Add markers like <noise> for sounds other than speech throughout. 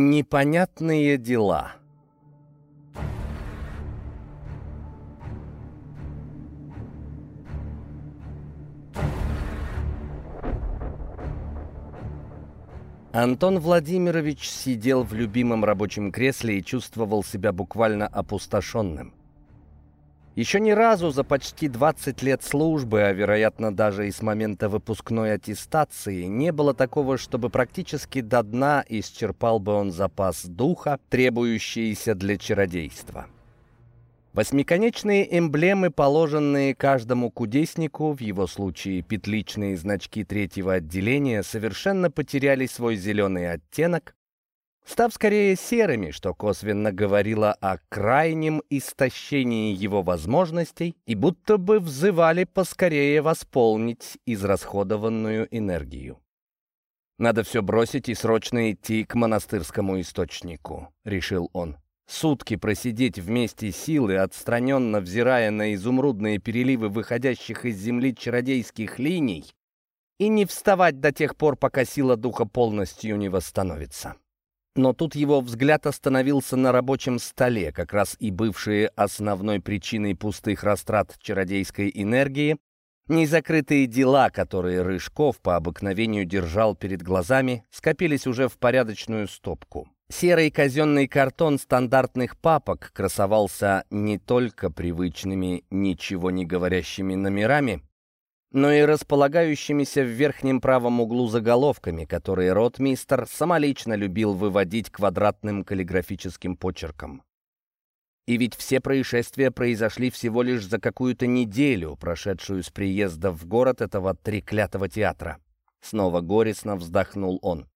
Непонятные дела. Антон Владимирович сидел в любимом рабочем кресле и чувствовал себя буквально опустошенным. Еще ни разу за почти 20 лет службы, а вероятно даже и с момента выпускной аттестации, не было такого, чтобы практически до дна исчерпал бы он запас духа, требующийся для чародейства. Восьмиконечные эмблемы, положенные каждому кудеснику, в его случае петличные значки третьего отделения, совершенно потеряли свой зеленый оттенок, став скорее серыми, что косвенно говорило о крайнем истощении его возможностей и будто бы взывали поскорее восполнить израсходованную энергию. «Надо все бросить и срочно идти к монастырскому источнику», — решил он. «Сутки просидеть вместе силы, отстраненно взирая на изумрудные переливы выходящих из земли чародейских линий, и не вставать до тех пор, пока сила духа полностью не восстановится». Но тут его взгляд остановился на рабочем столе, как раз и бывшие основной причиной пустых растрат чародейской энергии, незакрытые дела, которые Рыжков по обыкновению держал перед глазами, скопились уже в порядочную стопку. Серый казенный картон стандартных папок красовался не только привычными, ничего не говорящими номерами, но и располагающимися в верхнем правом углу заголовками, которые ротмистер самолично любил выводить квадратным каллиграфическим почерком. И ведь все происшествия произошли всего лишь за какую-то неделю, прошедшую с приезда в город этого треклятого театра. Снова горестно вздохнул он.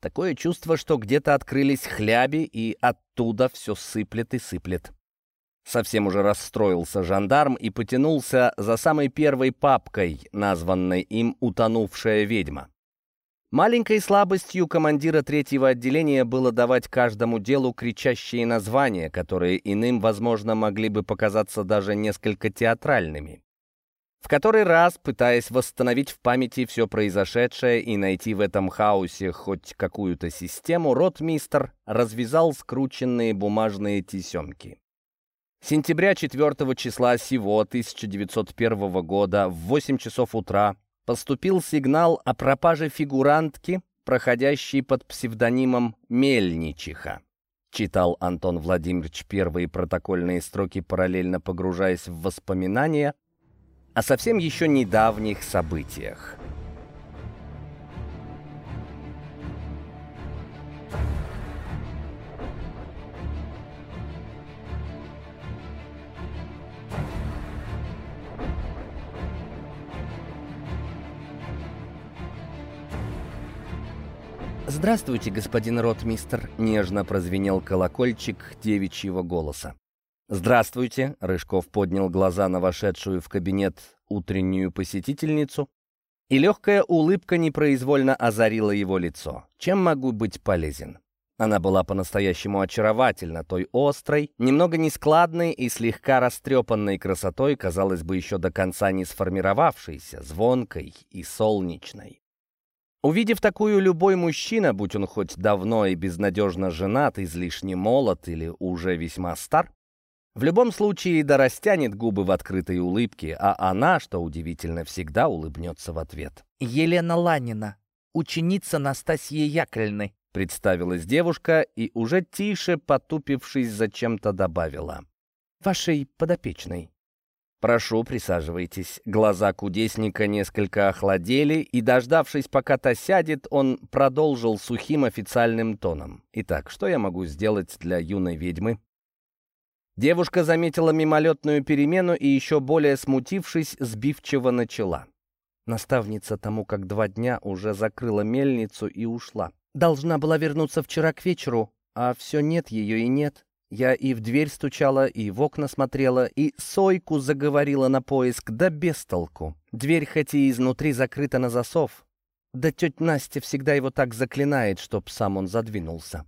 Такое чувство, что где-то открылись хляби, и оттуда все сыплет и сыплет. Совсем уже расстроился жандарм и потянулся за самой первой папкой, названной им «Утонувшая ведьма». Маленькой слабостью командира третьего отделения было давать каждому делу кричащие названия, которые иным, возможно, могли бы показаться даже несколько театральными. В который раз, пытаясь восстановить в памяти все произошедшее и найти в этом хаосе хоть какую-то систему, ротмистер развязал скрученные бумажные тесемки. Сентября 4 числа сего 1901 года в 8 часов утра поступил сигнал о пропаже фигурантки, проходящей под псевдонимом Мельничиха. Читал Антон Владимирович первые протокольные строки, параллельно погружаясь в воспоминания о совсем еще недавних событиях. «Здравствуйте, господин ротмистр», — нежно прозвенел колокольчик девичьего голоса. «Здравствуйте», — Рыжков поднял глаза на вошедшую в кабинет утреннюю посетительницу, и легкая улыбка непроизвольно озарила его лицо. «Чем могу быть полезен?» Она была по-настоящему очаровательна, той острой, немного нескладной и слегка растрепанной красотой, казалось бы, еще до конца не сформировавшейся, звонкой и солнечной. Увидев такую, любой мужчина, будь он хоть давно и безнадежно женат, излишне молод или уже весьма стар, в любом случае да растянет губы в открытой улыбке, а она, что удивительно, всегда улыбнется в ответ. «Елена Ланина, ученица Настасьи Яковлевны», представилась девушка и уже тише, потупившись, зачем-то добавила. «Вашей подопечной». «Прошу, присаживайтесь». Глаза кудесника несколько охладели, и, дождавшись, пока та сядет, он продолжил сухим официальным тоном. «Итак, что я могу сделать для юной ведьмы?» Девушка заметила мимолетную перемену и, еще более смутившись, сбивчиво начала. Наставница тому, как два дня уже закрыла мельницу и ушла. Должна была вернуться вчера к вечеру, а все нет ее и нет. Я и в дверь стучала, и в окна смотрела, и Сойку заговорила на поиск, да без толку. Дверь хоть и изнутри закрыта на засов, да тетя Настя всегда его так заклинает, чтоб сам он задвинулся.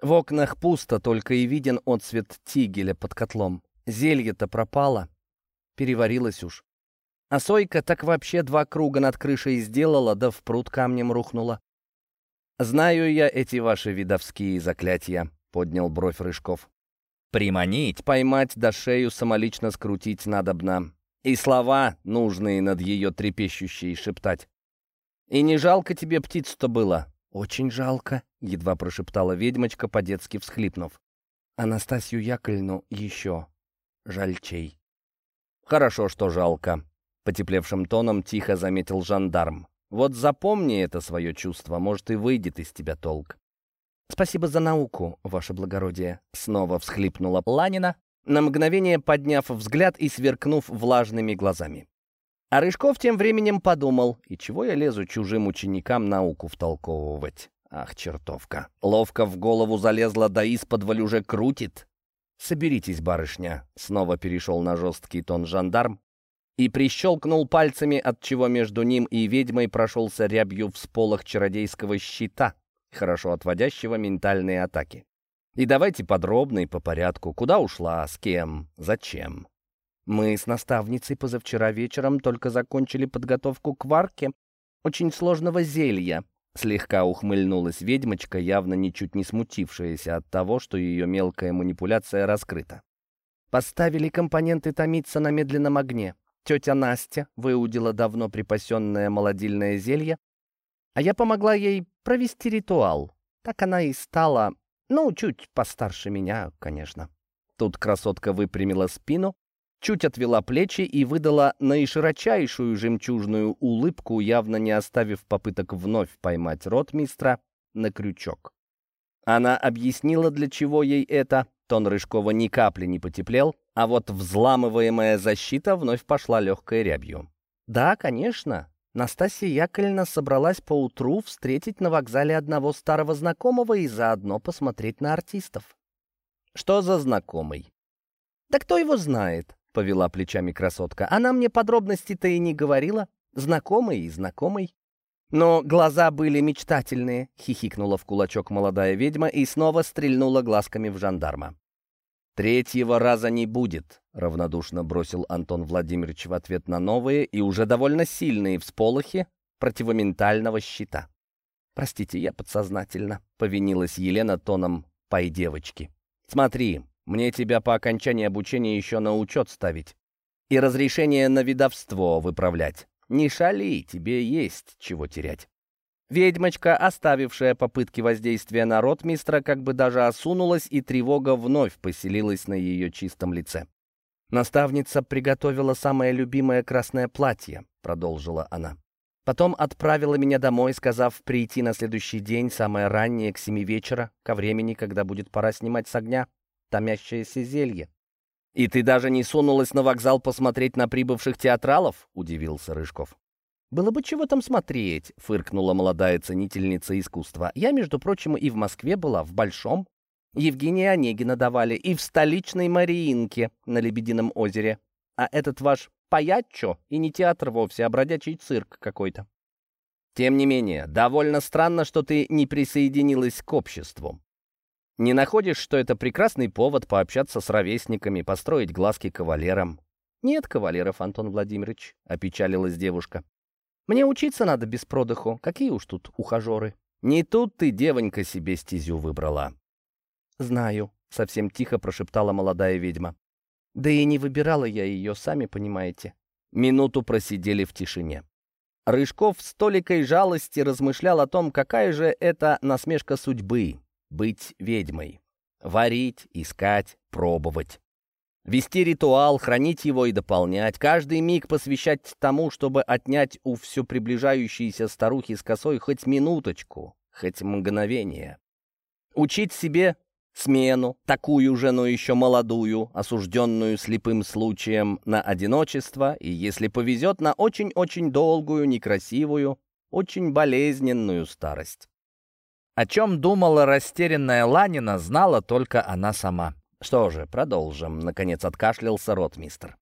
В окнах пусто, только и виден отцвет тигеля под котлом. Зелье-то пропало, переварилось уж. А Сойка так вообще два круга над крышей сделала, да в пруд камнем рухнула. «Знаю я эти ваши видовские заклятия», — поднял бровь Рыжков. «Приманить, поймать да шею самолично скрутить надобно. И слова нужные над ее трепещущей шептать. И не жалко тебе птицу-то было?» «Очень жалко», — едва прошептала ведьмочка, по-детски всхлипнув. «Анастасию Яковлевну еще жальчей». «Хорошо, что жалко», — потеплевшим тоном тихо заметил жандарм. «Вот запомни это свое чувство, может, и выйдет из тебя толк». «Спасибо за науку, ваше благородие», — снова всхлипнула Ланина, на мгновение подняв взгляд и сверкнув влажными глазами. А Рыжков тем временем подумал, и чего я лезу чужим ученикам науку втолковывать? Ах, чертовка. Ловко в голову залезла, да исподволь уже крутит. «Соберитесь, барышня», — снова перешел на жесткий тон жандарм и прищелкнул пальцами, от чего между ним и ведьмой прошелся рябью в сполох чародейского щита, хорошо отводящего ментальные атаки. И давайте подробно и по порядку. Куда ушла, с кем, зачем? Мы с наставницей позавчера вечером только закончили подготовку к варке очень сложного зелья. Слегка ухмыльнулась ведьмочка, явно ничуть не смутившаяся от того, что ее мелкая манипуляция раскрыта. Поставили компоненты томиться на медленном огне. Тетя Настя выудила давно припасенное молодильное зелье, а я помогла ей провести ритуал. Так она и стала, ну, чуть постарше меня, конечно. Тут красотка выпрямила спину, чуть отвела плечи и выдала наиширочайшую жемчужную улыбку, явно не оставив попыток вновь поймать ротмистра на крючок. Она объяснила, для чего ей это. Тон Рыжкова ни капли не потеплел, а вот взламываемая защита вновь пошла легкой рябью. «Да, конечно. Настасья Яковлевна собралась поутру встретить на вокзале одного старого знакомого и заодно посмотреть на артистов». «Что за знакомый?» «Да кто его знает?» — повела плечами красотка. «Она мне подробности-то и не говорила. Знакомый и знакомый». Но глаза были мечтательные, хихикнула в кулачок молодая ведьма и снова стрельнула глазками в жандарма. «Третьего раза не будет», — равнодушно бросил Антон Владимирович в ответ на новые и уже довольно сильные всполохи противоментального щита. «Простите, я подсознательно», — повинилась Елена тоном «пой девочки». «Смотри, мне тебя по окончании обучения еще на учет ставить и разрешение на видовство выправлять. Не шали, тебе есть чего терять. Ведьмочка, оставившая попытки воздействия на ротмистра, как бы даже осунулась, и тревога вновь поселилась на ее чистом лице. «Наставница приготовила самое любимое красное платье», — продолжила она. Потом отправила меня домой, сказав прийти на следующий день, самое раннее, к семи вечера, ко времени, когда будет пора снимать с огня томящееся зелье. «И ты даже не сунулась на вокзал посмотреть на прибывших театралов?» — удивился Рыжков. «Было бы чего там смотреть», — фыркнула молодая ценительница искусства. «Я, между прочим, и в Москве была, в Большом. Евгения Онегина давали, и в столичной Мариинке на Лебедином озере. А этот ваш паячо и не театр вовсе, а бродячий цирк какой-то». «Тем не менее, довольно странно, что ты не присоединилась к обществу. Не находишь, что это прекрасный повод пообщаться с ровесниками, построить глазки кавалерам? Нет кавалеров, Антон Владимирович, опечалилась девушка. Мне учиться надо без продыху. Какие уж тут ухажеры. Не тут ты, девонька, себе стезю выбрала. Знаю, совсем тихо прошептала молодая ведьма. Да и не выбирала я ее, сами понимаете. Минуту просидели в тишине. Рыжков с толикой жалости размышлял о том, какая же это насмешка судьбы быть ведьмой. Варить, искать, пробовать. Вести ритуал, хранить его и дополнять, каждый миг посвящать тому, чтобы отнять у все приближающейся старухи с косой хоть минуточку, хоть мгновение. Учить себе смену, такую же, но еще молодую, осужденную слепым случаем на одиночество и, если повезет, на очень-очень долгую, некрасивую, очень болезненную старость. О чем думала растерянная Ланина, знала только она сама. «Что же, продолжим», — наконец откашлялся ротмистр.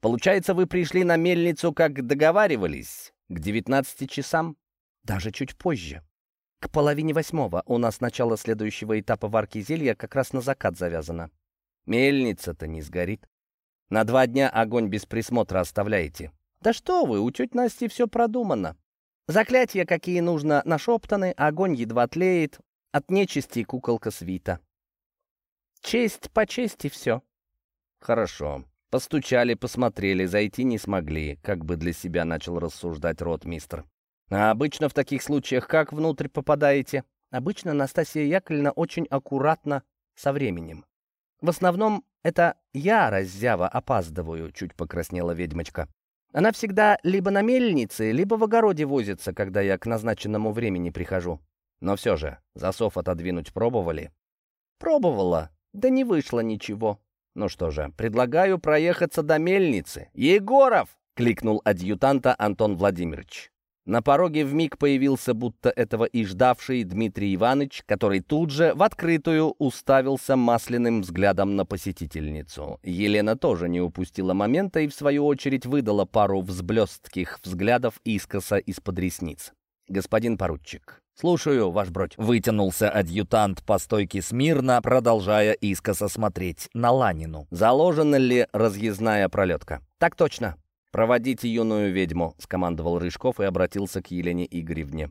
«Получается, вы пришли на мельницу, как договаривались, к девятнадцати часам?» «Даже чуть позже. К половине восьмого. У нас начало следующего этапа варки зелья как раз на закат завязано. Мельница-то не сгорит. На два дня огонь без присмотра оставляете. Да что вы, у тети Насти все продумано. Заклятия, какие нужно, нашептаны, огонь едва тлеет, от нечисти куколка свита. Честь по чести все. Хорошо. Постучали, посмотрели, зайти не смогли, как бы для себя начал рассуждать ротмистр. А обычно в таких случаях как внутрь попадаете? Обычно Настасья Яковлевна очень аккуратно со временем. В основном это я, раззява, опаздываю, чуть покраснела ведьмочка. Она всегда либо на мельнице, либо в огороде возится, когда я к назначенному времени прихожу. Но все же, засов отодвинуть пробовали? Пробовала, да не вышло ничего. Ну что же, предлагаю проехаться до мельницы. Егоров! кликнул адъютанта Антон Владимирович. На пороге вмиг появился будто этого и ждавший Дмитрий Иванович, который тут же в открытую уставился масляным взглядом на посетительницу. Елена тоже не упустила момента и, в свою очередь, выдала пару взблестких взглядов искоса из-под ресниц. «Господин поручик, «Слушаю, ваш бродь», — вытянулся адъютант по стойке смирно, продолжая искоса смотреть на Ланину. «Заложена ли разъездная пролетка?» «Так точно. Проводите юную ведьму», — скомандовал Рыжков и обратился к Елене Игоревне.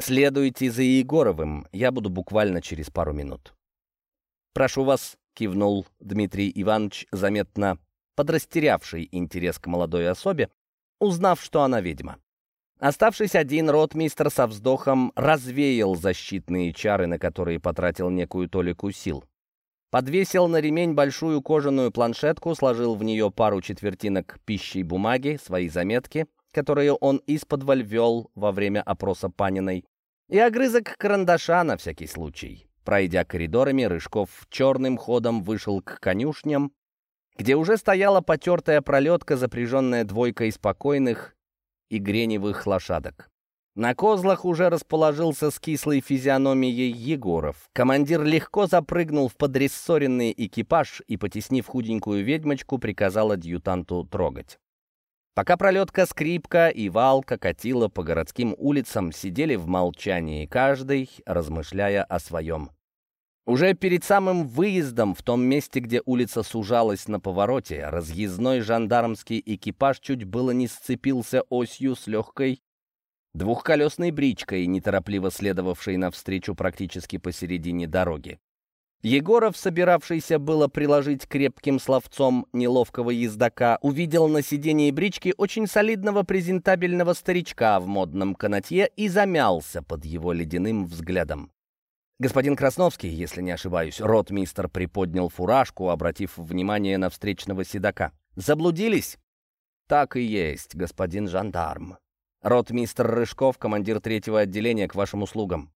«Следуйте за Егоровым, я буду буквально через пару минут». «Прошу вас», — кивнул Дмитрий Иванович, заметно подрастерявший интерес к молодой особе, узнав, что она ведьма. Оставшись один, ротмистр со вздохом развеял защитные чары, на которые потратил некую толику сил. Подвесил на ремень большую кожаную планшетку, сложил в нее пару четвертинок пищи и бумаги, свои заметки, которые он из-под вел во время опроса Паниной, и огрызок карандаша на всякий случай. Пройдя коридорами, Рыжков черным ходом вышел к конюшням, где уже стояла потертая пролетка, запряженная двойкой спокойных, и греневых лошадок. На козлах уже расположился с кислой физиономией Егоров. Командир легко запрыгнул в подрессоренный экипаж и, потеснив худенькую ведьмочку, приказал адъютанту трогать. Пока пролетка скрипка и валка катила по городским улицам, сидели в молчании, каждый размышляя о своем. Уже перед самым выездом, в том месте, где улица сужалась на повороте, разъездной жандармский экипаж чуть было не сцепился осью с легкой двухколесной бричкой, неторопливо следовавшей навстречу практически посередине дороги. Егоров, собиравшийся было приложить крепким словцом неловкого ездока, увидел на сидении брички очень солидного презентабельного старичка в модном канатье и замялся под его ледяным взглядом. Господин Красновский, если не ошибаюсь, ротмистер приподнял фуражку, обратив внимание на встречного седока. «Заблудились?» «Так и есть, господин жандарм. Ротмистер Рыжков, командир третьего отделения, к вашим услугам.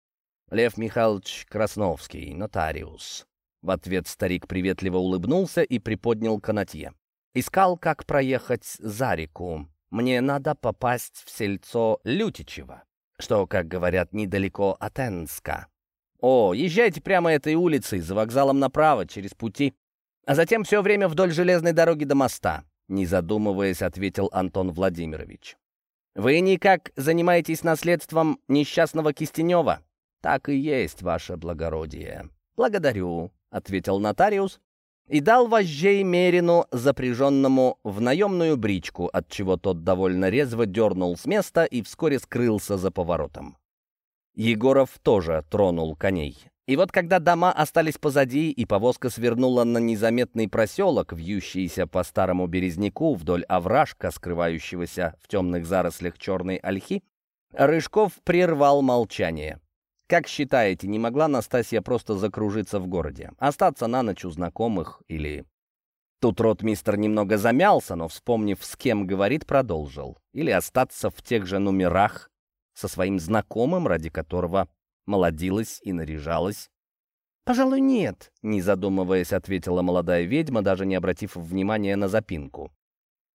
Лев Михайлович Красновский, нотариус». В ответ старик приветливо улыбнулся и приподнял канатье. «Искал, как проехать за реку. Мне надо попасть в сельцо Лютичево, что, как говорят, недалеко от Энска. «О, езжайте прямо этой улицей, за вокзалом направо, через пути, а затем все время вдоль железной дороги до моста», не задумываясь, ответил Антон Владимирович. «Вы никак занимаетесь наследством несчастного Кистенева?» «Так и есть, ваше благородие». «Благодарю», — ответил нотариус и дал вожжей Мерину, запряженному в наемную бричку, отчего тот довольно резво дернул с места и вскоре скрылся за поворотом. Егоров тоже тронул коней. И вот когда дома остались позади, и повозка свернула на незаметный проселок, вьющийся по старому березняку вдоль овражка, скрывающегося в темных зарослях черной ольхи, Рыжков прервал молчание. «Как считаете, не могла Настасья просто закружиться в городе? Остаться на ночь у знакомых или...» Тут ротмистр немного замялся, но, вспомнив, с кем говорит, продолжил. «Или остаться в тех же номерах, со своим знакомым, ради которого молодилась и наряжалась? «Пожалуй, нет», — не задумываясь, ответила молодая ведьма, даже не обратив внимания на запинку.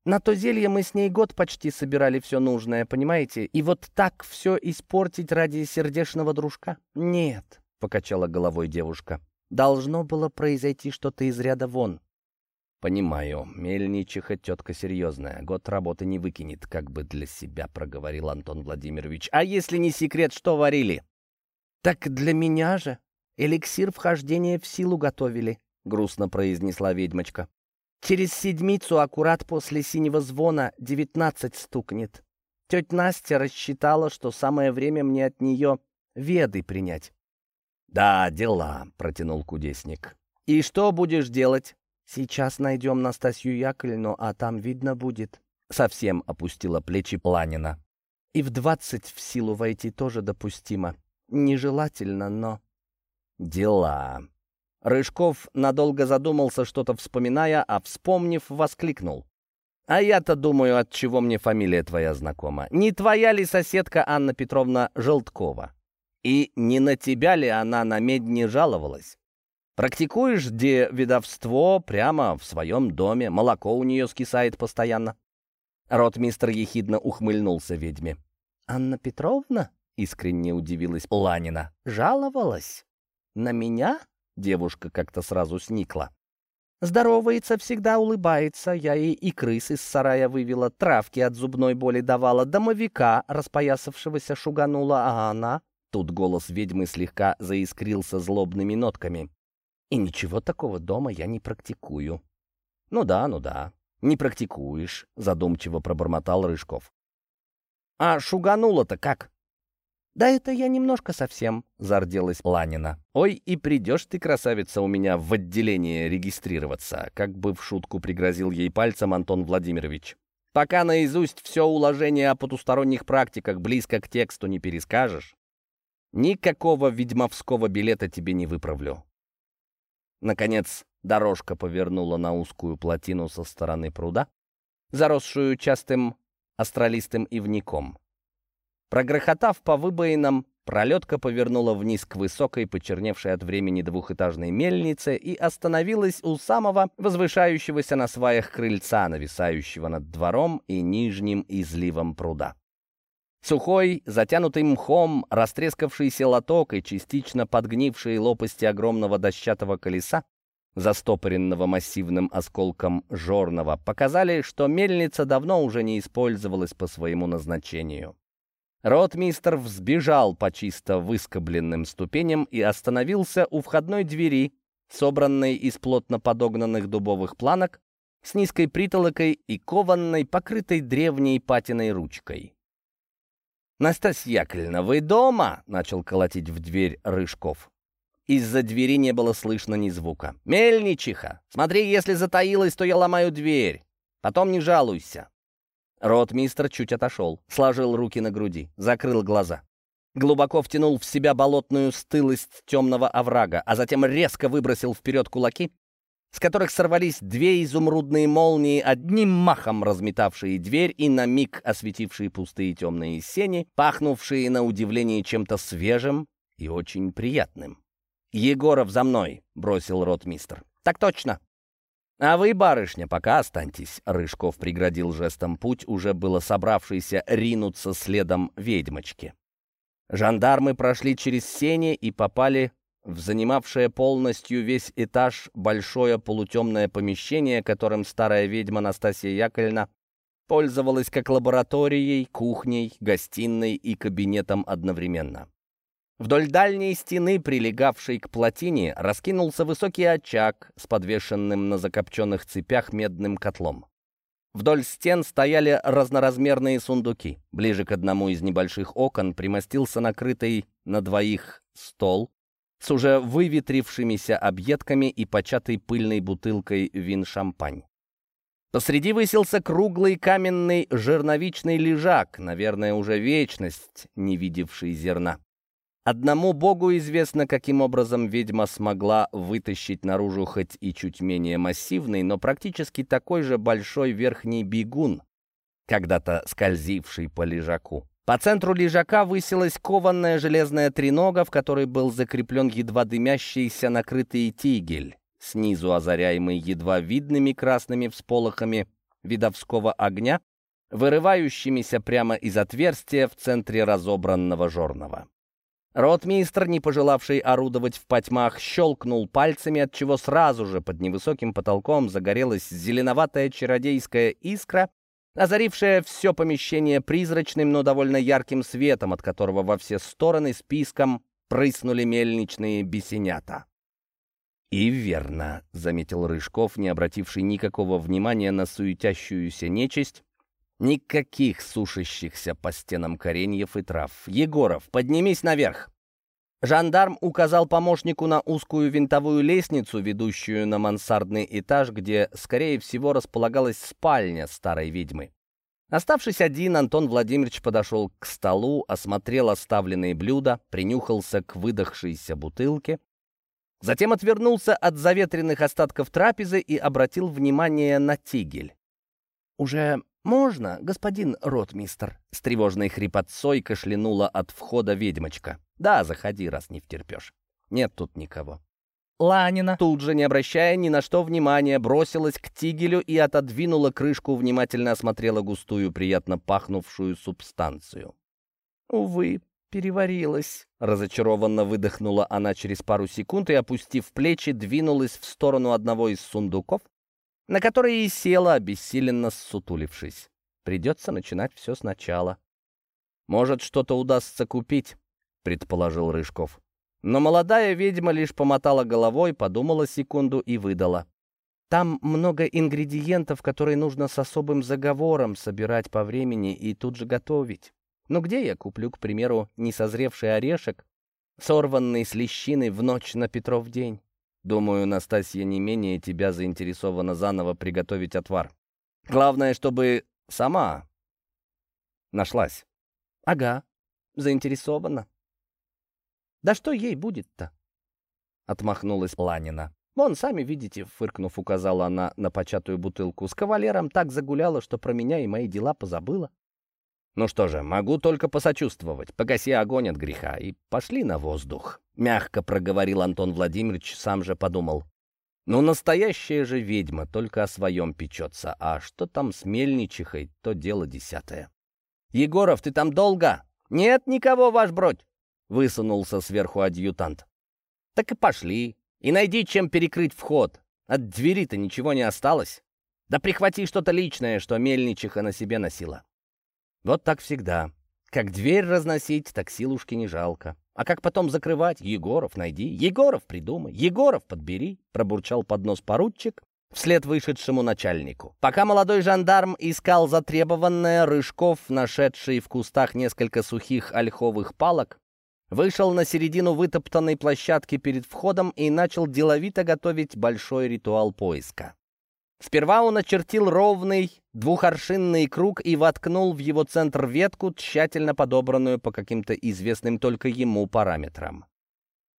«На то зелье мы с ней год почти собирали все нужное, понимаете? И вот так все испортить ради сердечного дружка? Нет», — покачала головой девушка. «Должно было произойти что-то из ряда вон. «Понимаю. Мельничиха тетка серьезная. Год работы не выкинет, как бы для себя», — проговорил Антон Владимирович. «А если не секрет, что варили?» «Так для меня же. Эликсир вхождения в силу готовили», — грустно произнесла ведьмочка. «Через седмицу, аккурат после синего звона, девятнадцать стукнет. Тетя Настя рассчитала, что самое время мне от нее веды принять. «Да, дела», — протянул кудесник. «И что будешь делать?» «Сейчас найдем Настасью Яковлевну, а там видно будет». Совсем опустила плечи Планина. «И в двадцать в силу войти тоже допустимо. Нежелательно, но...» «Дела». Рыжков надолго задумался, что-то вспоминая, а вспомнив, воскликнул. «А я-то думаю, от чего мне фамилия твоя знакома. Не твоя ли соседка Анна Петровна Желткова? И не на тебя ли она на медь не жаловалась? Практикуешь где видовство прямо в своем доме, молоко у нее скисает постоянно». Ротмистр ехидно ухмыльнулся ведьме. «Анна Петровна?» — искренне удивилась Ланина. «Жаловалась? На меня?» — девушка как-то сразу сникла. Здоровается, всегда улыбается. Я ей и крыс из сарая вывела, травки от зубной боли давала, домовика, распоясавшегося, шуганула, а она... Тут голос ведьмы слегка заискрился злобными нотками. И ничего такого дома я не практикую. Ну да, ну да, не практикуешь, задумчиво пробормотал Рыжков. А шуганула-то как? «Да это я немножко совсем», — зарделась Ланина. «Ой, и придешь ты, красавица, у меня в отделение регистрироваться», как бы в шутку пригрозил ей пальцем Антон Владимирович. «Пока наизусть все уложение о потусторонних практиках близко к тексту не перескажешь, никакого ведьмовского билета тебе не выправлю». Наконец, дорожка повернула на узкую плотину со стороны пруда, заросшую частым астралистым ивником. Прогрохотав по выбоинам, пролетка повернула вниз к высокой, почерневшей от времени двухэтажной мельнице и остановилась у самого возвышающегося на сваях крыльца, нависающего над двором и нижним изливом пруда. Сухой, затянутый мхом, растрескавшийся лоток и частично подгнившие лопасти огромного дощатого колеса, застопоренного массивным осколком жорного, показали, что мельница давно уже не использовалась по своему назначению. Ротмистр взбежал по чисто выскобленным ступеням и остановился у входной двери, собранной из плотно подогнанных дубовых планок, с низкой притолокой и кованной, покрытой древней патиной ручкой. «Настасья Яковлевна, вы дома?» — начал колотить в дверь Рыжков. Из-за двери не было слышно ни звука. «Мельничиха! Смотри, если затаилась, то я ломаю дверь. Потом не жалуйся!» Ротмистр чуть отошел, сложил руки на груди, закрыл глаза. Глубоко втянул в себя болотную стылость темного оврага, а затем резко выбросил вперед кулаки, с которых сорвались две изумрудные молнии, одним махом разметавшие дверь и на миг осветившие пустые темные сени, пахнувшие на удивление чем-то свежим и очень приятным. «Егоров, за мной!» — бросил ротмистр. «Так точно!» «А вы, барышня, пока останьтесь», — Рыжков преградил жестом путь, уже было собравшийся ринуться следом ведьмочки. Жандармы прошли через сени и попали в занимавшее полностью весь этаж большое полутемное помещение, которым старая ведьма Настасья Яковлевна пользовалась как лабораторией, кухней, гостиной и кабинетом одновременно. Вдоль дальней стены, прилегавшей к плотине, раскинулся высокий очаг с подвешенным на закопченных цепях медным котлом. Вдоль стен стояли разноразмерные сундуки. Ближе к одному из небольших окон примостился накрытый на двоих стол с уже выветрившимися объедками и початой пыльной бутылкой вин-шампань. Посреди высился круглый каменный жерновичный лежак, наверное, уже вечность, не видевший зерна. Одному богу известно, каким образом ведьма смогла вытащить наружу хоть и чуть менее массивный, но практически такой же большой верхний бегун, когда-то скользивший по лежаку. По центру лежака высилась кованная железная тренога, в которой был закреплен едва дымящийся накрытый тигель, снизу озаряемый едва видными красными всполохами видовского огня, вырывающимися прямо из отверстия в центре разобранного жорного. Ротмистр, не пожелавший орудовать в потьмах, щелкнул пальцами, отчего сразу же под невысоким потолком загорелась зеленоватая чародейская искра, озарившая все помещение призрачным, но довольно ярким светом, от которого во все стороны списком прыснули мельничные бесенята. «И верно», — заметил Рыжков, не обративший никакого внимания на суетящуюся нечисть, Никаких сушащихся по стенам кореньев и трав. «Егоров, поднимись наверх!» Жандарм указал помощнику на узкую винтовую лестницу, ведущую на мансардный этаж, где, скорее всего, располагалась спальня старой ведьмы. Оставшись один, Антон Владимирович подошел к столу, осмотрел оставленные блюда, принюхался к выдохшейся бутылке, затем отвернулся от заветренных остатков трапезы и обратил внимание на тигель. «Уже можно, господин ротмистер?» С тревожной хрипотцой кашлянула от входа ведьмочка. «Да, заходи, раз не втерпешь. Нет тут никого». Ланина, тут же, не обращая ни на что внимания, бросилась к тигелю и отодвинула крышку, внимательно осмотрела густую, приятно пахнувшую субстанцию. «Увы, переварилась», — разочарованно выдохнула она через пару секунд и, опустив плечи, двинулась в сторону одного из сундуков, на который и села, обессиленно ссутулившись. Придется начинать все сначала. «Может, что-то удастся купить», — предположил Рыжков. Но молодая ведьма лишь помотала головой, подумала секунду и выдала. Там много ингредиентов, которые нужно с особым заговором собирать по времени и тут же готовить. Ну где я куплю, к примеру, несозревший орешек, сорванный с лещины в ночь на Петров день? Думаю, Настасья не менее тебя заинтересована заново приготовить отвар. Главное, чтобы сама нашлась. Ага, заинтересована. «Да что ей будет-то?» — отмахнулась Ланина. «Вон, сами видите», — фыркнув, указала она на початую бутылку. «С кавалером так загуляла, что про меня и мои дела позабыла». «Ну что же, могу только посочувствовать. Погаси огонь от греха и пошли на воздух», — мягко проговорил Антон Владимирович, сам же подумал. «Ну, настоящая же ведьма только о своем печется, а что там с мельничихой, то дело десятое». «Егоров, ты там долго?» «Нет никого, ваш бродь!» Высунулся сверху адъютант. «Так и пошли. И найди, чем перекрыть вход. От двери-то ничего не осталось. Да прихвати что-то личное, что мельничиха на себе носила». Вот так всегда. Как дверь разносить, так силушки не жалко. А как потом закрывать? Егоров найди, Егоров придумай, Егоров подбери, пробурчал под нос поручик вслед вышедшему начальнику. Пока молодой жандарм искал затребованное, Рыжков, нашедший в кустах несколько сухих ольховых палок, вышел на середину вытоптанной площадки перед входом и начал деловито готовить большой ритуал поиска. Сперва он очертил ровный двухоршинный круг и воткнул в его центр ветку, тщательно подобранную по каким-то известным только ему параметрам.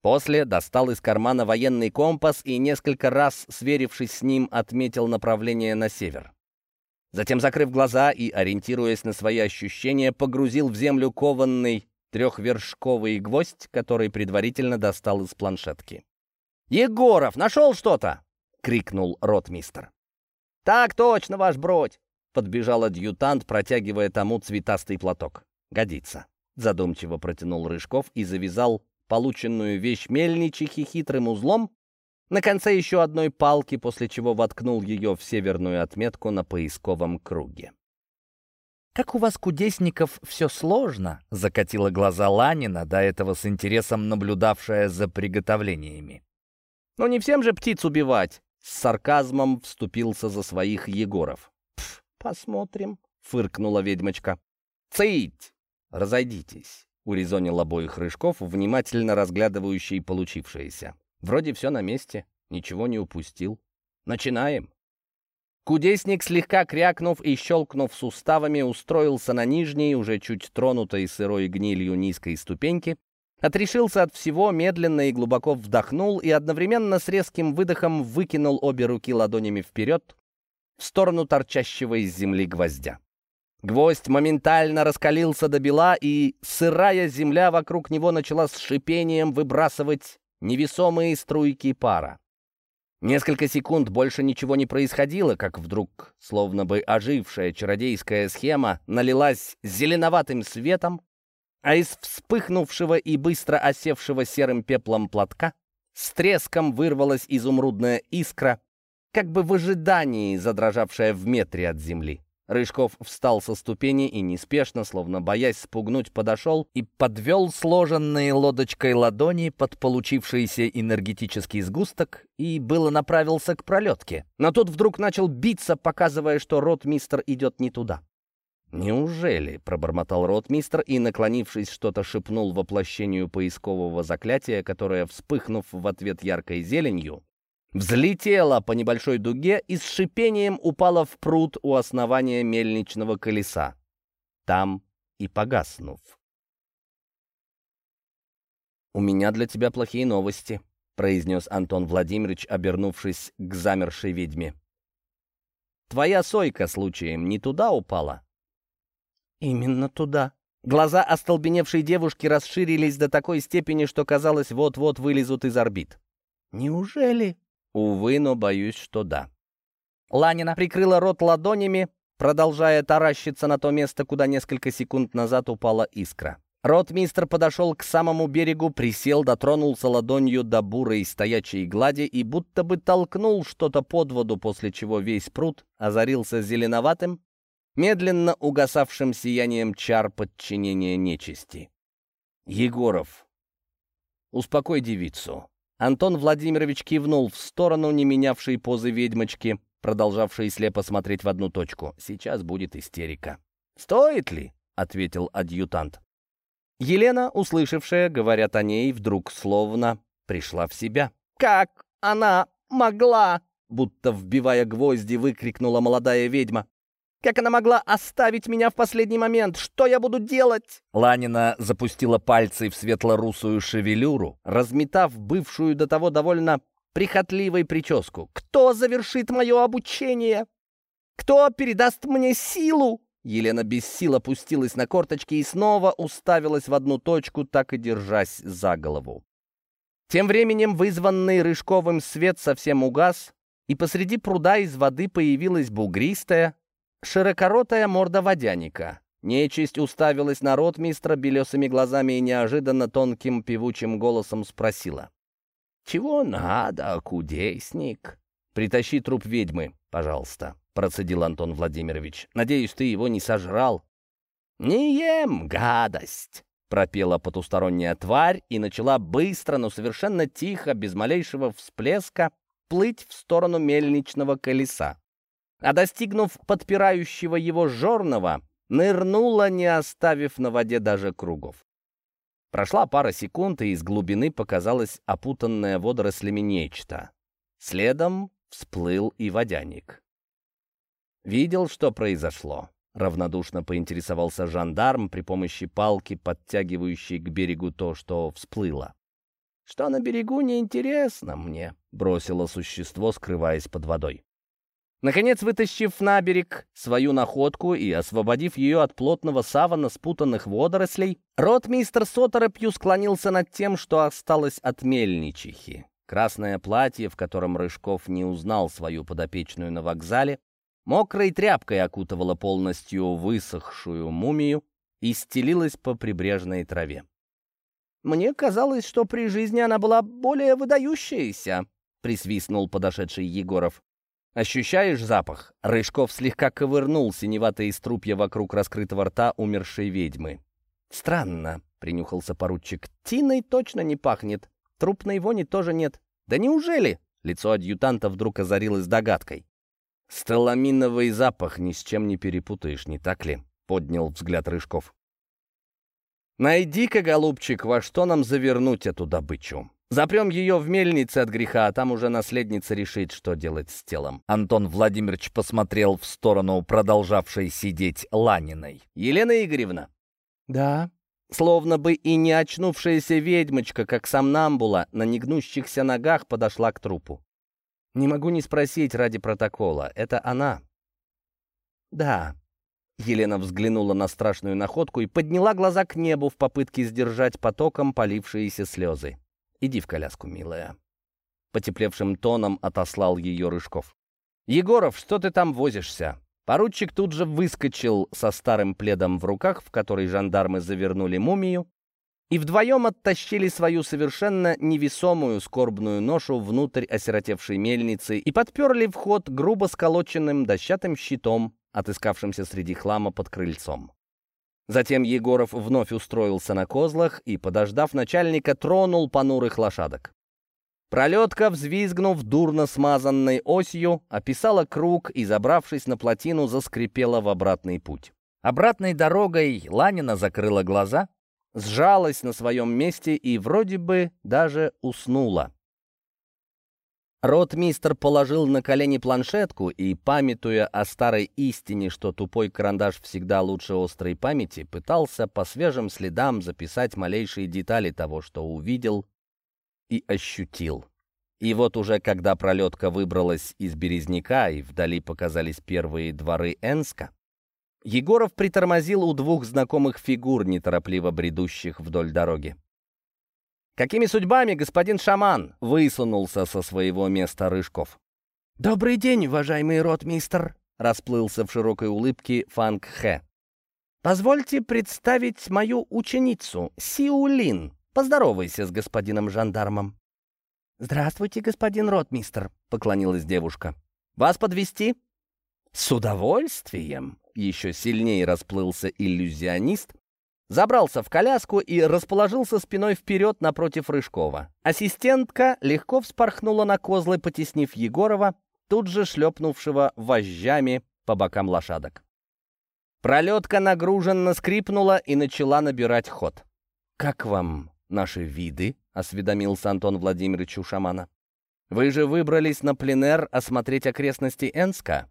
После достал из кармана военный компас и, несколько раз сверившись с ним, отметил направление на север. Затем, закрыв глаза и ориентируясь на свои ощущения, погрузил в землю кованный трехвершковый гвоздь, который предварительно достал из планшетки. «Егоров, нашел что-то!» — крикнул ротмистер. «Так точно, ваш бродь!» — подбежал адъютант, протягивая тому цветастый платок. «Годится!» — задумчиво протянул Рыжков и завязал полученную вещь мельничихи хитрым узлом на конце еще одной палки, после чего воткнул ее в северную отметку на поисковом круге. «Как у вас, кудесников, все сложно?» — закатила глаза Ланина, до этого с интересом наблюдавшая за приготовлениями. «Но не всем же птиц убивать!» — с сарказмом вступился за своих Егоров. «Пф, посмотрим», — фыркнула ведьмочка. «Цыть! Разойдитесь!» — урезонил обоих Рыжков, внимательно разглядывающий получившееся. «Вроде все на месте, ничего не упустил. Начинаем!» Кудесник, слегка крякнув и щелкнув суставами, устроился на нижней, уже чуть тронутой сырой гнилью низкой ступеньке, отрешился от всего, медленно и глубоко вдохнул и одновременно с резким выдохом выкинул обе руки ладонями вперед в сторону торчащего из земли гвоздя. Гвоздь моментально раскалился до бела, и сырая земля вокруг него начала с шипением выбрасывать невесомые струйки пара. Несколько секунд больше ничего не происходило, как вдруг, словно бы ожившая чародейская схема, налилась зеленоватым светом, а из вспыхнувшего и быстро осевшего серым пеплом платка с треском вырвалась изумрудная искра, как бы в ожидании задрожавшая в метре от земли. Рыжков встал со ступени и неспешно, словно боясь спугнуть, подошел и подвел сложенные лодочкой ладони под получившийся энергетический сгусток и было направился к пролетке. Но тут вдруг начал биться, показывая, что рот мистер идет не туда. «Неужели?» — пробормотал ротмистр и, наклонившись, что-то шепнул воплощению поискового заклятия, которое, вспыхнув в ответ яркой зеленью, взлетела по небольшой дуге и с шипением упала в пруд у основания мельничного колеса. Там и погаснув. «У меня для тебя плохие новости», — произнес Антон Владимирович, обернувшись к замершей ведьме. «Твоя сойка случаем не туда упала?» «Именно туда». Глаза остолбеневшей девушки расширились до такой степени, что казалось, вот-вот вылезут из орбит. «Неужели?» «Увы, но боюсь, что да». Ланина прикрыла рот ладонями, продолжая таращиться на то место, куда несколько секунд назад упала искра. Ротмистр подошел к самому берегу, присел, дотронулся ладонью до бурой стоячей глади и будто бы толкнул что-то под воду, после чего весь пруд озарился зеленоватым, медленно угасавшим сиянием чар подчинения нечисти. «Егоров, успокой девицу». Антон Владимирович кивнул в сторону не менявшей позы ведьмочки, продолжавшей слепо смотреть в одну точку. «Сейчас будет истерика». «Стоит ли?» — ответил адъютант. Елена, услышавшая, говорят о ней, вдруг словно пришла в себя. «Как она могла?» Будто вбивая гвозди, выкрикнула молодая ведьма. Как она могла оставить меня в последний момент? Что я буду делать?» Ланина запустила пальцы в светло-русую шевелюру, разметав бывшую до того довольно прихотливой прическу. «Кто завершит мое обучение? Кто передаст мне силу?» Елена без сил опустилась на корточки и снова уставилась в одну точку, так и держась за голову. Тем временем вызванный Рыжковым свет совсем угас, и посреди пруда из воды появилась бугристая, широкоротая морда водяника. Нечисть уставилась на ротмистра белесыми глазами и неожиданно тонким певучим голосом спросила. «Чего надо, кудесник?» «Притащи труп ведьмы, пожалуйста», — процедил Антон Владимирович. «Надеюсь, ты его не сожрал». «Не ем, гадость!» — пропела потусторонняя тварь и начала быстро, но совершенно тихо, без малейшего всплеска, плыть в сторону мельничного колеса а достигнув подпирающего его жорного, нырнула, не оставив на воде даже кругов. Прошла пара секунд, и из глубины показалось опутанное водорослями нечто. Следом всплыл и водяник. Видел, что произошло. Равнодушно поинтересовался жандарм при помощи палки, подтягивающей к берегу то, что всплыло. «Что на берегу, неинтересно мне», — бросило существо, скрываясь под водой. Наконец, вытащив на берег свою находку и освободив ее от плотного савана спутанных водорослей, ротмистер Соторопью склонился над тем, что осталось от мельничихи. Красное платье, в котором Рыжков не узнал свою подопечную на вокзале, мокрой тряпкой окутывало полностью высохшую мумию и стелилось по прибрежной траве. «Мне казалось, что при жизни она была более выдающаяся», — присвистнул подошедший Егоров. «Ощущаешь запах?» Рыжков слегка ковырнул синеватые струпья вокруг раскрытого рта умершей ведьмы. «Странно», — принюхался поручик. «Тиной точно не пахнет. Трупной вони тоже нет. Да неужели?» Лицо адъютанта вдруг озарилось догадкой. «Сталаминовый запах ни с чем не перепутаешь, не так ли?» — поднял взгляд Рыжков. «Найди-ка, голубчик, во что нам завернуть эту добычу?» Запрем ее в мельнице от греха, а там уже наследница решит, что делать с телом. Антон Владимирович посмотрел в сторону продолжавшей сидеть Ланиной. «Елена Игоревна?» «Да». Словно бы и не очнувшаяся ведьмочка, как сам Намбула, на негнущихся ногах подошла к трупу. «Не могу не спросить ради протокола. Это она?» «Да». Елена взглянула на страшную находку и подняла глаза к небу в попытке сдержать потоком полившиеся слезы. Иди в коляску, милая». Потеплевшим тоном отослал ее Рыжков. «Егоров, что ты там возишься?» Поручик тут же выскочил со старым пледом в руках, в который жандармы завернули мумию, и вдвоем оттащили свою совершенно невесомую скорбную ношу внутрь осиротевшей мельницы и подперли вход грубо сколоченным дощатым щитом, отыскавшимся среди хлама под крыльцом. Затем Егоров вновь устроился на козлах и, подождав начальника, тронул понурых лошадок. Пролетка, взвизгнув дурно смазанной осью, описала круг и, забравшись на плотину, заскрипела в обратный путь. Обратной дорогой Ланина закрыла глаза, сжалась на своем месте и вроде бы даже уснула. Ротмистер положил на колени планшетку и, памятуя о старой истине, что тупой карандаш всегда лучше острой памяти, пытался по свежим следам записать малейшие детали того, что увидел и ощутил. И вот уже когда пролетка выбралась из Березняка и вдали показались первые дворы Энска, Егоров притормозил у двух знакомых фигур, неторопливо бредущих вдоль дороги. «Какими судьбами, господин шаман?» — высунулся со своего места Рыжков. «Добрый день, уважаемый ротмистер!» — расплылся в широкой улыбке Фанг Хэ. «Позвольте представить мою ученицу, Сиулин. Поздоровайся с господином жандармом». «Здравствуйте, господин ротмистер», — поклонилась девушка. «Вас подвести? «С удовольствием!» — еще сильнее расплылся иллюзионист, Забрался в коляску и расположился спиной вперед напротив Рыжкова. Ассистентка легко вспорхнула на козлы, потеснив Егорова, тут же шлепнувшего вожжами по бокам лошадок. Пролетка нагруженно скрипнула и начала набирать ход. «Как вам наши виды?» — осведомился Антон Владимирович у шамана. «Вы же выбрались на пленэр осмотреть окрестности Энска?»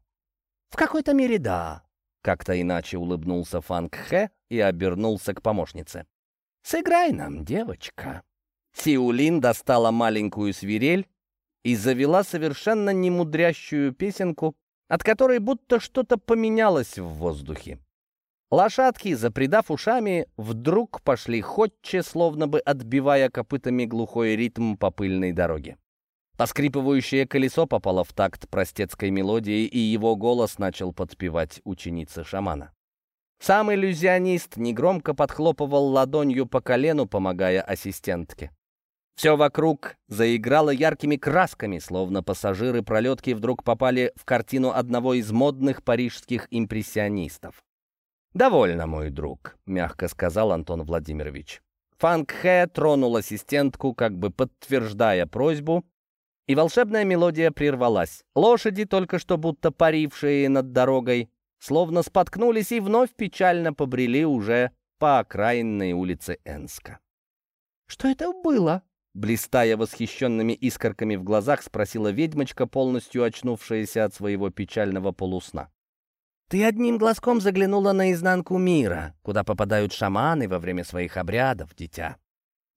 «В какой-то мере да», как-то иначе улыбнулся Фанг Хэ и обернулся к помощнице. «Сыграй нам, девочка». Сиулин достала маленькую свирель и завела совершенно немудрящую песенку, от которой будто что-то поменялось в воздухе. Лошадки, запредав ушами, вдруг пошли ходче, словно бы отбивая копытами глухой ритм по пыльной дороге. Поскрипывающее колесо попало в такт простецкой мелодии, и его голос начал подпевать ученица шамана. Сам иллюзионист негромко подхлопывал ладонью по колену, помогая ассистентке. Все вокруг заиграло яркими красками, словно пассажиры пролетки вдруг попали в картину одного из модных парижских импрессионистов. «Довольно, мой друг», — мягко сказал Антон Владимирович. Фанг Хэ тронул ассистентку, как бы подтверждая просьбу, и волшебная мелодия прервалась. Лошади, только что будто парившие над дорогой, словно споткнулись и вновь печально побрели уже по окраинной улице Энска. «Что это было?» Блистая восхищенными искорками в глазах, спросила ведьмочка, полностью очнувшаяся от своего печального полусна. «Ты одним глазком заглянула на изнанку мира, куда попадают шаманы во время своих обрядов, дитя».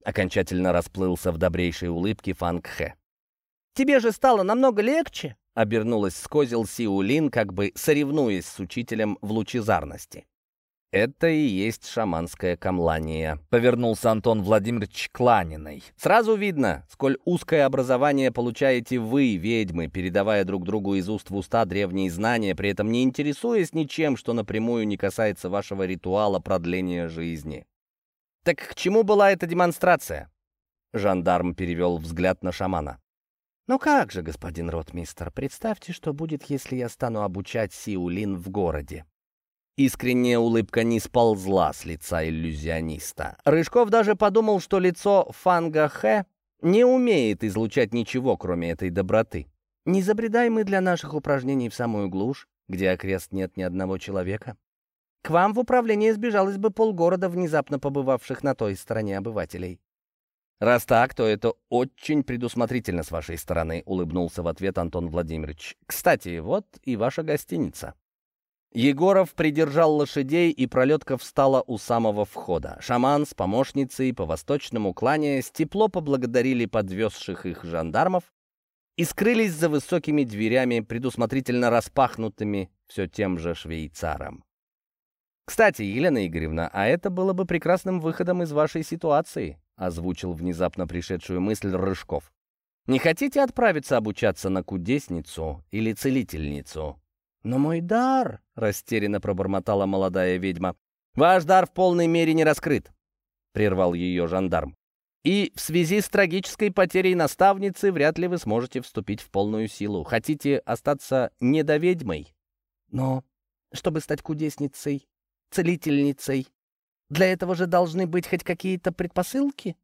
Окончательно расплылся в добрейшей улыбке Фанг Хэ. Тебе же стало намного легче?» — обернулась с Сиулин, как бы соревнуясь с учителем в лучезарности. «Это и есть шаманское камлание», — повернулся Антон Владимирович к Ланиной. «Сразу видно, сколь узкое образование получаете вы, ведьмы, передавая друг другу из уст в уста древние знания, при этом не интересуясь ничем, что напрямую не касается вашего ритуала продления жизни». «Так к чему была эта демонстрация?» Жандарм перевел взгляд на шамана. «Ну как же, господин ротмистер, представьте, что будет, если я стану обучать Сиулин в городе». Искренняя улыбка не сползла с лица иллюзиониста. Рыжков даже подумал, что лицо Фанга Хэ не умеет излучать ничего, кроме этой доброты. Не забредай мы для наших упражнений в самую глушь, где окрест нет ни одного человека. К вам в управление сбежалось бы полгорода внезапно побывавших на той стороне обывателей. «Раз так, то это очень предусмотрительно с вашей стороны», — улыбнулся в ответ Антон Владимирович. «Кстати, вот и ваша гостиница». Егоров придержал лошадей, и пролетка встала у самого входа. Шаман с помощницей, по-восточному кланяясь, тепло поблагодарили подвезших их жандармов и скрылись за высокими дверями, предусмотрительно распахнутыми все тем же швейцаром. «Кстати, Елена Игоревна, а это было бы прекрасным выходом из вашей ситуации», озвучил внезапно пришедшую мысль Рыжков. «Не хотите отправиться обучаться на кудесницу или целительницу?» «Но мой дар!» — растерянно пробормотала молодая ведьма. «Ваш дар в полной мере не раскрыт», — прервал ее жандарм. «И в связи с трагической потерей наставницы вряд ли вы сможете вступить в полную силу. Хотите остаться недоведьмой?» «Но чтобы стать кудесницей, целительницей, для этого же должны быть хоть какие-то предпосылки.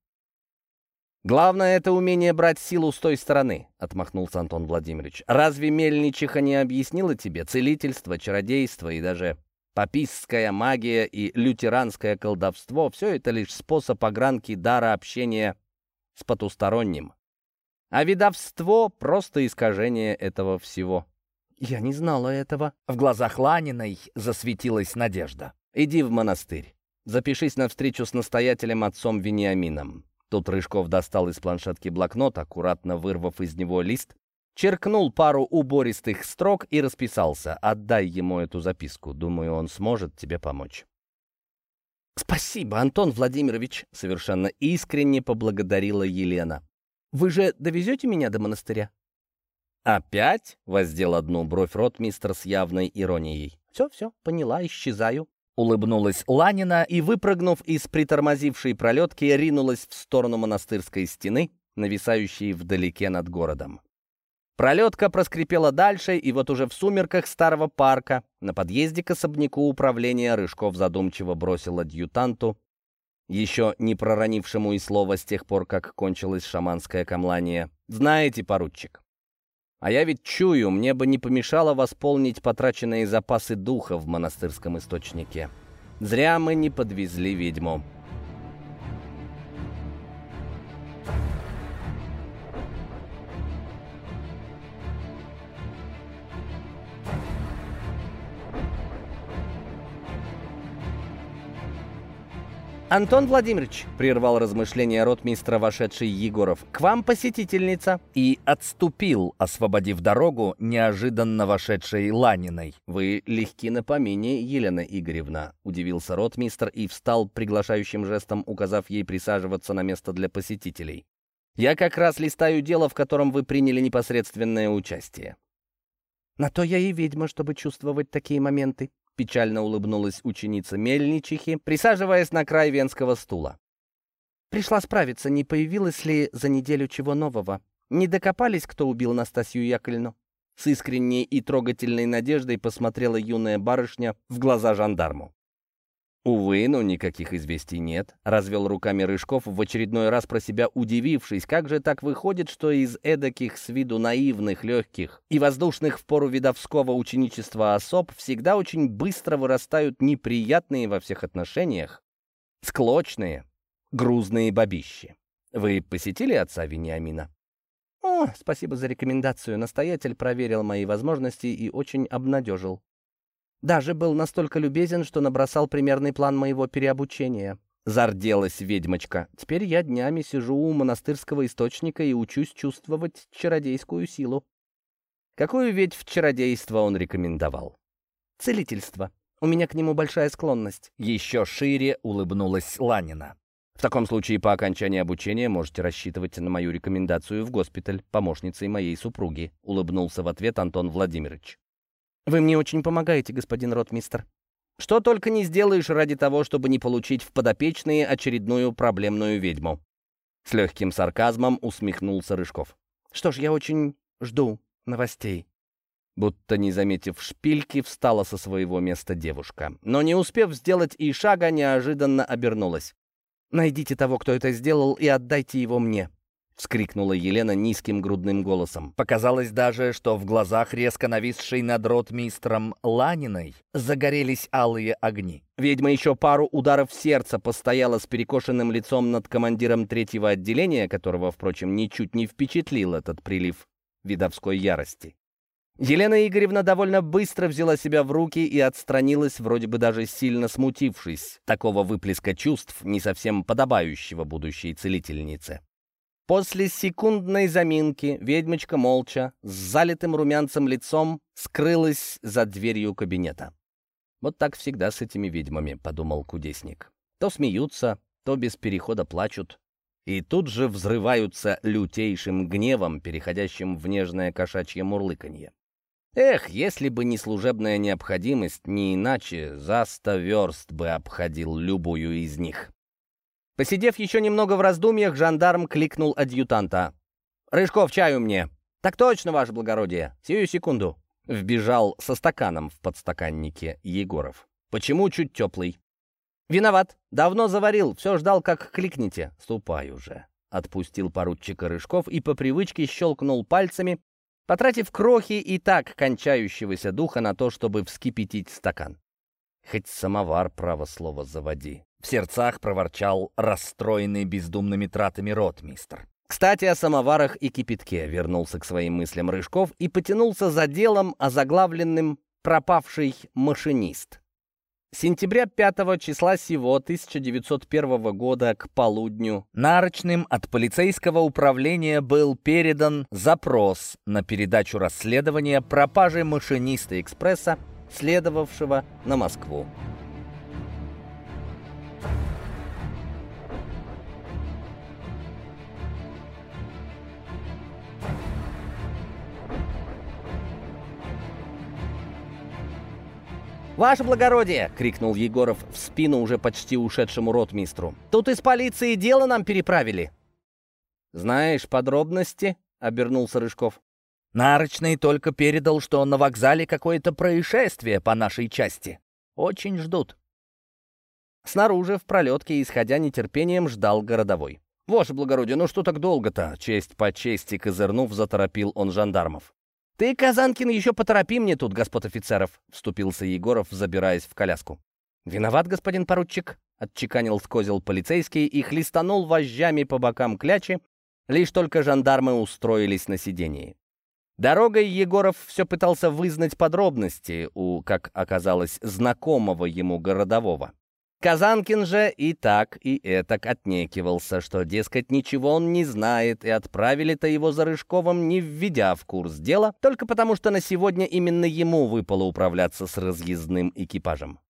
«Главное — это умение брать силу с той стороны», — отмахнулся Антон Владимирович. «Разве мельничиха не объяснила тебе целительство, чародейство и даже Папистская магия и лютеранское колдовство — все это лишь способ огранки дара общения с потусторонним. А видовство — просто искажение этого всего. «Я не знала этого». В глазах Ланиной засветилась надежда. «Иди в монастырь. Запишись на встречу с настоятелем отцом Вениамином». Тут Рыжков достал из планшетки блокнот, аккуратно вырвав из него лист, черкнул пару убористых строк и расписался. «Отдай ему эту записку. Думаю, он сможет тебе помочь». «Спасибо, Антон Владимирович!» — совершенно искренне поблагодарила Елена. «Вы же довезете меня до монастыря?» «Опять?» — воздел одну бровь ротмистр с явной иронией. «Все, все, поняла, исчезаю». Улыбнулась Ланина и, выпрыгнув из притормозившей пролетки, ринулась в сторону монастырской стены, нависающей вдалеке над городом. Пролетка проскрипела дальше, и вот уже в сумерках старого парка на подъезде к особняку управления Рыжков задумчиво бросил адъютанту, еще не проронившему и слова с тех пор, как кончилось шаманское камлание. «Знаете, поручик, а я ведь чую, мне бы не помешало восполнить потраченные запасы духа в монастырском источнике. Зря мы не подвезли ведьму». «Антон Владимирович», — прервал размышления ротмистра вошедший Егоров, — «к вам посетительница». И отступил, освободив дорогу неожиданно вошедшей Ланиной. «Вы легки на помине, Елена Игоревна», — удивился ротмистр и встал приглашающим жестом, указав ей присаживаться на место для посетителей. «Я как раз листаю дело, в котором вы приняли непосредственное участие». «На то я и ведьма, чтобы чувствовать такие моменты», — печально улыбнулась ученица мельничихи, присаживаясь на край венского стула. «Пришла справиться, не появилось ли за неделю чего нового. Не докопались, кто убил Настасью Яковлевну?» С искренней и трогательной надеждой посмотрела юная барышня в глаза жандарму. «Увы, но никаких известий нет», — развел руками Рыжков, в очередной раз про себя удивившись, как же так выходит, что из эдаких с виду наивных, легких и воздушных в пору видовского ученичества особ всегда очень быстро вырастают неприятные во всех отношениях, склочные, грузные бабищи. Вы посетили отца Вениамина? «О, спасибо за рекомендацию. Настоятель проверил мои возможности и очень обнадежил. Даже был настолько любезен, что набросал примерный план моего переобучения. Зарделась ведьмочка. Теперь я днями сижу у монастырского источника и учусь чувствовать чародейскую силу. Какую ведь в чародейство он рекомендовал? Целительство. У меня к нему большая склонность. Еще шире улыбнулась Ланина. В таком случае по окончании обучения можете рассчитывать на мою рекомендацию в госпиталь помощницей моей супруги, улыбнулся в ответ Антон Владимирович. Вы мне очень помогаете, господин ротмистер. Что только не сделаешь ради того, чтобы не получить в подопечные очередную проблемную ведьму. С легким сарказмом усмехнулся Рыжков. Что ж, я очень жду новостей. Будто не заметив шпильки, встала со своего места девушка. Но не успев сделать и шага, неожиданно обернулась. «Найдите того, кто это сделал, и отдайте его мне. — вскрикнула Елена низким грудным голосом. Показалось даже, что в глазах резко нависшей над ротмистром Ланиной загорелись алые огни. Ведьма еще пару ударов сердца постояла с перекошенным лицом над командиром третьего отделения, которого, впрочем, ничуть не впечатлил этот прилив видовской ярости. Елена Игоревна довольно быстро взяла себя в руки и отстранилась, вроде бы даже сильно смутившись такого выплеска чувств, не совсем подобающего будущей целительнице. После секундной заминки ведьмочка молча, с залитым румянцем лицом, скрылась за дверью кабинета. «Вот так всегда с этими ведьмами», — подумал кудесник. «То смеются, то без перехода плачут, и тут же взрываются лютейшим гневом, переходящим в нежное кошачье мурлыканье. Эх, если бы не служебная необходимость, не иначе за верст бы обходил любую из них. Посидев еще немного в раздумьях, жандарм кликнул адъютанта. «Рыжков, чаю мне!» «Так точно, ваше благородие! Сию секунду!» Вбежал со стаканом в подстаканнике Егоров. «Почему чуть теплый?» «Виноват. Давно заварил. Все ждал, как кликните. Ступай уже!» Отпустил поручика Рыжков и по привычке щелкнул пальцами, потратив крохи и так кончающегося духа на то, чтобы вскипятить стакан. Хоть самовар, право слово, заводи. В сердцах проворчал расстроенный бездумными тратами ротмистр. Кстати, о самоварах и кипятке вернулся к своим мыслям Рыжков и потянулся за делом, озаглавленным «Пропавший машинист». Сентября 5 числа сего 1901 года к полудню нарочным от полицейского управления был передан запрос на передачу расследования пропажи машиниста экспресса, следовавшего на Москву. «Ваше благородие!» — крикнул Егоров в спину уже почти ушедшему ротмистру. «Тут из полиции дело нам переправили!» «Знаешь подробности?» — обернулся Рыжков. «Нарочный только передал, что на вокзале какое-то происшествие по нашей части. Очень ждут». Снаружи, в пролетке, исходя нетерпением, ждал городовой. «Ваше благородие, ну что так долго-то?» Честь по чести козырнув, заторопил он жандармов. «Ты, Казанкин, еще поторопи мне тут, господ офицеров», — вступился Егоров, забираясь в коляску. «Виноват, господин поручик», — отчеканил козел полицейский и хлестанул вожжами по бокам клячи, лишь только жандармы устроились на сидении. Дорогой Егоров все пытался вызнать подробности у, как оказалось, знакомого ему городового. Казанкин же и так, и этак отнекивался, что, дескать, ничего он не знает, и отправили-то его за Рыжковым, не введя в курс дела, только потому что на сегодня именно ему выпало управляться с разъездным экипажем.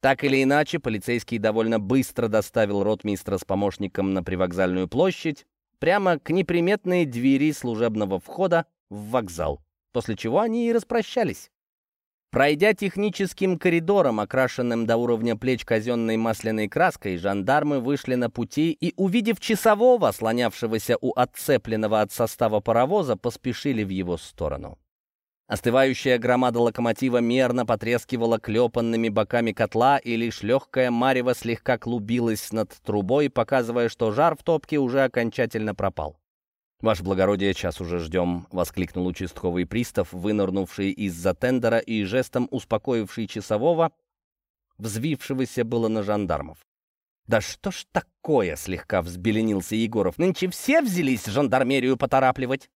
Так или иначе, полицейский довольно быстро доставил ротмистра с помощником на привокзальную площадь, прямо к неприметной двери служебного входа в вокзал, после чего они и распрощались. Пройдя техническим коридором, окрашенным до уровня плеч казенной масляной краской, жандармы вышли на пути и, увидев часового, слонявшегося у отцепленного от состава паровоза, поспешили в его сторону. Остывающая громада локомотива мерно потрескивала клепанными боками котла, и лишь легкая марево слегка клубилась над трубой, показывая, что жар в топке уже окончательно пропал. «Ваше благородие, час уже ждем», — воскликнул участковый пристав, вынырнувший из-за тендера и жестом успокоивший часового, взвившегося было на жандармов. «Да что ж такое?» — слегка взбеленился Егоров. «Нынче все взялись жандармерию поторапливать?»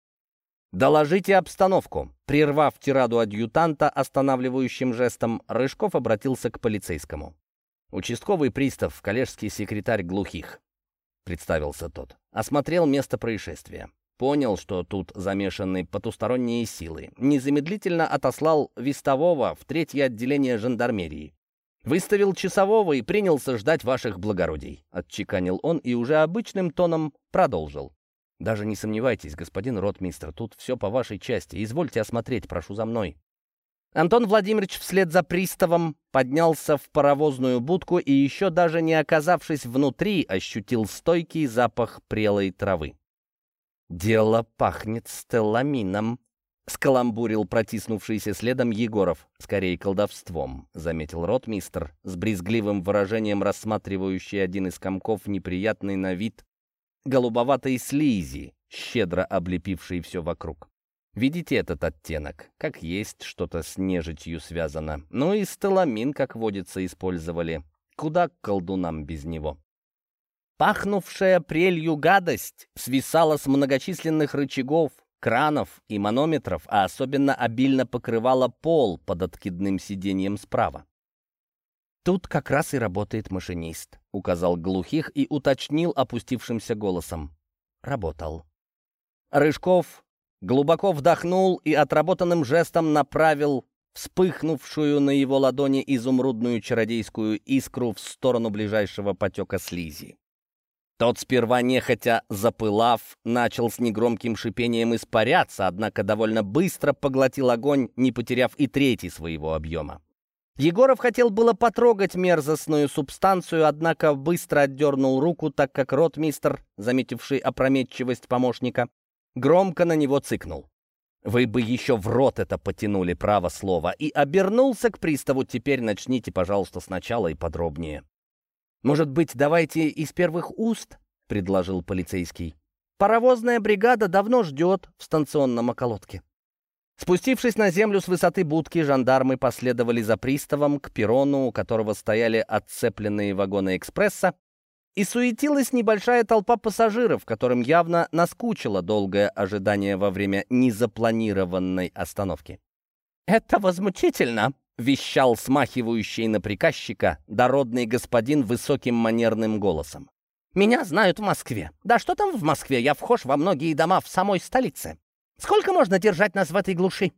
«Доложите обстановку». Прервав тираду адъютанта останавливающим жестом, Рыжков обратился к полицейскому. «Участковый пристав, коллежский секретарь глухих», — представился тот. Осмотрел место происшествия. Понял, что тут замешаны потусторонние силы. Незамедлительно отослал вестового в третье отделение жандармерии. «Выставил часового и принялся ждать ваших благородий», — отчеканил он и уже обычным тоном продолжил. «Даже не сомневайтесь, господин ротмистр, тут все по вашей части. Извольте осмотреть, прошу за мной». Антон Владимирович вслед за приставом поднялся в паровозную будку и еще даже не оказавшись внутри, ощутил стойкий запах прелой травы. «Дело пахнет стелламином», — скаламбурил протиснувшийся следом Егоров. «Скорее колдовством», — заметил ротмистр, с брезгливым выражением рассматривающий один из комков неприятный на вид голубоватой слизи, щедро облепившей все вокруг. Видите этот оттенок? Как есть что-то с нежитью связано. Ну и стеламин, как водится, использовали. Куда колдунам без него? Пахнувшая прелью гадость свисала с многочисленных рычагов, кранов и манометров, а особенно обильно покрывала пол под откидным сиденьем справа. «Тут как раз и работает машинист», — указал глухих и уточнил опустившимся голосом. «Работал». Рыжков глубоко вдохнул и отработанным жестом направил вспыхнувшую на его ладони изумрудную чародейскую искру в сторону ближайшего потека слизи. Тот сперва нехотя запылав, начал с негромким шипением испаряться, однако довольно быстро поглотил огонь, не потеряв и трети своего объема. Егоров хотел было потрогать мерзостную субстанцию, однако быстро отдернул руку, так как ротмистр, заметивший опрометчивость помощника, громко на него цыкнул. «Вы бы еще в рот это потянули, право слово!» И обернулся к приставу. «Теперь начните, пожалуйста, сначала и подробнее». «Может быть, давайте из первых уст?» — предложил полицейский. «Паровозная бригада давно ждет в станционном околотке». Спустившись на землю с высоты будки, жандармы последовали за приставом к перрону, у которого стояли отцепленные вагоны экспресса, и суетилась небольшая толпа пассажиров, которым явно наскучило долгое ожидание во время незапланированной остановки. «Это возмутительно!» — вещал смахивающий на приказчика дородный господин высоким манерным голосом. «Меня знают в Москве. Да что там в Москве? Я вхож во многие дома в самой столице. Сколько можно держать нас в этой глуши?»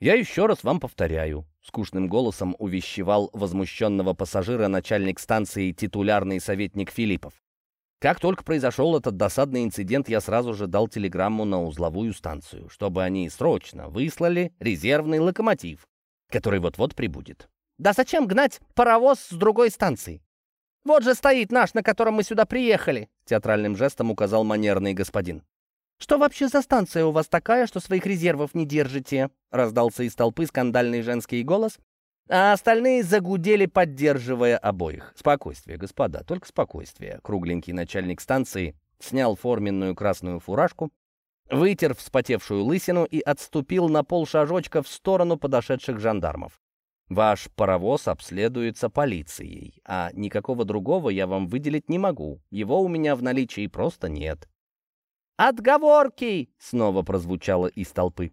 «Я еще раз вам повторяю», — скучным голосом увещевал возмущенного пассажира начальник станции титулярный советник Филиппов. Как только произошел этот досадный инцидент, я сразу же дал телеграмму на узловую станцию, чтобы они срочно выслали резервный локомотив, который вот-вот прибудет. «Да зачем гнать паровоз с другой станции? Вот же стоит наш, на котором мы сюда приехали!» Театральным жестом указал манерный господин. «Что вообще за станция у вас такая, что своих резервов не держите?» Раздался из толпы скандальный женский голос, а остальные загудели, поддерживая обоих. «Спокойствие, господа, только спокойствие». Кругленький начальник станции снял форменную красную фуражку, вытер вспотевшую лысину и отступил на полшажочка в сторону подошедших жандармов. «Ваш паровоз обследуется полицией, а никакого другого я вам выделить не могу. Его у меня в наличии просто нет. «Отговорки!» — снова прозвучало из толпы.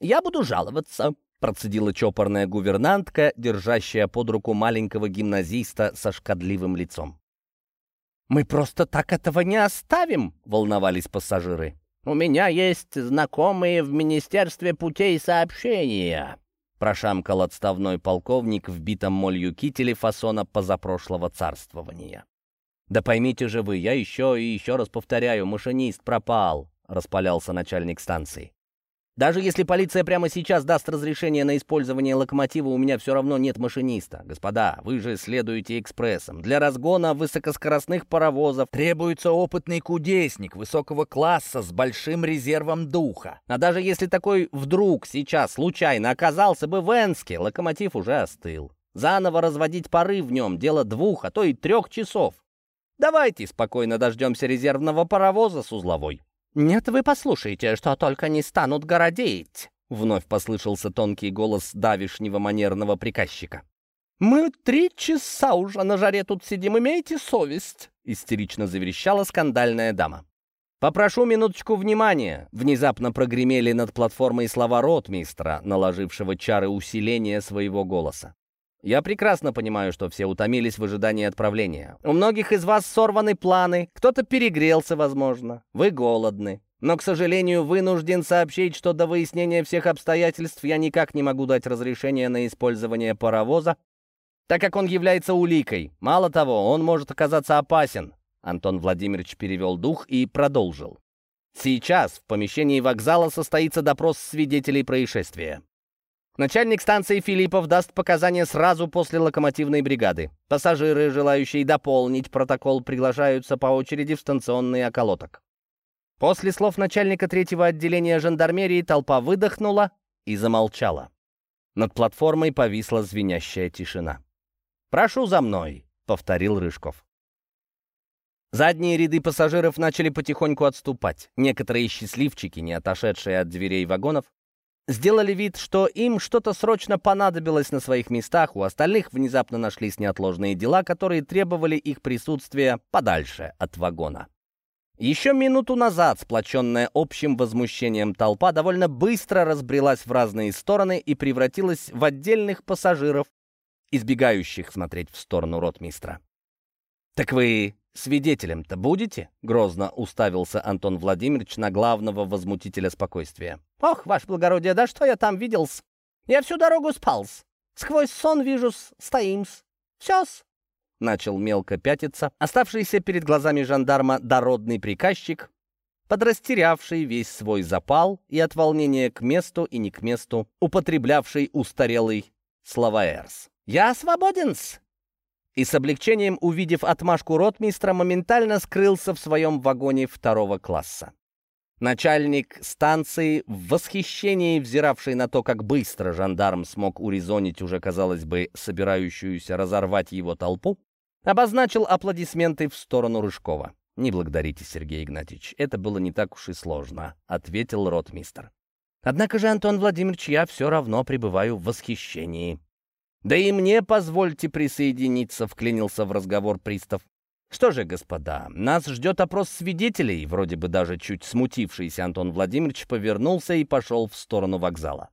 «Я буду жаловаться», — процедила чопорная гувернантка, держащая под руку маленького гимназиста со шкодливым лицом. «Мы просто так этого не оставим!» — волновались пассажиры. «У меня есть знакомые в Министерстве путей сообщения», — прошамкал отставной полковник в битом молью кителе фасона позапрошлого царствования. «Да поймите же вы, я еще и еще раз повторяю, машинист пропал», — распалялся начальник станции. «Даже если полиция прямо сейчас даст разрешение на использование локомотива, у меня все равно нет машиниста. Господа, вы же следуете экспрессом. Для разгона высокоскоростных паровозов требуется опытный кудесник высокого класса с большим резервом духа. А даже если такой вдруг сейчас случайно оказался бы в Энске, локомотив уже остыл. Заново разводить пары в нем — дело двух, а то и трех часов. Давайте спокойно дождемся резервного паровоза с узловой». «Нет, вы послушайте, что только не станут городить», — вновь послышался тонкий голос давишнего манерного приказчика. «Мы три часа уже на жаре тут сидим, имейте совесть», — истерично заверещала скандальная дама. «Попрошу минуточку внимания!» Внезапно прогремели над платформой слова ротмистра, наложившего чары усиления своего голоса. Я прекрасно понимаю, что все утомились в ожидании отправления. У многих из вас сорваны планы, кто-то перегрелся, возможно. Вы голодны. Но, к сожалению, вынужден сообщить, что до выяснения всех обстоятельств я никак не могу дать разрешение на использование паровоза, так как он является уликой. Мало того, он может оказаться опасен. Антон Владимирович перевел дух и продолжил. Сейчас в помещении вокзала состоится допрос свидетелей происшествия. Начальник станции Филиппов даст показания сразу после локомотивной бригады. Пассажиры, желающие дополнить протокол, приглашаются по очереди в станционный околоток. После слов начальника третьего отделения жандармерии толпа выдохнула и замолчала. Над платформой повисла звенящая тишина. «Прошу за мной», — повторил Рыжков. Задние ряды пассажиров начали потихоньку отступать. Некоторые счастливчики, не отошедшие от дверей вагонов, сделали вид, что им что-то срочно понадобилось на своих местах, у остальных внезапно нашлись неотложные дела, которые требовали их присутствия подальше от вагона. Еще минуту назад сплоченная общим возмущением толпа довольно быстро разбрелась в разные стороны и превратилась в отдельных пассажиров, избегающих смотреть в сторону ротмистра. «Так вы свидетелем-то будете?» — грозно уставился Антон Владимирович на главного возмутителя спокойствия. «Ох, ваше благородие, да что я там видел-с? Я всю дорогу спал-с. Сквозь сон вижу-с, стоим-с. Все-с». Начал мелко пятиться, оставшийся перед глазами жандарма дородный приказчик, подрастерявший весь свой запал и от волнения к месту и не к месту, употреблявший устарелый словаэрс. «Я свободен-с!» И с облегчением, увидев отмашку ротмистра, моментально скрылся в своем вагоне второго класса. Начальник станции, в восхищении взиравший на то, как быстро жандарм смог урезонить уже, казалось бы, собирающуюся разорвать его толпу, обозначил аплодисменты в сторону Рыжкова. «Не благодарите, Сергей Игнатьевич, это было не так уж и сложно», — ответил ротмистр. Однако же, Антон Владимирович, я все равно пребываю в восхищении. «Да и мне позвольте присоединиться», — вклинился в разговор пристав. «Что же, господа, нас ждет опрос свидетелей», вроде бы даже чуть смутившийся Антон Владимирович повернулся и пошел в сторону вокзала.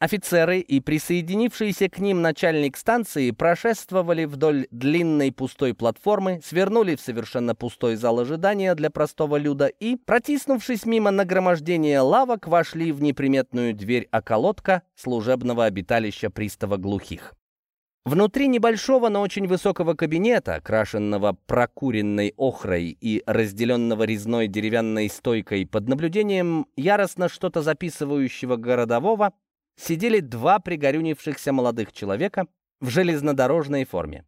Офицеры и присоединившийся к ним начальник станции прошествовали вдоль длинной пустой платформы, свернули в совершенно пустой зал ожидания для простого люда и, протиснувшись мимо нагромождения лавок, вошли в неприметную дверь околотка служебного обиталища пристава глухих. Внутри небольшого, но очень высокого кабинета, крашенного прокуренной охрой и разделенного резной деревянной стойкой под наблюдением яростно что-то записывающего городового, сидели два пригорюнившихся молодых человека в железнодорожной форме.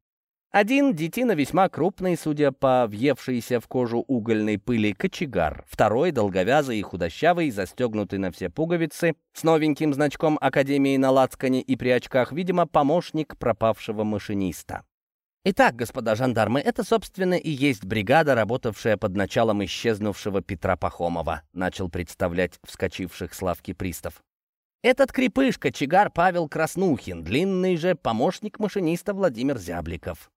Один детина весьма крупный, судя по въевшейся в кожу угольной пыли, кочегар. Второй долговязый и худощавый, застегнутый на все пуговицы, с новеньким значком Академии на лацкане и при очках, видимо, помощник пропавшего машиниста. Итак, господа жандармы, это, собственно, и есть бригада, работавшая под началом исчезнувшего Петра Пахомова, начал представлять вскочивших с лавки пристав. Этот крепыш, кочегар Павел Краснухин, длинный же помощник машиниста Владимир Зябликов.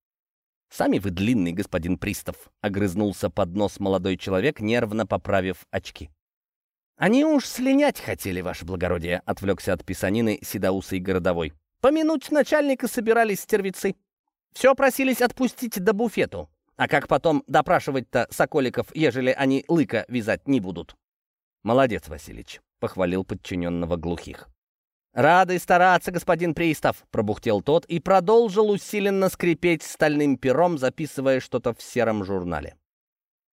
«Сами вы длинный, господин Пристав», — огрызнулся под нос молодой человек, нервно поправив очки. «Они уж слинять хотели, ваше благородие», — отвлекся от писанины седоусый городовой. «Помянуть начальника собирались стервицы. Все просились отпустить до буфету. А как потом допрашивать-то соколиков, ежели они лыка вязать не будут?» «Молодец, Василич», — похвалил подчиненного глухих. «Рады стараться, господин пристав», — пробухтел тот и продолжил усиленно скрипеть стальным пером, записывая что-то в сером журнале.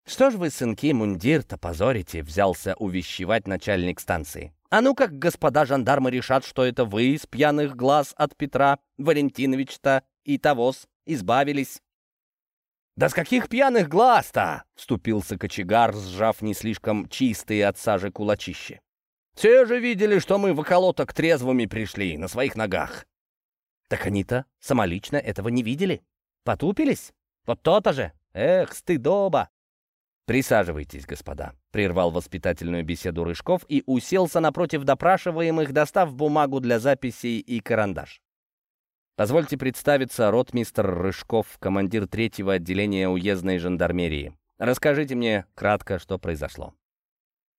«Что ж вы, сынки, мундир-то позорите?» — взялся увещевать начальник станции. «А ну как господа жандармы решат, что это вы из пьяных глаз от Петра Валентиновича-то и тогос избавились?» «Да с каких пьяных глаз-то?» — вступился кочегар, сжав не слишком чистые от сажи кулачище. «Все же видели, что мы в околоток трезвыми пришли, на своих ногах». «Так они-то самолично этого не видели. Потупились? Вот то-то же! Эх, стыдоба!» «Присаживайтесь, господа», — прервал воспитательную беседу Рыжков и уселся напротив допрашиваемых, достав бумагу для записей и карандаш. Позвольте представиться, ротмистр Рыжков, командир третьего отделения уездной жандармерии. Расскажите мне кратко, что произошло.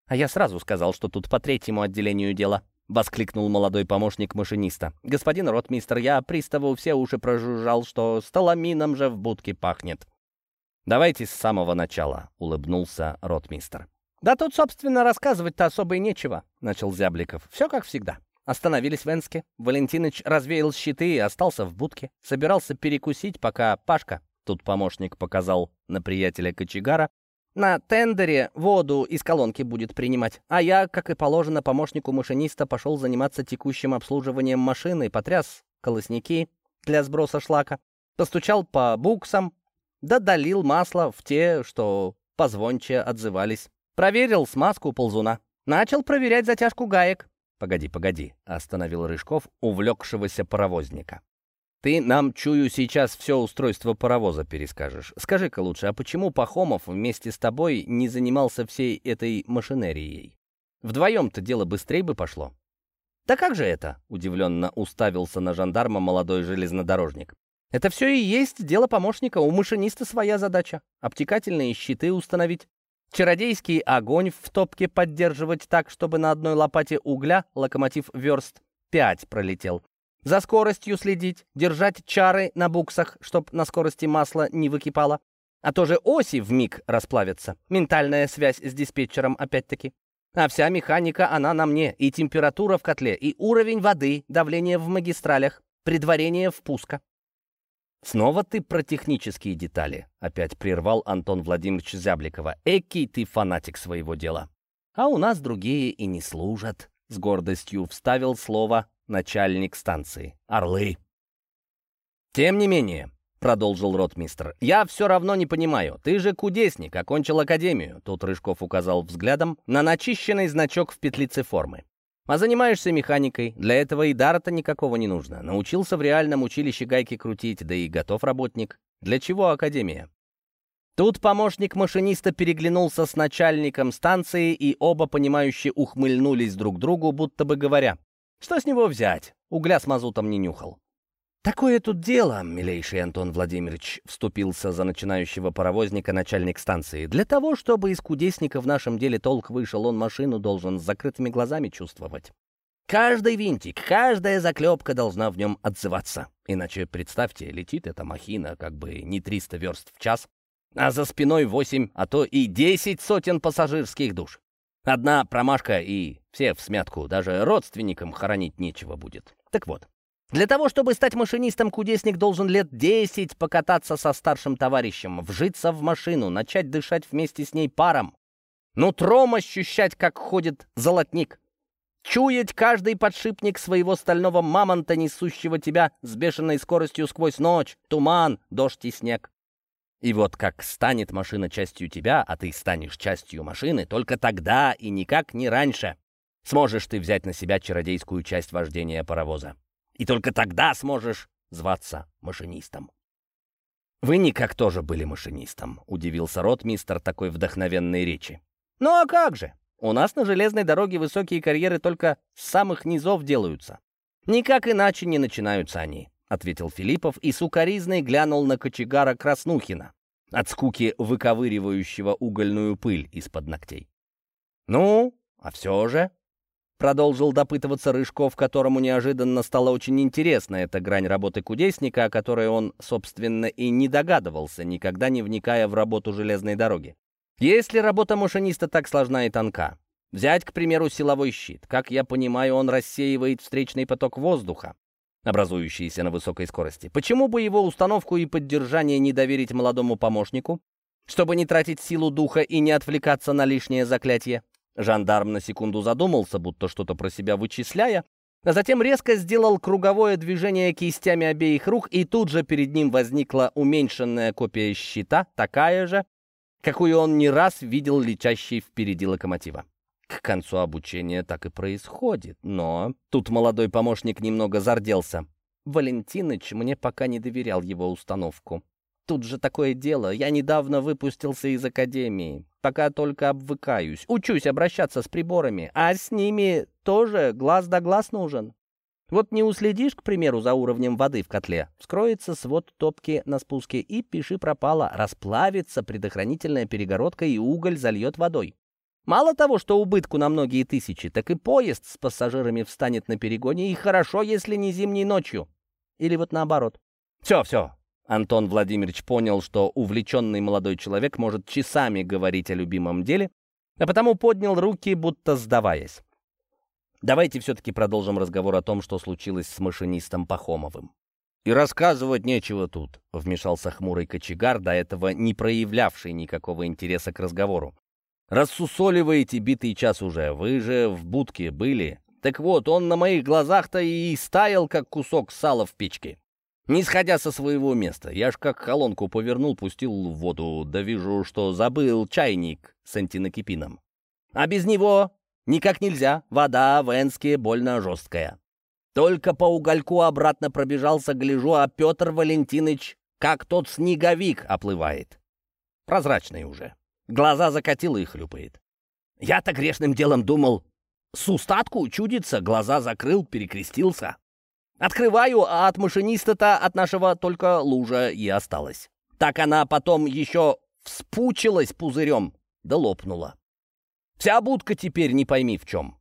А я сразу сказал, что тут по третьему отделению дело. — воскликнул молодой помощник машиниста. «Господин ротмистр, я приставу все уши прожужжал, что сталамином же в будке пахнет». «Давайте с самого начала», — улыбнулся ротмистр. «Да тут, собственно, рассказывать-то особо и нечего», — начал Зябликов. «Все как всегда. Остановились в Энске. Валентиныч развеял щиты и остался в будке. Собирался перекусить, пока Пашка, тут помощник показал на приятеля кочегара, на тендере воду из колонки будет принимать. А я, как и положено помощнику машиниста, пошел заниматься текущим обслуживанием машины, потряс колосники для сброса шлака, постучал по буксам, да долил масло в те, что позвонче отзывались. Проверил смазку ползуна. Начал проверять затяжку гаек. «Погоди, погоди», — остановил Рыжков увлекшегося паровозника. «Ты нам, чую, сейчас все устройство паровоза перескажешь. Скажи-ка лучше, а почему Пахомов вместе с тобой не занимался всей этой машинерией? Вдвоем-то дело быстрее бы пошло». «Да как же это?» — удивленно уставился на жандарма молодой железнодорожник. «Это все и есть дело помощника. У машиниста своя задача. Обтекательные щиты установить, Чародейский огонь в топке поддерживать так, чтобы на одной лопате угля локомотив верст 5 пролетел. За скоростью следить, держать чары на буксах, чтоб на скорости масло не выкипало. А то же оси в миг расплавятся. Ментальная связь с диспетчером опять-таки. А вся механика, она на мне. И температура в котле, и уровень воды, давление в магистралях, предварение впуска. «Снова ты про технические детали», — опять прервал Антон Владимирович Зябликова. «Экий ты фанатик своего дела». «А у нас другие и не служат», — с гордостью вставил слово начальник станции. «Орлы». «Тем не менее», — продолжил ротмистр, — «я все равно не понимаю. Ты же кудесник, окончил академию». Тут Рыжков указал взглядом на начищенный значок в петлице формы. А занимаешься механикой. Для этого и дара-то никакого не нужно. Научился в реальном училище гайки крутить, да и готов работник. Для чего академия? Тут помощник машиниста переглянулся с начальником станции, и оба, понимающе ухмыльнулись друг другу, будто бы говоря, что с него взять, угля с мазутом не нюхал. «Такое тут дело, милейший Антон Владимирович», — вступился за начинающего паровозника начальник станции. «Для того, чтобы из кудесника в нашем деле толк вышел, он машину должен с закрытыми глазами чувствовать. Каждый винтик, каждая заклепка должна в нем отзываться. Иначе, представьте, летит эта махина как бы не 300 верст в час, а за спиной восемь, а то и десять сотен пассажирских душ. Одна промашка и все в смятку, даже родственникам хоронить нечего будет. Так вот, для того, чтобы стать машинистом, кудесник должен лет десять покататься со старшим товарищем, вжиться в машину, начать дышать вместе с ней паром, нутром ощущать, как ходит золотник, чуять каждый подшипник своего стального мамонта, несущего тебя с бешеной скоростью сквозь ночь, туман, дождь и снег. И вот как станет машина частью тебя, а ты станешь частью машины, только тогда и никак не раньше сможешь ты взять на себя чародейскую часть вождения паровоза. И только тогда сможешь зваться машинистом. «Вы никак тоже были машинистом», — удивился ротмистер такой вдохновенной речи. «Ну а как же? У нас на железной дороге высокие карьеры только с самых низов делаются. Никак иначе не начинаются они. — ответил Филиппов и сукоризной глянул на кочегара Краснухина, от скуки выковыривающего угольную пыль из-под ногтей. «Ну, а все же...» — продолжил допытываться Рыжков, которому неожиданно стало очень интересна эта грань работы кудесника, о которой он, собственно, и не догадывался, никогда не вникая в работу железной дороги. Если работа машиниста так сложна и тонка, взять, к примеру, силовой щит, как я понимаю, он рассеивает встречный поток воздуха, образующиеся на высокой скорости. Почему бы его установку и поддержание не доверить молодому помощнику, чтобы не тратить силу духа и не отвлекаться на лишнее заклятие? Жандарм на секунду задумался, будто что-то про себя вычисляя, а затем резко сделал круговое движение кистями обеих рук, и тут же перед ним возникла уменьшенная копия щита, такая же, какую он не раз видел летящей впереди локомотива. К концу обучения так и происходит, но... Тут молодой помощник немного зарделся. Валентиныч мне пока не доверял его установку. Тут же такое дело. Я недавно выпустился из академии. Пока только обвыкаюсь. Учусь обращаться с приборами. А с ними тоже глаз да глаз нужен. Вот не уследишь, к примеру, за уровнем воды в котле. Вскроется свод топки на спуске и пиши пропало. Расплавится предохранительная перегородка и уголь зальет водой. Мало того, что убытку на многие тысячи, так и поезд с пассажирами встанет на перегоне, и хорошо, если не зимней ночью. Или вот наоборот. Все, все. Антон Владимирович понял, что увлеченный молодой человек может часами говорить о любимом деле, а потому поднял руки, будто сдаваясь. Давайте все-таки продолжим разговор о том, что случилось с машинистом Пахомовым. «И рассказывать нечего тут», — вмешался хмурый кочегар, до этого не проявлявший никакого интереса к разговору. Рассусоливаете битый час уже. Вы же в будке были. Так вот, он на моих глазах-то и стаял, как кусок сала в печке. Не сходя со своего места, я ж как колонку повернул, пустил в воду, да вижу, что забыл чайник с антинакипином. А без него никак нельзя, вода в Энске больно жесткая. Только по угольку обратно пробежался, гляжу, а Петр Валентинович, как тот снеговик, оплывает. Прозрачный уже. Глаза закатил и хлюпает. Я-то грешным делом думал, с устатку чудится, глаза закрыл, перекрестился. Открываю, а от машиниста-то от нашего только лужа и осталась. Так она потом еще вспучилась пузырем, да лопнула. Вся будка теперь не пойми в чем.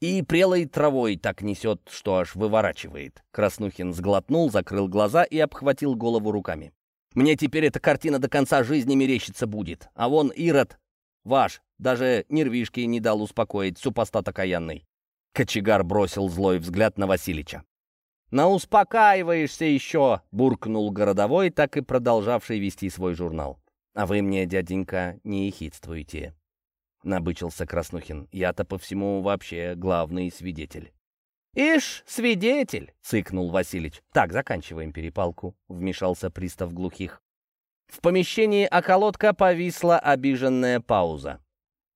И прелой травой так несет, что аж выворачивает. Краснухин сглотнул, закрыл глаза и обхватил голову руками. Мне теперь эта картина до конца жизни мерещиться будет. А вон Ирод, ваш, даже нервишки не дал успокоить, супостат окаянный». Кочегар бросил злой взгляд на Василича. «На успокаиваешься еще!» — буркнул городовой, так и продолжавший вести свой журнал. «А вы мне, дяденька, не ехидствуете!» — набычился Краснухин. «Я-то по всему вообще главный свидетель». «Ишь, свидетель!» — цыкнул Василич. «Так, заканчиваем перепалку», — вмешался пристав глухих. В помещении околотка повисла обиженная пауза.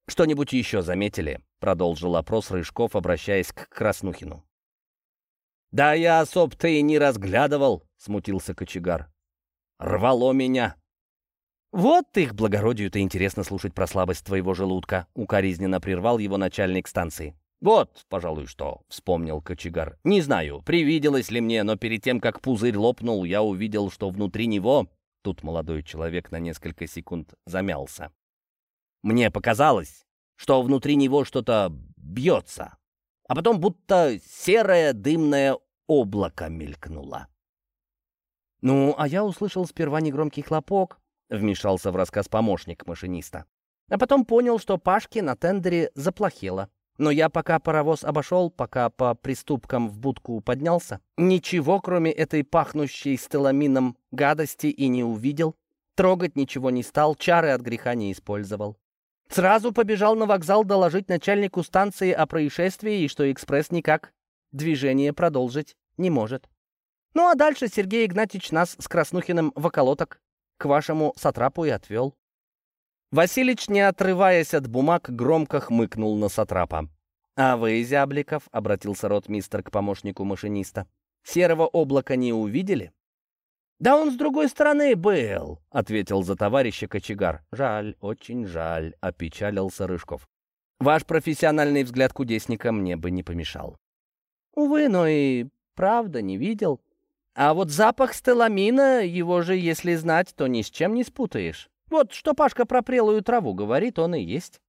«Что-нибудь еще заметили?» — продолжил опрос Рыжков, обращаясь к Краснухину. «Да я особ-то и не разглядывал», — смутился кочегар. «Рвало меня». «Вот их благородию-то интересно слушать про слабость твоего желудка», — укоризненно прервал его начальник станции. «Вот, пожалуй, что», — вспомнил кочегар. «Не знаю, привиделось ли мне, но перед тем, как пузырь лопнул, я увидел, что внутри него...» Тут молодой человек на несколько секунд замялся. «Мне показалось, что внутри него что-то бьется, а потом будто серое дымное облако мелькнуло». «Ну, а я услышал сперва негромкий хлопок», — вмешался в рассказ помощник машиниста. «А потом понял, что Пашке на тендере заплохело. Но я пока паровоз обошел, пока по приступкам в будку поднялся, ничего, кроме этой пахнущей стеламином гадости и не увидел. Трогать ничего не стал, чары от греха не использовал. Сразу побежал на вокзал доложить начальнику станции о происшествии и что экспресс никак движение продолжить не может. Ну а дальше Сергей Игнатьевич нас с Краснухиным в околоток к вашему сатрапу и отвел. Василич, не отрываясь от бумаг, громко хмыкнул на Сатрапа. «А вы, Зябликов», — обратился ротмистр к помощнику машиниста, — «серого облака не увидели?» «Да он с другой стороны был», — ответил за товарища кочегар. «Жаль, очень жаль», — опечалился Рыжков. «Ваш профессиональный взгляд кудесника мне бы не помешал». «Увы, но и правда не видел. А вот запах стеламина, его же, если знать, то ни с чем не спутаешь. Вот что Пашка про прелую траву говорит, он и есть.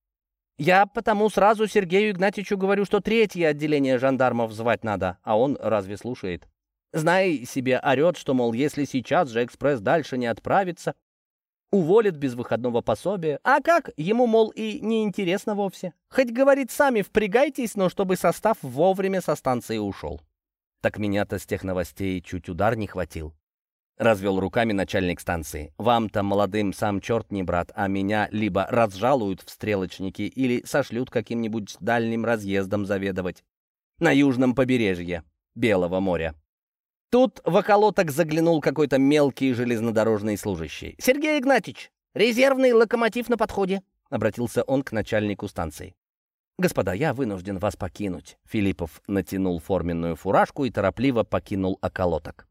Я потому сразу Сергею Игнатьевичу говорю, что третье отделение жандармов звать надо, а он разве слушает? Знай себе, орет, что, мол, если сейчас же экспресс дальше не отправится, уволит без выходного пособия. А как? Ему, мол, и не интересно вовсе. Хоть, говорит, сами впрягайтесь, но чтобы состав вовремя со станции ушел. Так меня-то с тех новостей чуть удар не хватил. Развел руками начальник станции. «Вам-то, молодым, сам черт не брат, а меня либо разжалуют в стрелочники или сошлют каким-нибудь дальним разъездом заведовать. На южном побережье Белого моря». Тут в околоток заглянул какой-то мелкий железнодорожный служащий. «Сергей Игнатьевич, резервный локомотив на подходе», — обратился он к начальнику станции. «Господа, я вынужден вас покинуть». Филиппов натянул форменную фуражку и торопливо покинул околоток.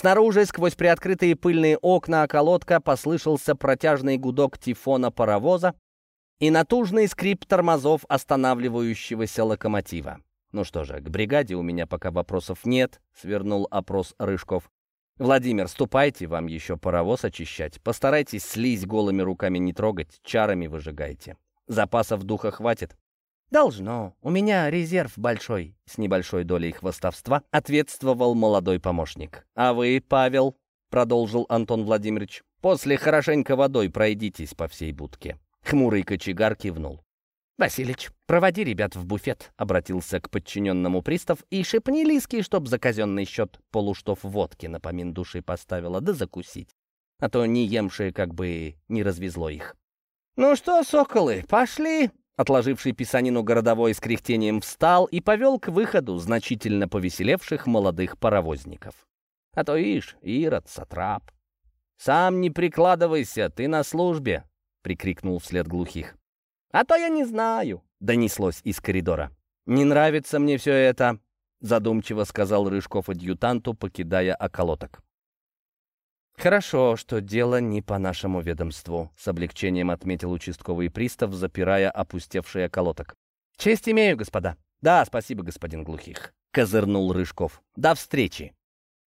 Снаружи, сквозь приоткрытые пыльные окна околотка, послышался протяжный гудок тифона паровоза и натужный скрип тормозов останавливающегося локомотива. «Ну что же, к бригаде у меня пока вопросов нет», — свернул опрос Рыжков. «Владимир, ступайте, вам еще паровоз очищать. Постарайтесь слизь голыми руками не трогать, чарами выжигайте. Запасов духа хватит?» «Должно. У меня резерв большой», — с небольшой долей хвостовства ответствовал молодой помощник. «А вы, Павел», — продолжил Антон Владимирович, «после хорошенько водой пройдитесь по всей будке». Хмурый кочегар кивнул. «Василич, проводи ребят в буфет», — обратился к подчиненному пристав, «и шепни Лиски, чтоб за казенный счет полуштов водки на помин души поставила, да закусить. А то не емшие как бы не развезло их». «Ну что, соколы, пошли!» Отложивший писанину городовой с кряхтением встал и повел к выходу значительно повеселевших молодых паровозников. А то ишь, Ирод, Сатрап. «Сам не прикладывайся, ты на службе!» — прикрикнул вслед глухих. «А то я не знаю!» — донеслось из коридора. «Не нравится мне все это!» — задумчиво сказал Рыжков адъютанту, покидая околоток. «Хорошо, что дело не по нашему ведомству», — с облегчением отметил участковый пристав, запирая опустевший околоток. «Честь имею, господа». «Да, спасибо, господин Глухих», — козырнул Рыжков. «До встречи».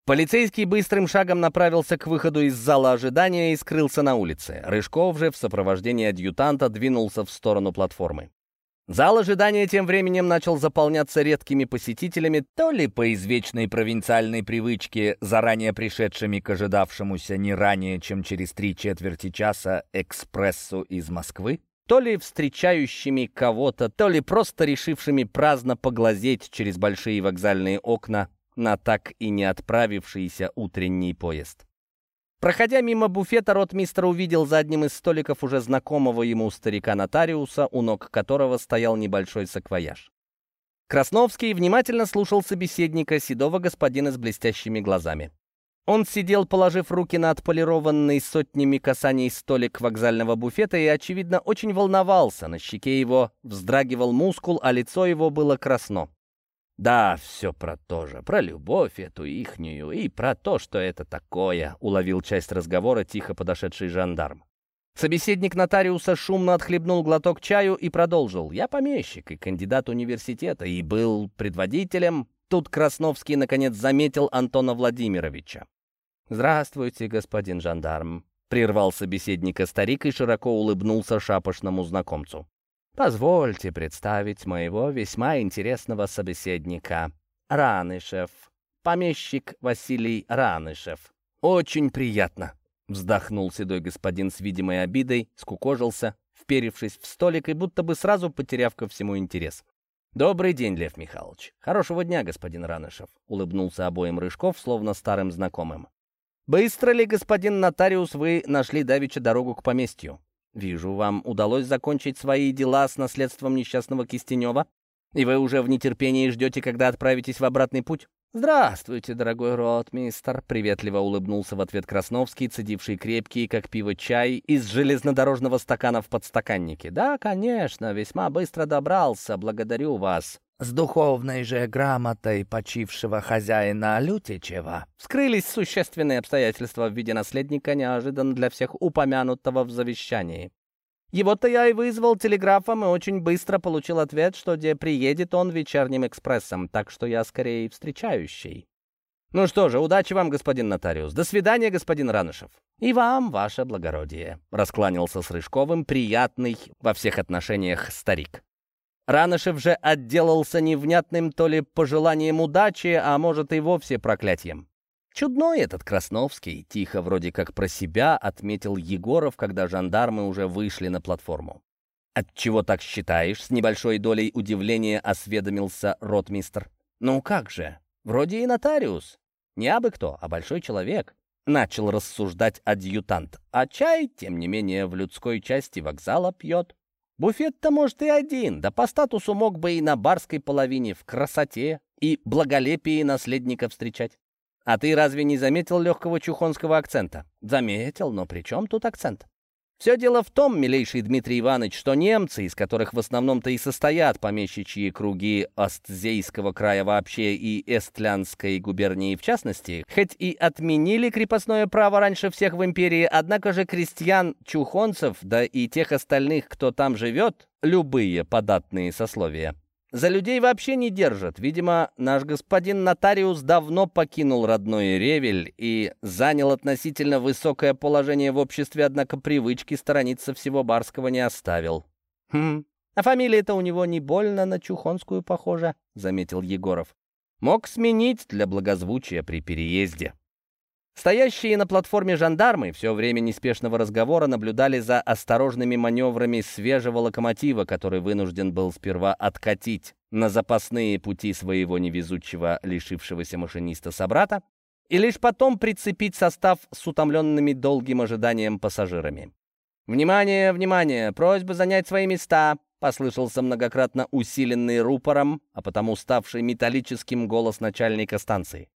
Полицейский быстрым шагом направился к выходу из зала ожидания и скрылся на улице. Рыжков же в сопровождении адъютанта двинулся в сторону платформы. Зал ожидания тем временем начал заполняться редкими посетителями, то ли по извечной провинциальной привычке, заранее пришедшими к ожидавшемуся не ранее, чем через три четверти часа экспрессу из Москвы, то ли встречающими кого-то, то ли просто решившими праздно поглазеть через большие вокзальные окна на так и не отправившийся утренний поезд. Проходя мимо буфета, ротмистр увидел за одним из столиков уже знакомого ему старика-нотариуса, у ног которого стоял небольшой саквояж. Красновский внимательно слушал собеседника, седого господина с блестящими глазами. Он сидел, положив руки на отполированный сотнями касаний столик вокзального буфета и, очевидно, очень волновался. На щеке его вздрагивал мускул, а лицо его было красно. «Да, все про то же, про любовь эту ихнюю и про то, что это такое», — уловил часть разговора тихо подошедший жандарм. Собеседник нотариуса шумно отхлебнул глоток чаю и продолжил. «Я помещик и кандидат университета, и был предводителем...» Тут Красновский, наконец, заметил Антона Владимировича. «Здравствуйте, господин жандарм», — прервал собеседника старик и широко улыбнулся шапошному знакомцу. «Позвольте представить моего весьма интересного собеседника. Ранышев, помещик Василий Ранышев». «Очень приятно», Вздохнул седой господин с видимой обидой, скукожился, вперившись в столик и будто бы сразу потеряв ко всему интерес. «Добрый день, Лев Михайлович. Хорошего дня, господин Ранышев», — улыбнулся обоим Рыжков, словно старым знакомым. «Быстро ли, господин нотариус, вы нашли давеча дорогу к поместью? Вижу, вам удалось закончить свои дела с наследством несчастного Кистенева, и вы уже в нетерпении ждете, когда отправитесь в обратный путь?» «Здравствуйте, дорогой ротмистер!» — приветливо улыбнулся в ответ Красновский, цедивший крепкий, как пиво, чай из железнодорожного стакана в подстаканнике. «Да, конечно, весьма быстро добрался, благодарю вас!» С духовной же грамотой почившего хозяина Лютичева вскрылись существенные обстоятельства в виде наследника, неожиданно для всех упомянутого в завещании. Его-то я и вызвал телеграфом и очень быстро получил ответ, что где приедет он вечерним экспрессом, так что я скорее встречающий. Ну что же, удачи вам, господин нотариус. До свидания, господин Ранышев. И вам, ваше благородие, раскланялся с Рыжковым приятный во всех отношениях старик. Ранышев же отделался невнятным то ли пожеланием удачи, а может и вовсе проклятием. Чудной этот Красновский, тихо, вроде как про себя, отметил Егоров, когда жандармы уже вышли на платформу. От чего так считаешь?» — с небольшой долей удивления осведомился ротмистр. «Ну как же? Вроде и нотариус. Не абы кто, а большой человек». Начал рассуждать адъютант. А чай, тем не менее, в людской части вокзала пьет. Буфет-то, может, и один, да по статусу мог бы и на барской половине в красоте и благолепии наследника встречать. А ты разве не заметил легкого чухонского акцента? Заметил, но при чем тут акцент? Все дело в том, милейший Дмитрий Иванович, что немцы, из которых в основном-то и состоят помещичьи круги Остзейского края вообще и Эстлянской губернии в частности, хоть и отменили крепостное право раньше всех в империи, однако же крестьян-чухонцев, да и тех остальных, кто там живет, любые податные сословия, за людей вообще не держат. Видимо, наш господин нотариус давно покинул родной Ревель и занял относительно высокое положение в обществе, однако привычки сторониться всего барского не оставил. «Хм, а фамилия-то у него не больно на Чухонскую похожа», — заметил Егоров. «Мог сменить для благозвучия при переезде». Стоящие на платформе жандармы все время неспешного разговора наблюдали за осторожными маневрами свежего локомотива, который вынужден был сперва откатить на запасные пути своего невезучего лишившегося машиниста собрата и лишь потом прицепить состав с утомленными долгим ожиданием пассажирами. «Внимание, внимание! Просьба занять свои места!» послышался многократно усиленный рупором, а потому ставший металлическим голос начальника станции.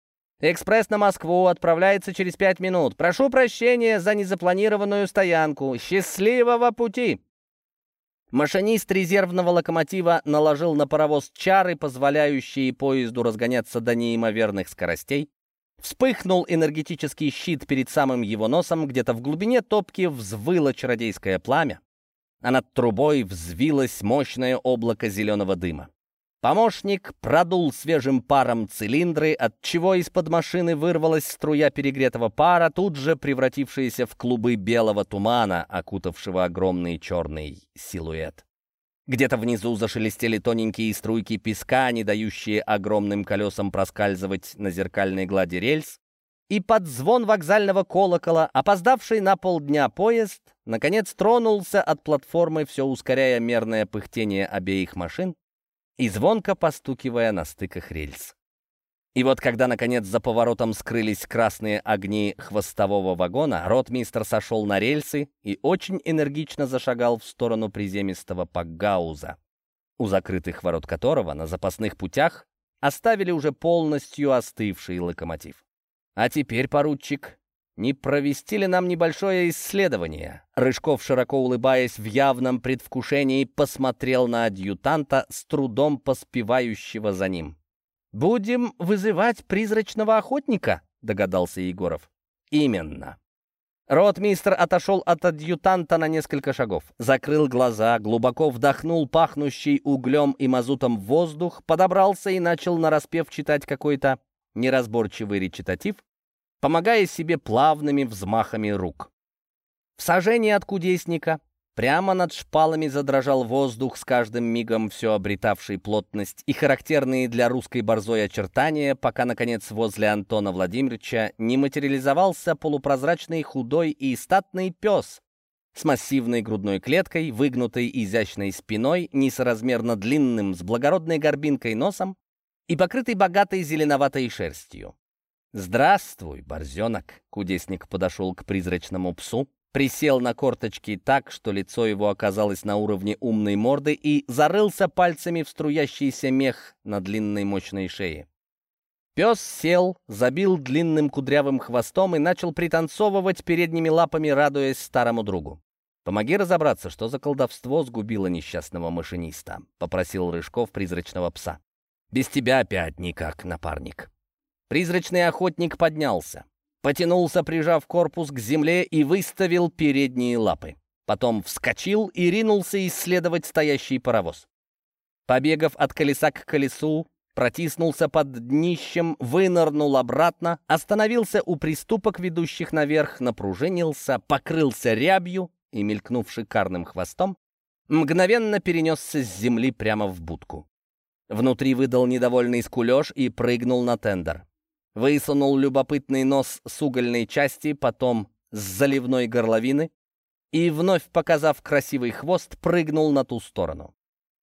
Экспресс на Москву отправляется через пять минут. Прошу прощения за незапланированную стоянку. Счастливого пути!» Машинист резервного локомотива наложил на паровоз чары, позволяющие поезду разгоняться до неимоверных скоростей. Вспыхнул энергетический щит перед самым его носом, где-то в глубине топки взвыло чародейское пламя, а над трубой взвилось мощное облако зеленого дыма. Помощник продул свежим паром цилиндры, от чего из-под машины вырвалась струя перегретого пара, тут же превратившаяся в клубы белого тумана, окутавшего огромный черный силуэт. Где-то внизу зашелестели тоненькие струйки песка, не дающие огромным колесам проскальзывать на зеркальной глади рельс, и под звон вокзального колокола, опоздавший на полдня поезд, наконец тронулся от платформы, все ускоряя мерное пыхтение обеих машин, и звонко постукивая на стыках рельс. И вот когда, наконец, за поворотом скрылись красные огни хвостового вагона, ротмистр сошел на рельсы и очень энергично зашагал в сторону приземистого пакгауза, у закрытых ворот которого на запасных путях оставили уже полностью остывший локомотив. А теперь, поручик, не провести ли нам небольшое исследование?» Рыжков, широко улыбаясь в явном предвкушении, посмотрел на адъютанта, с трудом поспевающего за ним. «Будем вызывать призрачного охотника?» — догадался Егоров. «Именно. Ротмистр отошел от адъютанта на несколько шагов, закрыл глаза, глубоко вдохнул пахнущий углем и мазутом воздух, подобрался и начал нараспев читать какой-то неразборчивый речитатив, помогая себе плавными взмахами рук. В сажении от кудесника Прямо над шпалами задрожал воздух, с каждым мигом все обретавший плотность и характерные для русской борзой очертания, пока, наконец, возле Антона Владимировича не материализовался полупрозрачный худой и статный пес с массивной грудной клеткой, выгнутой изящной спиной, несоразмерно длинным, с благородной горбинкой носом и покрытой богатой зеленоватой шерстью. «Здравствуй, борзенок!» — кудесник подошел к призрачному псу, присел на корточки так, что лицо его оказалось на уровне умной морды и зарылся пальцами в струящийся мех на длинной мощной шее. Пес сел, забил длинным кудрявым хвостом и начал пританцовывать передними лапами, радуясь старому другу. «Помоги разобраться, что за колдовство сгубило несчастного машиниста», — попросил Рыжков призрачного пса. «Без тебя опять никак, напарник». Призрачный охотник поднялся потянулся, прижав корпус к земле и выставил передние лапы. Потом вскочил и ринулся исследовать стоящий паровоз. Побегав от колеса к колесу, протиснулся под днищем, вынырнул обратно, остановился у приступок, ведущих наверх, напружинился, покрылся рябью и, мелькнув шикарным хвостом, мгновенно перенесся с земли прямо в будку. Внутри выдал недовольный скулеж и прыгнул на тендер высунул любопытный нос с угольной части, потом с заливной горловины и, вновь показав красивый хвост, прыгнул на ту сторону.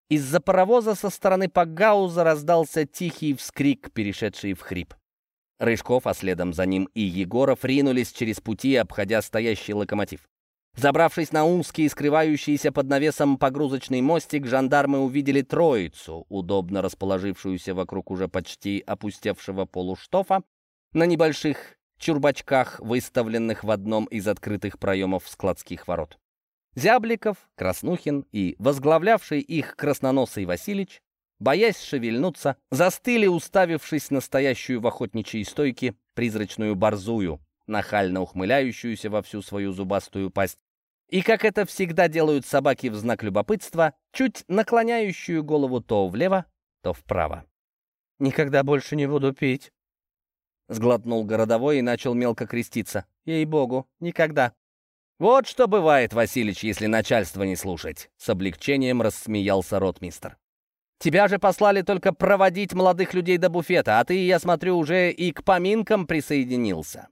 Из-за паровоза со стороны Пагауза раздался тихий вскрик, перешедший в хрип. Рыжков, а следом за ним и Егоров ринулись через пути, обходя стоящий локомотив. Забравшись на узкий, скрывающийся под навесом погрузочный мостик, жандармы увидели троицу, удобно расположившуюся вокруг уже почти опустевшего полуштофа, на небольших чурбачках, выставленных в одном из открытых проемов складских ворот. Зябликов, Краснухин и возглавлявший их красноносый Василич, боясь шевельнуться, застыли, уставившись на стоящую в охотничьей стойке призрачную борзую, нахально ухмыляющуюся во всю свою зубастую пасть, и, как это всегда делают собаки в знак любопытства, чуть наклоняющую голову то влево, то вправо. «Никогда больше не буду пить», — сглотнул городовой и начал мелко креститься. «Ей-богу, никогда». «Вот что бывает, Василич, если начальство не слушать», — с облегчением рассмеялся ротмистр. «Тебя же послали только проводить молодых людей до буфета, а ты, я смотрю, уже и к поминкам присоединился».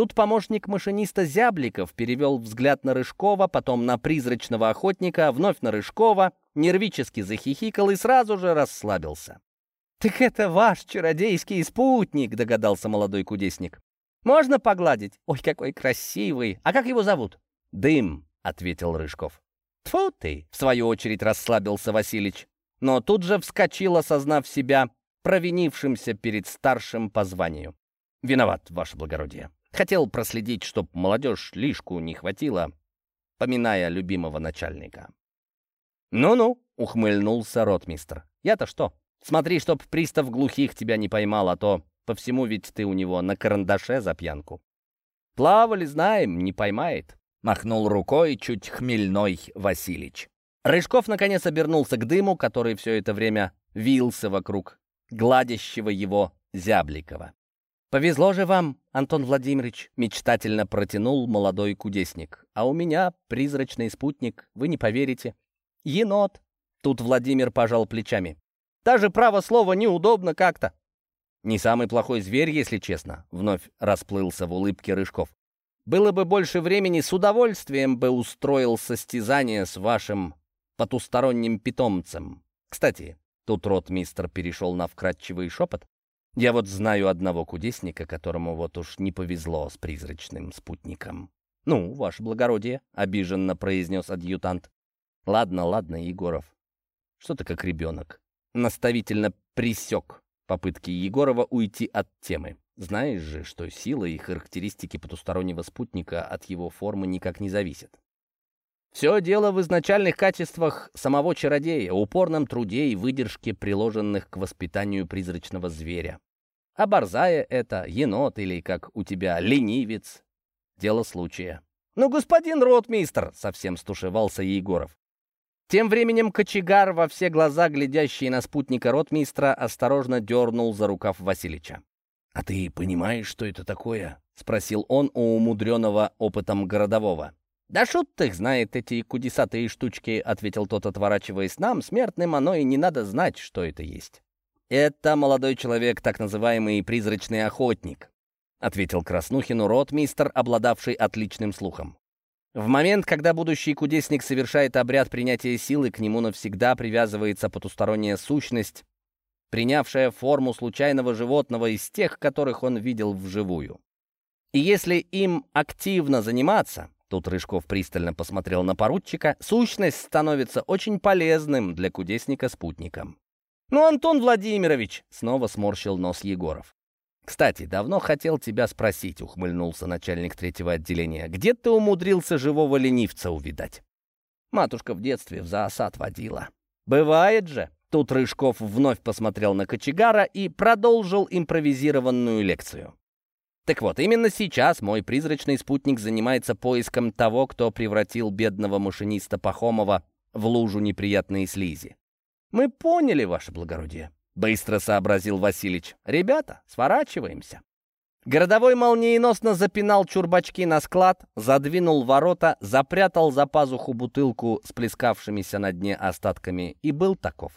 Тут помощник машиниста Зябликов перевел взгляд на Рыжкова, потом на призрачного охотника, вновь на Рыжкова, нервически захихикал и сразу же расслабился. «Так это ваш чародейский спутник», — догадался молодой кудесник. «Можно погладить? Ой, какой красивый! А как его зовут?» «Дым», — ответил Рыжков. «Тьфу ты!» — в свою очередь расслабился Василич. Но тут же вскочил, осознав себя провинившимся перед старшим по званию. «Виноват, ваше благородие». Хотел проследить, чтоб молодежь лишку не хватило, поминая любимого начальника. «Ну-ну», — ухмыльнулся ротмистр. «Я-то что? Смотри, чтоб пристав глухих тебя не поймал, а то по всему ведь ты у него на карандаше за пьянку». «Плавали, знаем, не поймает», — махнул рукой чуть хмельной Василич. Рыжков наконец обернулся к дыму, который все это время вился вокруг гладящего его Зябликова. «Повезло же вам, Антон Владимирович», — мечтательно протянул молодой кудесник. «А у меня призрачный спутник, вы не поверите. Енот». Тут Владимир пожал плечами. «Даже право слова неудобно как-то». «Не самый плохой зверь, если честно», — вновь расплылся в улыбке Рыжков. «Было бы больше времени, с удовольствием бы устроил состязание с вашим потусторонним питомцем. Кстати, тут ротмистр перешел на вкрадчивый шепот. Я вот знаю одного кудесника, которому вот уж не повезло с призрачным спутником. «Ну, ваше благородие», — обиженно произнес адъютант. «Ладно, ладно, Егоров. Что ты как ребенок?» Наставительно присек попытки Егорова уйти от темы. Знаешь же, что сила и характеристики потустороннего спутника от его формы никак не зависят. Все дело в изначальных качествах самого чародея, упорном труде и выдержке, приложенных к воспитанию призрачного зверя. А борзая — это енот или, как у тебя, ленивец. Дело случая. «Ну, господин ротмистр!» — совсем стушевался Егоров. Тем временем кочегар, во все глаза глядящий на спутника ротмистра, осторожно дернул за рукав Василича. «А ты понимаешь, что это такое?» — спросил он у умудренного опытом городового. «Да шут их знает эти кудесатые штучки», — ответил тот, отворачиваясь. «Нам, смертным, оно и не надо знать, что это есть». «Это молодой человек, так называемый призрачный охотник», — ответил Краснухину ротмистер, обладавший отличным слухом. В момент, когда будущий кудесник совершает обряд принятия силы, к нему навсегда привязывается потусторонняя сущность, принявшая форму случайного животного из тех, которых он видел вживую. И если им активно заниматься, тут Рыжков пристально посмотрел на поручика, сущность становится очень полезным для кудесника-спутником. «Ну, Антон Владимирович!» — снова сморщил нос Егоров. «Кстати, давно хотел тебя спросить», — ухмыльнулся начальник третьего отделения. «Где ты умудрился живого ленивца увидать?» Матушка в детстве в зоосад водила. «Бывает же!» Тут Рыжков вновь посмотрел на кочегара и продолжил импровизированную лекцию. Так вот, именно сейчас мой призрачный спутник занимается поиском того, кто превратил бедного машиниста Пахомова в лужу неприятной слизи. «Мы поняли, ваше благородие», — быстро сообразил Василич. «Ребята, сворачиваемся». Городовой молниеносно запинал чурбачки на склад, задвинул ворота, запрятал за пазуху бутылку с плескавшимися на дне остатками и был таков.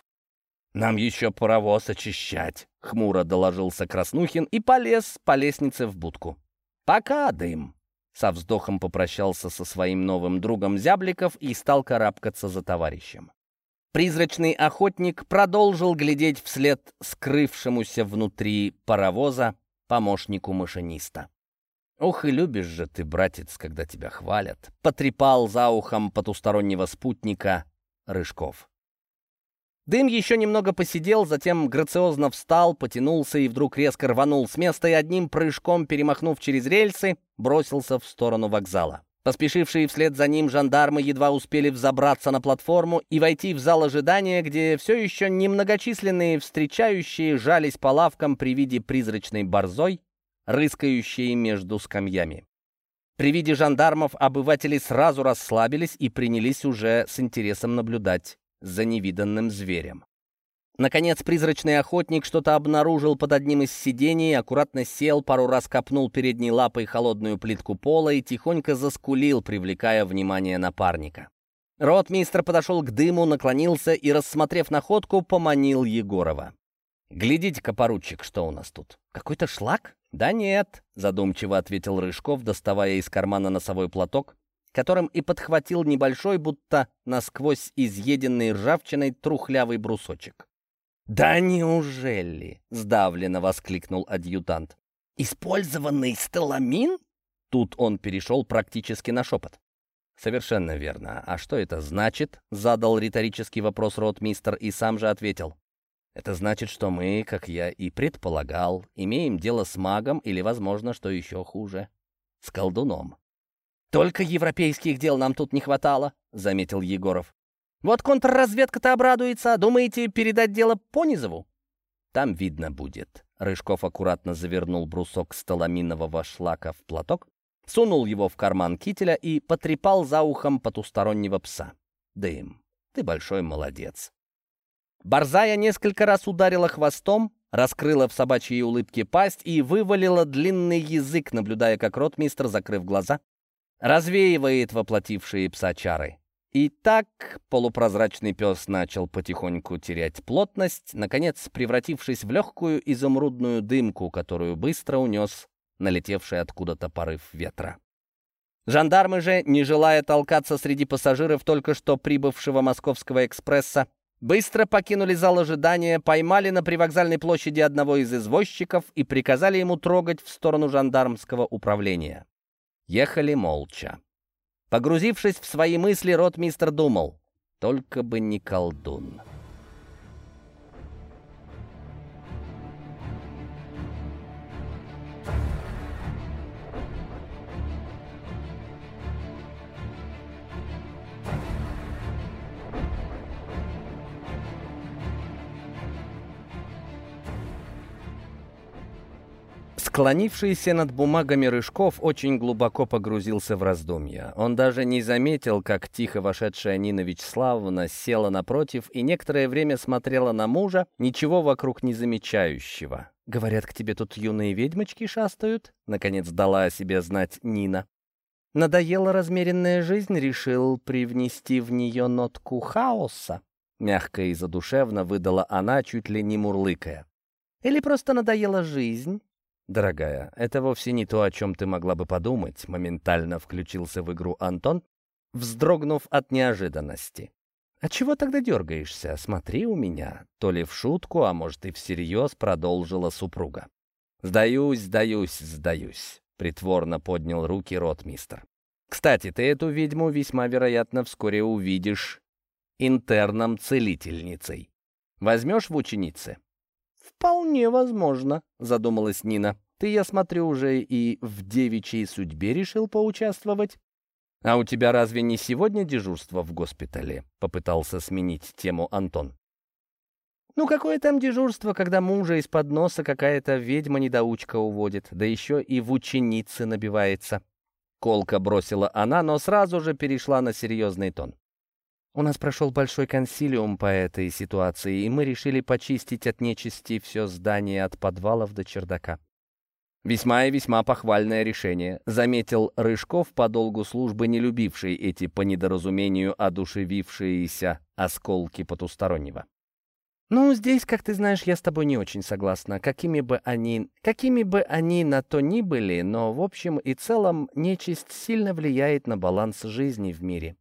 «Нам еще паровоз очищать», — хмуро доложился Краснухин и полез по лестнице в будку. «Пока, дым!» Со вздохом попрощался со своим новым другом Зябликов и стал карабкаться за товарищем. Призрачный охотник продолжил глядеть вслед скрывшемуся внутри паровоза помощнику машиниста. «Ух, и любишь же ты, братец, когда тебя хвалят!» — потрепал за ухом потустороннего спутника Рыжков. Дым еще немного посидел, затем грациозно встал, потянулся и вдруг резко рванул с места и одним прыжком, перемахнув через рельсы, бросился в сторону вокзала. Поспешившие вслед за ним жандармы едва успели взобраться на платформу и войти в зал ожидания, где все еще немногочисленные встречающие жались по лавкам при виде призрачной борзой, рыскающей между скамьями. При виде жандармов обыватели сразу расслабились и принялись уже с интересом наблюдать за невиданным зверем. Наконец, призрачный охотник что-то обнаружил под одним из сидений, аккуратно сел, пару раз копнул передней лапой холодную плитку пола и тихонько заскулил, привлекая внимание напарника. Ротмистр подошел к дыму, наклонился и, рассмотрев находку, поманил Егорова. «Глядите-ка, поручик, что у нас тут? Какой-то шлак?» «Да нет», — задумчиво ответил Рыжков, доставая из кармана носовой платок которым и подхватил небольшой, будто насквозь изъеденный ржавчиной трухлявый брусочек. «Да неужели?» — сдавленно воскликнул адъютант. «Использованный стеламин?» Тут он перешел практически на шепот. «Совершенно верно. А что это значит?» — задал риторический вопрос ротмистер и сам же ответил. «Это значит, что мы, как я и предполагал, имеем дело с магом или, возможно, что еще хуже, с колдуном». «Только европейских дел нам тут не хватало», — заметил Егоров. «Вот контрразведка-то обрадуется. Думаете, передать дело Понизову?» «Там видно будет». Рыжков аккуратно завернул брусок сталаминового шлака в платок, сунул его в карман кителя и потрепал за ухом потустороннего пса. «Дым, ты большой молодец». Борзая несколько раз ударила хвостом, раскрыла в собачьей улыбке пасть и вывалила длинный язык, наблюдая, как ротмистр, закрыв глаза, развеивает воплотившие пса чары. И так полупрозрачный пес начал потихоньку терять плотность, наконец превратившись в легкую изумрудную дымку, которую быстро унес налетевший откуда-то порыв ветра. Жандармы же, не желая толкаться среди пассажиров только что прибывшего московского экспресса, быстро покинули зал ожидания, поймали на привокзальной площади одного из извозчиков и приказали ему трогать в сторону жандармского управления. Ехали молча. Погрузившись в свои мысли, ротмистр думал, только бы не колдун. Склонившийся над бумагами Рыжков очень глубоко погрузился в раздумья. Он даже не заметил, как тихо вошедшая Нина Вячеславовна села напротив и некоторое время смотрела на мужа, ничего вокруг не замечающего. «Говорят, к тебе тут юные ведьмочки шастают?» — наконец дала о себе знать Нина. «Надоела размеренная жизнь, решил привнести в нее нотку хаоса?» Мягко и задушевно выдала она, чуть ли не мурлыкая. «Или просто надоела жизнь?» «Дорогая, это вовсе не то, о чем ты могла бы подумать», — моментально включился в игру Антон, вздрогнув от неожиданности. «А чего тогда дергаешься? Смотри у меня». То ли в шутку, а может и всерьез продолжила супруга. «Сдаюсь, сдаюсь, сдаюсь», — притворно поднял руки ротмистр. «Кстати, ты эту ведьму весьма вероятно вскоре увидишь интерном целительницей. Возьмешь в ученицы?» «Вполне возможно», — задумалась Нина. «Ты, я смотрю, уже и в девичьей судьбе решил поучаствовать?» «А у тебя разве не сегодня дежурство в госпитале?» — попытался сменить тему Антон. «Ну какое там дежурство, когда мужа из-под носа какая-то ведьма-недоучка уводит, да еще и в ученицы набивается?» Колка бросила она, но сразу же перешла на серьезный тон. У нас прошел большой консилиум по этой ситуации, и мы решили почистить от нечисти все здание от подвалов до чердака. Весьма и весьма похвальное решение, заметил Рыжков, по долгу службы не любивший эти по недоразумению одушевившиеся осколки потустороннего. «Ну, здесь, как ты знаешь, я с тобой не очень согласна. Какими бы они, какими бы они на то ни были, но в общем и целом нечисть сильно влияет на баланс жизни в мире.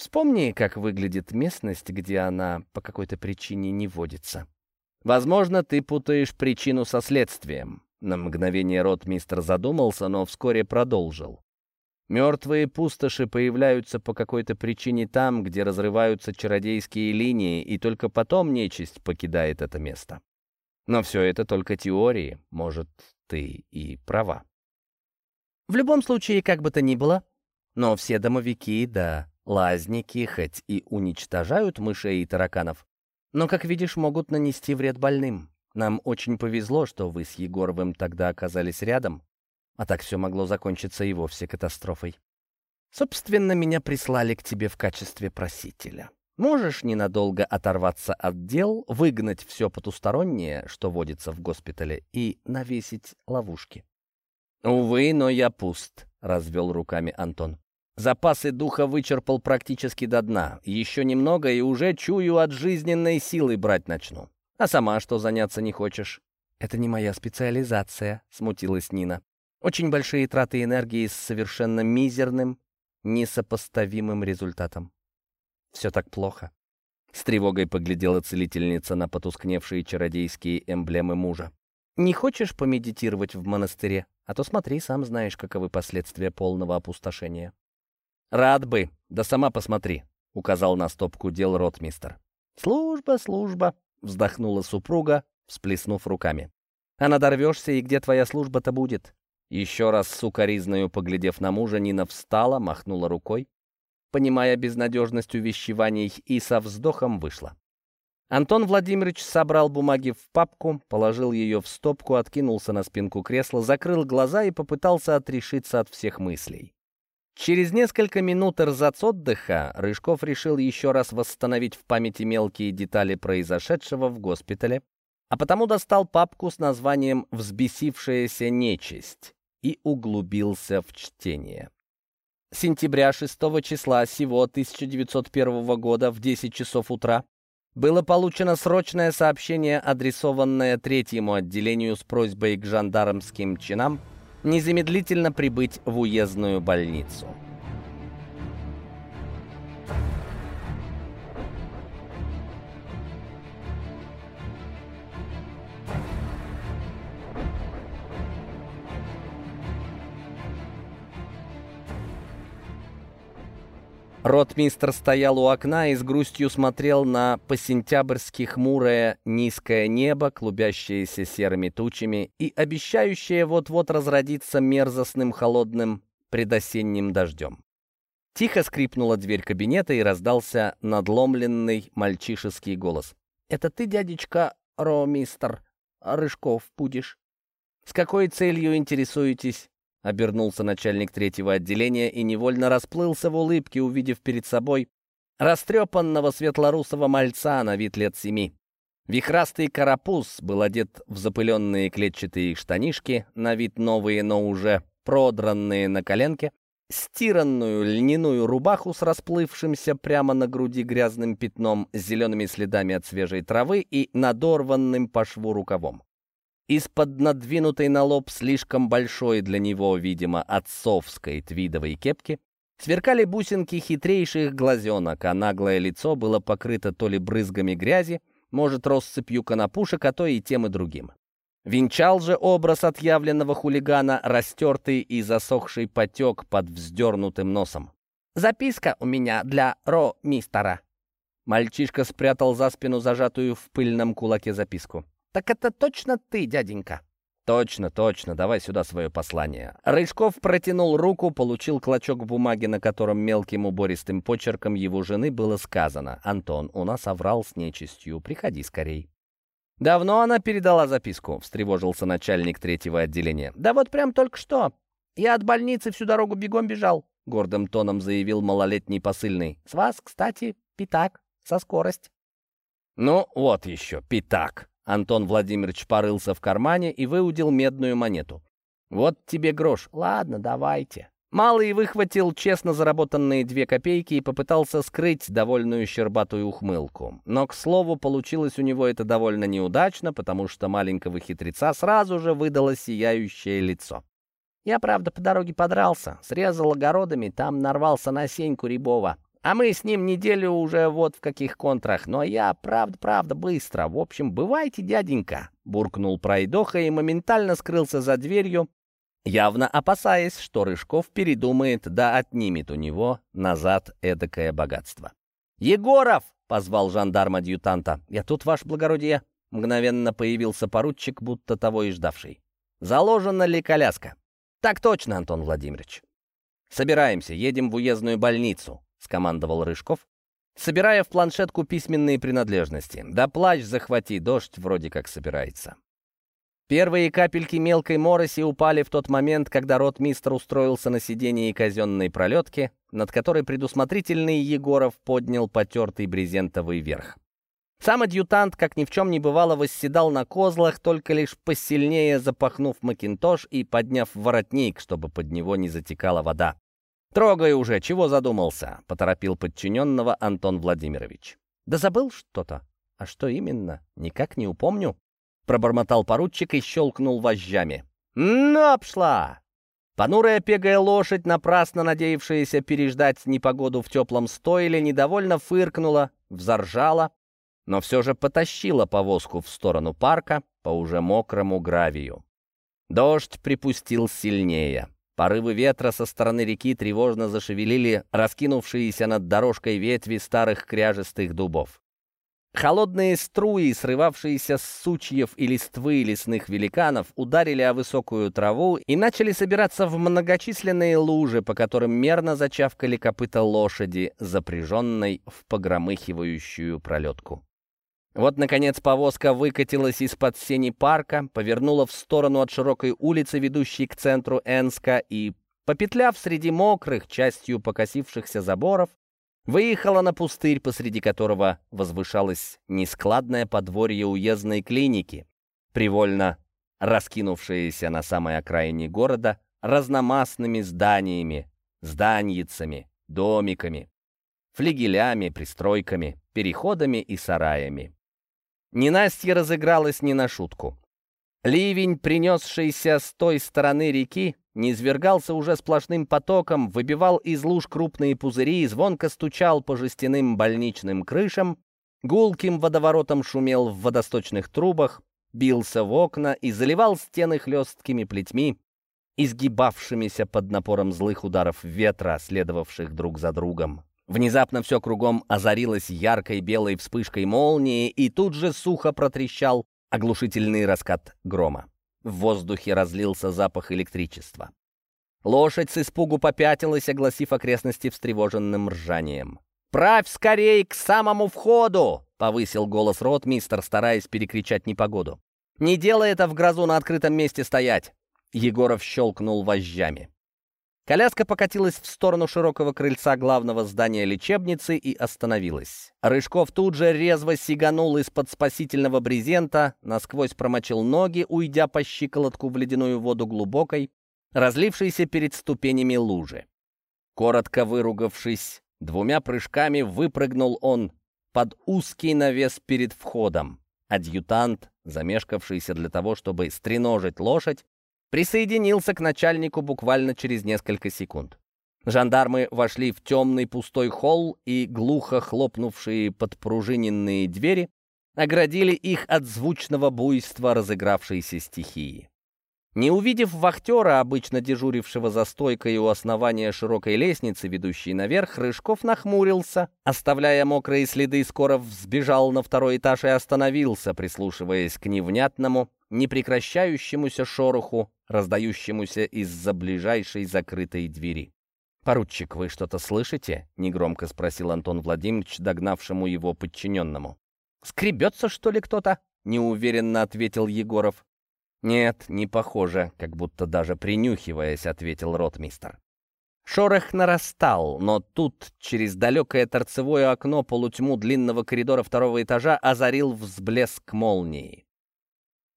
Вспомни, как выглядит местность, где она по какой-то причине не водится. Возможно, ты путаешь причину со следствием. На мгновение ротмистр задумался, но вскоре продолжил. Мертвые пустоши появляются по какой-то причине там, где разрываются чародейские линии, и только потом нечисть покидает это место. Но все это только теории, может, ты и права. В любом случае, как бы то ни было, но все домовики, да, Лазники хоть и уничтожают мышей и тараканов, но, как видишь, могут нанести вред больным. Нам очень повезло, что вы с Егоровым тогда оказались рядом, а так все могло закончиться и вовсе катастрофой. Собственно, меня прислали к тебе в качестве просителя. Можешь ненадолго оторваться от дел, выгнать все потустороннее, что водится в госпитале, и навесить ловушки. «Увы, но я пуст», — развел руками Антон. Запасы духа вычерпал практически до дна. Еще немного, и уже чую от жизненной силы брать начну. А сама что, заняться не хочешь? «Это не моя специализация», — смутилась Нина. «Очень большие траты энергии с совершенно мизерным, несопоставимым результатом. Все так плохо». С тревогой поглядела целительница на потускневшие чародейские эмблемы мужа. «Не хочешь помедитировать в монастыре? А то смотри, сам знаешь, каковы последствия полного опустошения». «Рад бы, да сама посмотри», — указал на стопку дел ротмистер. «Служба, служба», — вздохнула супруга, всплеснув руками. «А надорвешься, и где твоя служба-то будет?» Еще раз сукоризною поглядев на мужа, Нина встала, махнула рукой, понимая безнадежность увещеваний, и со вздохом вышла. Антон Владимирович собрал бумаги в папку, положил ее в стопку, откинулся на спинку кресла, закрыл глаза и попытался отрешиться от всех мыслей. Через несколько минут рзац-отдыха Рыжков решил еще раз восстановить в памяти мелкие детали произошедшего в госпитале, а потому достал папку с названием «Взбесившаяся нечисть» и углубился в чтение. Сентября 6 числа сего 1901 года в 10 часов утра было получено срочное сообщение, адресованное третьему отделению с просьбой к жандармским чинам незамедлительно прибыть в уездную больницу. Ротмистр стоял у окна и с грустью смотрел на по-сентябрьски хмурое низкое небо, клубящееся серыми тучами и обещающее вот-вот разродиться мерзостным холодным предосенним дождем. Тихо скрипнула дверь кабинета и раздался надломленный мальчишеский голос. «Это ты, дядечка Ромистер Рыжков, будешь?» «С какой целью интересуетесь?» — обернулся начальник третьего отделения и невольно расплылся в улыбке, увидев перед собой растрепанного светлорусого мальца на вид лет семи. Вихрастый карапуз был одет в запыленные клетчатые штанишки, на вид новые, но уже продранные на коленке, стиранную льняную рубаху с расплывшимся прямо на груди грязным пятном зелеными следами от свежей травы и надорванным по шву рукавом. Из-под надвинутой на лоб слишком большой для него, видимо, отцовской твидовой кепки сверкали бусинки хитрейших глазенок, а наглое лицо было покрыто то ли брызгами грязи, может, россыпью конопушек, а то и тем и другим. Венчал же образ отъявленного хулигана, растертый и засохший потек под вздернутым носом. «Записка у меня для ро-мистера». Мальчишка спрятал за спину зажатую в пыльном кулаке записку. «Так это точно ты, дяденька?» «Точно, точно, давай сюда свое послание». Рыжков протянул руку, получил клочок бумаги, на котором мелким убористым почерком его жены было сказано «Антон, у нас оврал с нечистью, приходи скорей». «Давно она передала записку?» — встревожился начальник третьего отделения. «Да вот прям только что. Я от больницы всю дорогу бегом бежал», — гордым тоном заявил малолетний посыльный. «С вас, кстати, пятак, со скорость». «Ну, вот еще, пятак», Антон Владимирович порылся в кармане и выудил медную монету. «Вот тебе грош. Ладно, давайте». Малый выхватил честно заработанные две копейки и попытался скрыть довольную щербатую ухмылку. Но, к слову, получилось у него это довольно неудачно, потому что маленького хитреца сразу же выдало сияющее лицо. Я, правда, по дороге подрался, срезал огородами, там нарвался на Сеньку Рябова. А мы с ним неделю уже вот в каких контрах. Но я, правда-правда, быстро. В общем, бывайте, дяденька!» Буркнул пройдоха и моментально скрылся за дверью, явно опасаясь, что Рыжков передумает да отнимет у него назад эдакое богатство. «Егоров!» — позвал жандарм-адъютанта. «Я тут, ваше благородие!» Мгновенно появился поручик, будто того и ждавший. «Заложена ли коляска?» «Так точно, Антон Владимирович». «Собираемся, едем в уездную больницу. — скомандовал Рыжков, собирая в планшетку письменные принадлежности. «Да плащ захвати, дождь вроде как собирается». Первые капельки мелкой мороси упали в тот момент, когда ротмистр устроился на сидении казенной пролетки, над которой предусмотрительный Егоров поднял потертый брезентовый верх. Сам адъютант, как ни в чем не бывало, восседал на козлах, только лишь посильнее запахнув макинтош и подняв воротник, чтобы под него не затекала вода. «Трогай уже, чего задумался?» — поторопил подчиненного Антон Владимирович. «Да забыл что-то. А что именно? Никак не упомню». Пробормотал поручик и щелкнул вожжами. «Напшла!» Понурая пегая лошадь, напрасно надеявшаяся переждать непогоду в теплом стойле, недовольно фыркнула, взоржала, но все же потащила повозку в сторону парка по уже мокрому гравию. Дождь припустил сильнее. Порывы ветра со стороны реки тревожно зашевелили раскинувшиеся над дорожкой ветви старых кряжестых дубов. Холодные струи, срывавшиеся с сучьев и листвы лесных великанов, ударили о высокую траву и начали собираться в многочисленные лужи, по которым мерно зачавкали копыта лошади, запряженной в погромыхивающую пролетку. Вот, наконец, повозка выкатилась из-под сени парка, повернула в сторону от широкой улицы, ведущей к центру Энска, и, попетляв среди мокрых, частью покосившихся заборов, выехала на пустырь, посреди которого возвышалось нескладное подворье уездной клиники, привольно раскинувшееся на самой окраине города разномастными зданиями, зданьицами, домиками, флигелями, пристройками, переходами и сараями. Ненастье разыгралось не на шутку. Ливень, принесшийся с той стороны реки, низвергался уже сплошным потоком, выбивал из луж крупные пузыри, звонко стучал по жестяным больничным крышам, гулким водоворотом шумел в водосточных трубах, бился в окна и заливал стены хлесткими плетьми, изгибавшимися под напором злых ударов ветра, следовавших друг за другом. Внезапно все кругом озарилось яркой белой вспышкой молнии, и тут же сухо протрещал оглушительный раскат грома. В воздухе разлился запах электричества. Лошадь с испугу попятилась, огласив окрестности встревоженным ржанием. «Правь скорей к самому входу!» — повысил голос ротмистер, стараясь перекричать непогоду. «Не делай это в грозу на открытом месте стоять!» Егоров щелкнул вожжами. Коляска покатилась в сторону широкого крыльца главного здания лечебницы и остановилась. Рыжков тут же резво сиганул из-под спасительного брезента, насквозь промочил ноги, уйдя по щиколотку в ледяную воду глубокой, разлившейся перед ступенями лужи. Коротко выругавшись, двумя прыжками выпрыгнул он под узкий навес перед входом. Адъютант, замешкавшийся для того, чтобы стреножить лошадь, присоединился к начальнику буквально через несколько секунд. Жандармы вошли в темный пустой холл и глухо хлопнувшие подпружиненные двери оградили их от звучного буйства разыгравшейся стихии. Не увидев вахтера, обычно дежурившего за стойкой у основания широкой лестницы, ведущей наверх, Рыжков нахмурился, оставляя мокрые следы, скоро взбежал на второй этаж и остановился, прислушиваясь к невнятному, непрекращающемуся шороху, раздающемуся из-за ближайшей закрытой двери. «Поручик, вы что-то слышите?» — негромко спросил Антон Владимирович, догнавшему его подчиненному. «Скребется, что ли, кто-то?» — неуверенно ответил Егоров. «Нет, не похоже, как будто даже принюхиваясь», — ответил ротмистер. Шорох нарастал, но тут через далекое торцевое окно полутьму длинного коридора второго этажа озарил взблеск молнии.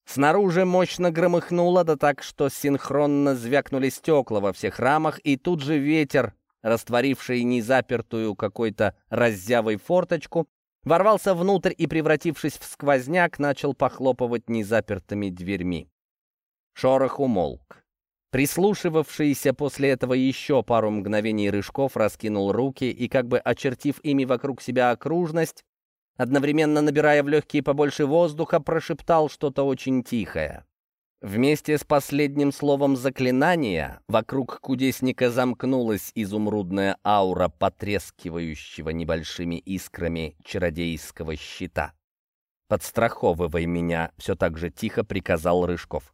Снаружи мощно громыхнуло, да так, что синхронно звякнули стекла во всех рамах, и тут же ветер, растворивший незапертую какой-то раззявой форточку, ворвался внутрь и, превратившись в сквозняк, начал похлопывать незапертыми дверьми. Шорох умолк. Прислушивавшийся после этого еще пару мгновений Рыжков раскинул руки и, как бы очертив ими вокруг себя окружность, одновременно набирая в легкие побольше воздуха, прошептал что-то очень тихое. Вместе с последним словом заклинания вокруг кудесника замкнулась изумрудная аура потрескивающего небольшими искрами чародейского щита. «Подстраховывай меня», — все так же тихо приказал Рыжков.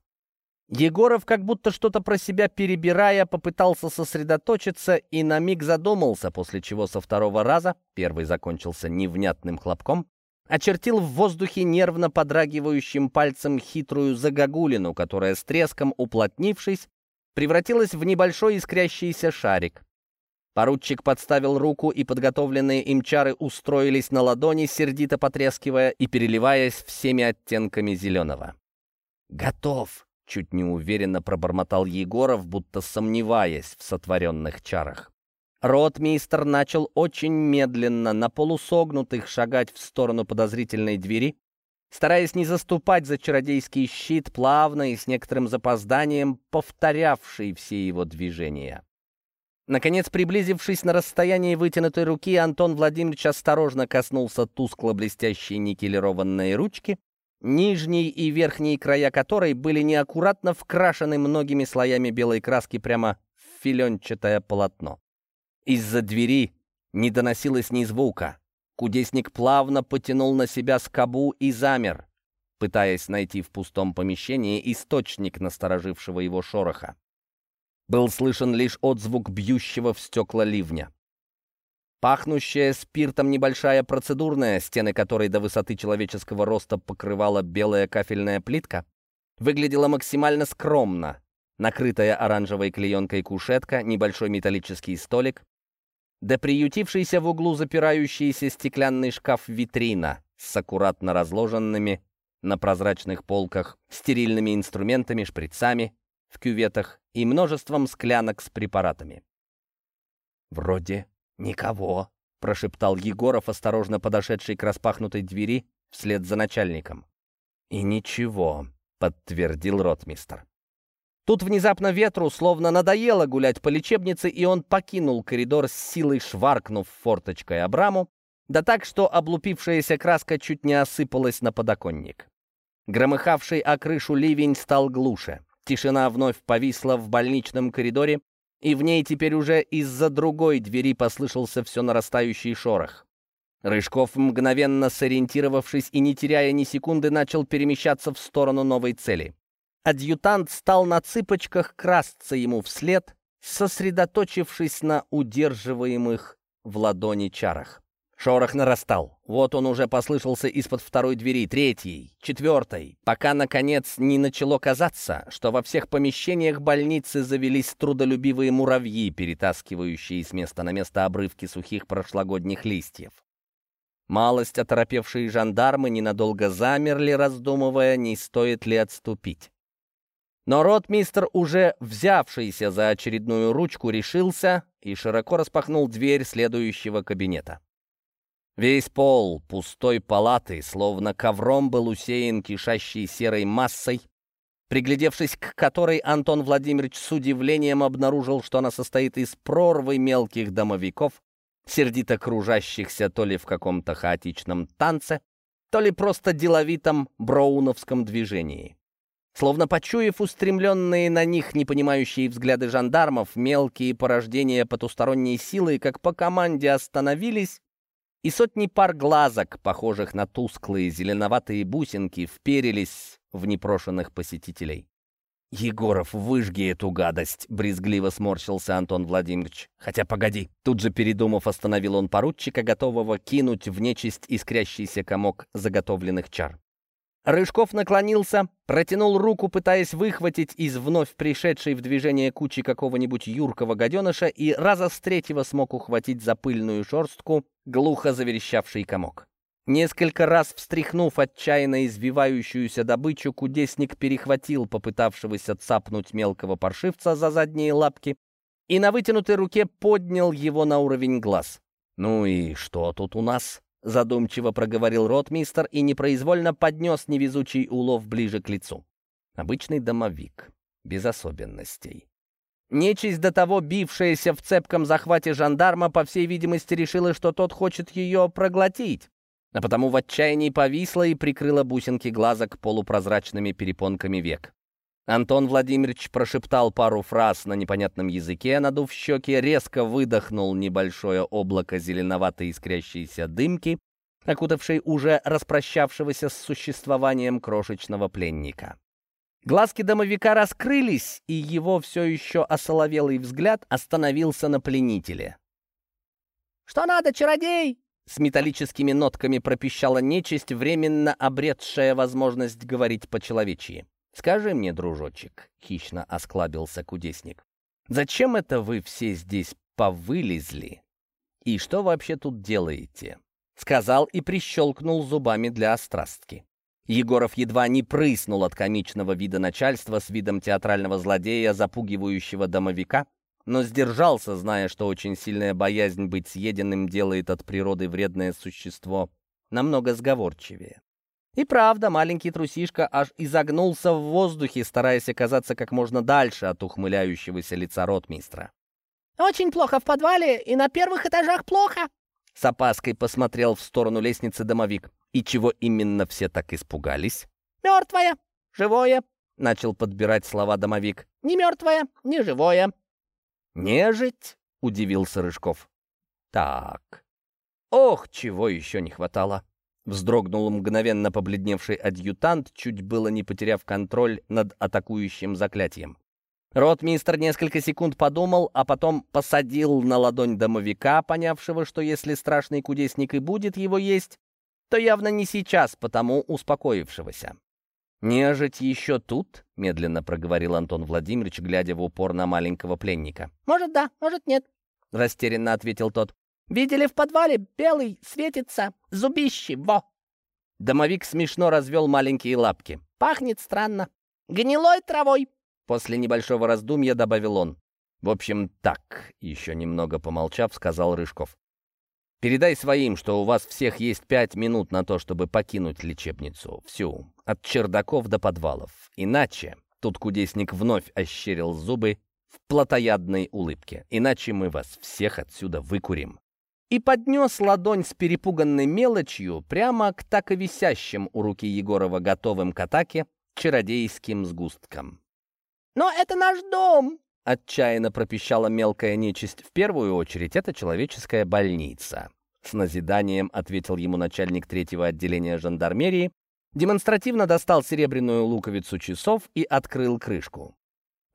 Егоров, как будто что-то про себя перебирая, попытался сосредоточиться и на миг задумался, после чего со второго раза, первый закончился невнятным хлопком, очертил в воздухе нервно подрагивающим пальцем хитрую загогулину, которая с треском уплотнившись, превратилась в небольшой искрящийся шарик. Поручик подставил руку, и подготовленные им чары устроились на ладони, сердито потрескивая и переливаясь всеми оттенками зеленого. «Готов!» Чуть неуверенно пробормотал Егоров, будто сомневаясь в сотворенных чарах. Ротмейстер начал очень медленно, на полусогнутых, шагать в сторону подозрительной двери, стараясь не заступать за чародейский щит, плавно и с некоторым запозданием повторявший все его движения. Наконец, приблизившись на расстояние вытянутой руки, Антон Владимирович осторожно коснулся тускло-блестящей никелированной ручки нижний и верхний края которой были неаккуратно вкрашены многими слоями белой краски прямо в филенчатое полотно. Из-за двери не доносилось ни звука. Кудесник плавно потянул на себя скобу и замер, пытаясь найти в пустом помещении источник насторожившего его шороха. Был слышен лишь отзвук бьющего в стекла ливня. Пахнущая спиртом небольшая процедурная, стены которой до высоты человеческого роста покрывала белая кафельная плитка, выглядела максимально скромно. Накрытая оранжевой клеенкой кушетка, небольшой металлический столик, да приютившийся в углу запирающийся стеклянный шкаф-витрина с аккуратно разложенными на прозрачных полках стерильными инструментами, шприцами в кюветах и множеством склянок с препаратами. Вроде «Никого», — прошептал Егоров, осторожно подошедший к распахнутой двери вслед за начальником. «И ничего», — подтвердил ротмистер. Тут внезапно ветру словно надоело гулять по лечебнице, и он покинул коридор с силой шваркнув форточкой Абраму, да так, что облупившаяся краска чуть не осыпалась на подоконник. Громыхавший о крышу ливень стал глуше. Тишина вновь повисла в больничном коридоре, и в ней теперь уже из-за другой двери послышался все нарастающий шорох. Рыжков, мгновенно сориентировавшись и не теряя ни секунды, начал перемещаться в сторону новой цели. Адъютант стал на цыпочках красться ему вслед, сосредоточившись на удерживаемых в ладони чарах. Шорох нарастал. Вот он уже послышался из-под второй двери, третьей, четвертой, пока, наконец, не начало казаться, что во всех помещениях больницы завелись трудолюбивые муравьи, перетаскивающие с места на место обрывки сухих прошлогодних листьев. Малость оторопевшие жандармы ненадолго замерли, раздумывая, не стоит ли отступить. Но ротмистр, уже взявшийся за очередную ручку, решился и широко распахнул дверь следующего кабинета. Весь пол пустой палаты, словно ковром, был усеян кишащей серой массой, приглядевшись к которой Антон Владимирович с удивлением обнаружил, что она состоит из прорвы мелких домовиков, сердито кружащихся то ли в каком-то хаотичном танце, то ли просто деловитом броуновском движении. Словно почуяв устремленные на них непонимающие взгляды жандармов, мелкие порождения потусторонней силы, как по команде остановились и сотни пар глазок, похожих на тусклые зеленоватые бусинки, вперились в непрошенных посетителей. «Егоров, выжги эту гадость!» — брезгливо сморщился Антон Владимирович. «Хотя погоди!» Тут же, передумав, остановил он поручика, готового кинуть в нечисть искрящийся комок заготовленных чар. Рыжков наклонился, протянул руку, пытаясь выхватить из вновь пришедшей в движение кучи какого-нибудь юркого гаденыша, и раза с третьего смог ухватить за пыльную шорстку глухо заверещавший комок. Несколько раз встряхнув отчаянно извивающуюся добычу, кудесник перехватил попытавшегося цапнуть мелкого паршивца за задние лапки и на вытянутой руке поднял его на уровень глаз. «Ну и что тут у нас?» Задумчиво проговорил ротмистер и непроизвольно поднес невезучий улов ближе к лицу. Обычный домовик, без особенностей. Нечисть, до того бившаяся в цепком захвате жандарма, по всей видимости, решила, что тот хочет ее проглотить, а потому в отчаянии повисла и прикрыла бусинки глазок полупрозрачными перепонками век. Антон Владимирович прошептал пару фраз на непонятном языке, надув щеки, резко выдохнул небольшое облако зеленоватой искрящейся дымки, окутавшей уже распрощавшегося с существованием крошечного пленника. Глазки домовика раскрылись, и его все еще осоловелый взгляд остановился на пленителе. «Что надо, чародей?» С металлическими нотками пропищала нечисть, временно обретшая возможность говорить по-человечьи. «Скажи мне, дружочек», — хищно осклабился кудесник, «зачем это вы все здесь повылезли? И что вообще тут делаете?» Сказал и прищелкнул зубами для острастки. Егоров едва не прыснул от комичного вида начальства с видом театрального злодея, запугивающего домовика, но сдержался, зная, что очень сильная боязнь быть съеденным делает от природы вредное существо намного сговорчивее. И правда, маленький трусишка аж изогнулся в воздухе, стараясь оказаться как можно дальше от ухмыляющегося лица ротмистра. «Очень плохо в подвале, и на первых этажах плохо!» С опаской посмотрел в сторону лестницы домовик. И чего именно все так испугались? «Мертвое, живое!» — начал подбирать слова домовик. «Не мертвое, не живое!» «Нежить?» — удивился Рыжков. «Так, ох, чего еще не хватало!» Вздрогнул мгновенно побледневший адъютант, чуть было не потеряв контроль над атакующим заклятием. Ротмистр несколько секунд подумал, а потом посадил на ладонь домовика, понявшего, что если страшный кудесник и будет его есть, то явно не сейчас, потому успокоившегося. «Нежить еще тут?» — медленно проговорил Антон Владимирович, глядя в упор на маленького пленника. «Может, да, может, нет», — растерянно ответил тот. Видели в подвале? Белый, светится, зубище, во!» Домовик смешно развел маленькие лапки. «Пахнет странно. Гнилой травой!» После небольшого раздумья добавил он. «В общем, так», — еще немного помолчав, сказал Рыжков. «Передай своим, что у вас всех есть пять минут на то, чтобы покинуть лечебницу. Всю. От чердаков до подвалов. Иначе...» Тут кудесник вновь ощерил зубы в плотоядной улыбке. «Иначе мы вас всех отсюда выкурим» и поднес ладонь с перепуганной мелочью прямо к так и висящим у руки Егорова готовым к атаке чародейским сгусткам. «Но это наш дом!» — отчаянно пропищала мелкая нечисть. «В первую очередь это человеческая больница», — с назиданием ответил ему начальник третьего отделения жандармерии, демонстративно достал серебряную луковицу часов и открыл крышку.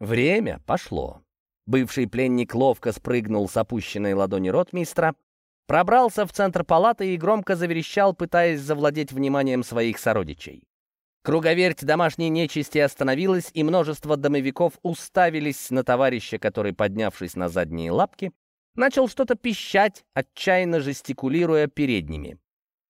Время пошло. Бывший пленник ловко спрыгнул с опущенной ладони ротмистра, пробрался в центр палаты и громко заверещал, пытаясь завладеть вниманием своих сородичей. Круговерть домашней нечисти остановилась, и множество домовиков уставились на товарища, который, поднявшись на задние лапки, начал что-то пищать, отчаянно жестикулируя передними.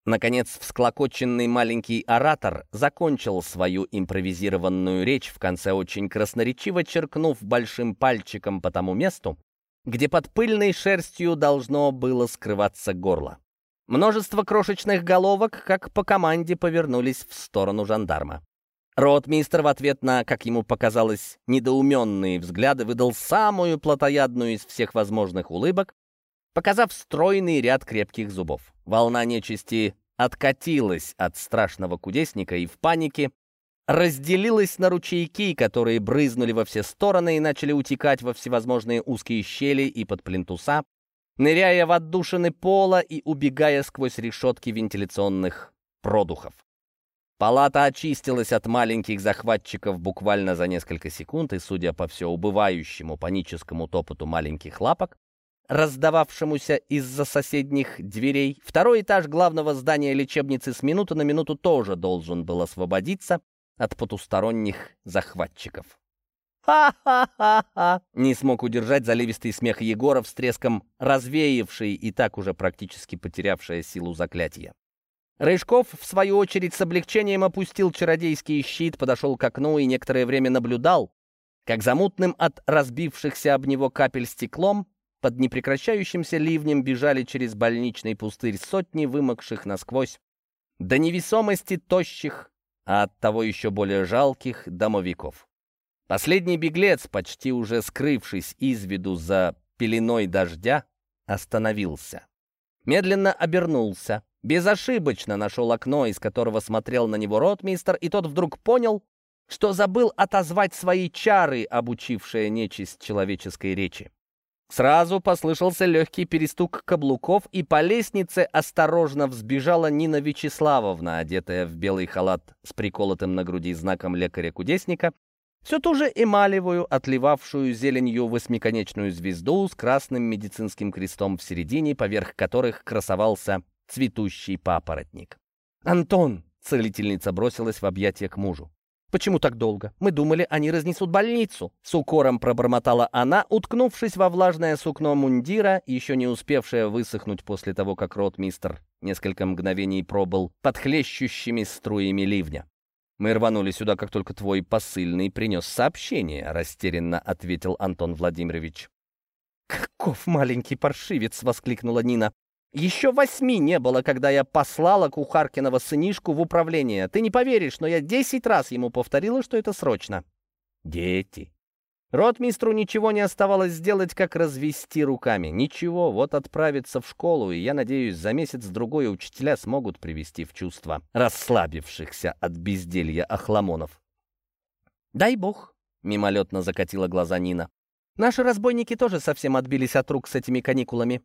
Наконец, всклокоченный маленький оратор закончил свою импровизированную речь, в конце очень красноречиво черкнув большим пальчиком по тому месту, где под пыльной шерстью должно было скрываться горло. Множество крошечных головок, как по команде, повернулись в сторону жандарма. Ротмистр в ответ на, как ему показалось, недоуменные взгляды выдал самую плотоядную из всех возможных улыбок, показав стройный ряд крепких зубов. Волна нечисти откатилась от страшного кудесника и в панике разделилась на ручейки, которые брызнули во все стороны и начали утекать во всевозможные узкие щели и под плинтуса, ныряя в отдушины пола и убегая сквозь решетки вентиляционных продухов. Палата очистилась от маленьких захватчиков буквально за несколько секунд, и, судя по все убывающему паническому топоту маленьких лапок, раздававшемуся из-за соседних дверей, второй этаж главного здания лечебницы с минуты на минуту тоже должен был освободиться от потусторонних захватчиков. «Ха-ха-ха-ха!» Не смог удержать заливистый смех Егоров с треском развеявший и так уже практически потерявшая силу заклятия. Рыжков, в свою очередь, с облегчением опустил чародейский щит, подошел к окну и некоторое время наблюдал, как замутным от разбившихся об него капель стеклом под непрекращающимся ливнем бежали через больничный пустырь сотни вымокших насквозь до невесомости тощих, а оттого еще более жалких домовиков. Последний беглец, почти уже скрывшись из виду за пеленой дождя, остановился. Медленно обернулся, безошибочно нашел окно, из которого смотрел на него ротмистер, и тот вдруг понял, что забыл отозвать свои чары, обучившие нечисть человеческой речи. Сразу послышался легкий перестук каблуков, и по лестнице осторожно взбежала Нина Вячеславовна, одетая в белый халат с приколотым на груди знаком лекаря-кудесника, все ту же эмалевую, отливавшую зеленью восьмиконечную звезду с красным медицинским крестом в середине, поверх которых красовался цветущий папоротник. «Антон!» — целительница бросилась в объятия к мужу. «Почему так долго? Мы думали, они разнесут больницу!» С укором пробормотала она, уткнувшись во влажное сукно мундира, еще не успевшая высохнуть после того, как ротмистр несколько мгновений пробыл под хлещущими струями ливня. «Мы рванули сюда, как только твой посыльный принес сообщение», — растерянно ответил Антон Владимирович. «Каков маленький паршивец!» — воскликнула Нина. «Еще восьми не было, когда я послала Кухаркиного сынишку в управление. Ты не поверишь, но я десять раз ему повторила, что это срочно». «Дети», Ротмистру ничего не оставалось сделать, как развести руками. Ничего, вот отправиться в школу, и я надеюсь, за месяц-другой учителя смогут привести в чувство расслабившихся от безделья охламонов. «Дай бог», — мимолетно закатила глаза Нина. «Наши разбойники тоже совсем отбились от рук с этими каникулами».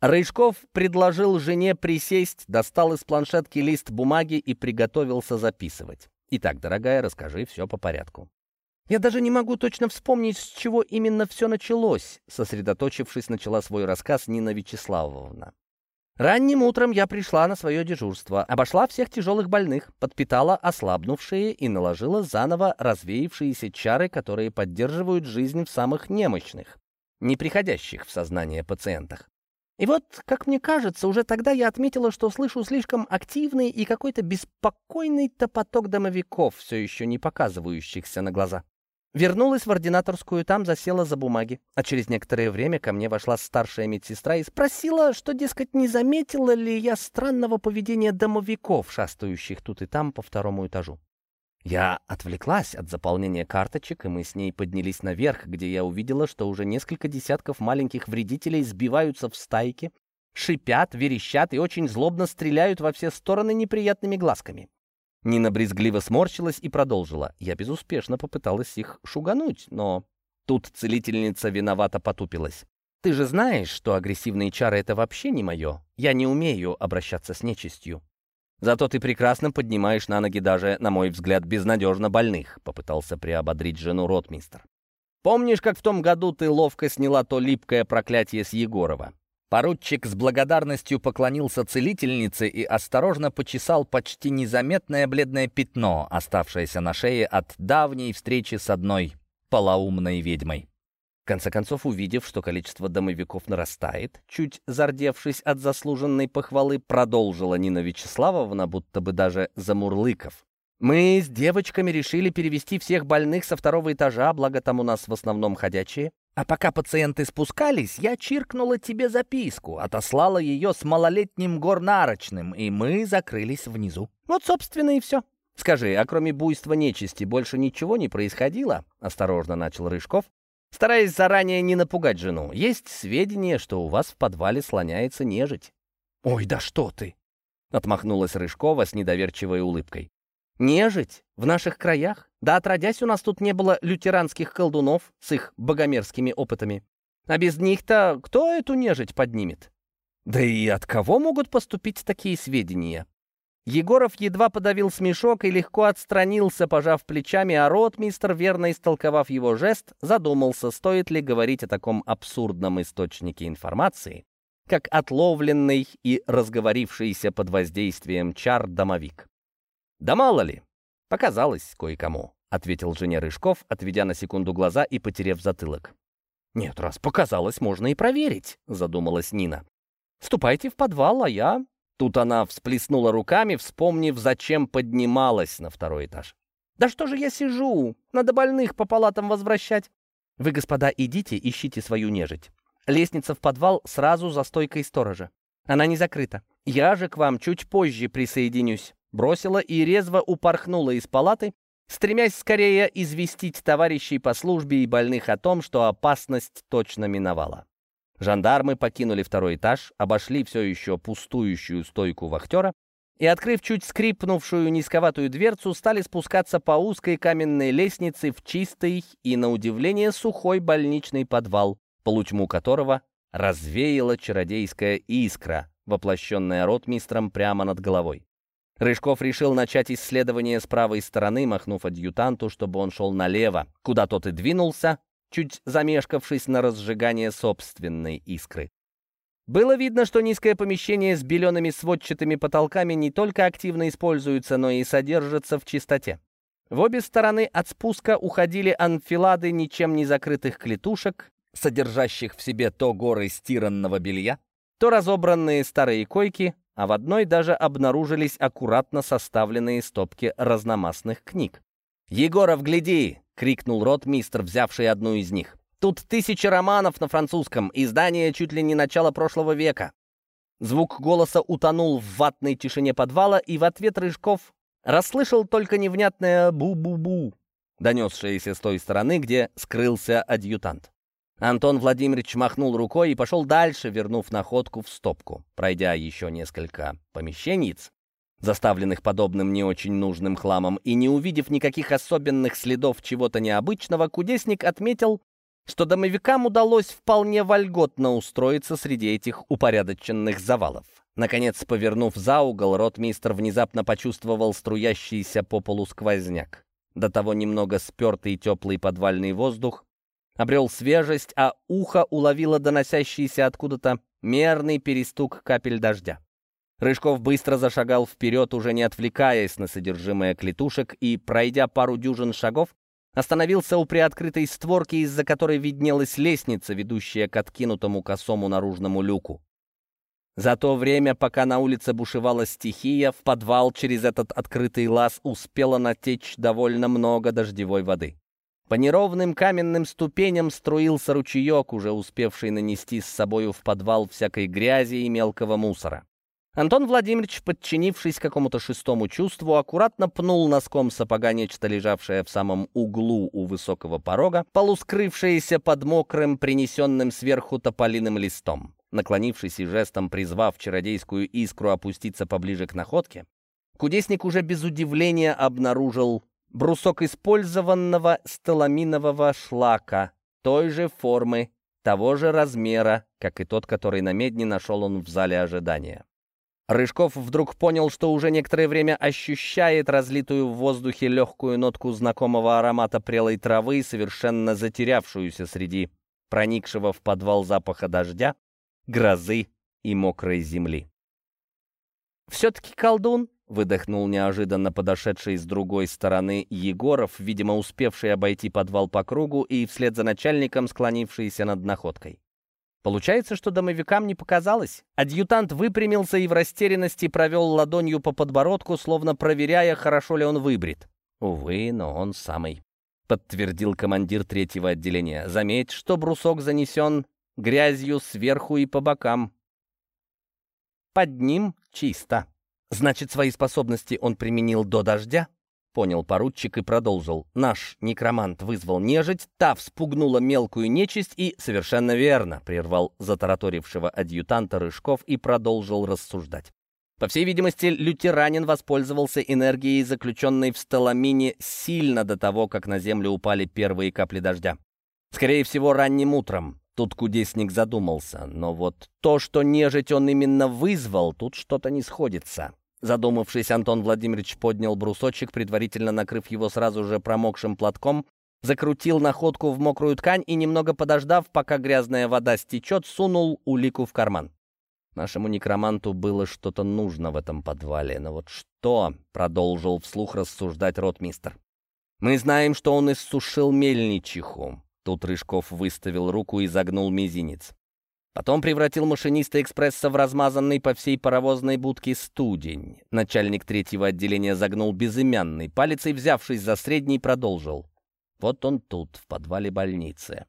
Рыжков предложил жене присесть, достал из планшетки лист бумаги и приготовился записывать. «Итак, дорогая, расскажи все по порядку». Я даже не могу точно вспомнить, с чего именно все началось, сосредоточившись, начала свой рассказ Нина Вячеславовна. Ранним утром я пришла на свое дежурство, обошла всех тяжелых больных, подпитала ослабнувшие и наложила заново развеявшиеся чары, которые поддерживают жизнь в самых немощных, не приходящих в сознание пациентах. И вот, как мне кажется, уже тогда я отметила, что слышу слишком активный и какой-то беспокойный топоток домовиков, все еще не показывающихся на глаза. Вернулась в ординаторскую, там засела за бумаги. А через некоторое время ко мне вошла старшая медсестра и спросила, что, дескать, не заметила ли я странного поведения домовиков, шастающих тут и там по второму этажу. Я отвлеклась от заполнения карточек, и мы с ней поднялись наверх, где я увидела, что уже несколько десятков маленьких вредителей сбиваются в стайки, шипят, верещат и очень злобно стреляют во все стороны неприятными глазками. Нина брезгливо сморщилась и продолжила. Я безуспешно попыталась их шугануть, но... Тут целительница виновато потупилась. «Ты же знаешь, что агрессивные чары — это вообще не мое. Я не умею обращаться с нечистью. Зато ты прекрасно поднимаешь на ноги даже, на мой взгляд, безнадежно больных», — попытался приободрить жену ротмистр. «Помнишь, как в том году ты ловко сняла то липкое проклятие с Егорова? Поручик с благодарностью поклонился целительнице и осторожно почесал почти незаметное бледное пятно, оставшееся на шее от давней встречи с одной полоумной ведьмой. Конце концов, увидев, что количество домовиков нарастает, чуть зардевшись от заслуженной похвалы, продолжила Нина Вячеславовна, будто бы даже замурлыков. «Мы с девочками решили перевести всех больных со второго этажа, благо там у нас в основном ходячие. А пока пациенты спускались, я чиркнула тебе записку, отослала ее с малолетним горнарочным, и мы закрылись внизу. Вот, собственно, и все. Скажи, а кроме буйства нечисти больше ничего не происходило? Осторожно начал Рыжков, стараясь заранее не напугать жену. Есть сведения, что у вас в подвале слоняется нежить. Ой, да что ты! Отмахнулась Рыжкова с недоверчивой улыбкой. Нежить в наших краях? Да отродясь у нас тут не было лютеранских колдунов с их богомерзкими опытами. А без них-то кто эту нежить поднимет? Да и от кого могут поступить такие сведения? Егоров едва подавил смешок и легко отстранился, пожав плечами, а ротмистр, верно истолковав его жест, задумался, стоит ли говорить о таком абсурдном источнике информации, как отловленный и разговорившийся под воздействием чар домовик. «Да мало ли, показалось кое-кому», — ответил жене Рыжков, отведя на секунду глаза и потеряв затылок. «Нет, раз показалось, можно и проверить», — задумалась Нина. «Ступайте в подвал, а я...» Тут она всплеснула руками, вспомнив, зачем поднималась на второй этаж. «Да что же я сижу? Надо больных по палатам возвращать. Вы, господа, идите, ищите свою нежить. Лестница в подвал сразу за стойкой сторожа. Она не закрыта. Я же к вам чуть позже присоединюсь бросила и резво упорхнула из палаты, стремясь скорее известить товарищей по службе и больных о том, что опасность точно миновала. Жандармы покинули второй этаж, обошли все еще пустующую стойку вахтера и, открыв чуть скрипнувшую низковатую дверцу, стали спускаться по узкой каменной лестнице в чистый и, на удивление, сухой больничный подвал, полутьму которого развеяла чародейская искра, воплощенная ротмистром прямо над головой. Рыжков решил начать исследование с правой стороны, махнув адъютанту, чтобы он шел налево, куда тот и двинулся, чуть замешкавшись на разжигание собственной искры. Было видно, что низкое помещение с белеными сводчатыми потолками не только активно используется, но и содержится в чистоте. В обе стороны от спуска уходили анфилады ничем не закрытых клетушек, содержащих в себе то горы стиранного белья, то разобранные старые койки, а в одной даже обнаружились аккуратно составленные стопки разномастных книг. «Егоров, гляди!» — крикнул ротмистр, взявший одну из них. «Тут тысячи романов на французском, издание чуть ли не начала прошлого века». Звук голоса утонул в ватной тишине подвала, и в ответ Рыжков расслышал только невнятное «бу-бу-бу», донесшееся с той стороны, где скрылся адъютант. Антон Владимирович махнул рукой и пошел дальше, вернув находку в стопку. Пройдя еще несколько помещенниц, заставленных подобным не очень нужным хламом, и не увидев никаких особенных следов чего-то необычного, кудесник отметил, что домовикам удалось вполне вольготно устроиться среди этих упорядоченных завалов. Наконец, повернув за угол, ротмистр внезапно почувствовал струящийся по полу сквозняк. До того немного спертый теплый подвальный воздух обрел свежесть, а ухо уловило доносящийся откуда-то мерный перестук капель дождя. Рыжков быстро зашагал вперед, уже не отвлекаясь на содержимое клетушек, и, пройдя пару дюжин шагов, остановился у приоткрытой створки, из-за которой виднелась лестница, ведущая к откинутому косому наружному люку. За то время, пока на улице бушевала стихия, в подвал через этот открытый лаз успело натечь довольно много дождевой воды. По неровным каменным ступеням струился ручеек, уже успевший нанести с собою в подвал всякой грязи и мелкого мусора. Антон Владимирович, подчинившись какому-то шестому чувству, аккуратно пнул носком сапога нечто лежавшее в самом углу у высокого порога, полускрывшееся под мокрым, принесенным сверху тополиным листом. Наклонившись и жестом призвав чародейскую искру опуститься поближе к находке, кудесник уже без удивления обнаружил брусок использованного сталаминового шлака той же формы, того же размера, как и тот, который на медне нашел он в зале ожидания. Рыжков вдруг понял, что уже некоторое время ощущает разлитую в воздухе легкую нотку знакомого аромата прелой травы, совершенно затерявшуюся среди проникшего в подвал запаха дождя, грозы и мокрой земли. «Все-таки колдун?» — выдохнул неожиданно подошедший с другой стороны Егоров, видимо, успевший обойти подвал по кругу и вслед за начальником склонившийся над находкой. Получается, что домовикам не показалось. Адъютант выпрямился и в растерянности провел ладонью по подбородку, словно проверяя, хорошо ли он выбрит. Увы, но он самый. Подтвердил командир третьего отделения. Заметь, что брусок занесен грязью сверху и по бокам. Под ним чисто. Значит, свои способности он применил до дождя? Понял поручик и продолжил. Наш некромант вызвал нежить, та вспугнула мелкую нечисть и... Совершенно верно, прервал затараторившего адъютанта Рыжков и продолжил рассуждать. По всей видимости, лютеранин воспользовался энергией, заключенной в сталамине, сильно до того, как на землю упали первые капли дождя. Скорее всего, ранним утром. Тут кудесник задумался, но вот то, что нежить он именно вызвал, тут что-то не сходится. Задумавшись, Антон Владимирович поднял брусочек, предварительно накрыв его сразу же промокшим платком, закрутил находку в мокрую ткань и, немного подождав, пока грязная вода стечет, сунул улику в карман. Нашему некроманту было что-то нужно в этом подвале, но вот что, продолжил вслух рассуждать ротмистр. Мы знаем, что он иссушил мельничиху. Тут Рыжков выставил руку и загнул мизинец. Потом превратил машиниста экспресса в размазанный по всей паровозной будке студень. Начальник третьего отделения загнул безымянный палец и, взявшись за средний, продолжил. Вот он тут, в подвале больницы.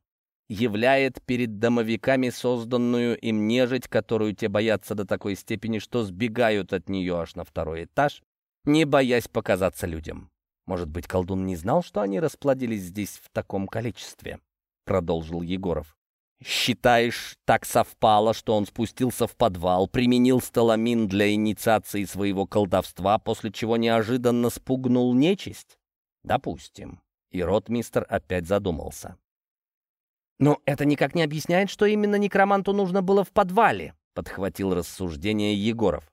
Являет перед домовиками созданную им нежить, которую те боятся до такой степени, что сбегают от нее аж на второй этаж, не боясь показаться людям. Может быть, колдун не знал, что они расплодились здесь в таком количестве? продолжил Егоров. «Считаешь, так совпало, что он спустился в подвал, применил сталамин для инициации своего колдовства, после чего неожиданно спугнул нечисть? Допустим». И ротмистер опять задумался. «Но это никак не объясняет, что именно некроманту нужно было в подвале», подхватил рассуждение Егоров.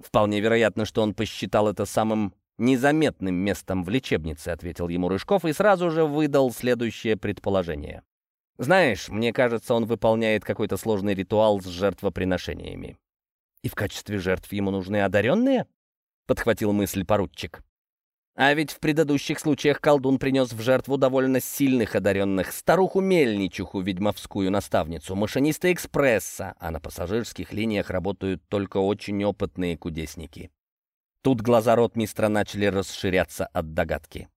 «Вполне вероятно, что он посчитал это самым незаметным местом в лечебнице», — ответил ему Рыжков и сразу же выдал следующее предположение. «Знаешь, мне кажется, он выполняет какой-то сложный ритуал с жертвоприношениями». «И в качестве жертв ему нужны одаренные?» — подхватил мысль поручик. А ведь в предыдущих случаях колдун принес в жертву довольно сильных одаренных старуху-мельничуху, ведьмовскую наставницу, машиниста экспресса, а на пассажирских линиях работают только очень опытные кудесники. Тут глаза ротмистра начали расширяться от догадки.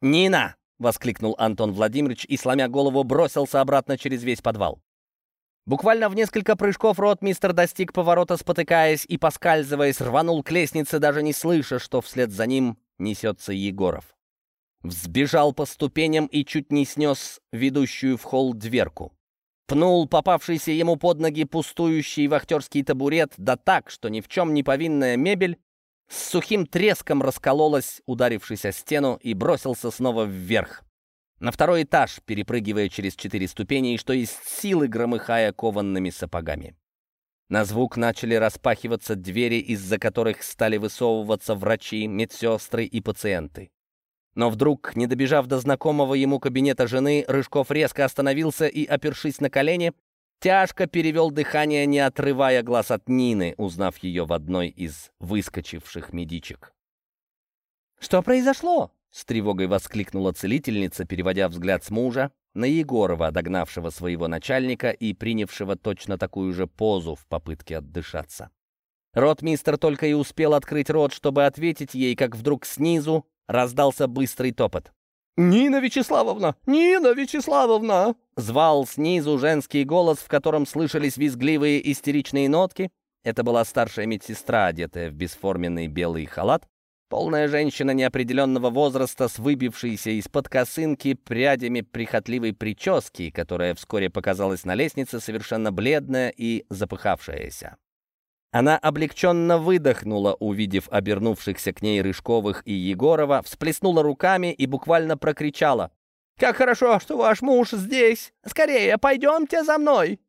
«Нина!» — воскликнул Антон Владимирович и, сломя голову, бросился обратно через весь подвал. Буквально в несколько прыжков ротмистр достиг поворота, спотыкаясь и, поскальзываясь, рванул к лестнице, даже не слыша, что вслед за ним несется Егоров. Взбежал по ступеням и чуть не снес ведущую в холл дверку. Пнул попавшийся ему под ноги пустующий вахтерский табурет, да так, что ни в чем не повинная мебель с сухим треском раскололась, ударившись о стену, и бросился снова вверх. На второй этаж, перепрыгивая через четыре ступени, и что из силы громыхая кованными сапогами. На звук начали распахиваться двери, из-за которых стали высовываться врачи, медсестры и пациенты. Но вдруг, не добежав до знакомого ему кабинета жены, Рыжков резко остановился и, опершись на колени, Тяжко перевел дыхание, не отрывая глаз от Нины, узнав ее в одной из выскочивших медичек. «Что произошло?» — с тревогой воскликнула целительница, переводя взгляд с мужа на Егорова, догнавшего своего начальника и принявшего точно такую же позу в попытке отдышаться. Ротмистер только и успел открыть рот, чтобы ответить ей, как вдруг снизу раздался быстрый топот. «Нина Вячеславовна! Нина Вячеславовна!» Звал снизу женский голос, в котором слышались визгливые истеричные нотки. Это была старшая медсестра, одетая в бесформенный белый халат, полная женщина неопределенного возраста с выбившейся из-под косынки прядями прихотливой прически, которая вскоре показалась на лестнице совершенно бледная и запыхавшаяся. Она облегченно выдохнула, увидев обернувшихся к ней Рыжковых и Егорова, всплеснула руками и буквально прокричала. «Как хорошо, что ваш муж здесь! Скорее, пойдемте за мной!»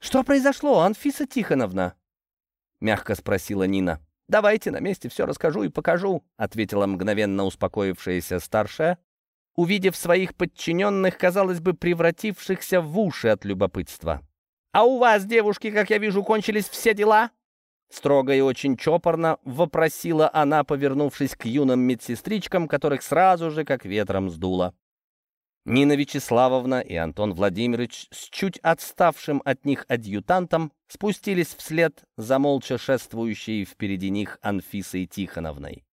«Что произошло, Анфиса Тихоновна?» — мягко спросила Нина. «Давайте на месте все расскажу и покажу», — ответила мгновенно успокоившаяся старшая, увидев своих подчиненных, казалось бы, превратившихся в уши от любопытства. «А у вас, девушки, как я вижу, кончились все дела?» Строго и очень чопорно вопросила она, повернувшись к юным медсестричкам, которых сразу же как ветром сдуло. Нина Вячеславовна и Антон Владимирович с чуть отставшим от них адъютантом спустились вслед за молча шествующей впереди них Анфисой Тихоновной.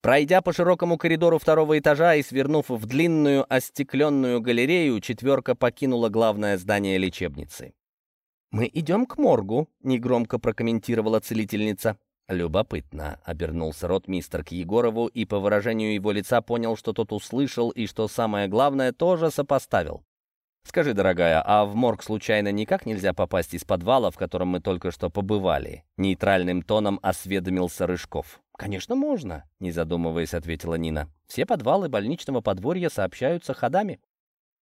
Пройдя по широкому коридору второго этажа и свернув в длинную остекленную галерею, четверка покинула главное здание лечебницы. «Мы идем к моргу», — негромко прокомментировала целительница. «Любопытно», — обернулся ротмистр к Егорову и по выражению его лица понял, что тот услышал и, что самое главное, тоже сопоставил. «Скажи, дорогая, а в морг случайно никак нельзя попасть из подвала, в котором мы только что побывали?» Нейтральным тоном осведомился Рыжков. «Конечно, можно», — не задумываясь, ответила Нина. «Все подвалы больничного подворья сообщаются ходами.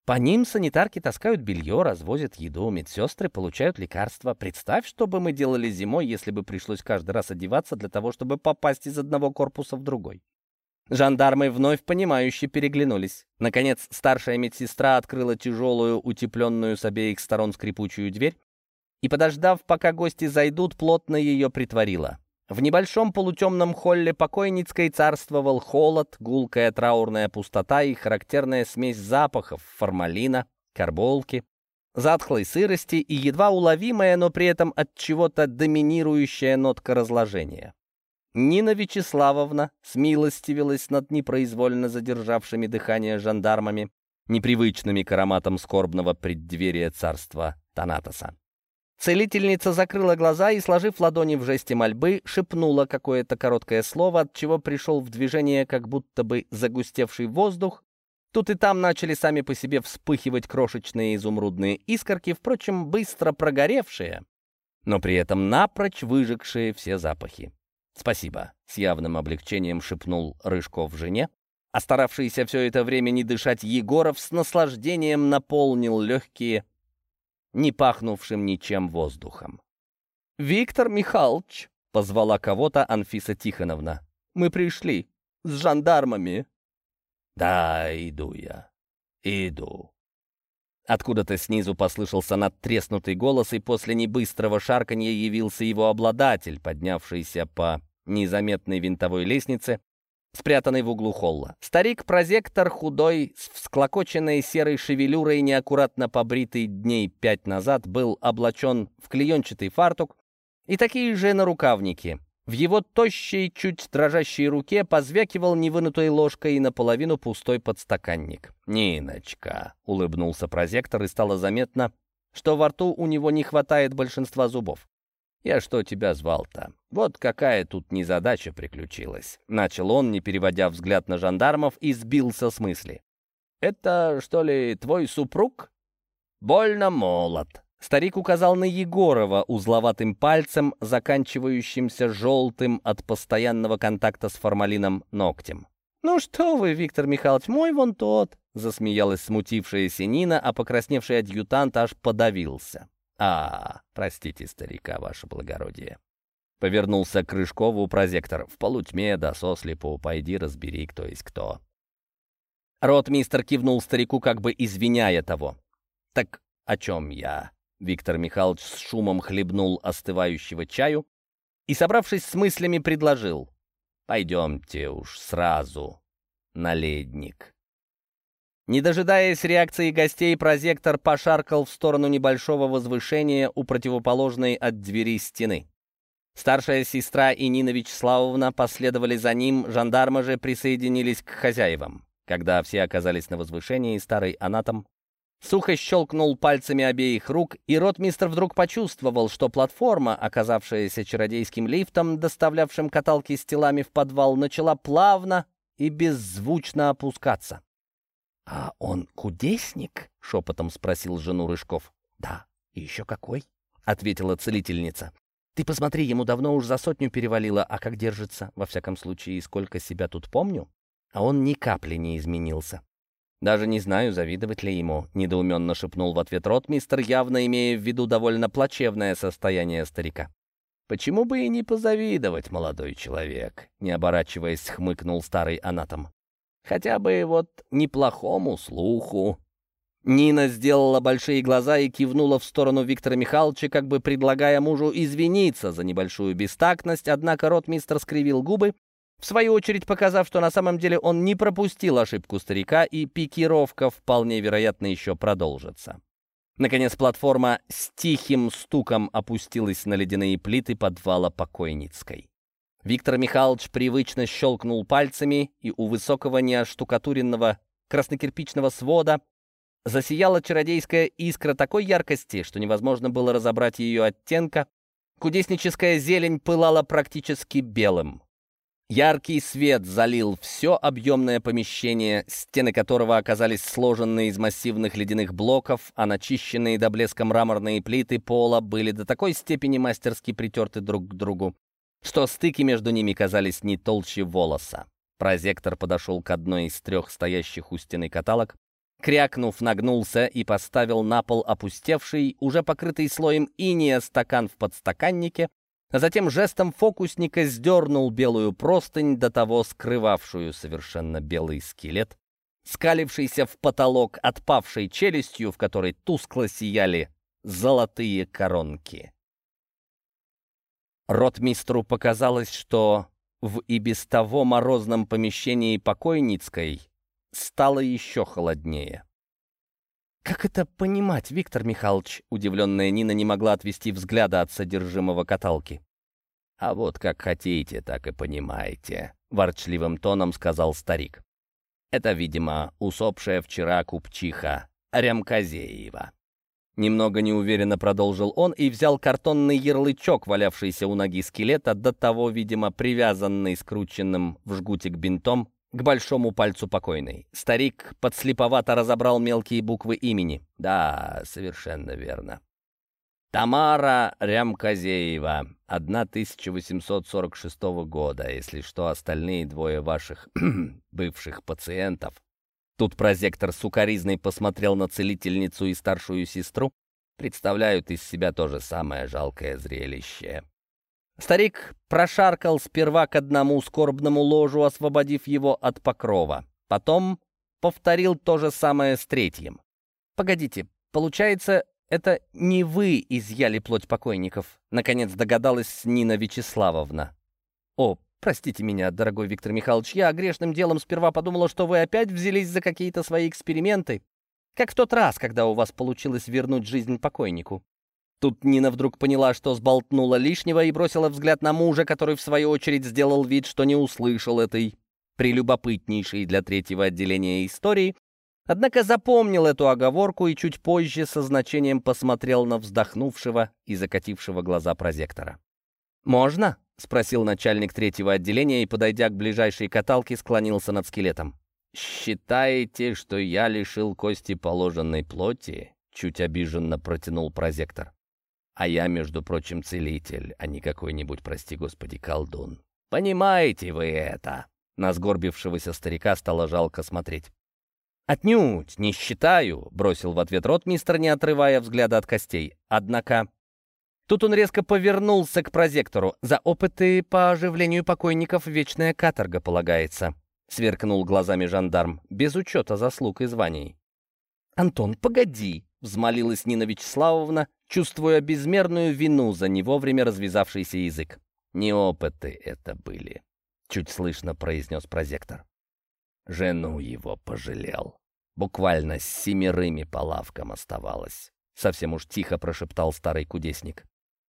По ним санитарки таскают белье, развозят еду, медсестры получают лекарства. Представь, что бы мы делали зимой, если бы пришлось каждый раз одеваться для того, чтобы попасть из одного корпуса в другой. Жандармы вновь понимающе переглянулись. Наконец, старшая медсестра открыла тяжелую, утепленную с обеих сторон скрипучую дверь и, подождав, пока гости зайдут, плотно ее притворила. В небольшом полутемном холле покойницкой царствовал холод, гулкая траурная пустота и характерная смесь запахов формалина, карболки, затхлой сырости и едва уловимая, но при этом от чего-то доминирующая нотка разложения. Нина Вячеславовна смилостивилась над непроизвольно задержавшими дыхание жандармами, непривычными к ароматам скорбного преддверия царства Танатоса. Целительница закрыла глаза и, сложив ладони в жесте мольбы, шепнула какое-то короткое слово, от чего пришел в движение как будто бы загустевший воздух. Тут и там начали сами по себе вспыхивать крошечные изумрудные искорки, впрочем, быстро прогоревшие, но при этом напрочь выжегшие все запахи. «Спасибо», — с явным облегчением шепнул Рыжков жене, а старавшийся все это время не дышать Егоров с наслаждением наполнил легкие не пахнувшим ничем воздухом. «Виктор Михайлович!» — позвала кого-то Анфиса Тихоновна. «Мы пришли. С жандармами». «Да, иду я. Иду». Откуда-то снизу послышался надтреснутый голос, и после небыстрого шарканья явился его обладатель, поднявшийся по незаметной винтовой лестнице спрятанный в углу холла. Старик-прозектор, худой, с всклокоченной серой шевелюрой, неаккуратно побритый дней пять назад, был облачен в клеенчатый фартук и такие же нарукавники. В его тощей, чуть дрожащей руке позвякивал невынутой ложкой и наполовину пустой подстаканник. «Ниночка», — улыбнулся прозектор, и стало заметно, что во рту у него не хватает большинства зубов. «Я что тебя звал-то? Вот какая тут незадача приключилась». Начал он, не переводя взгляд на жандармов, и сбился с мысли. «Это, что ли, твой супруг?» «Больно молод». Старик указал на Егорова узловатым пальцем, заканчивающимся желтым от постоянного контакта с формалином ногтем. «Ну что вы, Виктор Михайлович, мой вон тот!» Засмеялась смутившаяся Нина, а покрасневший адъютант аж подавился. «А, простите старика, ваше благородие». Повернулся к Крышкову прозектор. «В полутьме да сослепу, пойди разбери, кто есть кто». Ротмистер кивнул старику, как бы извиняя того. «Так о чем я?» Виктор Михайлович с шумом хлебнул остывающего чаю и, собравшись с мыслями, предложил. «Пойдемте уж сразу на ледник». Не дожидаясь реакции гостей, прозектор пошаркал в сторону небольшого возвышения у противоположной от двери стены. Старшая сестра и Нина Вячеславовна последовали за ним, жандармы же присоединились к хозяевам. Когда все оказались на возвышении, старый анатом сухо щелкнул пальцами обеих рук, и ротмистр вдруг почувствовал, что платформа, оказавшаяся чародейским лифтом, доставлявшим каталки с телами в подвал, начала плавно и беззвучно опускаться. «А он кудесник?» — шепотом спросил жену Рыжков. «Да, и еще какой?» — ответила целительница. «Ты посмотри, ему давно уж за сотню перевалило, а как держится, во всяком случае, сколько себя тут помню, а он ни капли не изменился». «Даже не знаю, завидовать ли ему», — недоуменно шепнул в ответ ротмистер, явно имея в виду довольно плачевное состояние старика. «Почему бы и не позавидовать, молодой человек?» — не оборачиваясь, хмыкнул старый анатом. Хотя бы вот неплохому слуху. Нина сделала большие глаза и кивнула в сторону Виктора Михайловича, как бы предлагая мужу извиниться за небольшую бестактность, однако ротмистр скривил губы, в свою очередь показав, что на самом деле он не пропустил ошибку старика, и пикировка вполне вероятно еще продолжится. Наконец платформа с тихим стуком опустилась на ледяные плиты подвала покойницкой. Виктор Михайлович привычно щелкнул пальцами, и у высокого неоштукатуренного краснокирпичного свода засияла чародейская искра такой яркости, что невозможно было разобрать ее оттенка. Кудесническая зелень пылала практически белым. Яркий свет залил все объемное помещение, стены которого оказались сложены из массивных ледяных блоков, а начищенные до блеска мраморные плиты пола были до такой степени мастерски притерты друг к другу, что стыки между ними казались не толще волоса. Прозектор подошел к одной из трех стоящих у стены каталог, крякнув, нагнулся и поставил на пол опустевший, уже покрытый слоем иния стакан в подстаканнике, а затем жестом фокусника сдернул белую простынь, до того скрывавшую совершенно белый скелет, скалившийся в потолок отпавшей челюстью, в которой тускло сияли золотые коронки. Ротмистру показалось, что в и без того морозном помещении покойницкой стало еще холоднее. «Как это понимать, Виктор Михайлович?» Удивленная Нина не могла отвести взгляда от содержимого каталки. «А вот как хотите, так и понимаете», — ворчливым тоном сказал старик. «Это, видимо, усопшая вчера купчиха Рямказеева». Немного неуверенно продолжил он и взял картонный ярлычок, валявшийся у ноги скелета, до того, видимо, привязанный скрученным в жгутик бинтом к большому пальцу покойной. Старик подслеповато разобрал мелкие буквы имени. Да, совершенно верно. Тамара Рямказеева, 1846 года, если что, остальные двое ваших <clears throat> бывших пациентов. Тут прозектор сукаризной посмотрел на целительницу и старшую сестру, представляют из себя то же самое жалкое зрелище. Старик прошаркал сперва к одному скорбному ложу, освободив его от покрова. Потом повторил то же самое с третьим. «Погодите, получается, это не вы изъяли плоть покойников?» Наконец догадалась Нина Вячеславовна. «О, простите меня, дорогой Виктор Михайлович, я грешным делом сперва подумала, что вы опять взялись за какие-то свои эксперименты, как в тот раз, когда у вас получилось вернуть жизнь покойнику. Тут Нина вдруг поняла, что сболтнула лишнего и бросила взгляд на мужа, который в свою очередь сделал вид, что не услышал этой прелюбопытнейшей для третьего отделения истории, однако запомнил эту оговорку и чуть позже со значением посмотрел на вздохнувшего и закатившего глаза прозектора. «Можно?» — спросил начальник третьего отделения и, подойдя к ближайшей каталке, склонился над скелетом. «Считаете, что я лишил кости положенной плоти?» — чуть обиженно протянул прозектор. А я, между прочим, целитель, а не какой-нибудь, прости господи, колдун. Понимаете вы это?» На сгорбившегося старика стало жалко смотреть. «Отнюдь, не считаю», — бросил в ответ ротмистр, не отрывая взгляда от костей. Однако... Тут он резко повернулся к прозектору. «За опыты по оживлению покойников вечная каторга полагается», — сверкнул глазами жандарм, без учета заслуг и званий. «Антон, погоди!» — взмолилась Нина Вячеславовна, чувствуя безмерную вину за не вовремя развязавшийся язык. «Неопыты это были», — чуть слышно произнес прозектор. Жену его пожалел. Буквально с семерыми по лавкам оставалось. Совсем уж тихо прошептал старый кудесник.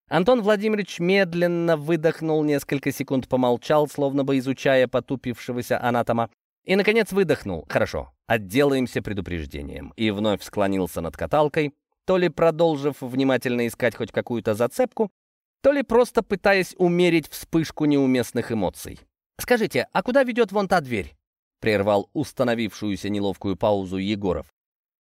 Антон Владимирович медленно выдохнул, несколько секунд помолчал, словно бы изучая потупившегося анатома, и, наконец, выдохнул. «Хорошо, отделаемся предупреждением». И вновь склонился над каталкой, то ли продолжив внимательно искать хоть какую-то зацепку, то ли просто пытаясь умерить вспышку неуместных эмоций. «Скажите, а куда ведет вон та дверь?» — прервал установившуюся неловкую паузу Егоров.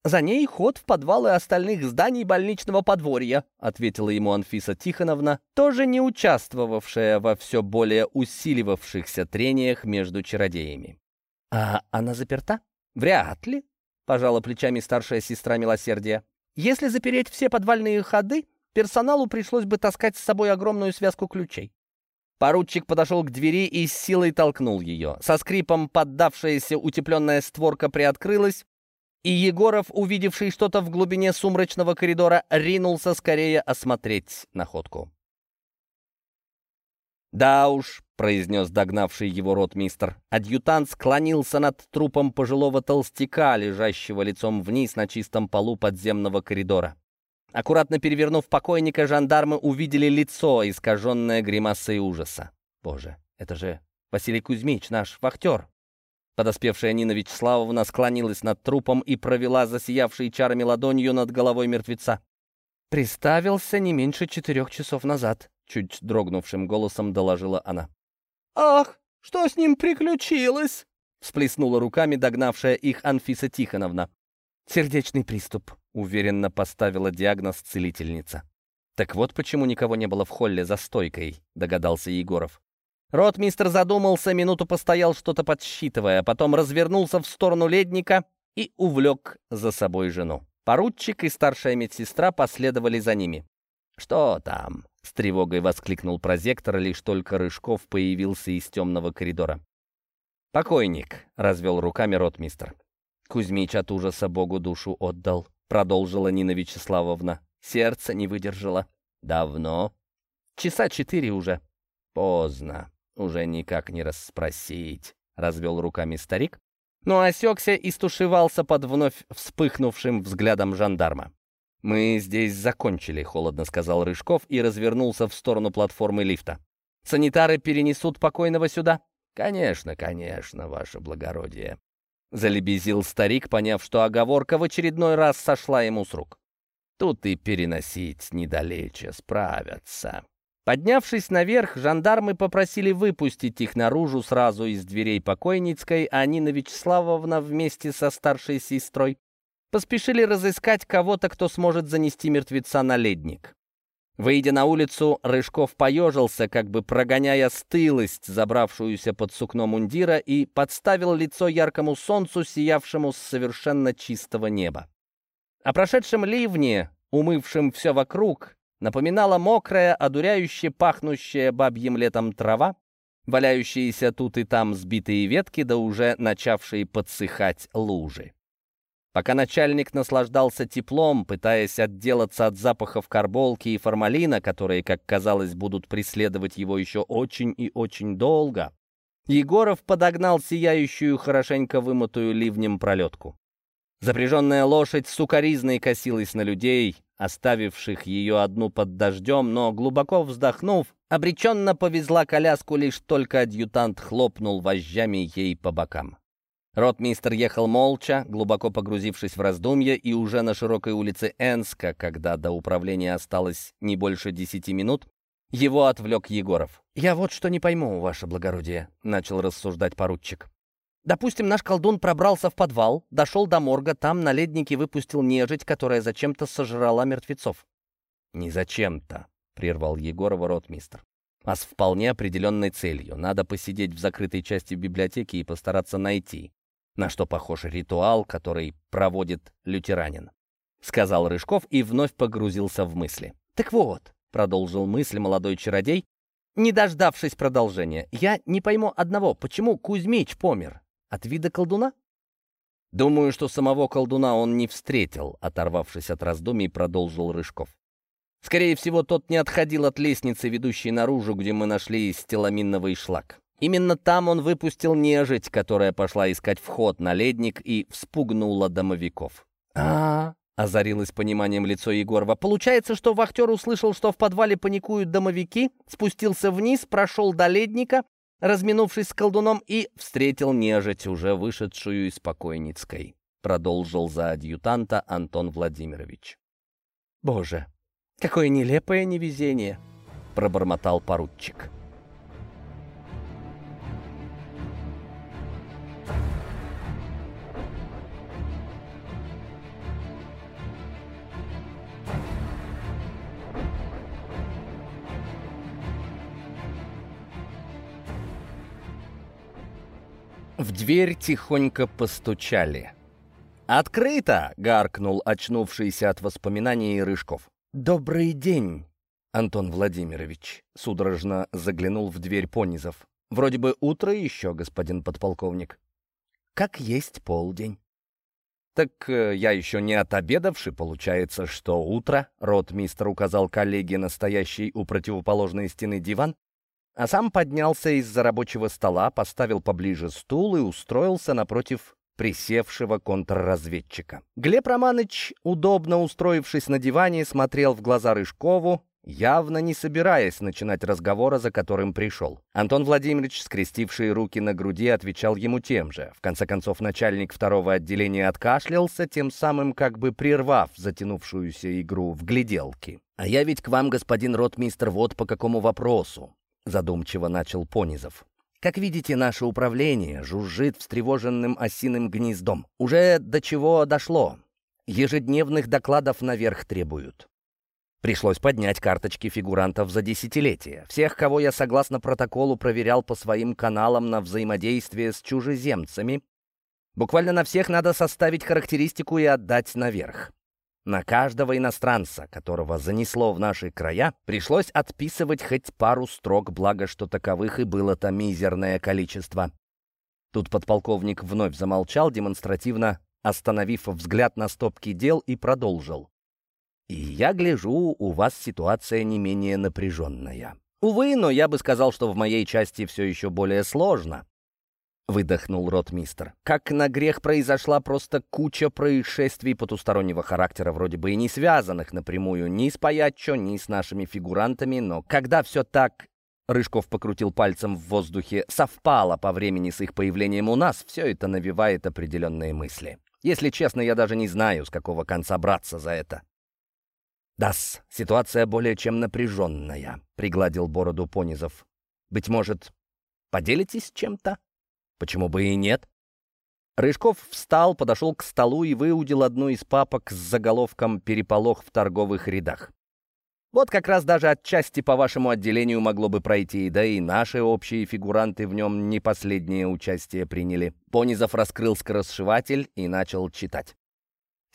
«За ней ход в подвалы остальных зданий больничного подворья», — ответила ему Анфиса Тихоновна, тоже не участвовавшая во все более усиливавшихся трениях между чародеями. «А она заперта?» «Вряд ли», — пожала плечами старшая сестра милосердия. Если запереть все подвальные ходы, персоналу пришлось бы таскать с собой огромную связку ключей. Поручик подошел к двери и с силой толкнул ее. Со скрипом поддавшаяся утепленная створка приоткрылась, и Егоров, увидевший что-то в глубине сумрачного коридора, ринулся скорее осмотреть находку. «Да уж», — произнес догнавший его ротмистр, адъютант склонился над трупом пожилого толстяка, лежащего лицом вниз на чистом полу подземного коридора. Аккуратно перевернув покойника, жандармы увидели лицо, искаженное гримасой ужаса. «Боже, это же Василий Кузьмич, наш вахтер!» Подоспевшая Нина Вячеславовна склонилась над трупом и провела засиявшей чарами ладонью над головой мертвеца. «Приставился не меньше четырех часов назад», — чуть дрогнувшим голосом доложила она. «Ах, что с ним приключилось?» — всплеснула руками догнавшая их Анфиса Тихоновна. «Сердечный приступ», — уверенно поставила диагноз целительница. «Так вот почему никого не было в холле за стойкой», — догадался Егоров. Ротмистр задумался, минуту постоял, что-то подсчитывая, потом развернулся в сторону ледника и увлек за собой жену. Поручик и старшая медсестра последовали за ними. «Что там?» — с тревогой воскликнул прозектор, лишь только Рыжков появился из темного коридора. «Покойник», — развел руками ротмистр. Кузьмич от ужаса Богу душу отдал, продолжила Нина Вячеславовна. Сердце не выдержало. Давно? Часа четыре уже. Поздно. Уже никак не расспросить, развел руками старик, но осекся и стушевался под вновь вспыхнувшим взглядом жандарма. «Мы здесь закончили», — холодно сказал Рыжков и развернулся в сторону платформы лифта. «Санитары перенесут покойного сюда?» «Конечно, конечно, ваше благородие», — залебезил старик, поняв, что оговорка в очередной раз сошла ему с рук. «Тут и переносить недалече справятся». Поднявшись наверх, жандармы попросили выпустить их наружу сразу из дверей покойницкой, а Нина Вячеславовна вместе со старшей сестрой поспешили разыскать кого-то, кто сможет занести мертвеца на ледник. Выйдя на улицу, Рыжков поежился, как бы прогоняя стылость, забравшуюся под сукно мундира, и подставил лицо яркому солнцу, сиявшему с совершенно чистого неба. О прошедшем ливне, умывшем все вокруг, напоминала мокрая, одуряюще пахнущая бабьим летом трава, валяющиеся тут и там сбитые ветки, да уже начавшие подсыхать лужи. Пока начальник наслаждался теплом, пытаясь отделаться от запахов карболки и формалина, которые, как казалось, будут преследовать его еще очень и очень долго, Егоров подогнал сияющую, хорошенько вымытую ливнем пролетку. Запряженная лошадь сукоризной косилась на людей, оставивших ее одну под дождем, но, глубоко вздохнув, обреченно повезла коляску, лишь только адъютант хлопнул вожжами ей по бокам. Ротмистер ехал молча, глубоко погрузившись в раздумья, и уже на широкой улице Энска, когда до управления осталось не больше десяти минут, его отвлек Егоров. «Я вот что не пойму, ваше благородие», — начал рассуждать поручик. Допустим, наш колдун пробрался в подвал, дошел до морга, там на леднике выпустил нежить, которая зачем-то сожрала мертвецов. «Не зачем-то», — прервал Егорова ротмистр, «а с вполне определенной целью. Надо посидеть в закрытой части библиотеки и постараться найти, на что похож ритуал, который проводит лютеранин», — сказал Рыжков и вновь погрузился в мысли. «Так вот», — продолжил мысль молодой чародей, не дождавшись продолжения, «я не пойму одного, почему Кузьмич помер? От вида колдуна? Думаю, что самого колдуна он не встретил, оторвавшись от раздумий, продолжил Рыжков. Скорее всего, тот не отходил от лестницы, ведущей наружу, где мы нашли стеламиновый шлак. Именно там он выпустил нежить, которая пошла искать вход на ледник и вспугнула домовиков. а, -а, озарилось пониманием лицо Егорова. «Получается, что вахтер услышал, что в подвале паникуют домовики, спустился вниз, прошел до ледника, разминувшись с колдуном, и встретил нежить, уже вышедшую из покойницкой. Продолжил за адъютанта Антон Владимирович. «Боже, какое нелепое невезение!» — пробормотал поручик. В дверь тихонько постучали. «Открыто!» — гаркнул очнувшийся от воспоминаний Рыжков. «Добрый день, Антон Владимирович!» — судорожно заглянул в дверь Понизов. «Вроде бы утро еще, господин подполковник». «Как есть полдень». «Так э, я еще не отобедавший, получается, что утро», — ротмистр указал коллеге настоящий у противоположной стены диван, а сам поднялся из-за рабочего стола, поставил поближе стул и устроился напротив присевшего контрразведчика. Глеб Романович, удобно устроившись на диване, смотрел в глаза Рыжкову, явно не собираясь начинать разговора, за которым пришел. Антон Владимирович, скрестивший руки на груди, отвечал ему тем же. В конце концов, начальник второго отделения откашлялся, тем самым как бы прервав затянувшуюся игру в гляделки. «А я ведь к вам, господин ротмистр, вот по какому вопросу», — задумчиво начал Понизов. Как видите, наше управление жужжит встревоженным осиным гнездом. Уже до чего дошло. Ежедневных докладов наверх требуют. Пришлось поднять карточки фигурантов за десятилетия. Всех, кого я согласно протоколу проверял по своим каналам на взаимодействие с чужеземцами, буквально на всех надо составить характеристику и отдать наверх. На каждого иностранца, которого занесло в наши края, пришлось отписывать хоть пару строк, благо что таковых и было-то мизерное количество. Тут подполковник вновь замолчал, демонстративно остановив взгляд на стопки дел и продолжил. «И я гляжу, у вас ситуация не менее напряженная. Увы, но я бы сказал, что в моей части все еще более сложно. — выдохнул ротмистр. «Как на грех произошла просто куча происшествий потустороннего характера, вроде бы и не связанных напрямую ни с Паячо, ни с нашими фигурантами, но когда все так...» Рыжков покрутил пальцем в воздухе. «Совпало по времени с их появлением у нас, все это навевает определенные мысли. Если честно, я даже не знаю, с какого конца браться за это». «Да-с, ситуация более чем напряженная», — пригладил бороду Понизов. «Быть может, поделитесь чем-то?» Почему бы и нет? Рыжков встал, подошел к столу и выудил одну из папок с заголовком «Переполох в торговых рядах». Вот как раз даже отчасти по вашему отделению могло бы пройти, да и наши общие фигуранты в нем не последнее участие приняли. Понизов раскрыл скоросшиватель и начал читать.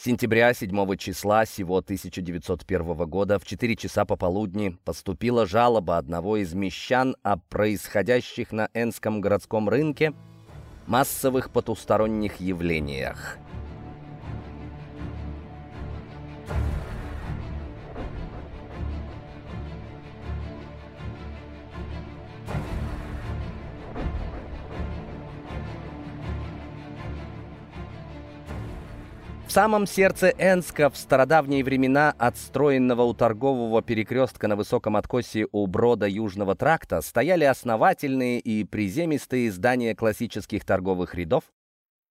Сентября 7 числа сего 1901 года в 4 часа пополудни поступила жалоба одного из мещан о происходящих на Энском городском рынке – массовых потусторонних явлениях. В самом сердце Энска, в стародавние времена отстроенного у торгового перекрестка на высоком откосе у брода Южного тракта, стояли основательные и приземистые здания классических торговых рядов,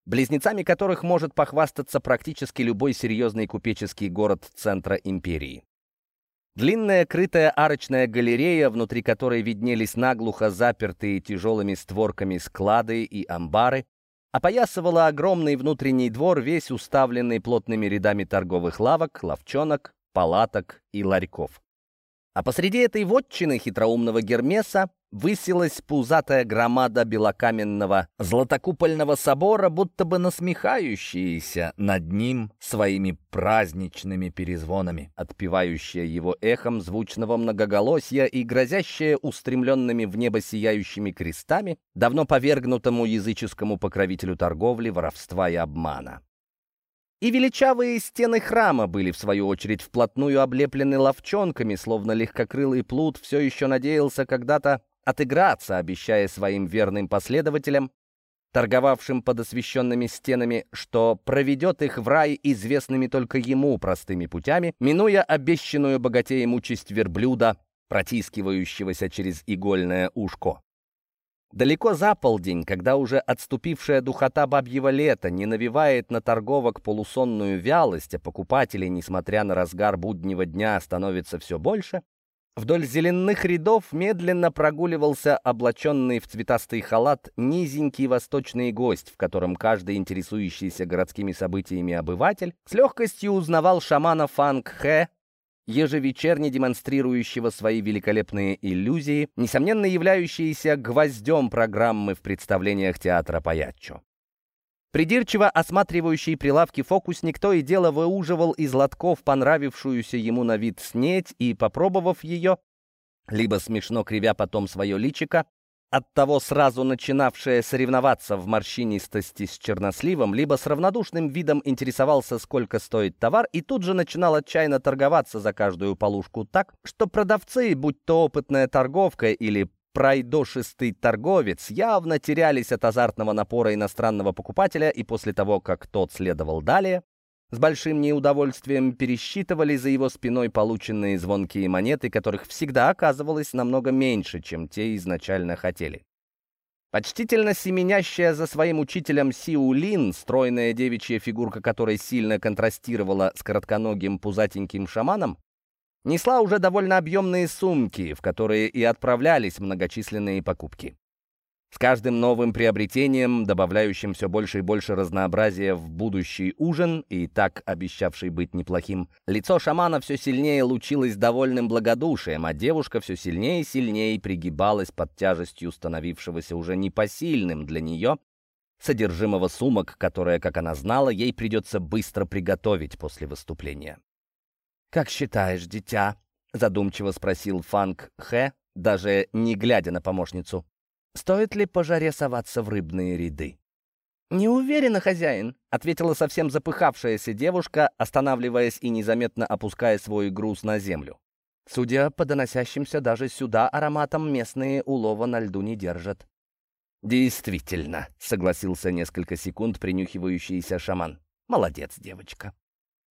близнецами которых может похвастаться практически любой серьезный купеческий город центра империи. Длинная крытая арочная галерея, внутри которой виднелись наглухо запертые тяжелыми створками склады и амбары, опоясывала огромный внутренний двор, весь уставленный плотными рядами торговых лавок, ловчонок, палаток и ларьков. А посреди этой вотчины хитроумного Гермеса высилась пузатая громада белокаменного златокупольного собора, будто бы насмехающаяся над ним своими праздничными перезвонами, отпевающая его эхом звучного многоголосья и грозящая устремленными в небо сияющими крестами давно повергнутому языческому покровителю торговли, воровства и обмана. И величавые стены храма были, в свою очередь, вплотную облеплены ловчонками, словно легкокрылый плут все еще надеялся когда-то отыграться, обещая своим верным последователям, торговавшим под освященными стенами, что проведет их в рай известными только ему простыми путями, минуя обещанную богатеем участь верблюда, протискивающегося через игольное ушко. Далеко за полдень, когда уже отступившая духота бабьего лета не навевает на торговок полусонную вялость, а покупателей, несмотря на разгар буднего дня, становится все больше, Вдоль зеленых рядов медленно прогуливался облаченный в цветастый халат низенький восточный гость, в котором каждый интересующийся городскими событиями обыватель с легкостью узнавал шамана Фанг Хэ, ежевечерне демонстрирующего свои великолепные иллюзии, несомненно являющиеся гвоздем программы в представлениях театра Паяччо. Придирчиво осматривающий прилавки фокусник то и дело выуживал из лотков понравившуюся ему на вид снеть и, попробовав ее, либо смешно кривя потом свое личико, оттого сразу начинавшая соревноваться в морщинистости с черносливом, либо с равнодушным видом интересовался, сколько стоит товар, и тут же начинал отчаянно торговаться за каждую полушку так, что продавцы, будь то опытная торговка или пройдошистый торговец, явно терялись от азартного напора иностранного покупателя, и после того, как тот следовал далее, с большим неудовольствием пересчитывали за его спиной полученные звонкие монеты, которых всегда оказывалось намного меньше, чем те изначально хотели. Почтительно семенящая за своим учителем Сиулин, стройная девичья фигурка которой сильно контрастировала с коротконогим пузатеньким шаманом, несла уже довольно объемные сумки, в которые и отправлялись многочисленные покупки. С каждым новым приобретением, добавляющим все больше и больше разнообразия в будущий ужин, и так обещавший быть неплохим, лицо шамана все сильнее лучилось довольным благодушием, а девушка все сильнее и сильнее пригибалась под тяжестью становившегося уже непосильным для нее содержимого сумок, которое, как она знала, ей придется быстро приготовить после выступления. «Как считаешь, дитя?» — задумчиво спросил Фанг Хэ, даже не глядя на помощницу. Стоит ли по жаре соваться в рыбные ряды? «Не уверена, хозяин», — ответила совсем запыхавшаяся девушка, останавливаясь и незаметно опуская свой груз на землю. Судя по доносящимся даже сюда ароматам, местные улова на льду не держат. «Действительно», — согласился несколько секунд принюхивающийся шаман. «Молодец, девочка.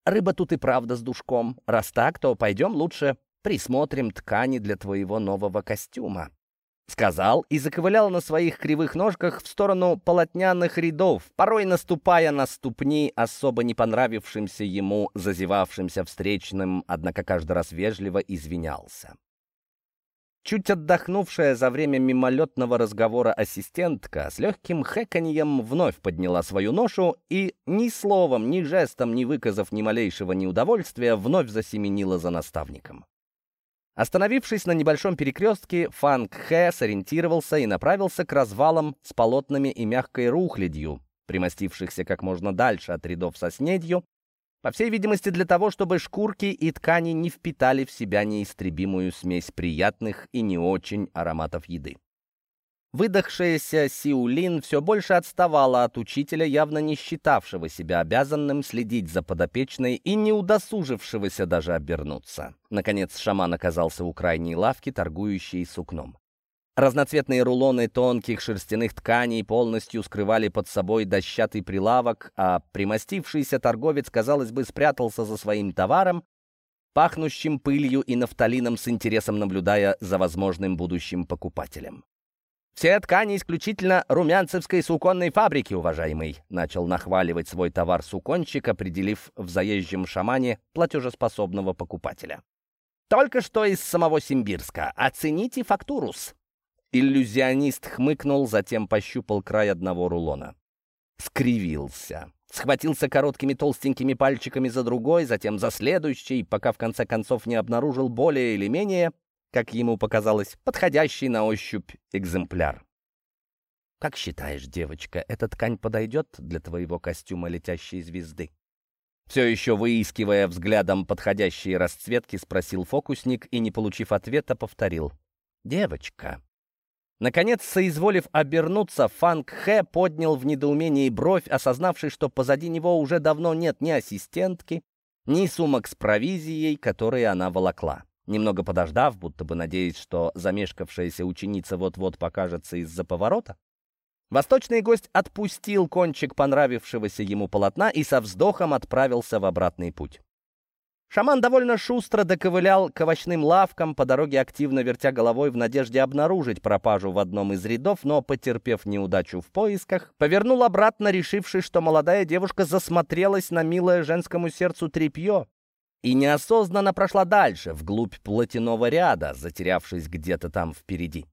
Рыба тут и правда с душком. Раз так, то пойдем лучше присмотрим ткани для твоего нового костюма». Сказал и заковылял на своих кривых ножках в сторону полотняных рядов, порой наступая на ступни особо не понравившимся ему зазевавшимся встречным, однако каждый раз вежливо извинялся. Чуть отдохнувшая за время мимолетного разговора ассистентка с легким хэканьем вновь подняла свою ношу и, ни словом, ни жестом, не выказав ни малейшего неудовольствия, вновь засеменила за наставником. Остановившись на небольшом перекрестке, Фанг Хэ сориентировался и направился к развалам с полотнами и мягкой рухлядью, примостившихся как можно дальше от рядов со снедью, по всей видимости для того, чтобы шкурки и ткани не впитали в себя неистребимую смесь приятных и не очень ароматов еды. Выдохшаяся Сиулин все больше отставала от учителя, явно не считавшего себя обязанным следить за подопечной и не удосужившегося даже обернуться. Наконец шаман оказался у крайней лавки, торгующей сукном. Разноцветные рулоны тонких шерстяных тканей полностью скрывали под собой дощатый прилавок, а примостившийся торговец, казалось бы, спрятался за своим товаром, пахнущим пылью и нафталином с интересом наблюдая за возможным будущим покупателем. «Все ткани исключительно румянцевской суконной фабрики, уважаемый», начал нахваливать свой товар сукончик, определив в заезжем шамане платежеспособного покупателя. «Только что из самого Симбирска. Оцените фактурус». Иллюзионист хмыкнул, затем пощупал край одного рулона. Скривился. Схватился короткими толстенькими пальчиками за другой, затем за следующий, пока в конце концов не обнаружил более или менее как ему показалось, подходящий на ощупь экземпляр. «Как считаешь, девочка, эта ткань подойдет для твоего костюма летящей звезды?» Все еще выискивая взглядом подходящие расцветки, спросил фокусник и, не получив ответа, повторил. «Девочка». Наконец, соизволив обернуться, Фанг Хэ поднял в недоумении бровь, осознавший, что позади него уже давно нет ни ассистентки, ни сумок с провизией, которые она волокла. Немного подождав, будто бы надеясь, что замешкавшаяся ученица вот-вот покажется из-за поворота, восточный гость отпустил кончик понравившегося ему полотна и со вздохом отправился в обратный путь. Шаман довольно шустро доковылял к овощным лавкам, по дороге активно вертя головой в надежде обнаружить пропажу в одном из рядов, но, потерпев неудачу в поисках, повернул обратно, решивший, что молодая девушка засмотрелась на милое женскому сердцу тряпье, и неосознанно прошла дальше, вглубь платяного ряда, затерявшись где-то там впереди.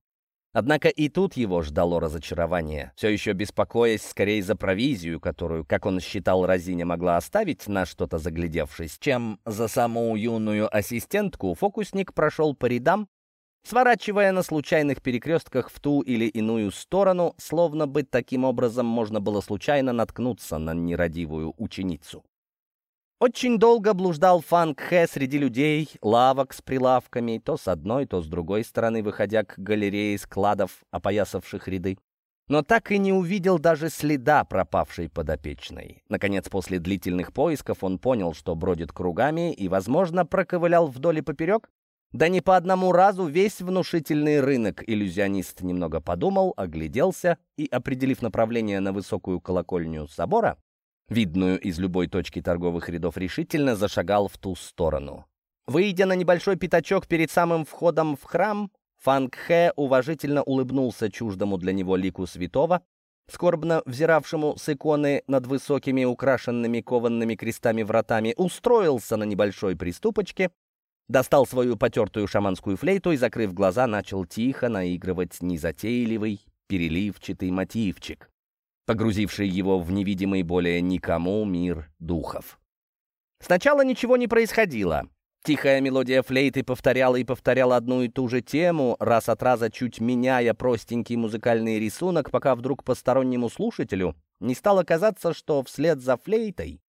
Однако и тут его ждало разочарование, все еще беспокоясь скорее за провизию, которую, как он считал, Розиня могла оставить на что-то заглядевшись, чем за саму юную ассистентку, фокусник прошел по рядам, сворачивая на случайных перекрестках в ту или иную сторону, словно бы таким образом можно было случайно наткнуться на нерадивую ученицу. Очень долго блуждал Фанг Хэ среди людей, лавок с прилавками, то с одной, то с другой стороны, выходя к галерее складов, опоясавших ряды. Но так и не увидел даже следа пропавшей подопечной. Наконец, после длительных поисков он понял, что бродит кругами и, возможно, проковылял вдоль и поперек, да не по одному разу весь внушительный рынок иллюзионист немного подумал, огляделся и, определив направление на высокую колокольню собора, видную из любой точки торговых рядов, решительно зашагал в ту сторону. Выйдя на небольшой пятачок перед самым входом в храм, Фанг Хэ уважительно улыбнулся чуждому для него лику святого, скорбно взиравшему с иконы над высокими украшенными кованными крестами вратами, устроился на небольшой приступочке Достал свою потертую шаманскую флейту и, закрыв глаза, начал тихо наигрывать незатейливый, переливчатый мотивчик, погрузивший его в невидимый более никому мир духов. Сначала ничего не происходило. Тихая мелодия флейты повторяла и повторяла одну и ту же тему, раз от раза чуть меняя простенький музыкальный рисунок, пока вдруг постороннему слушателю не стало казаться, что вслед за флейтой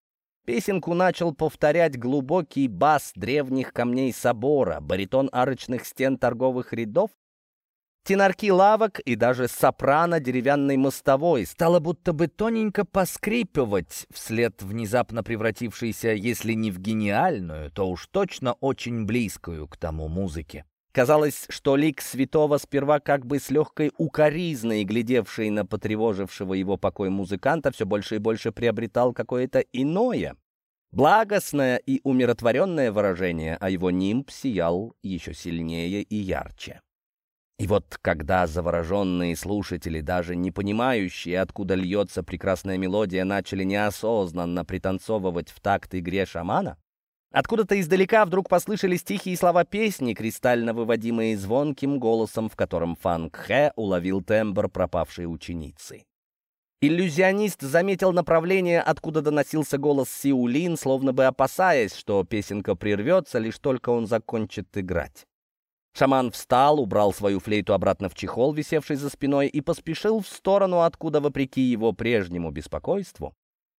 Песенку начал повторять глубокий бас древних камней собора, баритон арочных стен торговых рядов, тенарки лавок и даже сопрано деревянной мостовой стало будто бы тоненько поскрипывать вслед внезапно превратившейся, если не в гениальную, то уж точно очень близкую к тому музыке. Казалось, что лик святого сперва как бы с легкой укоризной, глядевший на потревожившего его покой музыканта, все больше и больше приобретал какое-то иное, благостное и умиротворенное выражение, а его нимб сиял еще сильнее и ярче. И вот когда завороженные слушатели, даже не понимающие, откуда льется прекрасная мелодия, начали неосознанно пританцовывать в такт игре шамана, Откуда-то издалека вдруг послышались тихие слова песни, кристально выводимые звонким голосом, в котором Фанг Хэ уловил тембр пропавшей ученицы. Иллюзионист заметил направление, откуда доносился голос Сиулин, словно бы опасаясь, что песенка прервется, лишь только он закончит играть. Шаман встал, убрал свою флейту обратно в чехол, висевший за спиной, и поспешил в сторону, откуда, вопреки его прежнему беспокойству,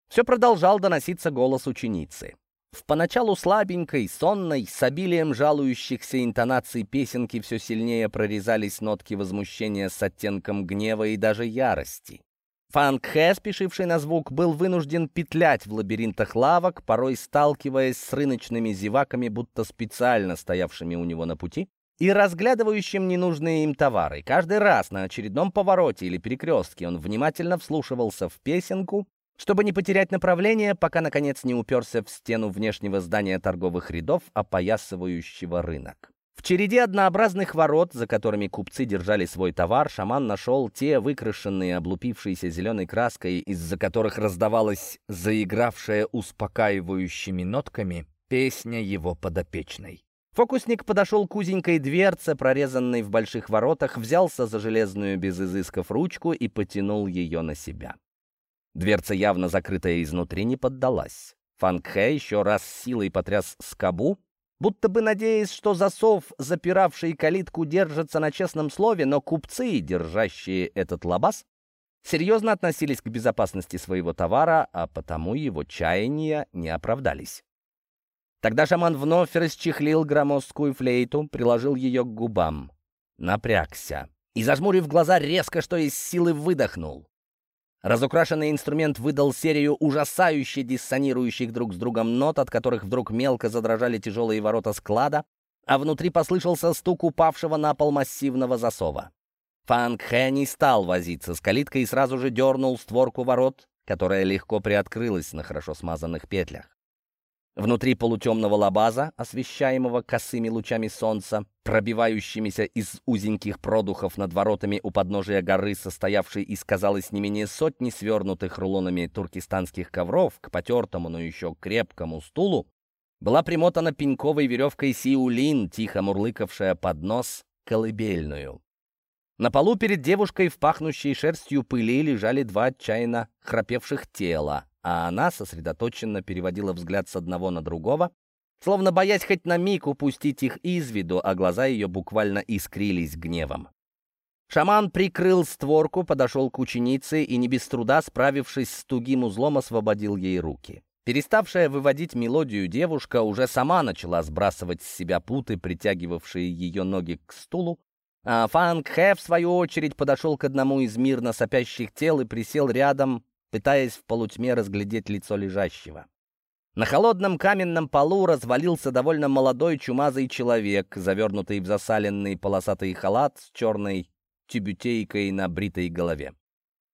все продолжал доноситься голос ученицы. В поначалу слабенькой, сонной, с обилием жалующихся интонаций песенки все сильнее прорезались нотки возмущения с оттенком гнева и даже ярости. Фанг Хэ, спешивший на звук, был вынужден петлять в лабиринтах лавок, порой сталкиваясь с рыночными зеваками, будто специально стоявшими у него на пути, и разглядывающим ненужные им товары. Каждый раз на очередном повороте или перекрестке он внимательно вслушивался в песенку, чтобы не потерять направление, пока, наконец, не уперся в стену внешнего здания торговых рядов, опоясывающего рынок. В череде однообразных ворот, за которыми купцы держали свой товар, шаман нашел те выкрашенные, облупившиеся зеленой краской, из-за которых раздавалась заигравшая успокаивающими нотками песня его подопечной. Фокусник подошел к узенькой дверце, прорезанной в больших воротах, взялся за железную без изысков ручку и потянул ее на себя. Дверца, явно закрытая изнутри, не поддалась. Фангхэ еще раз силой потряс скобу, будто бы надеясь, что засов, запиравший калитку, держится на честном слове, но купцы, держащие этот лабаз, серьезно относились к безопасности своего товара, а потому его чаяния не оправдались. Тогда шаман вновь расчехлил громоздкую флейту, приложил ее к губам, напрягся и, зажмурив глаза, резко, что из силы выдохнул. Разукрашенный инструмент выдал серию ужасающе диссонирующих друг с другом нот, от которых вдруг мелко задрожали тяжелые ворота склада, а внутри послышался стук упавшего на пол массивного засова. Фанг Хэ не стал возиться с калиткой и сразу же дернул створку ворот, которая легко приоткрылась на хорошо смазанных петлях. Внутри полутемного лабаза, освещаемого косыми лучами солнца, пробивающимися из узеньких продухов над воротами у подножия горы, состоявшей из, казалось, не менее сотни свернутых рулонами туркестанских ковров к потертому, но еще крепкому стулу, была примотана пеньковой веревкой Сиулин, тихо мурлыкавшая под нос колыбельную. На полу перед девушкой в пахнущей шерстью пыли лежали два отчаянно храпевших тела, а она сосредоточенно переводила взгляд с одного на другого, словно боясь хоть на миг упустить их из виду, а глаза ее буквально искрились гневом. Шаман прикрыл створку, подошел к ученице и, не без труда, справившись с тугим узлом, освободил ей руки. Переставшая выводить мелодию девушка уже сама начала сбрасывать с себя путы, притягивавшие ее ноги к стулу, а Фанг Хэ, в свою очередь, подошел к одному из мирно сопящих тел и присел рядом, пытаясь в полутьме разглядеть лицо лежащего. На холодном каменном полу развалился довольно молодой чумазый человек, завернутый в засаленный полосатый халат с черной тюбютейкой на бритой голове.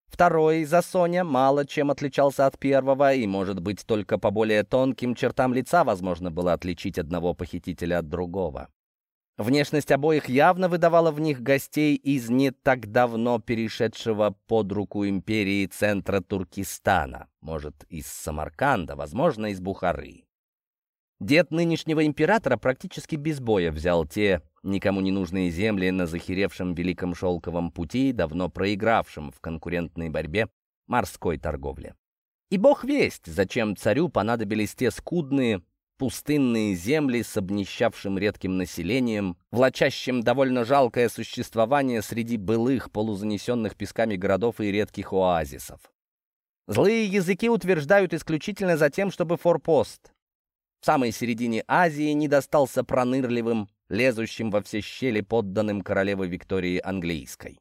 Второй, Засоня, мало чем отличался от первого, и, может быть, только по более тонким чертам лица возможно было отличить одного похитителя от другого. Внешность обоих явно выдавала в них гостей из не так давно перешедшего под руку империи центра Туркестана, может, из Самарканда, возможно, из Бухары. Дед нынешнего императора практически без боя взял те никому не нужные земли на захеревшем Великом Шелковом пути, давно проигравшем в конкурентной борьбе морской торговле. И бог весть, зачем царю понадобились те скудные, пустынные земли с обнищавшим редким населением, влачащим довольно жалкое существование среди былых полузанесенных песками городов и редких оазисов. Злые языки утверждают исключительно за тем, чтобы форпост в самой середине Азии не достался пронырливым, лезущим во все щели подданным королевы Виктории Английской.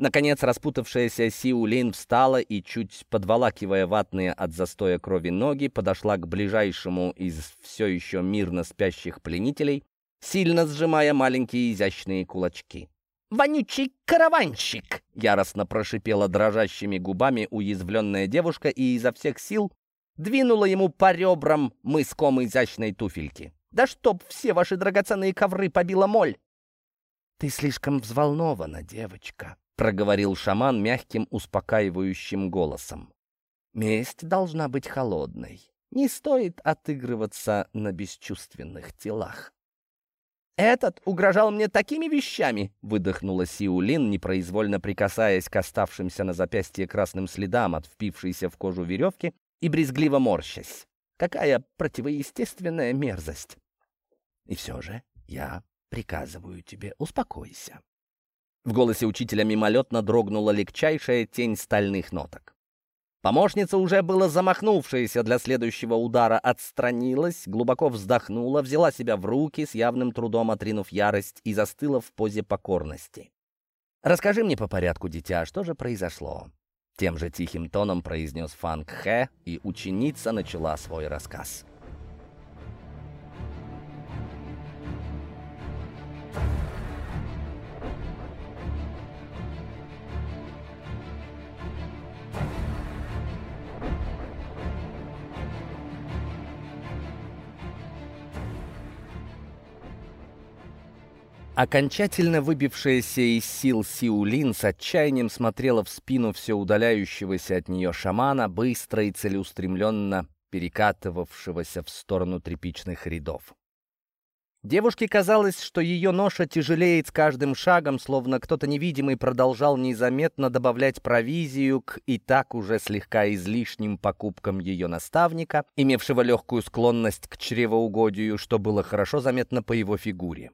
Наконец, распутавшаяся Сиулин встала и, чуть подволакивая ватные от застоя крови ноги, подошла к ближайшему из все еще мирно спящих пленителей, сильно сжимая маленькие изящные кулачки. «Вонючий караванщик!» — яростно прошипела дрожащими губами уязвленная девушка и изо всех сил двинула ему по ребрам мыском изящной туфельки. «Да чтоб все ваши драгоценные ковры побила моль!» «Ты слишком взволнована, девочка», проговорил шаман мягким, успокаивающим голосом. «Месть должна быть холодной. Не стоит отыгрываться на бесчувственных телах». «Этот угрожал мне такими вещами!» — выдохнула Сиулин, непроизвольно прикасаясь к оставшимся на запястье красным следам от впившейся в кожу веревки и брезгливо морщась. «Какая противоестественная мерзость!» «И все же я приказываю тебе, успокойся. В голосе учителя мимолетно дрогнула легчайшая тень стальных ноток. Помощница, уже было замахнувшаяся для следующего удара, отстранилась, глубоко вздохнула, взяла себя в руки, с явным трудом отринув ярость, и застыла в позе покорности. «Расскажи мне по порядку, дитя, что же произошло?» Тем же тихим тоном произнес Фанг Хэ, и ученица начала свой рассказ. Окончательно выбившаяся из сил Сиулин с отчаянием смотрела в спину все удаляющегося от нее шамана, быстро и целеустремленно перекатывавшегося в сторону тряпичных рядов. Девушке казалось, что ее ноша тяжелеет с каждым шагом, словно кто-то невидимый продолжал незаметно добавлять провизию к и так уже слегка излишним покупкам ее наставника, имевшего легкую склонность к чревоугодию, что было хорошо заметно по его фигуре.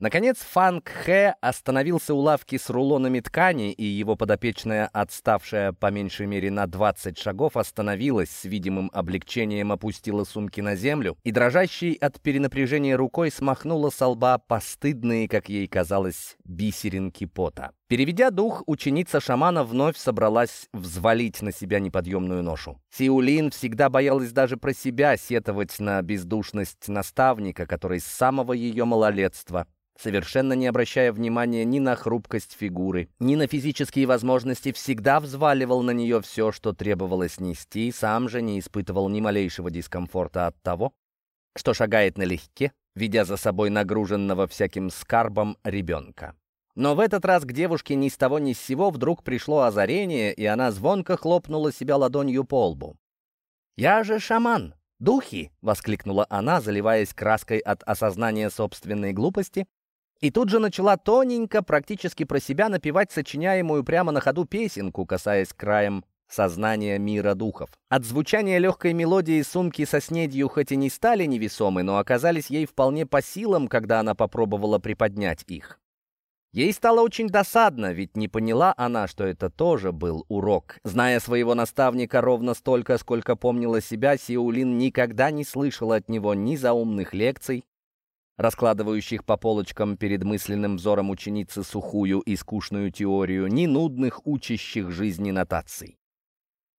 Наконец Фанг Хэ остановился у лавки с рулонами ткани, и его подопечная, отставшая по меньшей мере на 20 шагов, остановилась с видимым облегчением, опустила сумки на землю и, дрожащей от перенапряжения рукой, смахнула со лба постыдные, как ей казалось, бисеринки пота. Переведя дух, ученица шамана вновь собралась взвалить на себя неподъемную ношу. Сиулин всегда боялась даже про себя сетовать на бездушность наставника, который с самого ее малолетства совершенно не обращая внимания ни на хрупкость фигуры, ни на физические возможности, всегда взваливал на нее все, что требовалось нести, сам же не испытывал ни малейшего дискомфорта от того, что шагает налегке, ведя за собой нагруженного всяким скарбом ребенка. Но в этот раз к девушке ни с того ни с сего вдруг пришло озарение, и она звонко хлопнула себя ладонью по лбу. «Я же шаман! Духи!» — воскликнула она, заливаясь краской от осознания собственной глупости и тут же начала тоненько, практически про себя напевать сочиняемую прямо на ходу песенку, касаясь краем сознания мира духов. От звучания легкой мелодии сумки со снедью хоть и не стали невесомы, но оказались ей вполне по силам, когда она попробовала приподнять их. Ей стало очень досадно, ведь не поняла она, что это тоже был урок. Зная своего наставника ровно столько, сколько помнила себя, Сиулин никогда не слышала от него ни заумных лекций, раскладывающих по полочкам перед мысленным взором ученицы сухую и скучную теорию, ни нудных учащих жизни нотаций.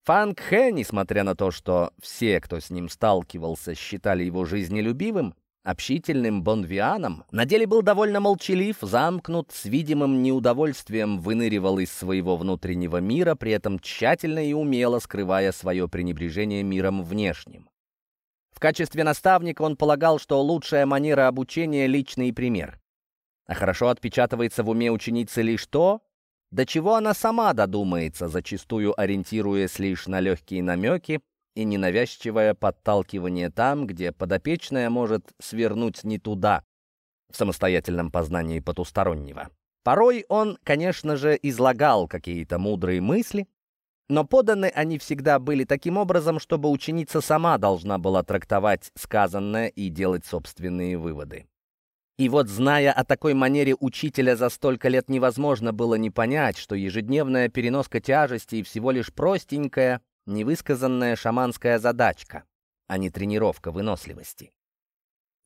Фанг Хэ, несмотря на то, что все, кто с ним сталкивался, считали его жизнелюбивым, общительным бонвианом, на деле был довольно молчалив, замкнут, с видимым неудовольствием выныривал из своего внутреннего мира, при этом тщательно и умело скрывая свое пренебрежение миром внешним. В качестве наставника он полагал, что лучшая манера обучения — личный пример. А хорошо отпечатывается в уме ученицы лишь то, до чего она сама додумается, зачастую ориентируясь лишь на легкие намеки, и ненавязчивое подталкивание там, где подопечная может свернуть не туда, в самостоятельном познании потустороннего. Порой он, конечно же, излагал какие-то мудрые мысли, но поданы они всегда были таким образом, чтобы ученица сама должна была трактовать сказанное и делать собственные выводы. И вот, зная о такой манере учителя за столько лет, невозможно было не понять, что ежедневная переноска тяжести всего лишь простенькая, невысказанная шаманская задачка, а не тренировка выносливости.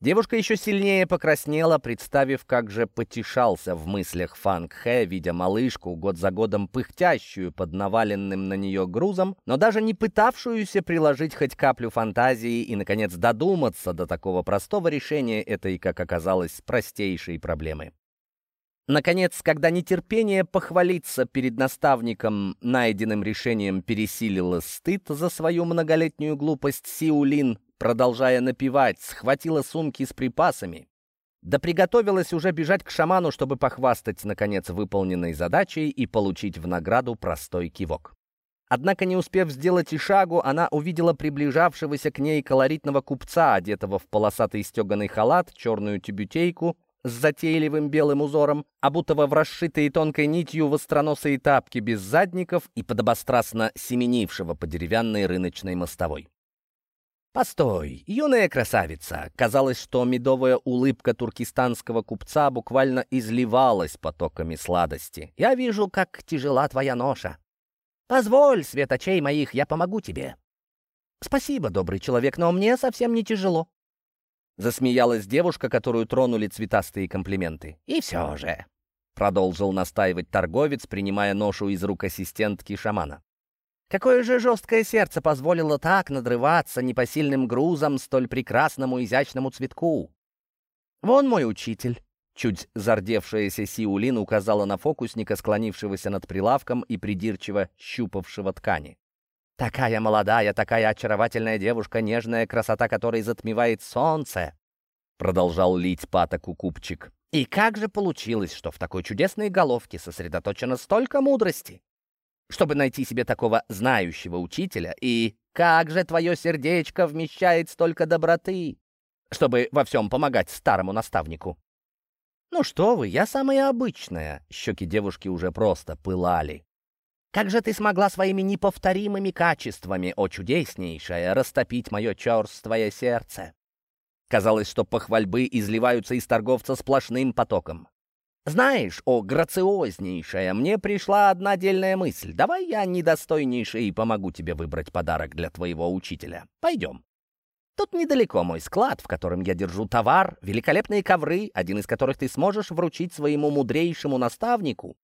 Девушка еще сильнее покраснела, представив, как же потешался в мыслях Фанг Хэ, видя малышку, год за годом пыхтящую под наваленным на нее грузом, но даже не пытавшуюся приложить хоть каплю фантазии и, наконец, додуматься до такого простого решения этой, как оказалось, простейшей проблемы. Наконец, когда нетерпение похвалиться перед наставником найденным решением пересилило стыд за свою многолетнюю глупость, Сиулин, продолжая напевать, схватила сумки с припасами, да приготовилась уже бежать к шаману, чтобы похвастать, наконец, выполненной задачей и получить в награду простой кивок. Однако, не успев сделать и шагу, она увидела приближавшегося к ней колоритного купца, одетого в полосатый стеганый халат, черную тюбютейку с затейливым белым узором, обутого в расшитые тонкой нитью востроносые тапки без задников и подобострастно семенившего по деревянной рыночной мостовой. «Постой, юная красавица!» Казалось, что медовая улыбка туркестанского купца буквально изливалась потоками сладости. «Я вижу, как тяжела твоя ноша. Позволь, светочей моих, я помогу тебе». «Спасибо, добрый человек, но мне совсем не тяжело. Засмеялась девушка, которую тронули цветастые комплименты. «И все же», — продолжил настаивать торговец, принимая ношу из рук ассистентки шамана. «Какое же жесткое сердце позволило так надрываться непосильным грузом столь прекрасному изящному цветку? Вон мой учитель». Чуть зардевшаяся Сиулин указала на фокусника, склонившегося над прилавком и придирчиво щупавшего ткани. Такая молодая, такая очаровательная девушка, нежная красота которой затмевает солнце!» Продолжал лить патоку купчик. «И как же получилось, что в такой чудесной головке сосредоточено столько мудрости? Чтобы найти себе такого знающего учителя, и как же твое сердечко вмещает столько доброты, чтобы во всем помогать старому наставнику?» «Ну что вы, я самая обычная!» Щеки девушки уже просто пылали. Как же ты смогла своими неповторимыми качествами, о чудеснейшая, растопить мое черствое сердце? Казалось, что похвальбы изливаются из торговца сплошным потоком. Знаешь, о грациознейшая, мне пришла одна дельная мысль. Давай я, недостойнейший, помогу тебе выбрать подарок для твоего учителя. Пойдем. Тут недалеко мой склад, в котором я держу товар, великолепные ковры, один из которых ты сможешь вручить своему мудрейшему наставнику,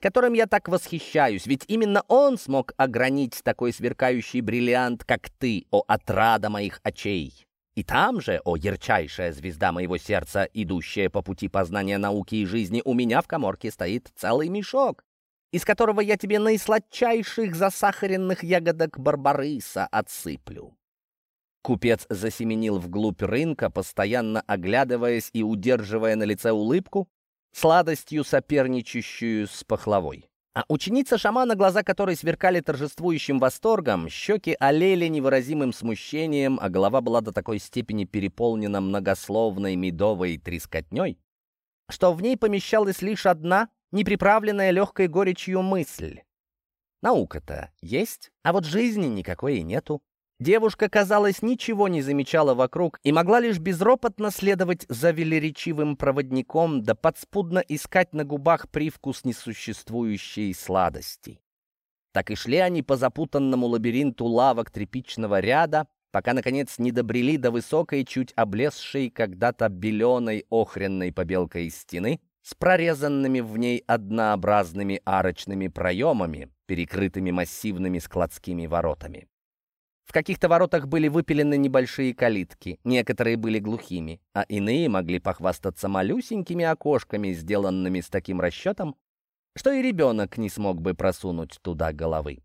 которым я так восхищаюсь, ведь именно он смог огранить такой сверкающий бриллиант, как ты, о отрада моих очей. И там же, о ярчайшая звезда моего сердца, идущая по пути познания науки и жизни, у меня в коморке стоит целый мешок, из которого я тебе наисладчайших засахаренных ягодок барбариса отсыплю. Купец засеменил вглубь рынка, постоянно оглядываясь и удерживая на лице улыбку, сладостью соперничающую с пахлавой. А ученица шамана, глаза которой сверкали торжествующим восторгом, щеки олели невыразимым смущением, а голова была до такой степени переполнена многословной медовой трескотней, что в ней помещалась лишь одна, неприправленная легкой горечью мысль. Наука-то есть, а вот жизни никакой и нету. Девушка, казалось, ничего не замечала вокруг и могла лишь безропотно следовать за велеречивым проводником, да подспудно искать на губах привкус несуществующей сладости. Так и шли они по запутанному лабиринту лавок тряпичного ряда, пока, наконец, не добрели до высокой, чуть облезшей когда-то беленой охренной побелкой стены с прорезанными в ней однообразными арочными проемами, перекрытыми массивными складскими воротами. В каких-то воротах были выпилены небольшие калитки, некоторые были глухими, а иные могли похвастаться малюсенькими окошками, сделанными с таким расчетом, что и ребенок не смог бы просунуть туда головы.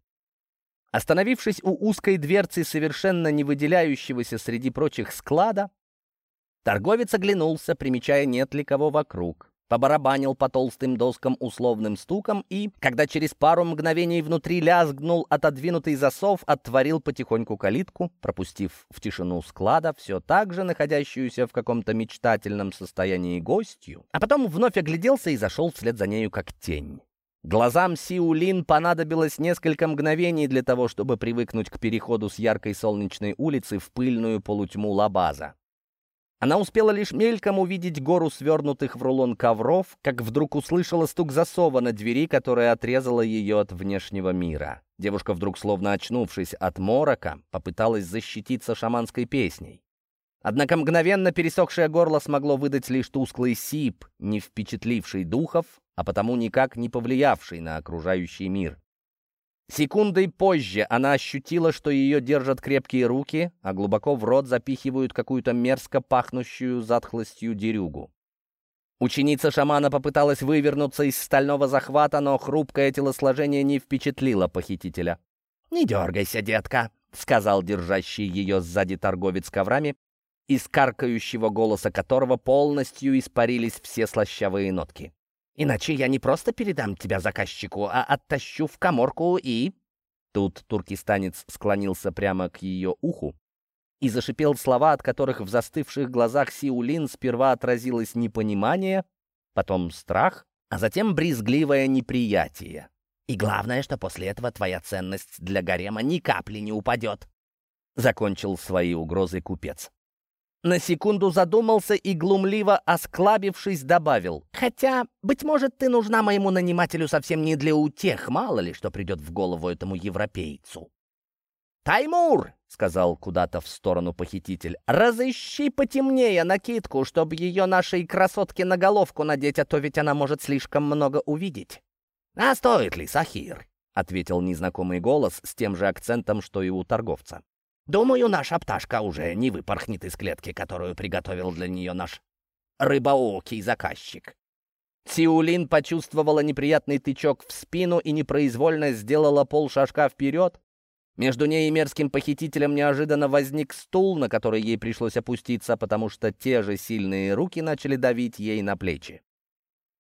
Остановившись у узкой дверцы, совершенно не выделяющегося среди прочих склада, торговец оглянулся, примечая, нет ли кого вокруг побарабанил по толстым доскам условным стуком и, когда через пару мгновений внутри лязгнул отодвинутый засов, отворил потихоньку калитку, пропустив в тишину склада все так же находящуюся в каком-то мечтательном состоянии гостью, а потом вновь огляделся и зашел вслед за нею как тень. Глазам Сиулин понадобилось несколько мгновений для того, чтобы привыкнуть к переходу с яркой солнечной улицы в пыльную полутьму лабаза. Она успела лишь мельком увидеть гору свернутых в рулон ковров, как вдруг услышала стук засова на двери, которая отрезала ее от внешнего мира. Девушка вдруг, словно очнувшись от морока, попыталась защититься шаманской песней. Однако мгновенно пересохшее горло смогло выдать лишь тусклый сип, не впечатливший духов, а потому никак не повлиявший на окружающий мир. Секундой позже она ощутила, что ее держат крепкие руки, а глубоко в рот запихивают какую-то мерзко пахнущую затхлостью дерюгу. Ученица шамана попыталась вывернуться из стального захвата, но хрупкое телосложение не впечатлило похитителя. «Не дергайся, детка», — сказал держащий ее сзади торговец коврами, из каркающего голоса которого полностью испарились все слащавые нотки. Иначе я не просто передам тебя заказчику, а оттащу в коморку и...» Тут туркестанец склонился прямо к ее уху и зашипел слова, от которых в застывших глазах Сиулин сперва отразилось непонимание, потом страх, а затем брезгливое неприятие. «И главное, что после этого твоя ценность для гарема ни капли не упадет», — закончил свои угрозы купец. На секунду задумался и, глумливо осклабившись, добавил. «Хотя, быть может, ты нужна моему нанимателю совсем не для утех, мало ли что придет в голову этому европейцу». «Таймур!» — сказал куда-то в сторону похититель. «Разыщи потемнее накидку, чтобы ее нашей красотке на головку надеть, а то ведь она может слишком много увидеть». «А стоит ли, Сахир?» — ответил незнакомый голос с тем же акцентом, что и у торговца. Думаю, наша пташка уже не выпорхнет из клетки, которую приготовил для нее наш рыбоокий заказчик. Сиулин почувствовала неприятный тычок в спину и непроизвольно сделала полшажка вперед. Между ней и мерзким похитителем неожиданно возник стул, на который ей пришлось опуститься, потому что те же сильные руки начали давить ей на плечи.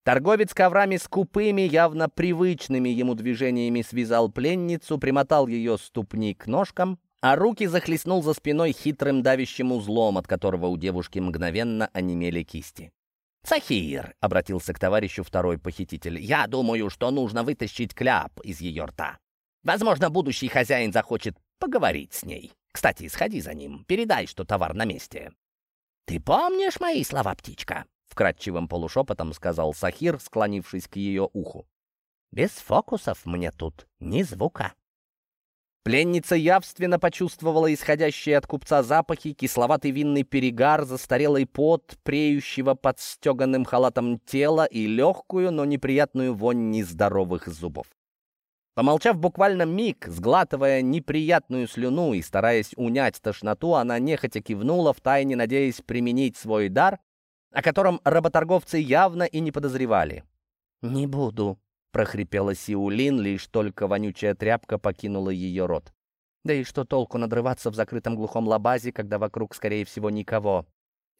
Торговец коврами скупыми, явно привычными ему движениями связал пленницу, примотал ее ступни к ножкам а руки захлестнул за спиной хитрым давящим узлом, от которого у девушки мгновенно онемели кисти. «Сахир», — обратился к товарищу второй похититель, — «я думаю, что нужно вытащить кляп из ее рта. Возможно, будущий хозяин захочет поговорить с ней. Кстати, сходи за ним, передай, что товар на месте». «Ты помнишь мои слова, птичка?» — вкрадчивым полушепотом сказал Сахир, склонившись к ее уху. «Без фокусов мне тут ни звука». Пленница явственно почувствовала исходящие от купца запахи, кисловатый винный перегар, застарелый пот, преющего под стеганым халатом тела и легкую, но неприятную вонь нездоровых зубов. Помолчав буквально миг, сглатывая неприятную слюну и стараясь унять тошноту, она нехотя кивнула, втайне надеясь применить свой дар, о котором работорговцы явно и не подозревали. «Не буду», прохрипела Сиулин, лишь только вонючая тряпка покинула ее рот. Да и что толку надрываться в закрытом глухом лабазе, когда вокруг, скорее всего, никого?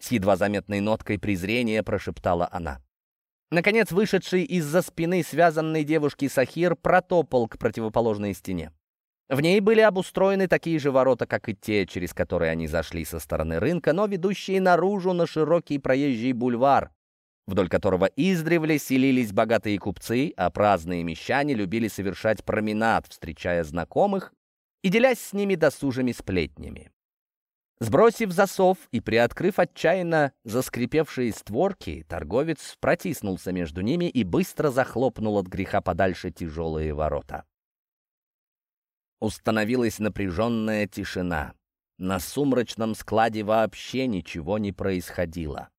С едва заметной ноткой презрения прошептала она. Наконец, вышедший из-за спины связанной девушки Сахир протопал к противоположной стене. В ней были обустроены такие же ворота, как и те, через которые они зашли со стороны рынка, но ведущие наружу на широкий проезжий бульвар, вдоль которого издревле селились богатые купцы, а праздные мещане любили совершать променад, встречая знакомых и делясь с ними досужими сплетнями. Сбросив засов и приоткрыв отчаянно заскрипевшие створки, торговец протиснулся между ними и быстро захлопнул от греха подальше тяжелые ворота. Установилась напряженная тишина. На сумрачном складе вообще ничего не происходило.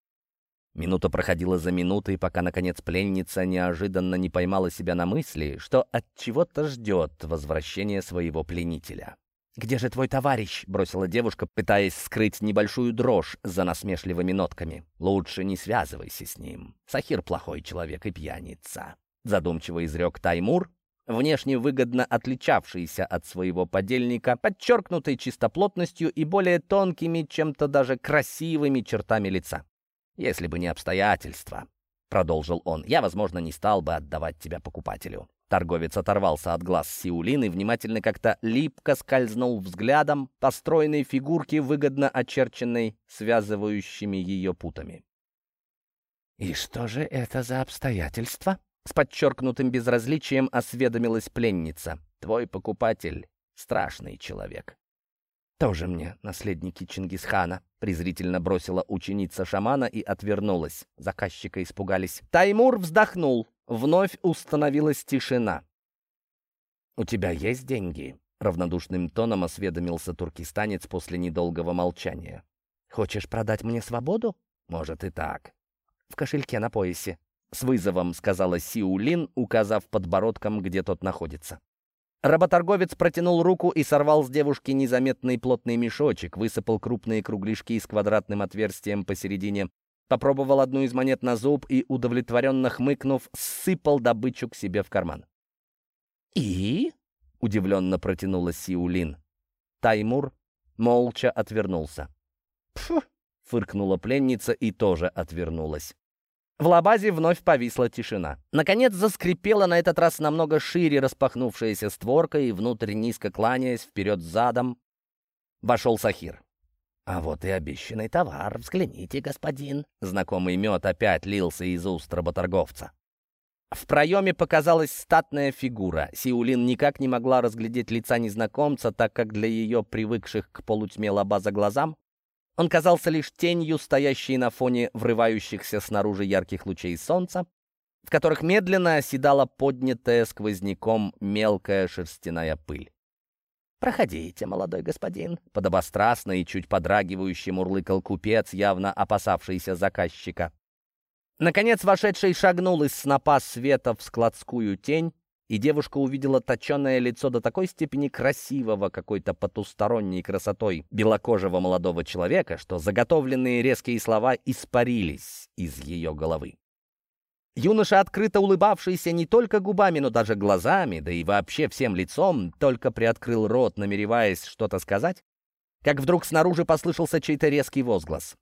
Минута проходила за минутой, пока, наконец, пленница неожиданно не поймала себя на мысли, что от чего-то ждет возвращения своего пленителя. «Где же твой товарищ?» — бросила девушка, пытаясь скрыть небольшую дрожь за насмешливыми нотками. «Лучше не связывайся с ним. Сахир плохой человек и пьяница», — задумчиво изрек Таймур, внешне выгодно отличавшийся от своего подельника, подчеркнутой чистоплотностью и более тонкими, чем-то даже красивыми чертами лица. «Если бы не обстоятельства», — продолжил он, — «я, возможно, не стал бы отдавать тебя покупателю. Торговец оторвался от глаз Сиулин и внимательно как-то липко скользнул взглядом по стройной фигурке, выгодно очерченной связывающими ее путами. «И что же это за обстоятельства?» С подчеркнутым безразличием осведомилась пленница. «Твой покупатель — страшный человек». «Тоже мне наследники Чингисхана», — презрительно бросила ученица шамана и отвернулась. Заказчика испугались. Таймур вздохнул. Вновь установилась тишина. «У тебя есть деньги?» — равнодушным тоном осведомился туркестанец после недолгого молчания. «Хочешь продать мне свободу? Может и так. В кошельке на поясе». С вызовом сказала Сиулин, указав подбородком, где тот находится. Работорговец протянул руку и сорвал с девушки незаметный плотный мешочек, высыпал крупные кругляшки с квадратным отверстием посередине, Попробовал одну из монет на зуб и, удовлетворенно хмыкнув, сыпал добычу к себе в карман. «И?» — удивленно протянула Сиулин. Таймур молча отвернулся. «Пфу!» — фыркнула пленница и тоже отвернулась. В лабазе вновь повисла тишина. Наконец заскрипела на этот раз намного шире распахнувшаяся створка, и внутрь, низко кланяясь, вперед задом, вошел Сахир. «А вот и обещанный товар, взгляните, господин». Знакомый мед опять лился из уст работорговца. В проеме показалась статная фигура. Сиулин никак не могла разглядеть лица незнакомца, так как для ее привыкших к полутьме лабаза глазам он казался лишь тенью, стоящей на фоне врывающихся снаружи ярких лучей солнца, в которых медленно оседала поднятая сквозняком мелкая шерстяная пыль. «Проходите, молодой господин», — подобострастно и чуть подрагивающий мурлыкал купец, явно опасавшийся заказчика. Наконец вошедший шагнул из снопа света в складскую тень, и девушка увидела точеное лицо до такой степени красивого какой-то потусторонней красотой белокожего молодого человека, что заготовленные резкие слова испарились из ее головы. Юноша, открыто улыбавшийся не только губами, но даже глазами, да и вообще всем лицом, только приоткрыл рот, намереваясь что-то сказать, как вдруг снаружи послышался чей-то резкий возглас.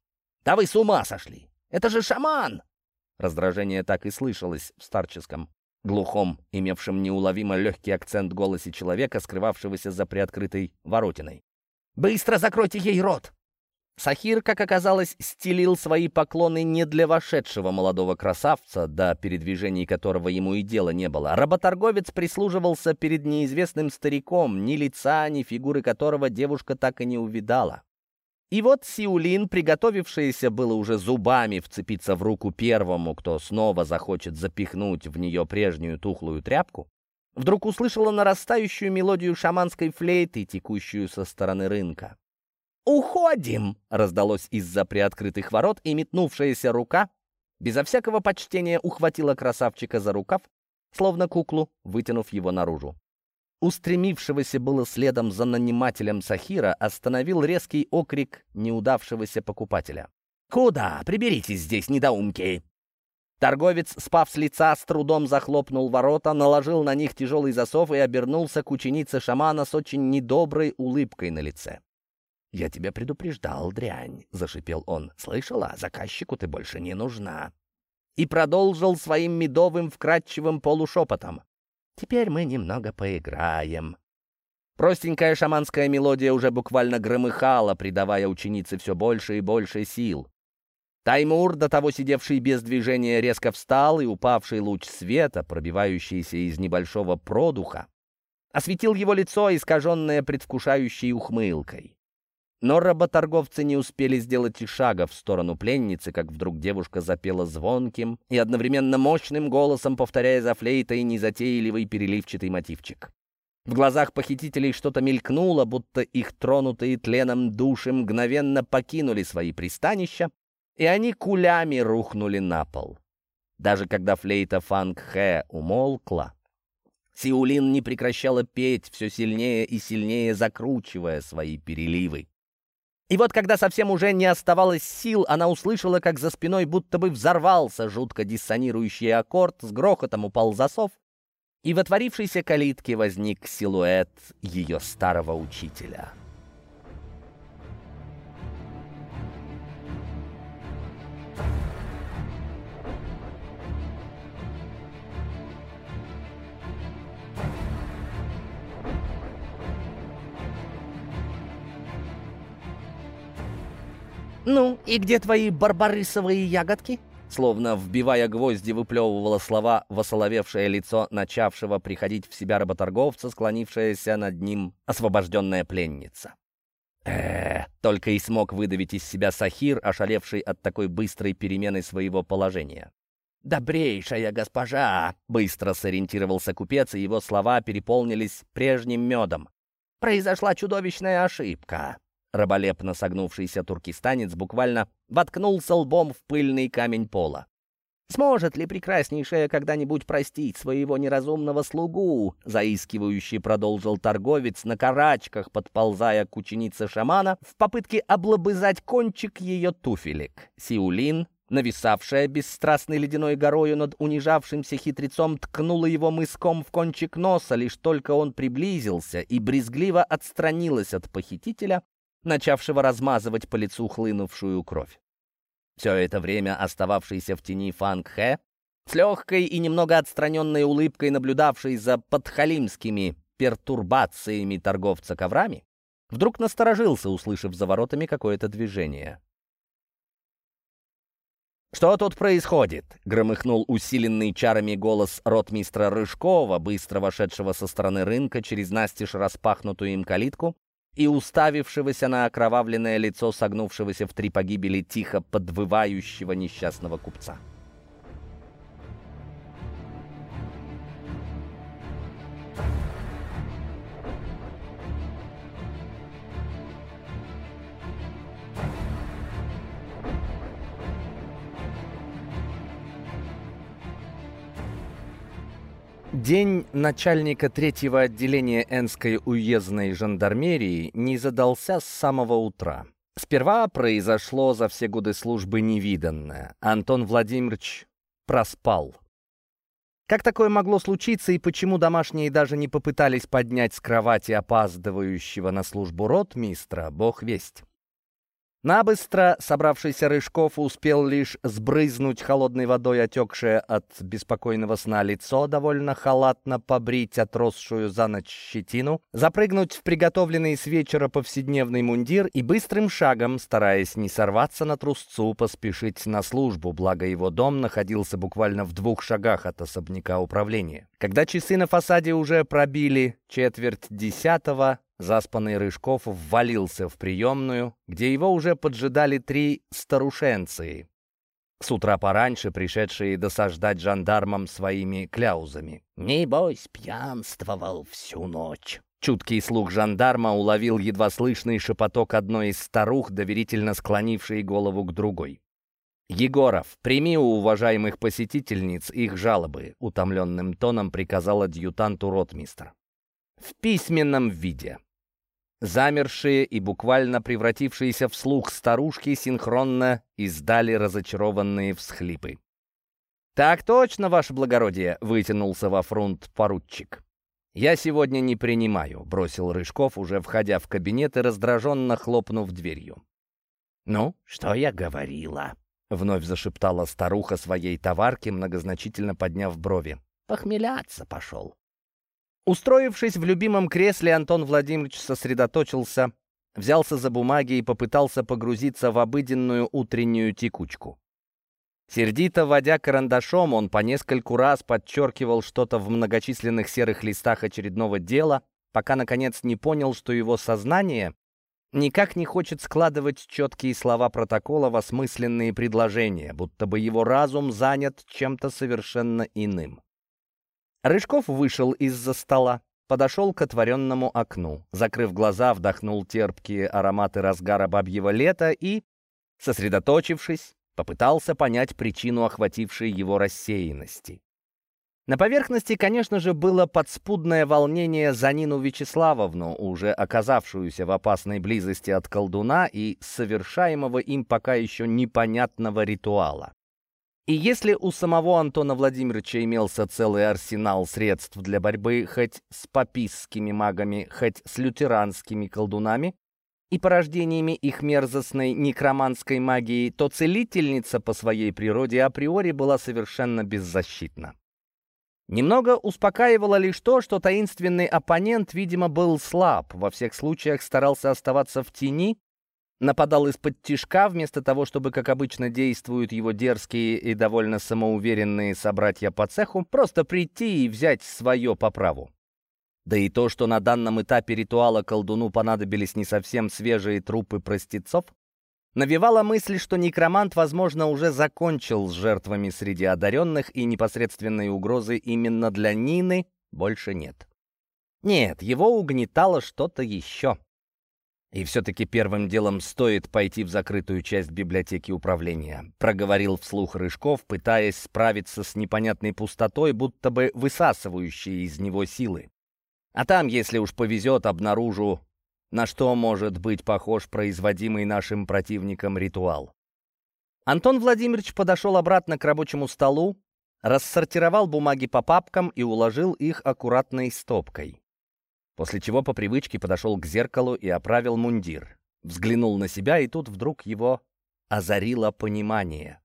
«Да вы с ума сошли! Это же шаман!» Раздражение так и слышалось в старческом, глухом, имевшем неуловимо легкий акцент голосе человека, скрывавшегося за приоткрытой воротиной. «Быстро закройте ей рот! Сахир, как оказалось, стелил свои поклоны не для вошедшего молодого красавца, до передвижений которого ему и дела не было. Работорговец прислуживался перед неизвестным стариком, ни лица, ни фигуры которого девушка так и не увидала. И вот Сиулин, приготовившаяся было уже зубами вцепиться в руку первому, кто снова захочет запихнуть в нее прежнюю тухлую тряпку, вдруг услышала нарастающую мелодию шаманской флейты, текущую со стороны рынка. «Уходим!» — раздалось из-за приоткрытых ворот, и метнувшаяся рука безо всякого почтения ухватила красавчика за рукав, словно куклу, вытянув его наружу. Устремившегося было следом за нанимателем Сахира остановил резкий окрик неудавшегося покупателя. «Куда? Приберитесь здесь, недоумки!» Торговец, спав с лица, с трудом захлопнул ворота, наложил на них тяжелый засов и обернулся к ученице шамана с очень недоброй улыбкой на лице. «Я тебя предупреждал, дрянь», — зашипел он. «Слышала? Заказчику ты больше не нужна». И продолжил своим медовым вкрадчивым полушепотом. «Теперь мы немного поиграем». Простенькая шаманская мелодия уже буквально громыхала, придавая ученице все больше и больше сил. Таймур, до того сидевший без движения, резко встал, и упавший луч света, пробивающийся из небольшого продуха, осветил его лицо, искаженное предвкушающей ухмылкой. Но работорговцы не успели сделать и шага в сторону пленницы, как вдруг девушка запела звонким и одновременно мощным голосом, повторяя за флейтой незатейливый переливчатый мотивчик. В глазах похитителей что-то мелькнуло, будто их тронутые тленом души мгновенно покинули свои пристанища, и они кулями рухнули на пол. Даже когда флейта Фанг-Хэ умолкла, Сиулин не прекращала петь, все сильнее и сильнее закручивая свои переливы. И вот когда совсем уже не оставалось сил, она услышала, как за спиной будто бы взорвался жутко диссонирующий аккорд, с грохотом упал засов, и в отворившейся калитке возник силуэт ее старого учителя. «Ну, и где твои барбарысовые ягодки?» Словно вбивая гвозди, выплевывала слова восоловевшее лицо начавшего приходить в себя работорговца, склонившаяся над ним освобожденная пленница. э только и смог выдавить из себя Сахир, ошалевший от такой быстрой перемены своего положения. «Добрейшая госпожа!» — быстро сориентировался купец, и его слова переполнились прежним медом. «Произошла чудовищная ошибка. Раболепно согнувшийся туркестанец буквально воткнулся лбом в пыльный камень пола. «Сможет ли прекраснейшая когда-нибудь простить своего неразумного слугу?» заискивающий продолжил торговец на карачках, подползая к ученице шамана в попытке облобызать кончик ее туфелек. Сиулин, нависавшая бесстрастной ледяной горою над унижавшимся хитрецом, ткнула его мыском в кончик носа, лишь только он приблизился и брезгливо отстранилась от похитителя, начавшего размазывать по лицу хлынувшую кровь. Все это время остававшийся в тени Фанг Хэ, с легкой и немного отстраненной улыбкой, наблюдавший за подхалимскими пертурбациями торговца коврами, вдруг насторожился, услышав за воротами какое-то движение. «Что тут происходит?» — громыхнул усиленный чарами голос ротмистра Рыжкова, быстро вошедшего со стороны рынка через настежь распахнутую им калитку и уставившегося на окровавленное лицо согнувшегося в три погибели тихо подвывающего несчастного купца. День начальника третьего отделения Энской уездной жандармерии не задался с самого утра. Сперва произошло за все годы службы невиданное. Антон Владимирович проспал. Как такое могло случиться и почему домашние даже не попытались поднять с кровати опаздывающего на службу ротмистра, бог весть. Набыстро собравшийся Рыжков успел лишь сбрызнуть холодной водой отекшее от беспокойного сна лицо, довольно халатно побрить отросшую за ночь щетину, запрыгнуть в приготовленный с вечера повседневный мундир и быстрым шагом, стараясь не сорваться на трусцу, поспешить на службу, благо его дом находился буквально в двух шагах от особняка управления. Когда часы на фасаде уже пробили четверть десятого, Заспанный Рыжков ввалился в приемную, где его уже поджидали три старушенцы, с утра пораньше пришедшие досаждать жандармам своими кляузами. «Небось, пьянствовал всю ночь». Чуткий слух жандарма уловил едва слышный шепоток одной из старух, доверительно склонившей голову к другой. «Егоров, прими у уважаемых посетительниц их жалобы», — утомленным тоном приказал адъютанту ротмистр. «В письменном виде». Замершие и буквально превратившиеся в слух старушки синхронно издали разочарованные всхлипы. «Так точно, ваше благородие!» — вытянулся во фронт поручик. «Я сегодня не принимаю», — бросил Рыжков, уже входя в кабинет и раздраженно хлопнув дверью. «Ну, что я говорила?» — вновь зашептала старуха своей товарке, многозначительно подняв брови. «Похмеляться пошел». Устроившись в любимом кресле, Антон Владимирович сосредоточился, взялся за бумаги и попытался погрузиться в обыденную утреннюю текучку. Сердито водя карандашом, он по нескольку раз подчеркивал что-то в многочисленных серых листах очередного дела, пока, наконец, не понял, что его сознание никак не хочет складывать четкие слова протокола в осмысленные предложения, будто бы его разум занят чем-то совершенно иным. Рыжков вышел из-за стола, подошел к отворенному окну, закрыв глаза, вдохнул терпкие ароматы разгара бабьего лета и, сосредоточившись, попытался понять причину охватившей его рассеянности. На поверхности, конечно же, было подспудное волнение за Нину Вячеславовну, уже оказавшуюся в опасной близости от колдуна и совершаемого им пока еще непонятного ритуала. И если у самого Антона Владимировича имелся целый арсенал средств для борьбы хоть с папистскими магами, хоть с лютеранскими колдунами, и порождениями их мерзостной некроманской магии, то целительница по своей природе априори была совершенно беззащитна. Немного успокаивало лишь то, что таинственный оппонент, видимо, был слаб, во всех случаях старался оставаться в тени, нападал из-под тишка, вместо того, чтобы, как обычно действуют его дерзкие и довольно самоуверенные собратья по цеху, просто прийти и взять свое по праву. Да и то, что на данном этапе ритуала колдуну понадобились не совсем свежие трупы простецов, навевало мысль, что некромант, возможно, уже закончил с жертвами среди одаренных, и непосредственной угрозы именно для Нины больше нет. Нет, его угнетало что-то еще. И все-таки первым делом стоит пойти в закрытую часть библиотеки управления, проговорил вслух Рыжков, пытаясь справиться с непонятной пустотой, будто бы высасывающей из него силы. А там, если уж повезет, обнаружу, на что может быть похож производимый нашим противником ритуал. Антон Владимирович подошел обратно к рабочему столу, рассортировал бумаги по папкам и уложил их аккуратной стопкой. После чего по привычке подошел к зеркалу и оправил мундир. Взглянул на себя, и тут вдруг его озарило понимание.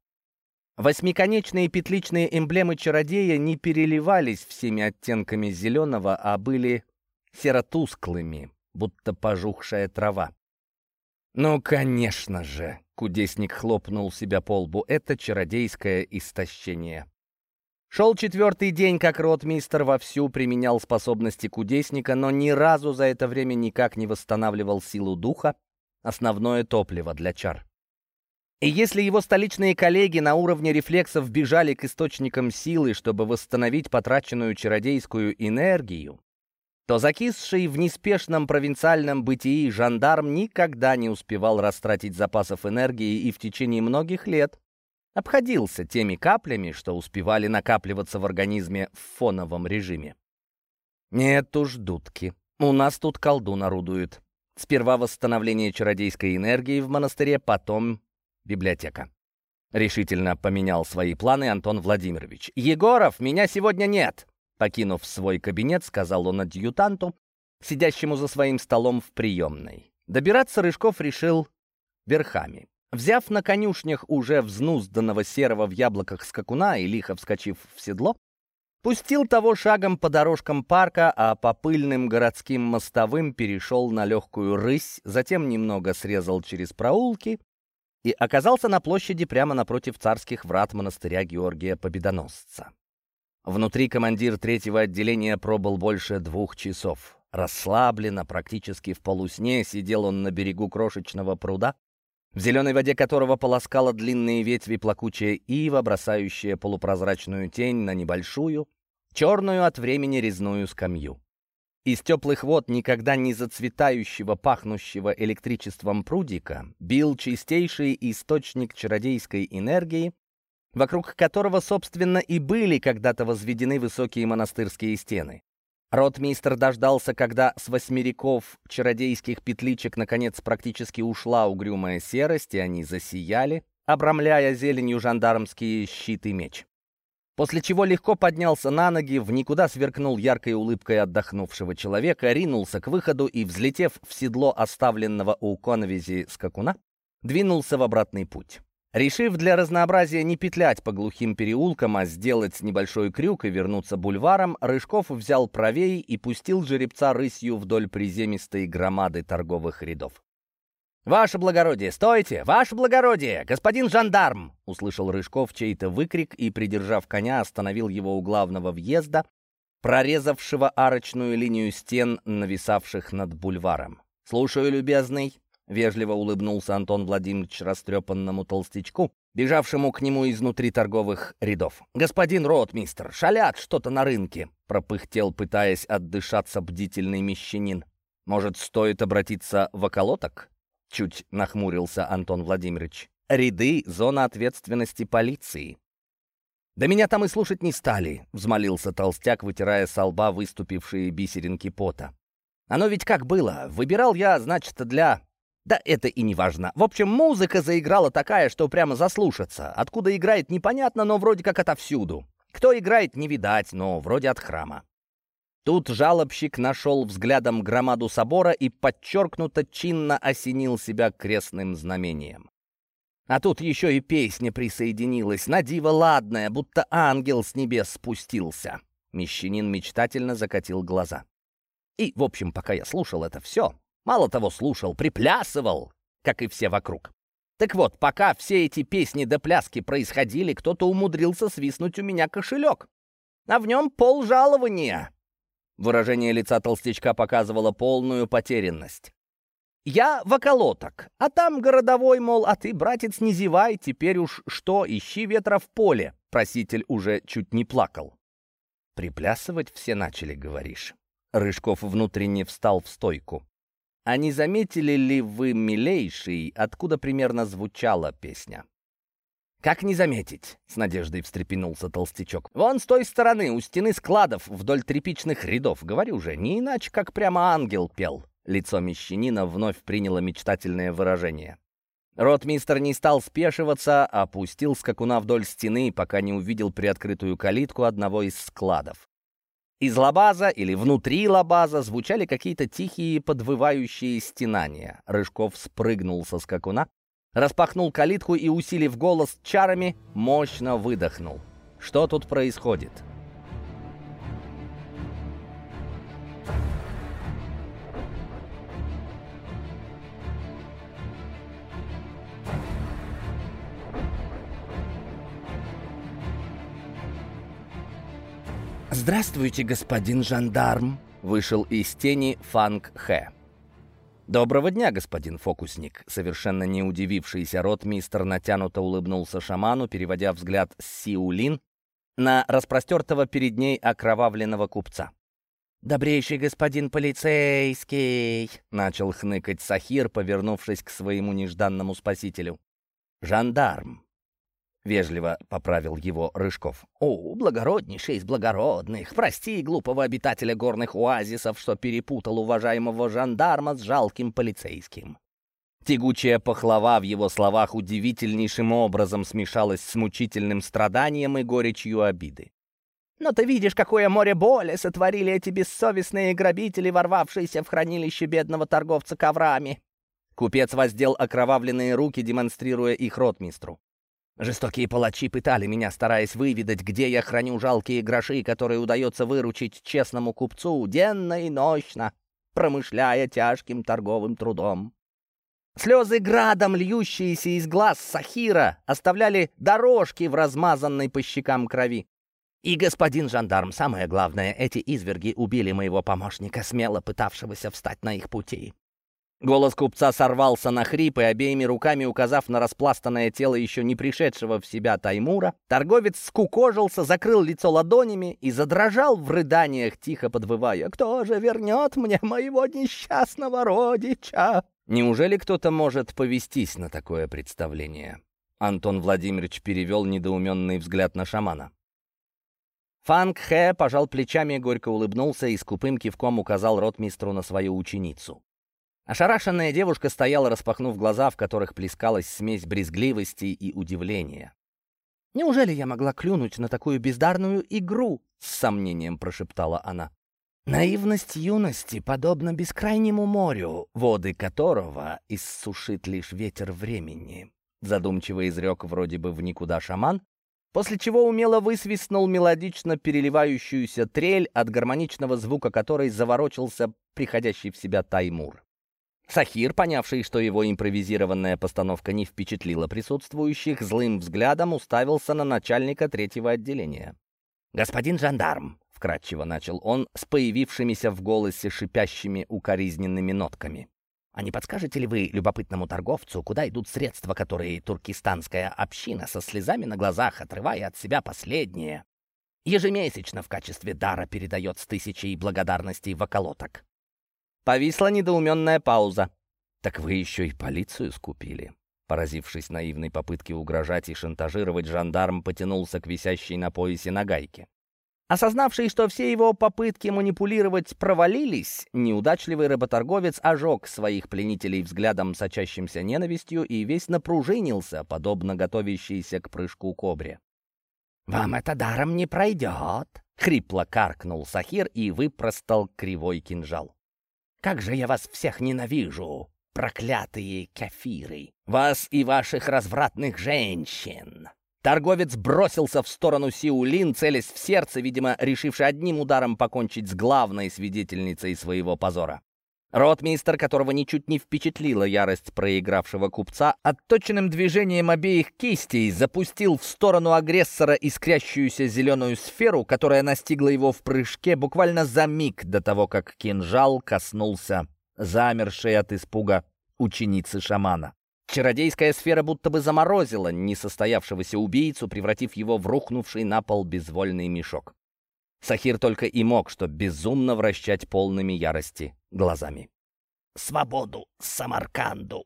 Восьмиконечные петличные эмблемы чародея не переливались всеми оттенками зеленого, а были серотусклыми, будто пожухшая трава. «Ну, конечно же!» — кудесник хлопнул себя по лбу. «Это чародейское истощение». Шел четвертый день, как ротмистер вовсю применял способности кудесника, но ни разу за это время никак не восстанавливал силу духа, основное топливо для чар. И если его столичные коллеги на уровне рефлексов бежали к источникам силы, чтобы восстановить потраченную чародейскую энергию, то закисший в неспешном провинциальном бытии жандарм никогда не успевал растратить запасов энергии и в течение многих лет обходился теми каплями, что успевали накапливаться в организме в фоновом режиме. Нет уж, дудки, у нас тут колдун орудует. Сперва восстановление чародейской энергии в монастыре, потом библиотека. Решительно поменял свои планы Антон Владимирович. «Егоров, меня сегодня нет!» Покинув свой кабинет, сказал он адъютанту, сидящему за своим столом в приемной. Добираться Рыжков решил верхами. Взяв на конюшнях уже взнузданного серого в яблоках скакуна и лихо вскочив в седло, пустил того шагом по дорожкам парка, а по пыльным городским мостовым перешел на легкую рысь, затем немного срезал через проулки и оказался на площади прямо напротив царских врат монастыря Георгия Победоносца. Внутри командир третьего отделения пробыл больше двух часов. Расслабленно, практически в полусне, сидел он на берегу крошечного пруда, в зеленой воде которого полоскала длинные ветви плакучая ива, бросающая полупрозрачную тень на небольшую, черную от времени резную скамью. Из теплых вод никогда не зацветающего, пахнущего электричеством прудика бил чистейший источник чародейской энергии, вокруг которого, собственно, и были когда-то возведены высокие монастырские стены. Ротмистр дождался, когда с восьмериков чародейских петличек наконец практически ушла угрюмая серость, и они засияли, обрамляя зеленью жандармские щит и меч. После чего легко поднялся на ноги, в никуда сверкнул яркой улыбкой отдохнувшего человека, ринулся к выходу и, взлетев в седло оставленного у коновизи скакуна, двинулся в обратный путь. Решив для разнообразия не петлять по глухим переулкам, а сделать небольшой крюк и вернуться бульваром, Рыжков взял правей и пустил жеребца рысью вдоль приземистой громады торговых рядов. «Ваше благородие, стойте! Ваше благородие! Господин жандарм!» Услышал Рыжков чей-то выкрик и, придержав коня, остановил его у главного въезда, прорезавшего арочную линию стен, нависавших над бульваром. «Слушаю, любезный!» — вежливо улыбнулся Антон Владимирович растрепанному толстячку, бежавшему к нему изнутри торговых рядов. «Господин ротмистр, шалят что-то на рынке!» — пропыхтел, пытаясь отдышаться бдительный мещанин. «Может, стоит обратиться в околоток?» — чуть нахмурился Антон Владимирович. «Ряды — зона ответственности полиции». «Да меня там и слушать не стали», — взмолился толстяк, вытирая со лба выступившие бисеринки пота. «Оно ведь как было. Выбирал я, значит, для да это и не важно. В общем, музыка заиграла такая, что прямо заслушаться. Откуда играет, непонятно, но вроде как отовсюду. Кто играет, не видать, но вроде от храма. Тут жалобщик нашел взглядом громаду собора и подчеркнуто чинно осенил себя крестным знамением. А тут еще и песня присоединилась, на диво ладная, будто ангел с небес спустился. Мещанин мечтательно закатил глаза. И, в общем, пока я слушал это все, Мало того, слушал, приплясывал, как и все вокруг. Так вот, пока все эти песни до пляски происходили, кто-то умудрился свистнуть у меня кошелек. А в нем пол жалования. Выражение лица толстячка показывало полную потерянность. «Я в околоток, а там городовой, мол, а ты, братец, не зевай, теперь уж что, ищи ветра в поле». Проситель уже чуть не плакал. «Приплясывать все начали, говоришь?» Рыжков внутренне встал в стойку. А не заметили ли вы, милейший, откуда примерно звучала песня? «Как не заметить?» — с надеждой встрепенулся толстячок. «Вон с той стороны, у стены складов, вдоль тряпичных рядов. Говорю же, не иначе, как прямо ангел пел». Лицо мещанина вновь приняло мечтательное выражение. Ротмистер не стал спешиваться, опустил скакуна вдоль стены, пока не увидел приоткрытую калитку одного из складов. Из лабаза или внутри лабаза звучали какие-то тихие подвывающие стенания. Рыжков спрыгнул со скакуна, распахнул калитку и, усилив голос чарами, мощно выдохнул. Что тут происходит? «Здравствуйте, господин жандарм!» — вышел из тени Фанг Хэ. «Доброго дня, господин фокусник!» Совершенно не удивившийся ротмистр натянуто улыбнулся шаману, переводя взгляд с Сиулин на распростертого перед ней окровавленного купца. «Добрейший господин полицейский!» — начал хныкать Сахир, повернувшись к своему нежданному спасителю. «Жандарм!» — вежливо поправил его Рыжков. «О, благороднейший из благородных! Прости глупого обитателя горных оазисов, что перепутал уважаемого жандарма с жалким полицейским». Тягучая пахлава в его словах удивительнейшим образом смешалась с мучительным страданием и горечью обиды. «Но ты видишь, какое море боли сотворили эти бессовестные грабители, ворвавшиеся в хранилище бедного торговца коврами!» Купец воздел окровавленные руки, демонстрируя их ротмистру. Жестокие палачи пытали меня, стараясь выведать, где я храню жалкие гроши, которые удается выручить честному купцу денно и ночно, промышляя тяжким торговым трудом. Слезы градом, льющиеся из глаз Сахира, оставляли дорожки в размазанной по щекам крови. И господин жандарм, самое главное, эти изверги убили моего помощника, смело пытавшегося встать на их пути. Голос купца сорвался на хрип, и обеими руками указав на распластанное тело еще не пришедшего в себя Таймура, торговец скукожился, закрыл лицо ладонями и задрожал в рыданиях, тихо подвывая «Кто же вернет мне моего несчастного родича?» Неужели кто-то может повестись на такое представление? Антон Владимирович перевел недоуменный взгляд на шамана. Фанг Хэ пожал плечами, горько улыбнулся и скупым кивком указал ротмистру на свою ученицу. Ошарашенная девушка стояла, распахнув глаза, в которых плескалась смесь брезгливости и удивления. «Неужели я могла клюнуть на такую бездарную игру?» — с сомнением прошептала она. «Наивность юности подобна бескрайнему морю, воды которого иссушит лишь ветер времени», — задумчиво изрек вроде бы в никуда шаман, после чего умело высвистнул мелодично переливающуюся трель, от гармоничного звука которой заворочился приходящий в себя Таймур. Сахир, понявший, что его импровизированная постановка не впечатлила присутствующих, злым взглядом уставился на начальника третьего отделения. «Господин жандарм», — вкратчиво начал он с появившимися в голосе шипящими укоризненными нотками. «А не подскажете ли вы любопытному торговцу, куда идут средства, которые туркестанская община со слезами на глазах, отрывая от себя последние, ежемесячно в качестве дара передает с тысячей благодарностей в околоток?» Повисла недоуменная пауза. «Так вы еще и полицию скупили?» Поразившись наивной попытке угрожать и шантажировать, жандарм потянулся к висящей на поясе нагайке. Осознавший, что все его попытки манипулировать провалились, неудачливый работорговец ожег своих пленителей взглядом, сочащимся ненавистью, и весь напружинился, подобно готовящейся к прыжку кобре. «Вам это даром не пройдет!» — хрипло каркнул Сахир и выпростал кривой кинжал. Как же я вас всех ненавижу, проклятые кафиры! Вас и ваших развратных женщин!» Торговец бросился в сторону Сиулин, целясь в сердце, видимо, решивший одним ударом покончить с главной свидетельницей своего позора. Ротмистер, которого ничуть не впечатлила ярость проигравшего купца, отточенным движением обеих кистей запустил в сторону агрессора искрящуюся зеленую сферу, которая настигла его в прыжке буквально за миг до того, как кинжал коснулся замершей от испуга ученицы шамана. Чародейская сфера будто бы заморозила несостоявшегося убийцу, превратив его в рухнувший на пол безвольный мешок. Сахир только и мог, что безумно вращать полными ярости глазами. «Свободу Самарканду!»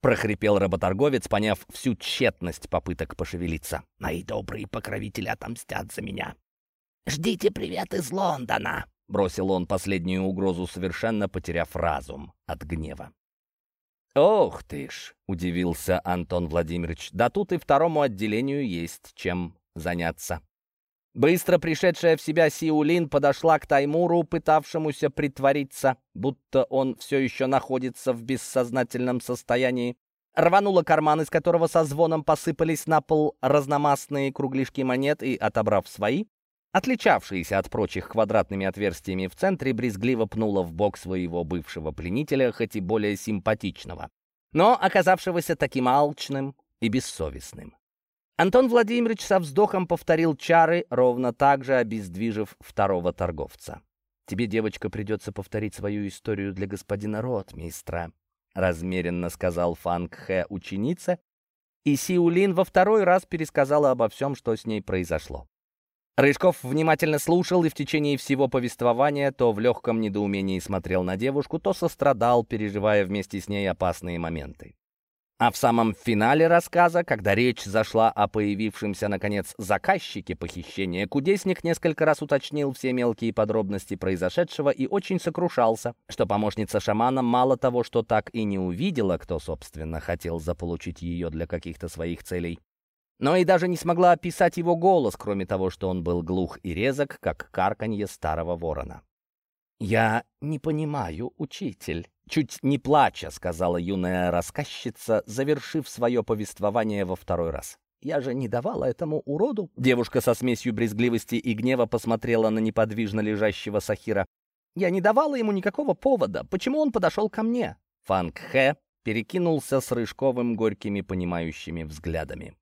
прохрипел работорговец, поняв всю тщетность попыток пошевелиться. «Мои добрые покровители отомстят за меня!» «Ждите привет из Лондона!» — бросил он последнюю угрозу, совершенно потеряв разум от гнева. «Ох ты ж!» — удивился Антон Владимирович. «Да тут и второму отделению есть чем заняться». Быстро пришедшая в себя Сиулин подошла к Таймуру, пытавшемуся притвориться, будто он все еще находится в бессознательном состоянии, рванула карман, из которого со звоном посыпались на пол разномастные кругляшки монет и, отобрав свои, отличавшиеся от прочих квадратными отверстиями в центре, брезгливо пнула в бок своего бывшего пленителя, хоть и более симпатичного, но оказавшегося таким алчным и бессовестным. Антон Владимирович со вздохом повторил чары, ровно так же обездвижив второго торговца. «Тебе, девочка, придется повторить свою историю для господина Ротмистра», размеренно сказал Фанг Хэ ученица, и Сиулин во второй раз пересказала обо всем, что с ней произошло. Рыжков внимательно слушал и в течение всего повествования то в легком недоумении смотрел на девушку, то сострадал, переживая вместе с ней опасные моменты. А в самом финале рассказа, когда речь зашла о появившемся, наконец, заказчике похищения, кудесник несколько раз уточнил все мелкие подробности произошедшего и очень сокрушался, что помощница шамана мало того, что так и не увидела, кто, собственно, хотел заполучить ее для каких-то своих целей, но и даже не смогла описать его голос, кроме того, что он был глух и резок, как карканье старого ворона. «Я не понимаю, учитель», Чуть не плача, сказала юная рассказчица, завершив свое повествование во второй раз. «Я же не давала этому уроду!» Девушка со смесью брезгливости и гнева посмотрела на неподвижно лежащего Сахира. «Я не давала ему никакого повода. Почему он подошел ко мне?» Фанг Хэ перекинулся с Рыжковым горькими понимающими взглядами.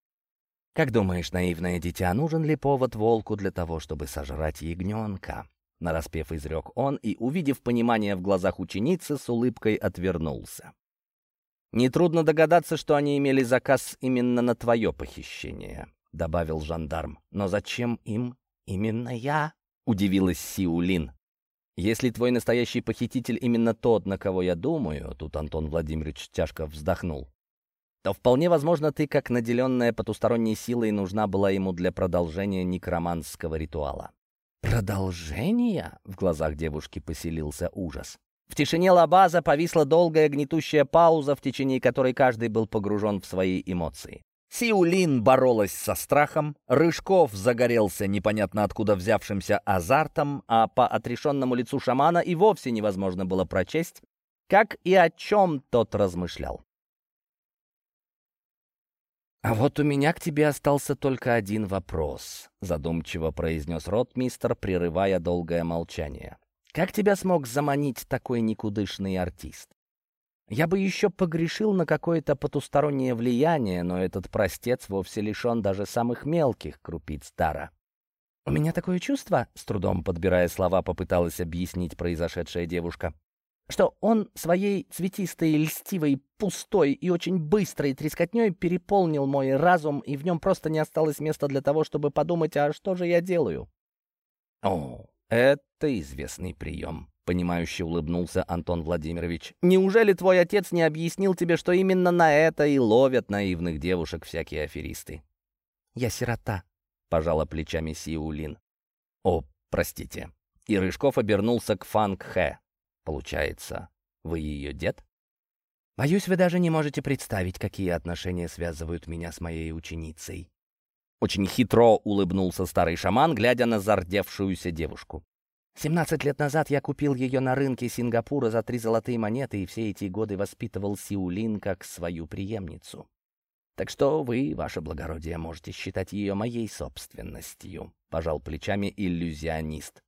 «Как думаешь, наивное дитя, нужен ли повод волку для того, чтобы сожрать ягненка?» Нараспев изрек он и, увидев понимание в глазах ученицы, с улыбкой отвернулся. «Нетрудно догадаться, что они имели заказ именно на твое похищение», — добавил жандарм. «Но зачем им именно я?» — удивилась Сиулин. «Если твой настоящий похититель именно тот, на кого я думаю», — тут Антон Владимирович тяжко вздохнул, то вполне возможно, ты, как наделенная потусторонней силой, нужна была ему для продолжения некроманского ритуала. «Продолжение?» — в глазах девушки поселился ужас. В тишине лабаза повисла долгая гнетущая пауза, в течение которой каждый был погружен в свои эмоции. Сиулин боролась со страхом, Рыжков загорелся непонятно откуда взявшимся азартом, а по отрешенному лицу шамана и вовсе невозможно было прочесть, как и о чем тот размышлял. «А вот у меня к тебе остался только один вопрос», — задумчиво произнес ротмистер, прерывая долгое молчание. «Как тебя смог заманить такой никудышный артист? Я бы еще погрешил на какое-то потустороннее влияние, но этот простец вовсе лишен даже самых мелких крупиц дара. «У меня такое чувство», — с трудом подбирая слова, попыталась объяснить произошедшая девушка, что он своей цветистой, льстивой, пустой и очень быстрой трескотней переполнил мой разум, и в нем просто не осталось места для того, чтобы подумать, а что же я делаю? «О, это известный прием», — понимающе улыбнулся Антон Владимирович. «Неужели твой отец не объяснил тебе, что именно на это и ловят наивных девушек всякие аферисты?» «Я сирота», — пожала плечами Сиулин. «О, простите». И Рыжков обернулся к Фанг Хэ. «Получается, вы ее дед?» «Боюсь, вы даже не можете представить, какие отношения связывают меня с моей ученицей». Очень хитро улыбнулся старый шаман, глядя на зардевшуюся девушку. «Семнадцать лет назад я купил ее на рынке Сингапура за три золотые монеты и все эти годы воспитывал Сиулин как свою преемницу. Так что вы, ваше благородие, можете считать ее моей собственностью», — пожал плечами иллюзионист.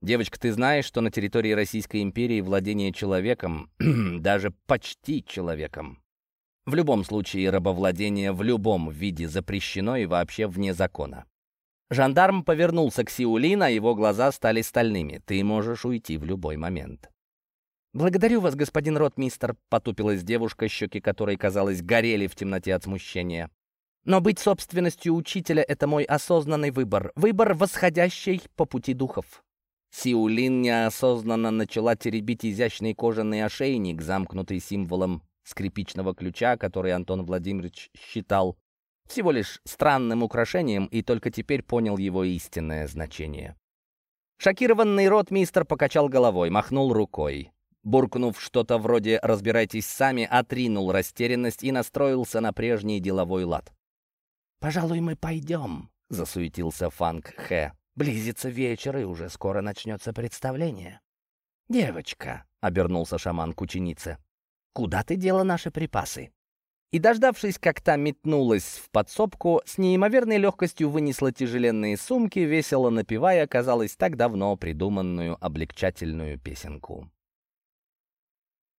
«Девочка, ты знаешь, что на территории Российской империи владение человеком, <clears throat> даже почти человеком, в любом случае рабовладение в любом виде запрещено и вообще вне закона. Жандарм повернулся к Сиулин, а его глаза стали стальными. Ты можешь уйти в любой момент. «Благодарю вас, господин ротмистер», — потупилась девушка, щеки которой, казалось, горели в темноте от смущения. «Но быть собственностью учителя — это мой осознанный выбор. Выбор, восходящий по пути духов». Сиулин неосознанно начала теребить изящный кожаный ошейник, замкнутый символом скрипичного ключа, который Антон Владимирович считал всего лишь странным украшением и только теперь понял его истинное значение. Шокированный ротмистер покачал головой, махнул рукой буркнув что-то вроде «разбирайтесь сами», отринул растерянность и настроился на прежний деловой лад. «Пожалуй, мы пойдем», — засуетился Фанг Хэ. «Близится вечер, и уже скоро начнется представление». «Девочка», — обернулся шаман к ученице, — «куда ты дела наши припасы?» И, дождавшись, как та метнулась в подсобку, с неимоверной легкостью вынесла тяжеленные сумки, весело напевая, казалось, так давно придуманную облегчательную песенку.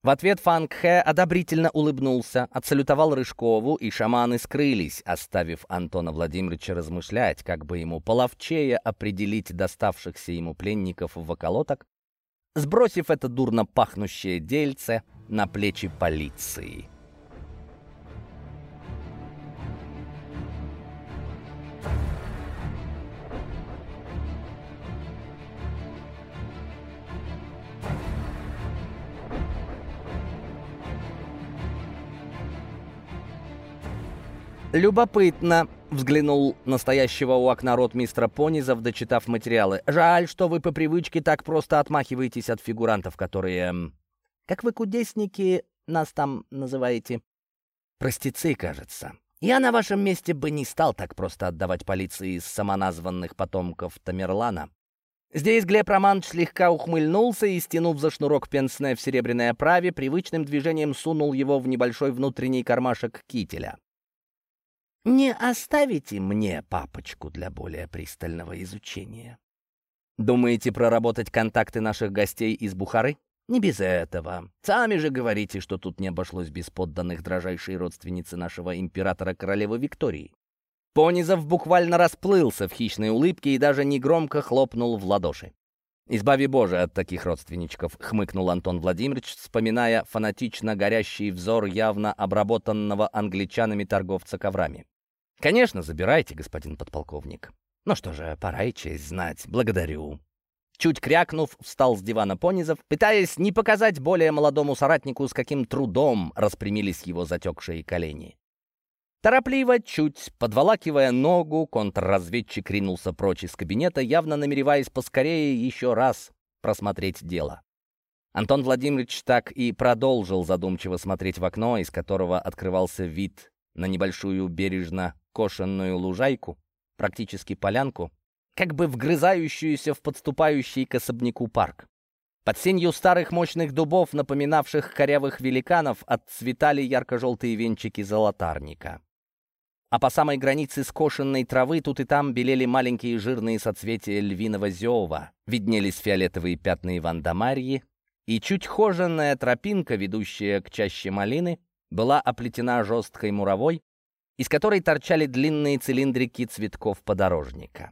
В ответ Фанг Хэ одобрительно улыбнулся, отсалютовал Рыжкову, и шаманы скрылись, оставив Антона Владимировича размышлять, как бы ему половчее определить доставшихся ему пленников в околоток, сбросив это дурно пахнущее дельце на плечи полиции. «Любопытно», — взглянул настоящего у окна рот мистера Понизов, дочитав материалы. «Жаль, что вы по привычке так просто отмахиваетесь от фигурантов, которые... Как вы, кудесники, нас там называете?» «Простецы, кажется. Я на вашем месте бы не стал так просто отдавать полиции из самоназванных потомков Тамерлана. Здесь Глеб Романович слегка ухмыльнулся и, стянув за шнурок пенсне в серебряной оправе, привычным движением сунул его в небольшой внутренний кармашек кителя. Не оставите мне папочку для более пристального изучения. Думаете проработать контакты наших гостей из Бухары? Не без этого. Сами же говорите, что тут не обошлось без подданных дрожайшей родственницы нашего императора королевы Виктории. Понизов буквально расплылся в хищной улыбке и даже негромко хлопнул в ладоши. «Избави Боже от таких родственничков», — хмыкнул Антон Владимирович, вспоминая фанатично горящий взор явно обработанного англичанами торговца коврами. «Конечно, забирайте, господин подполковник. Ну что же, пора и честь знать. Благодарю». Чуть крякнув, встал с дивана Понизов, пытаясь не показать более молодому соратнику, с каким трудом распрямились его затекшие колени. Торопливо, чуть подволакивая ногу, контрразведчик ринулся прочь из кабинета, явно намереваясь поскорее еще раз просмотреть дело. Антон Владимирович так и продолжил задумчиво смотреть в окно, из которого открывался вид на небольшую бережно кошенную лужайку, практически полянку, как бы вгрызающуюся в подступающий к особняку парк. Под сенью старых мощных дубов, напоминавших корявых великанов, отцветали ярко-желтые венчики золотарника а по самой границе скошенной травы тут и там белели маленькие жирные соцветия львиного зева, виднелись фиолетовые пятна Иван-Дамарьи и чуть хоженная тропинка, ведущая к чаще малины, была оплетена жесткой муровой, из которой торчали длинные цилиндрики цветков подорожника.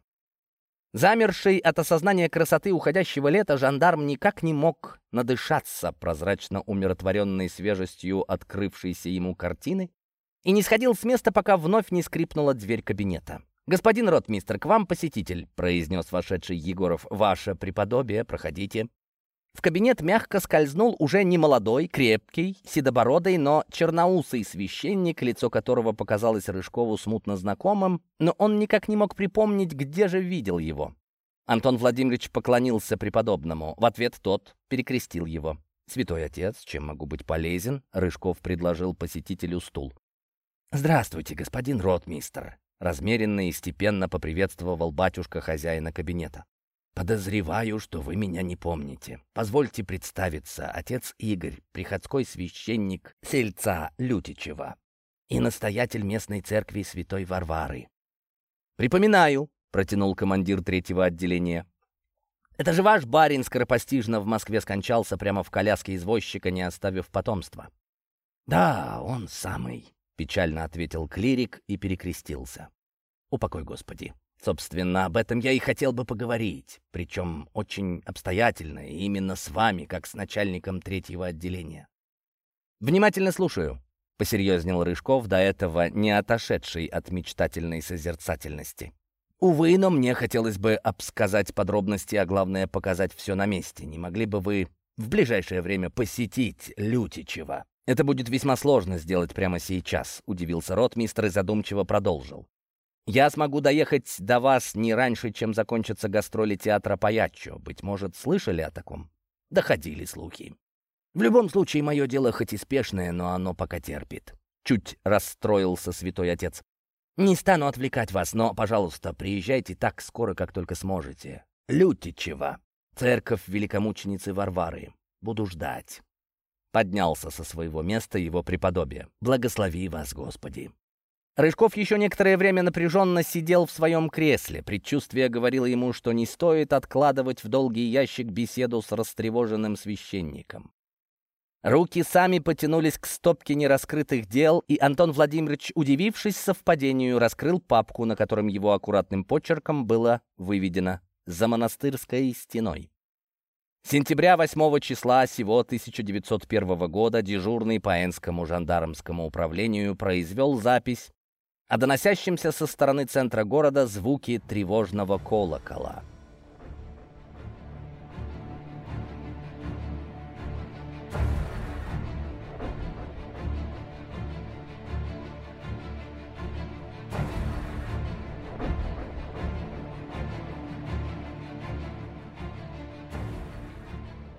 Замерший от осознания красоты уходящего лета, жандарм никак не мог надышаться прозрачно умиротворенной свежестью открывшейся ему картины и не сходил с места, пока вновь не скрипнула дверь кабинета. «Господин ротмистр, к вам посетитель», — произнес вошедший Егоров. «Ваше преподобие, проходите». В кабинет мягко скользнул уже не молодой, крепкий, седобородый, но черноусый священник, лицо которого показалось Рыжкову смутно знакомым, но он никак не мог припомнить, где же видел его. Антон Владимирович поклонился преподобному. В ответ тот перекрестил его. «Святой отец, чем могу быть полезен?» Рыжков предложил посетителю стул. «Здравствуйте, господин ротмистр!» Размеренно и степенно поприветствовал батюшка хозяина кабинета. «Подозреваю, что вы меня не помните. Позвольте представиться, отец Игорь, приходской священник сельца Лютичева и настоятель местной церкви святой Варвары». «Припоминаю», — протянул командир третьего отделения. «Это же ваш барин скоропостижно в Москве скончался прямо в коляске извозчика, не оставив потомства». «Да, он самый», — печально ответил клирик и перекрестился. «Упокой, Господи». Собственно, об этом я и хотел бы поговорить, причем очень обстоятельно, и именно с вами, как с начальником третьего отделения. «Внимательно слушаю», — посерьезнел Рыжков, до этого не отошедший от мечтательной созерцательности. «Увы, но мне хотелось бы обсказать подробности, а главное, показать все на месте. Не могли бы вы в ближайшее время посетить Лютичева?» «Это будет весьма сложно сделать прямо сейчас», — удивился ротмистр и задумчиво продолжил. Я смогу доехать до вас не раньше, чем закончатся гастроли театра Паяччо. Быть может, слышали о таком? Доходили слухи. В любом случае, мое дело хоть и спешное, но оно пока терпит. Чуть расстроился святой отец. Не стану отвлекать вас, но, пожалуйста, приезжайте так скоро, как только сможете. Лютичева. Церковь великомученицы Варвары. Буду ждать. Поднялся со своего места его преподобие. Благослови вас, Господи. Рыжков еще некоторое время напряженно сидел в своем кресле. Предчувствие говорило ему, что не стоит откладывать в долгий ящик беседу с растревоженным священником. Руки сами потянулись к стопке нераскрытых дел, и Антон Владимирович, удивившись совпадению, раскрыл папку, на котором его аккуратным почерком было выведено «За монастырской стеной». Сентября 8 числа сего 1901 года дежурный по Энскому жандармскому управлению произвел запись о доносящемся со стороны центра города звуки тревожного колокола.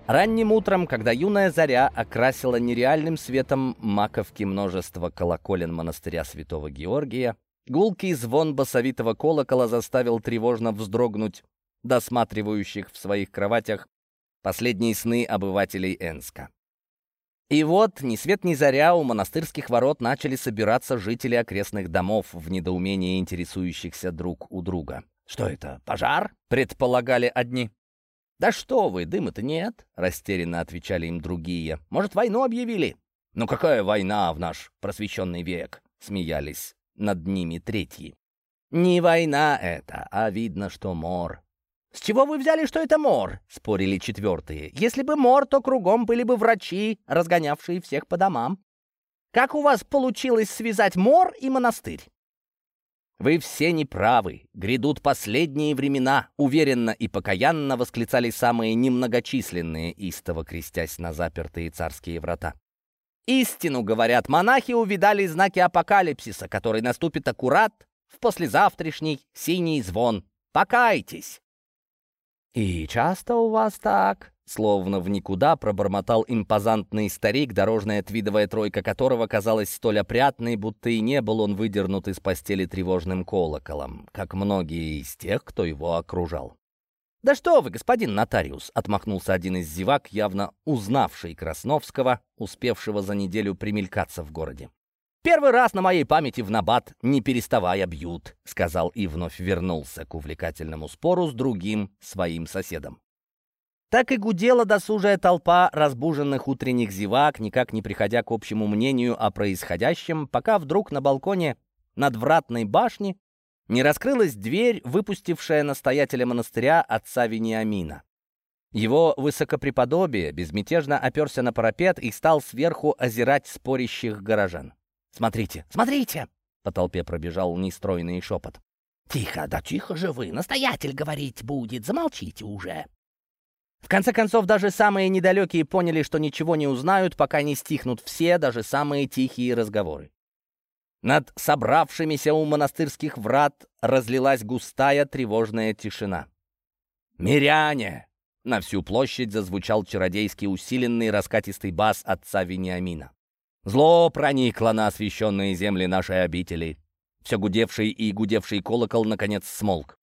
Ранним утром, когда юная заря окрасила нереальным светом маковки множество колоколен монастыря святого Георгия, гулкий звон басовитого колокола заставил тревожно вздрогнуть досматривающих в своих кроватях последние сны обывателей Энска. И вот, ни свет ни заря, у монастырских ворот начали собираться жители окрестных домов в недоумении интересующихся друг у друга. «Что это, пожар?» — предполагали одни. «Да что вы, дыма-то нет», — растерянно отвечали им другие. «Может, войну объявили?» «Ну какая война в наш просвещенный век?» — смеялись над ними третьи. «Не война это, а видно, что мор». «С чего вы взяли, что это мор?» — спорили четвертые. «Если бы мор, то кругом были бы врачи, разгонявшие всех по домам. Как у вас получилось связать мор и монастырь?» «Вы все неправы. Грядут последние времена», — уверенно и покаянно восклицали самые немногочисленные, истово крестясь на запертые царские врата. «Истину, — говорят, — монахи увидали знаки апокалипсиса, который наступит аккурат в послезавтрашний синий звон. Покайтесь!» «И часто у вас так?» Словно в никуда пробормотал импозантный старик, дорожная твидовая тройка которого казалась столь опрятной, будто и не был он выдернут из постели тревожным колоколом, как многие из тех, кто его окружал. «Да что вы, господин нотариус!» — отмахнулся один из зевак, явно узнавший Красновского, успевшего за неделю примелькаться в городе. «Первый раз на моей памяти в набат, не переставая, бьют», — сказал и вновь вернулся к увлекательному спору с другим своим соседом. Так и гудела досужая толпа разбуженных утренних зевак, никак не приходя к общему мнению о происходящем, пока вдруг на балконе над вратной башни не раскрылась дверь, выпустившая настоятеля монастыря отца Вениамина. Его высокопреподобие безмятежно оперся на парапет и стал сверху озирать спорящих горожан. «Смотрите, смотрите!» — по толпе пробежал нестройный шепот. «Тихо, да тихо же вы! Настоятель говорить будет! Замолчите уже!» В конце концов, даже самые недалекие поняли, что ничего не узнают, пока не стихнут все, даже самые тихие разговоры. Над собравшимися у монастырских врат разлилась густая тревожная тишина. «Миряне!» На всю площадь зазвучал чародейский усиленный раскатистый бас отца Вениамина. «Зло проникло на освященные земли нашей обители». Все гудевший и гудевший колокол, наконец, смолк.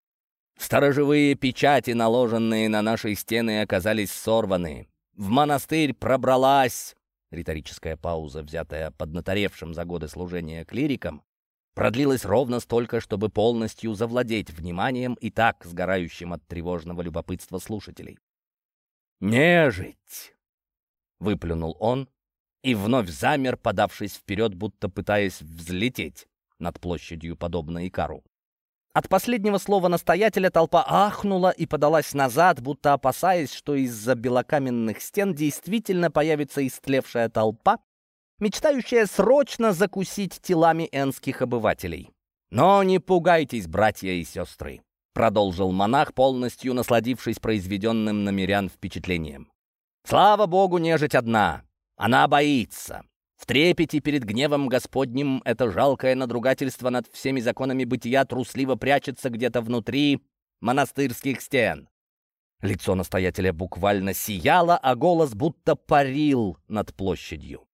Сторожевые печати, наложенные на наши стены, оказались сорваны. В монастырь пробралась... Риторическая пауза, взятая поднаторевшим за годы служения клириком, продлилась ровно столько, чтобы полностью завладеть вниманием и так сгорающим от тревожного любопытства слушателей. «Нежить!» — выплюнул он и вновь замер, подавшись вперед, будто пытаясь взлететь над площадью, подобно Икару. От последнего слова настоятеля толпа ахнула и подалась назад, будто опасаясь, что из-за белокаменных стен действительно появится истлевшая толпа, мечтающая срочно закусить телами энских обывателей. «Но не пугайтесь, братья и сестры продолжил монах, полностью насладившись произведенным намерян впечатлением. «Слава Богу, нежить одна! Она боится! В трепете перед гневом Господним это жалкое надругательство над всеми законами бытия трусливо прячется где-то внутри монастырских стен». Лицо настоятеля буквально сияло, а голос будто парил над площадью.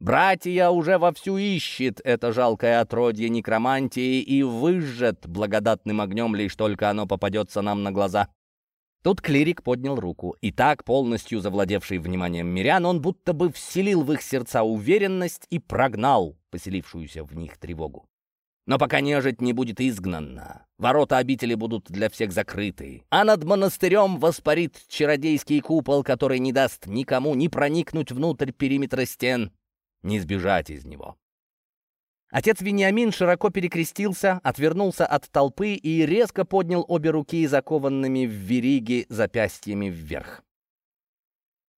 Братья уже вовсю ищет это жалкое отродье некромантии и выжжет благодатным огнем, лишь только оно попадется нам на глаза. Тут клирик поднял руку, и так, полностью завладевший вниманием мирян, он будто бы вселил в их сердца уверенность и прогнал поселившуюся в них тревогу. Но пока нежить не будет изгнана, ворота обители будут для всех закрыты, а над монастырем воспарит чародейский купол, который не даст никому ни проникнуть внутрь периметра стен, не сбежать из него. Отец Вениамин широко перекрестился, отвернулся от толпы и резко поднял обе руки, закованными в вериги запястьями вверх.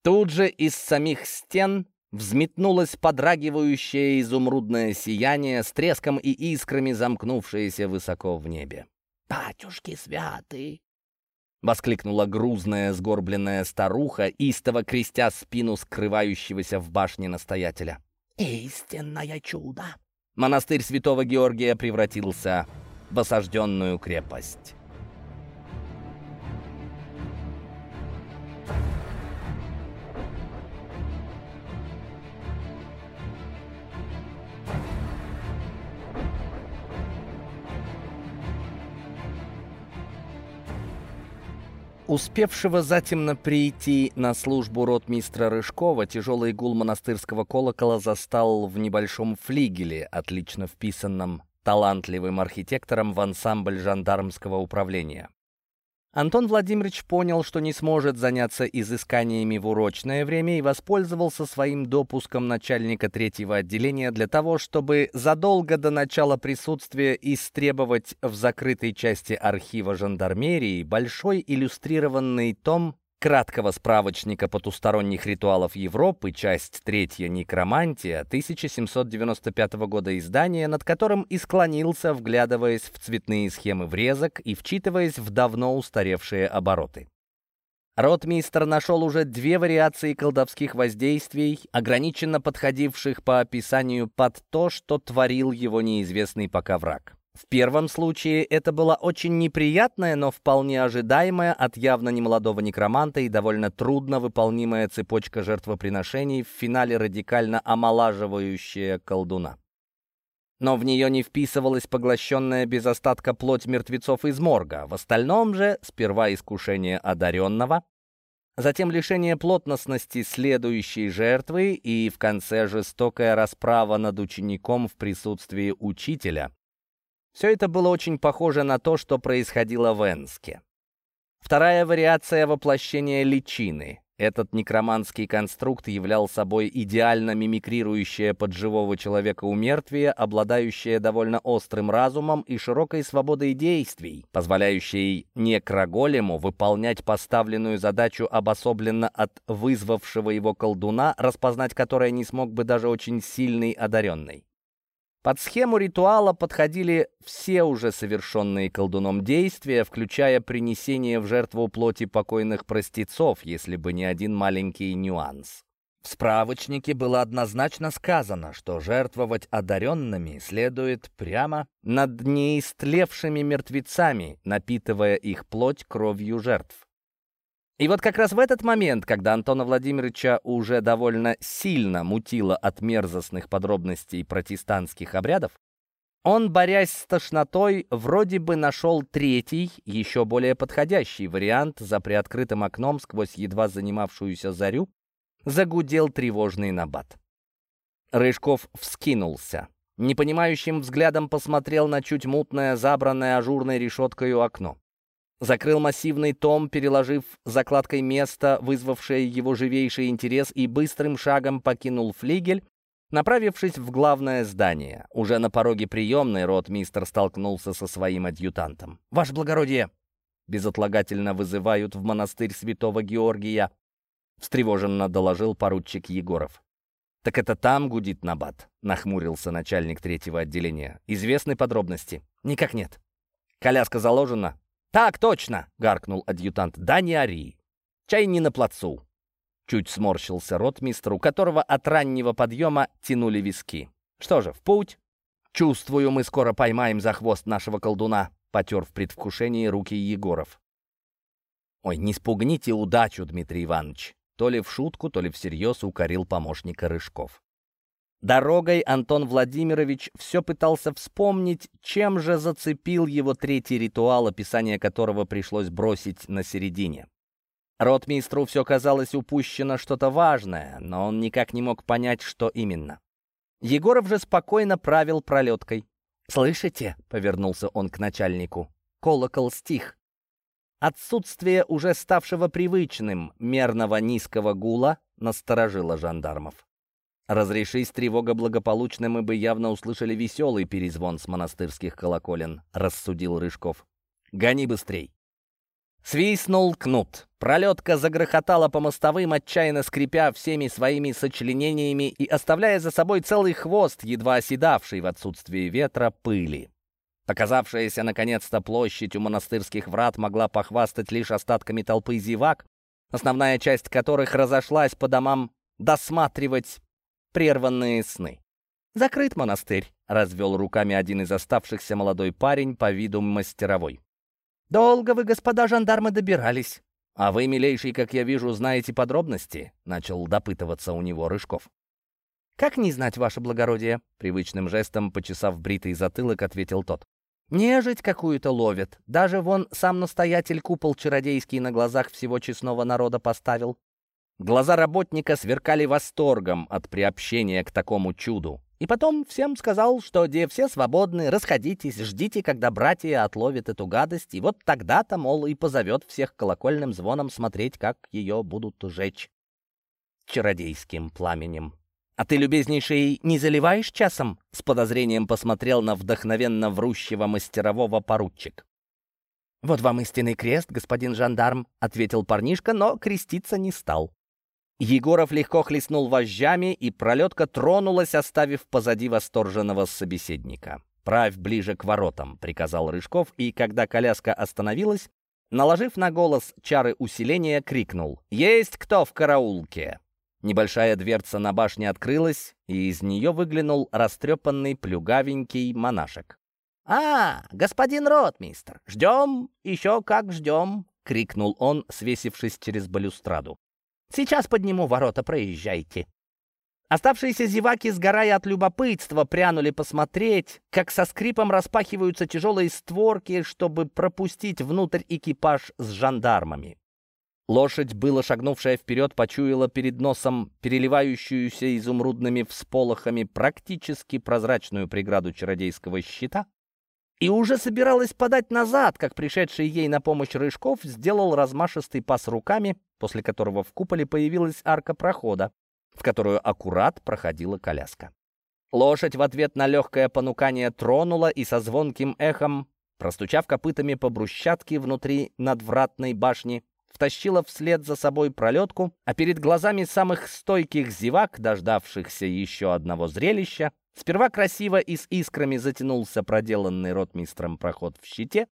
Тут же из самих стен взметнулось подрагивающее изумрудное сияние с треском и искрами, замкнувшееся высоко в небе. «Батюшки святые!» — воскликнула грузная сгорбленная старуха, истово крестя спину скрывающегося в башне настоятеля. Истинное чудо! Монастырь святого Георгия превратился в осажденную крепость. Успевшего затемно прийти на службу ротмистра Рыжкова, тяжелый гул монастырского колокола застал в небольшом флигеле, отлично вписанном талантливым архитектором в ансамбль жандармского управления. Антон Владимирович понял, что не сможет заняться изысканиями в урочное время и воспользовался своим допуском начальника третьего отделения для того, чтобы задолго до начала присутствия истребовать в закрытой части архива жандармерии большой иллюстрированный том краткого справочника потусторонних ритуалов Европы, часть третья «Некромантия» 1795 года издания, над которым и склонился, вглядываясь в цветные схемы врезок и вчитываясь в давно устаревшие обороты. Ротмистр нашел уже две вариации колдовских воздействий, ограниченно подходивших по описанию под то, что творил его неизвестный пока враг. В первом случае это была очень неприятная, но вполне ожидаемая от явно немолодого некроманта и довольно трудно выполнимая цепочка жертвоприношений в финале радикально омолаживающая колдуна. Но в нее не вписывалась поглощенная без остатка плоть мертвецов из морга. В остальном же сперва искушение одаренного, затем лишение плотностности следующей жертвы и в конце жестокая расправа над учеником в присутствии учителя, все это было очень похоже на то, что происходило в Энске. Вторая вариация воплощения личины. Этот некроманский конструкт являл собой идеально мимикрирующее под живого человека умертвие, обладающее довольно острым разумом и широкой свободой действий, позволяющей некроголему выполнять поставленную задачу обособленно от вызвавшего его колдуна, распознать которое не смог бы даже очень сильный одаренный. Под схему ритуала подходили все уже совершенные колдуном действия, включая принесение в жертву плоти покойных простецов, если бы не один маленький нюанс. В справочнике было однозначно сказано, что жертвовать одаренными следует прямо над неистлевшими мертвецами, напитывая их плоть кровью жертв. И вот как раз в этот момент, когда Антона Владимировича уже довольно сильно мутило от мерзостных подробностей протестантских обрядов, он, борясь с тошнотой, вроде бы нашел третий, еще более подходящий вариант за приоткрытым окном сквозь едва занимавшуюся зарю, загудел тревожный набат. Рыжков вскинулся. Непонимающим взглядом посмотрел на чуть мутное, забранное ажурной решеткой окно. Закрыл массивный том, переложив закладкой место, вызвавшее его живейший интерес, и быстрым шагом покинул флигель, направившись в главное здание. Уже на пороге приемной ротмистр столкнулся со своим адъютантом. «Ваше благородие!» Безотлагательно вызывают в монастырь святого Георгия. Встревоженно доложил поручик Егоров. «Так это там гудит Набат», — нахмурился начальник третьего отделения. «Известны подробности?» «Никак нет». «Коляска заложена?» «Так точно!» — гаркнул адъютант. «Да не ори! Чай не на плацу!» Чуть сморщился ротмистр, у которого от раннего подъема тянули виски. «Что же, в путь?» «Чувствую, мы скоро поймаем за хвост нашего колдуна», — потер в предвкушении руки Егоров. «Ой, не спугните удачу, Дмитрий Иванович!» То ли в шутку, то ли всерьез укорил помощника Рыжков. Дорогой Антон Владимирович все пытался вспомнить, чем же зацепил его третий ритуал, описание которого пришлось бросить на середине. Ротмистру все казалось упущено что-то важное, но он никак не мог понять, что именно. Егоров же спокойно правил пролеткой. «Слышите?» — повернулся он к начальнику. «Колокол стих». Отсутствие уже ставшего привычным мерного низкого гула насторожило жандармов. Разрешись тревога благополучно, мы бы явно услышали веселый перезвон с монастырских колоколен, рассудил Рыжков. Гони быстрей. Свистнул кнут. Пролетка загрохотала по мостовым, отчаянно скрипя всеми своими сочленениями и оставляя за собой целый хвост, едва оседавший в отсутствии ветра пыли. Показавшаяся наконец-то площадь у монастырских врат могла похвастать лишь остатками толпы зевак, основная часть которых разошлась по домам досматривать прерванные сны. «Закрыт монастырь», — развел руками один из оставшихся молодой парень по виду мастеровой. «Долго вы, господа жандармы, добирались». «А вы, милейший, как я вижу, знаете подробности?» — начал допытываться у него Рыжков. «Как не знать, ваше благородие?» — привычным жестом, почесав бритый затылок, ответил тот. «Нежить какую-то ловят. Даже вон сам настоятель купол чародейский на глазах всего честного народа поставил. Глаза работника сверкали восторгом от приобщения к такому чуду. И потом всем сказал, что где все свободны, расходитесь, ждите, когда братья отловят эту гадость, и вот тогда-то, мол, и позовет всех колокольным звоном смотреть, как ее будут жечь чародейским пламенем. «А ты, любезнейший, не заливаешь часом?» С подозрением посмотрел на вдохновенно врущего мастерового поручик. «Вот вам истинный крест, господин жандарм», — ответил парнишка, но креститься не стал. Егоров легко хлестнул вожжами, и пролетка тронулась, оставив позади восторженного собеседника. «Правь ближе к воротам», — приказал Рыжков, и когда коляска остановилась, наложив на голос чары усиления, крикнул «Есть кто в караулке?» Небольшая дверца на башне открылась, и из нее выглянул растрепанный плюгавенький монашек. «А, господин ротмистр, ждем, еще как ждем!» — крикнул он, свесившись через балюстраду. Сейчас подниму ворота, проезжайте». Оставшиеся зеваки, сгорая от любопытства, прянули посмотреть, как со скрипом распахиваются тяжелые створки, чтобы пропустить внутрь экипаж с жандармами. Лошадь, было шагнувшая вперед, почуяла перед носом переливающуюся изумрудными всполохами практически прозрачную преграду чародейского щита и уже собиралась подать назад, как пришедший ей на помощь Рыжков сделал размашистый пас руками, после которого в куполе появилась арка прохода, в которую аккурат проходила коляска. Лошадь в ответ на легкое понукание тронула и со звонким эхом, простучав копытами по брусчатке внутри надвратной башни, втащила вслед за собой пролетку, а перед глазами самых стойких зевак, дождавшихся еще одного зрелища, сперва красиво и с искрами затянулся проделанный ротмистром проход в щите,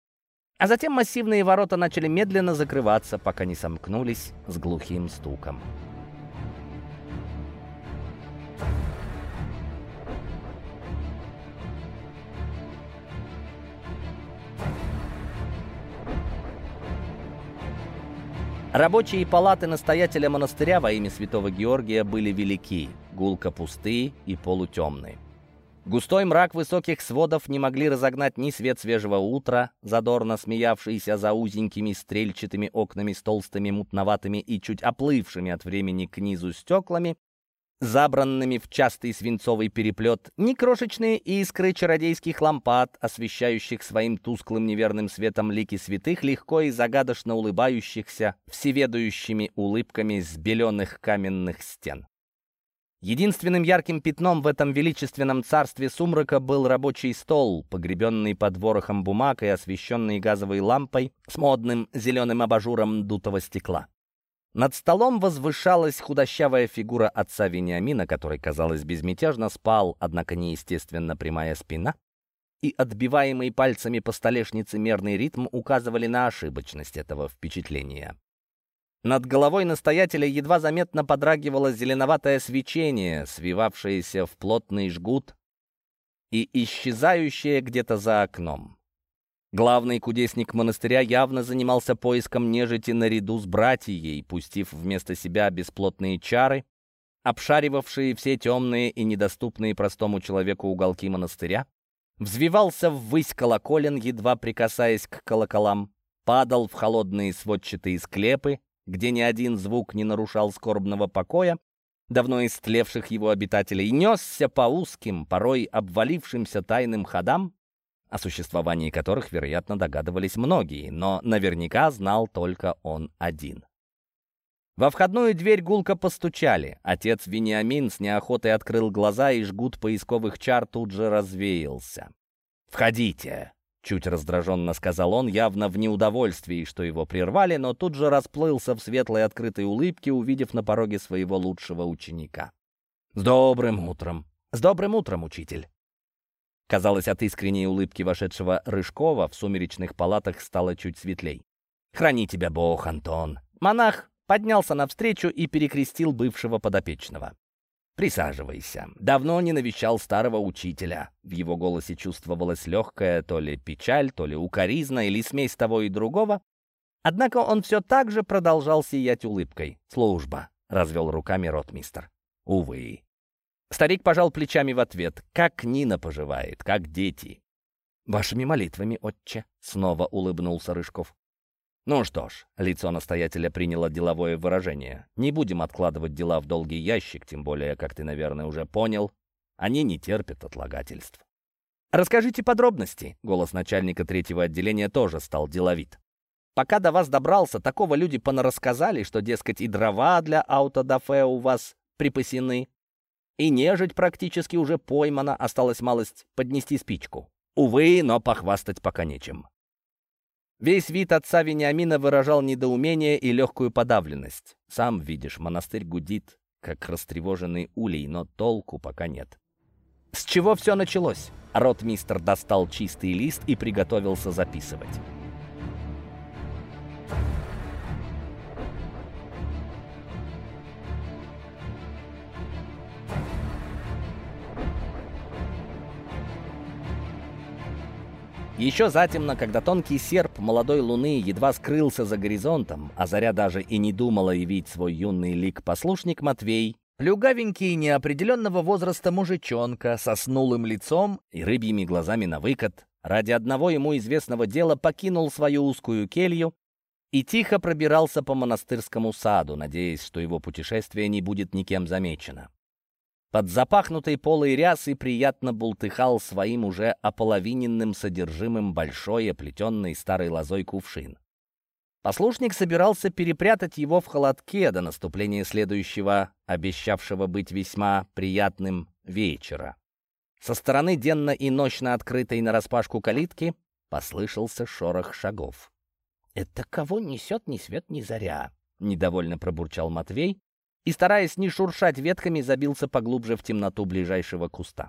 а затем массивные ворота начали медленно закрываться, пока не сомкнулись с глухим стуком. Рабочие палаты настоятеля монастыря во имя святого Георгия были велики, гулко пустые и полутемные. Густой мрак высоких сводов не могли разогнать ни свет свежего утра, задорно смеявшийся за узенькими стрельчатыми окнами с толстыми мутноватыми и чуть оплывшими от времени к низу стеклами, забранными в частый свинцовый переплет, ни крошечные искры чародейских лампад, освещающих своим тусклым неверным светом лики святых, легко и загадочно улыбающихся всеведущими улыбками с беленых каменных стен. Единственным ярким пятном в этом величественном царстве сумрака был рабочий стол, погребенный под ворохом бумаг и освещенный газовой лампой с модным зеленым абажуром дутого стекла. Над столом возвышалась худощавая фигура отца Вениамина, который, казалось, безмятежно спал, однако неестественно прямая спина, и отбиваемый пальцами по столешнице мерный ритм указывали на ошибочность этого впечатления. Над головой настоятеля едва заметно подрагивало зеленоватое свечение, свивавшееся в плотный жгут и исчезающее где-то за окном. Главный кудесник монастыря явно занимался поиском нежити наряду с братьей, пустив вместо себя бесплотные чары, обшаривавшие все темные и недоступные простому человеку уголки монастыря, взвивался ввысь колоколен, едва прикасаясь к колоколам, падал в холодные сводчатые склепы, где ни один звук не нарушал скорбного покоя, давно истлевших его обитателей, несся по узким, порой обвалившимся тайным ходам, о существовании которых, вероятно, догадывались многие, но наверняка знал только он один. Во входную дверь гулко постучали. Отец Вениамин с неохотой открыл глаза, и жгут поисковых чар тут же развеялся. «Входите!» — чуть раздраженно сказал он, явно в неудовольствии, что его прервали, но тут же расплылся в светлой открытой улыбке, увидев на пороге своего лучшего ученика. «С добрым утром!» «С добрым утром, учитель!» Казалось, от искренней улыбки вошедшего Рыжкова в сумеречных палатах стало чуть светлей. «Храни тебя Бог, Антон!» Монах поднялся навстречу и перекрестил бывшего подопечного. «Присаживайся. Давно не навещал старого учителя». В его голосе чувствовалась легкая то ли печаль, то ли укоризна, или смесь того и другого. Однако он все так же продолжал сиять улыбкой. «Служба», — развел руками ротмистер. «Увы, Старик пожал плечами в ответ. «Как Нина поживает, как дети?» «Вашими молитвами, отче», — снова улыбнулся Рыжков. «Ну что ж», — лицо настоятеля приняло деловое выражение. «Не будем откладывать дела в долгий ящик, тем более, как ты, наверное, уже понял, они не терпят отлагательств». «Расскажите подробности», — голос начальника третьего отделения тоже стал деловит. «Пока до вас добрался, такого люди понарассказали, что, дескать, и дрова для аутодафе у вас припасены, и нежить практически уже поймана, осталась малость поднести спичку. Увы, но похвастать пока нечем. Весь вид отца Вениамина выражал недоумение и легкую подавленность. Сам видишь, монастырь гудит, как растревоженный улей, но толку пока нет. С чего все началось? Ротмистр достал чистый лист и приготовился записывать. Еще затемно, когда тонкий серп молодой луны едва скрылся за горизонтом, а заря даже и не думала явить свой юный лик послушник Матвей, Плюгавенький неопределенного возраста мужичонка со снулым лицом и рыбьими глазами на выкат ради одного ему известного дела покинул свою узкую келью и тихо пробирался по монастырскому саду, надеясь, что его путешествие не будет никем замечено. Под запахнутой полой рясы приятно бултыхал своим уже ополовиненным содержимым большой оплетенный старой лозой кувшин. Послушник собирался перепрятать его в холодке до наступления следующего, обещавшего быть весьма приятным, вечера. Со стороны денно и ночно открытой нараспашку калитки послышался шорох шагов. «Это кого несет ни свет ни заря?» — недовольно пробурчал Матвей, и, стараясь не шуршать ветками, забился поглубже в темноту ближайшего куста.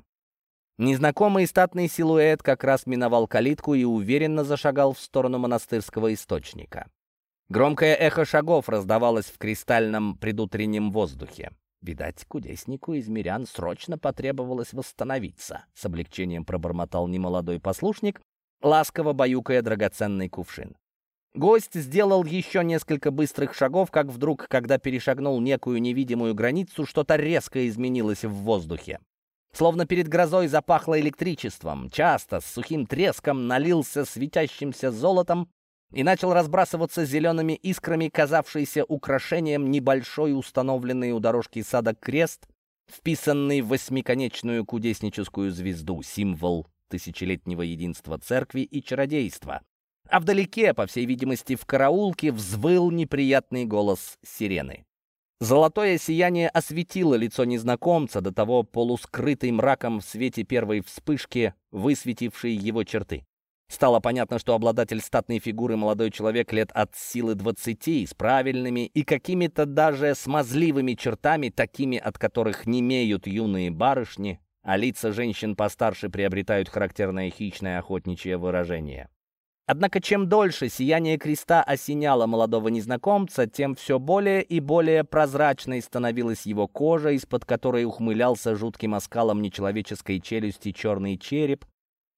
Незнакомый статный силуэт как раз миновал калитку и уверенно зашагал в сторону монастырского источника. Громкое эхо шагов раздавалось в кристальном предутреннем воздухе. Видать, кудеснику из мирян срочно потребовалось восстановиться. С облегчением пробормотал немолодой послушник, ласково баюкая драгоценный кувшин. Гость сделал еще несколько быстрых шагов, как вдруг, когда перешагнул некую невидимую границу, что-то резко изменилось в воздухе. Словно перед грозой запахло электричеством, часто с сухим треском налился светящимся золотом и начал разбрасываться зелеными искрами, казавшийся украшением небольшой установленный у дорожки сада крест, вписанный в восьмиконечную кудесническую звезду, символ тысячелетнего единства церкви и чародейства, а вдалеке, по всей видимости, в караулке взвыл неприятный голос сирены. Золотое сияние осветило лицо незнакомца, до того полускрытый мраком в свете первой вспышки, высветившей его черты. Стало понятно, что обладатель статной фигуры молодой человек лет от силы двадцати, с правильными и какими-то даже смазливыми чертами, такими, от которых не имеют юные барышни, а лица женщин постарше приобретают характерное хищное охотничье выражение. Однако чем дольше сияние креста осеняло молодого незнакомца, тем все более и более прозрачной становилась его кожа, из-под которой ухмылялся жутким оскалом нечеловеческой челюсти черный череп,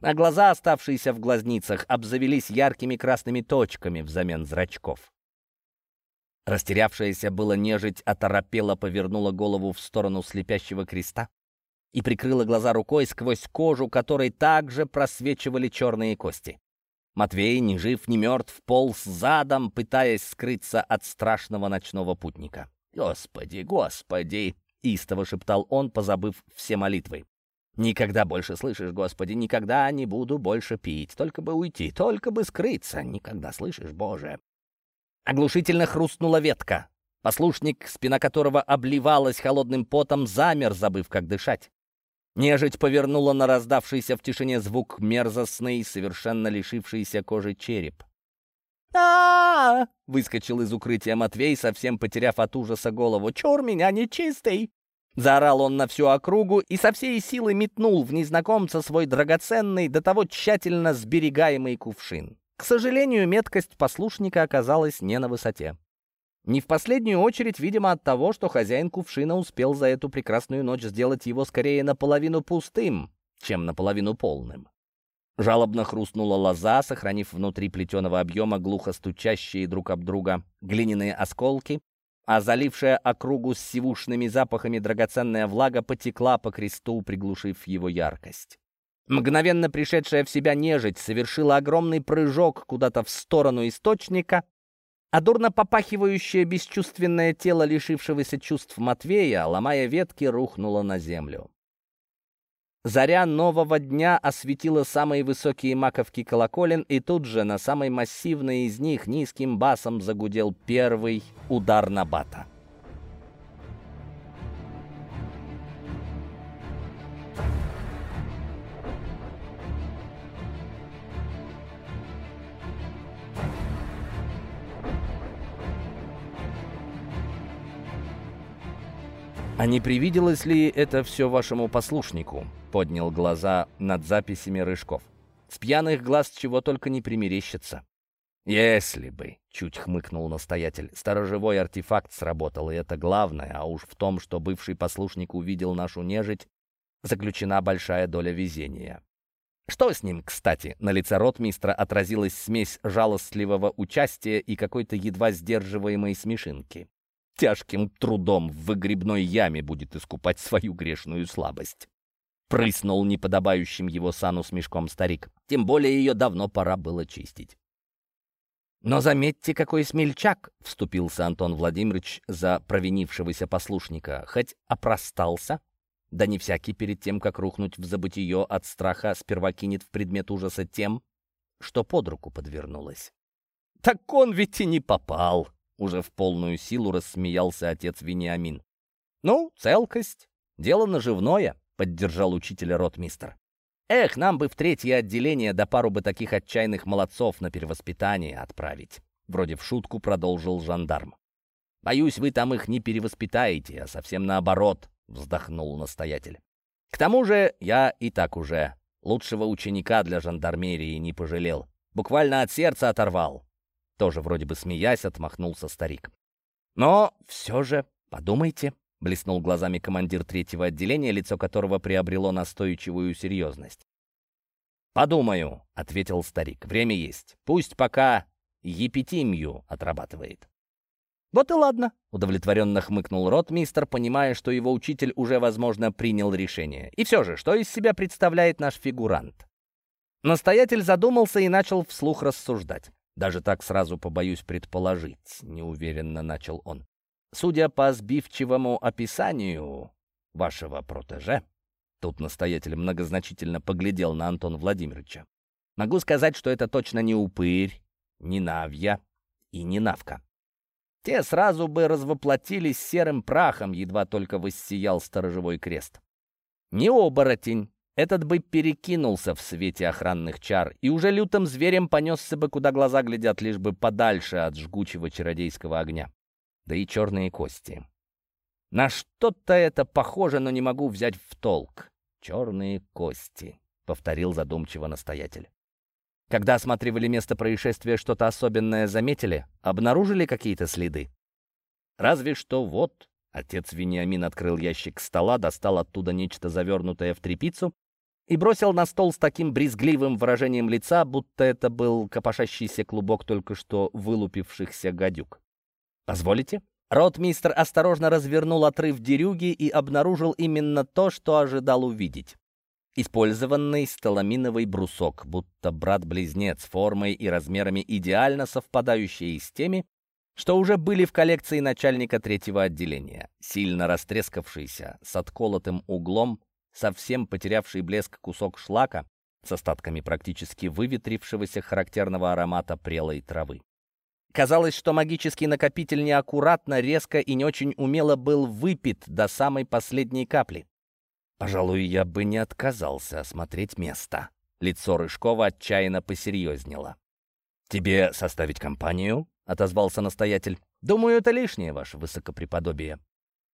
а глаза, оставшиеся в глазницах, обзавелись яркими красными точками взамен зрачков. Растерявшаяся было нежить оторопела повернула голову в сторону слепящего креста и прикрыла глаза рукой сквозь кожу, которой также просвечивали черные кости. Матвей, ни жив, ни мертв, полз задом, пытаясь скрыться от страшного ночного путника. «Господи, Господи!» — истово шептал он, позабыв все молитвы. «Никогда больше, слышишь, Господи, никогда не буду больше пить, только бы уйти, только бы скрыться, никогда, слышишь, Боже!» Оглушительно хрустнула ветка. Послушник, спина которого обливалась холодным потом, замер, забыв, как дышать. Нежить повернула на раздавшийся в тишине звук мерзостный, совершенно лишившийся кожи череп. а, выскочил из укрытия Матвей, совсем потеряв от ужаса голову. «Чур меня нечистый!» Заорал он на всю округу и со всей силы метнул в незнакомца свой драгоценный, до того тщательно сберегаемый кувшин. К сожалению, меткость послушника оказалась не на высоте. Не в последнюю очередь, видимо, от того, что хозяин кувшина успел за эту прекрасную ночь сделать его скорее наполовину пустым, чем наполовину полным. Жалобно хрустнула лоза, сохранив внутри плетеного объема глухо стучащие друг об друга глиняные осколки, а залившая округу с сивушными запахами драгоценная влага потекла по кресту, приглушив его яркость. Мгновенно пришедшая в себя нежить совершила огромный прыжок куда-то в сторону источника, а дурно попахивающее бесчувственное тело лишившегося чувств Матвея, ломая ветки, рухнуло на землю. Заря нового дня осветила самые высокие маковки колоколен, и тут же на самой массивной из них низким басом загудел первый удар на «А не привиделось ли это все вашему послушнику?» — поднял глаза над записями Рыжков. «С пьяных глаз чего только не примерещится». «Если бы», — чуть хмыкнул настоятель, — «сторожевой артефакт сработал, и это главное, а уж в том, что бывший послушник увидел нашу нежить, заключена большая доля везения». Что с ним, кстати? На лице ротмистра отразилась смесь жалостливого участия и какой-то едва сдерживаемой смешинки тяжким трудом в выгребной яме будет искупать свою грешную слабость. Прыснул неподобающим его сану с мешком старик. Тем более ее давно пора было чистить. «Но заметьте, какой смельчак!» — вступился Антон Владимирович за провинившегося послушника. «Хоть опростался, Да не всякий перед тем, как рухнуть в забытие от страха, сперва кинет в предмет ужаса тем, что под руку подвернулось. «Так он ведь и не попал!» — уже в полную силу рассмеялся отец Вениамин. «Ну, целкость, дело наживное», — поддержал учителя ротмистр. «Эх, нам бы в третье отделение да пару бы таких отчаянных молодцов на перевоспитание отправить», — вроде в шутку продолжил жандарм. «Боюсь, вы там их не перевоспитаете, а совсем наоборот», — вздохнул настоятель. «К тому же я и так уже лучшего ученика для жандармерии не пожалел. Буквально от сердца оторвал». Тоже вроде бы смеясь, отмахнулся старик. «Но все же подумайте», Блеснул глазами командир третьего отделения, лицо которого приобрело настойчивую серьезность. «Подумаю», — ответил старик. «Время есть. Пусть пока епитимию отрабатывает». «Вот и ладно», — удовлетворенно хмыкнул ротмистер, понимая, что его учитель уже, возможно, принял решение. «И все же, что из себя представляет наш фигурант?» Настоятель задумался и начал вслух рассуждать. «Даже так сразу побоюсь предположить», — неуверенно начал он. Судя по сбивчивому описанию вашего протеже, тут настоятель многозначительно поглядел на Антона Владимировича, могу сказать, что это точно не упырь, не навья и не навка. Те сразу бы развоплотились серым прахом, едва только воссиял сторожевой крест. Не оборотень, этот бы перекинулся в свете охранных чар и уже лютым зверем понесся бы, куда глаза глядят, лишь бы подальше от жгучего чародейского огня да и черные кости. На что-то это похоже, но не могу взять в толк. Черные кости, — повторил задумчиво настоятель. Когда осматривали место происшествия, что-то особенное заметили? Обнаружили какие-то следы? Разве что вот. Отец Вениамин открыл ящик стола, достал оттуда нечто завернутое в тряпицу и бросил на стол с таким брезгливым выражением лица, будто это был копошащийся клубок только что вылупившихся гадюк. «Позволите?» Ротмистр осторожно развернул отрыв дерюги и обнаружил именно то, что ожидал увидеть. Использованный сталаминовый брусок, будто брат-близнец, формой и размерами идеально совпадающий с теми, что уже были в коллекции начальника третьего отделения. Сильно растрескавшийся, с отколотым углом, совсем потерявший блеск кусок шлака, с остатками практически выветрившегося характерного аромата прелой травы. Казалось, что магический накопитель неаккуратно, резко и не очень умело был выпит до самой последней капли. Пожалуй, я бы не отказался осмотреть место. Лицо Рыжкова отчаянно посерьезнело. «Тебе составить компанию?» — отозвался настоятель. «Думаю, это лишнее, ваше высокопреподобие».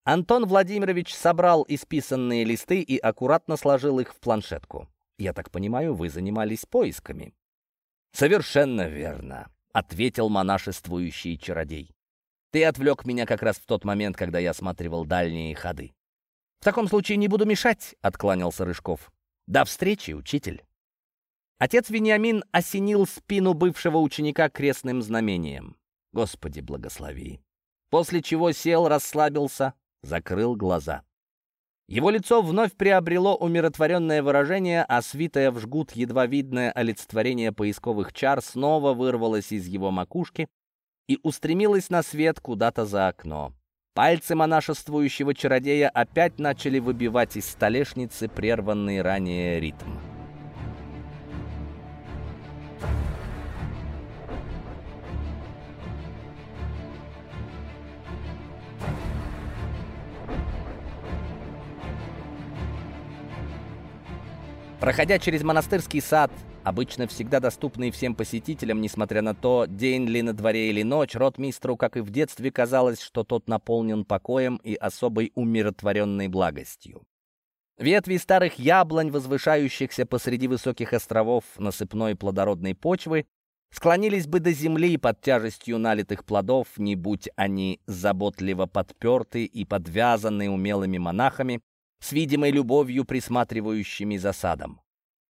Антон Владимирович собрал исписанные листы и аккуратно сложил их в планшетку. «Я так понимаю, вы занимались поисками?» «Совершенно верно ответил монашествующий чародей. Ты отвлек меня как раз в тот момент, когда я осматривал дальние ходы. «В таком случае не буду мешать», — откланялся Рыжков. «До встречи, учитель». Отец Вениамин осенил спину бывшего ученика крестным знамением. «Господи, благослови!» После чего сел, расслабился, закрыл глаза. Его лицо вновь приобрело умиротворенное выражение, а свитое в жгут едва видное олицетворение поисковых чар снова вырвалось из его макушки и устремилось на свет куда-то за окно. Пальцы монашествующего чародея опять начали выбивать из столешницы прерванный ранее ритм. Проходя через монастырский сад, обычно всегда доступный всем посетителям, несмотря на то, день ли на дворе или ночь, ротмистру, как и в детстве, казалось, что тот наполнен покоем и особой умиротворенной благостью. Ветви старых яблонь, возвышающихся посреди высоких островов насыпной плодородной почвы, склонились бы до земли под тяжестью налитых плодов, не будь они заботливо подперты и подвязаны умелыми монахами, с видимой любовью присматривающими за садом.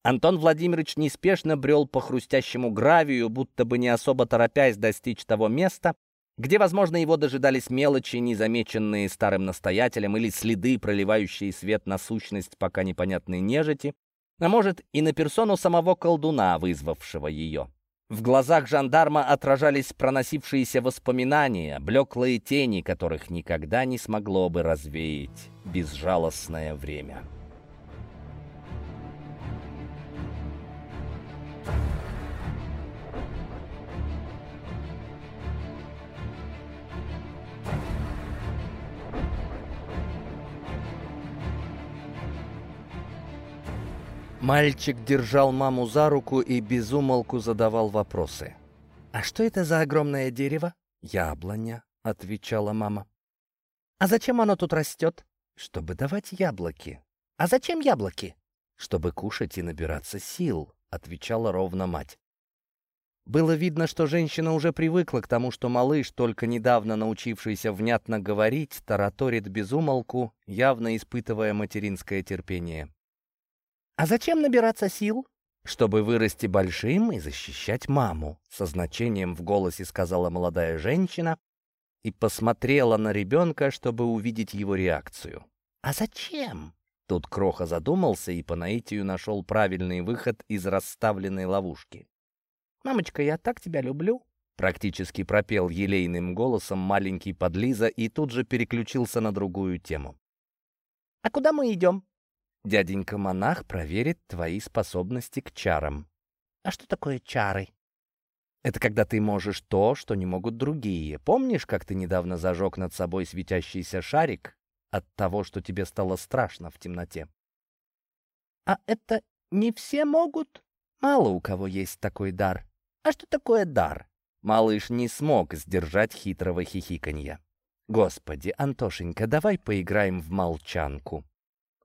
Антон Владимирович неспешно брел по хрустящему гравию, будто бы не особо торопясь достичь того места, где, возможно, его дожидались мелочи, незамеченные старым настоятелем, или следы, проливающие свет на сущность пока непонятной нежити, а может и на персону самого колдуна, вызвавшего ее. В глазах жандарма отражались проносившиеся воспоминания, блеклые тени, которых никогда не смогло бы развеять безжалостное время. Мальчик держал маму за руку и безумолку задавал вопросы. «А что это за огромное дерево?» «Яблоня», — отвечала мама. «А зачем оно тут растет?» «Чтобы давать яблоки». «А зачем яблоки?» «Чтобы кушать и набираться сил», — отвечала ровно мать. Было видно, что женщина уже привыкла к тому, что малыш, только недавно научившийся внятно говорить, тараторит безумолку, явно испытывая материнское терпение. «А зачем набираться сил?» «Чтобы вырасти большим и защищать маму», — со значением в голосе сказала молодая женщина и посмотрела на ребенка, чтобы увидеть его реакцию. «А зачем?» Тут Кроха задумался и по наитию нашел правильный выход из расставленной ловушки. «Мамочка, я так тебя люблю!» Практически пропел елейным голосом маленький подлиза и тут же переключился на другую тему. «А куда мы идем?» Дяденька-монах проверит твои способности к чарам. А что такое чары? Это когда ты можешь то, что не могут другие. Помнишь, как ты недавно зажег над собой светящийся шарик от того, что тебе стало страшно в темноте? А это не все могут? Мало у кого есть такой дар. А что такое дар? Малыш не смог сдержать хитрого хихиканья. Господи, Антошенька, давай поиграем в молчанку.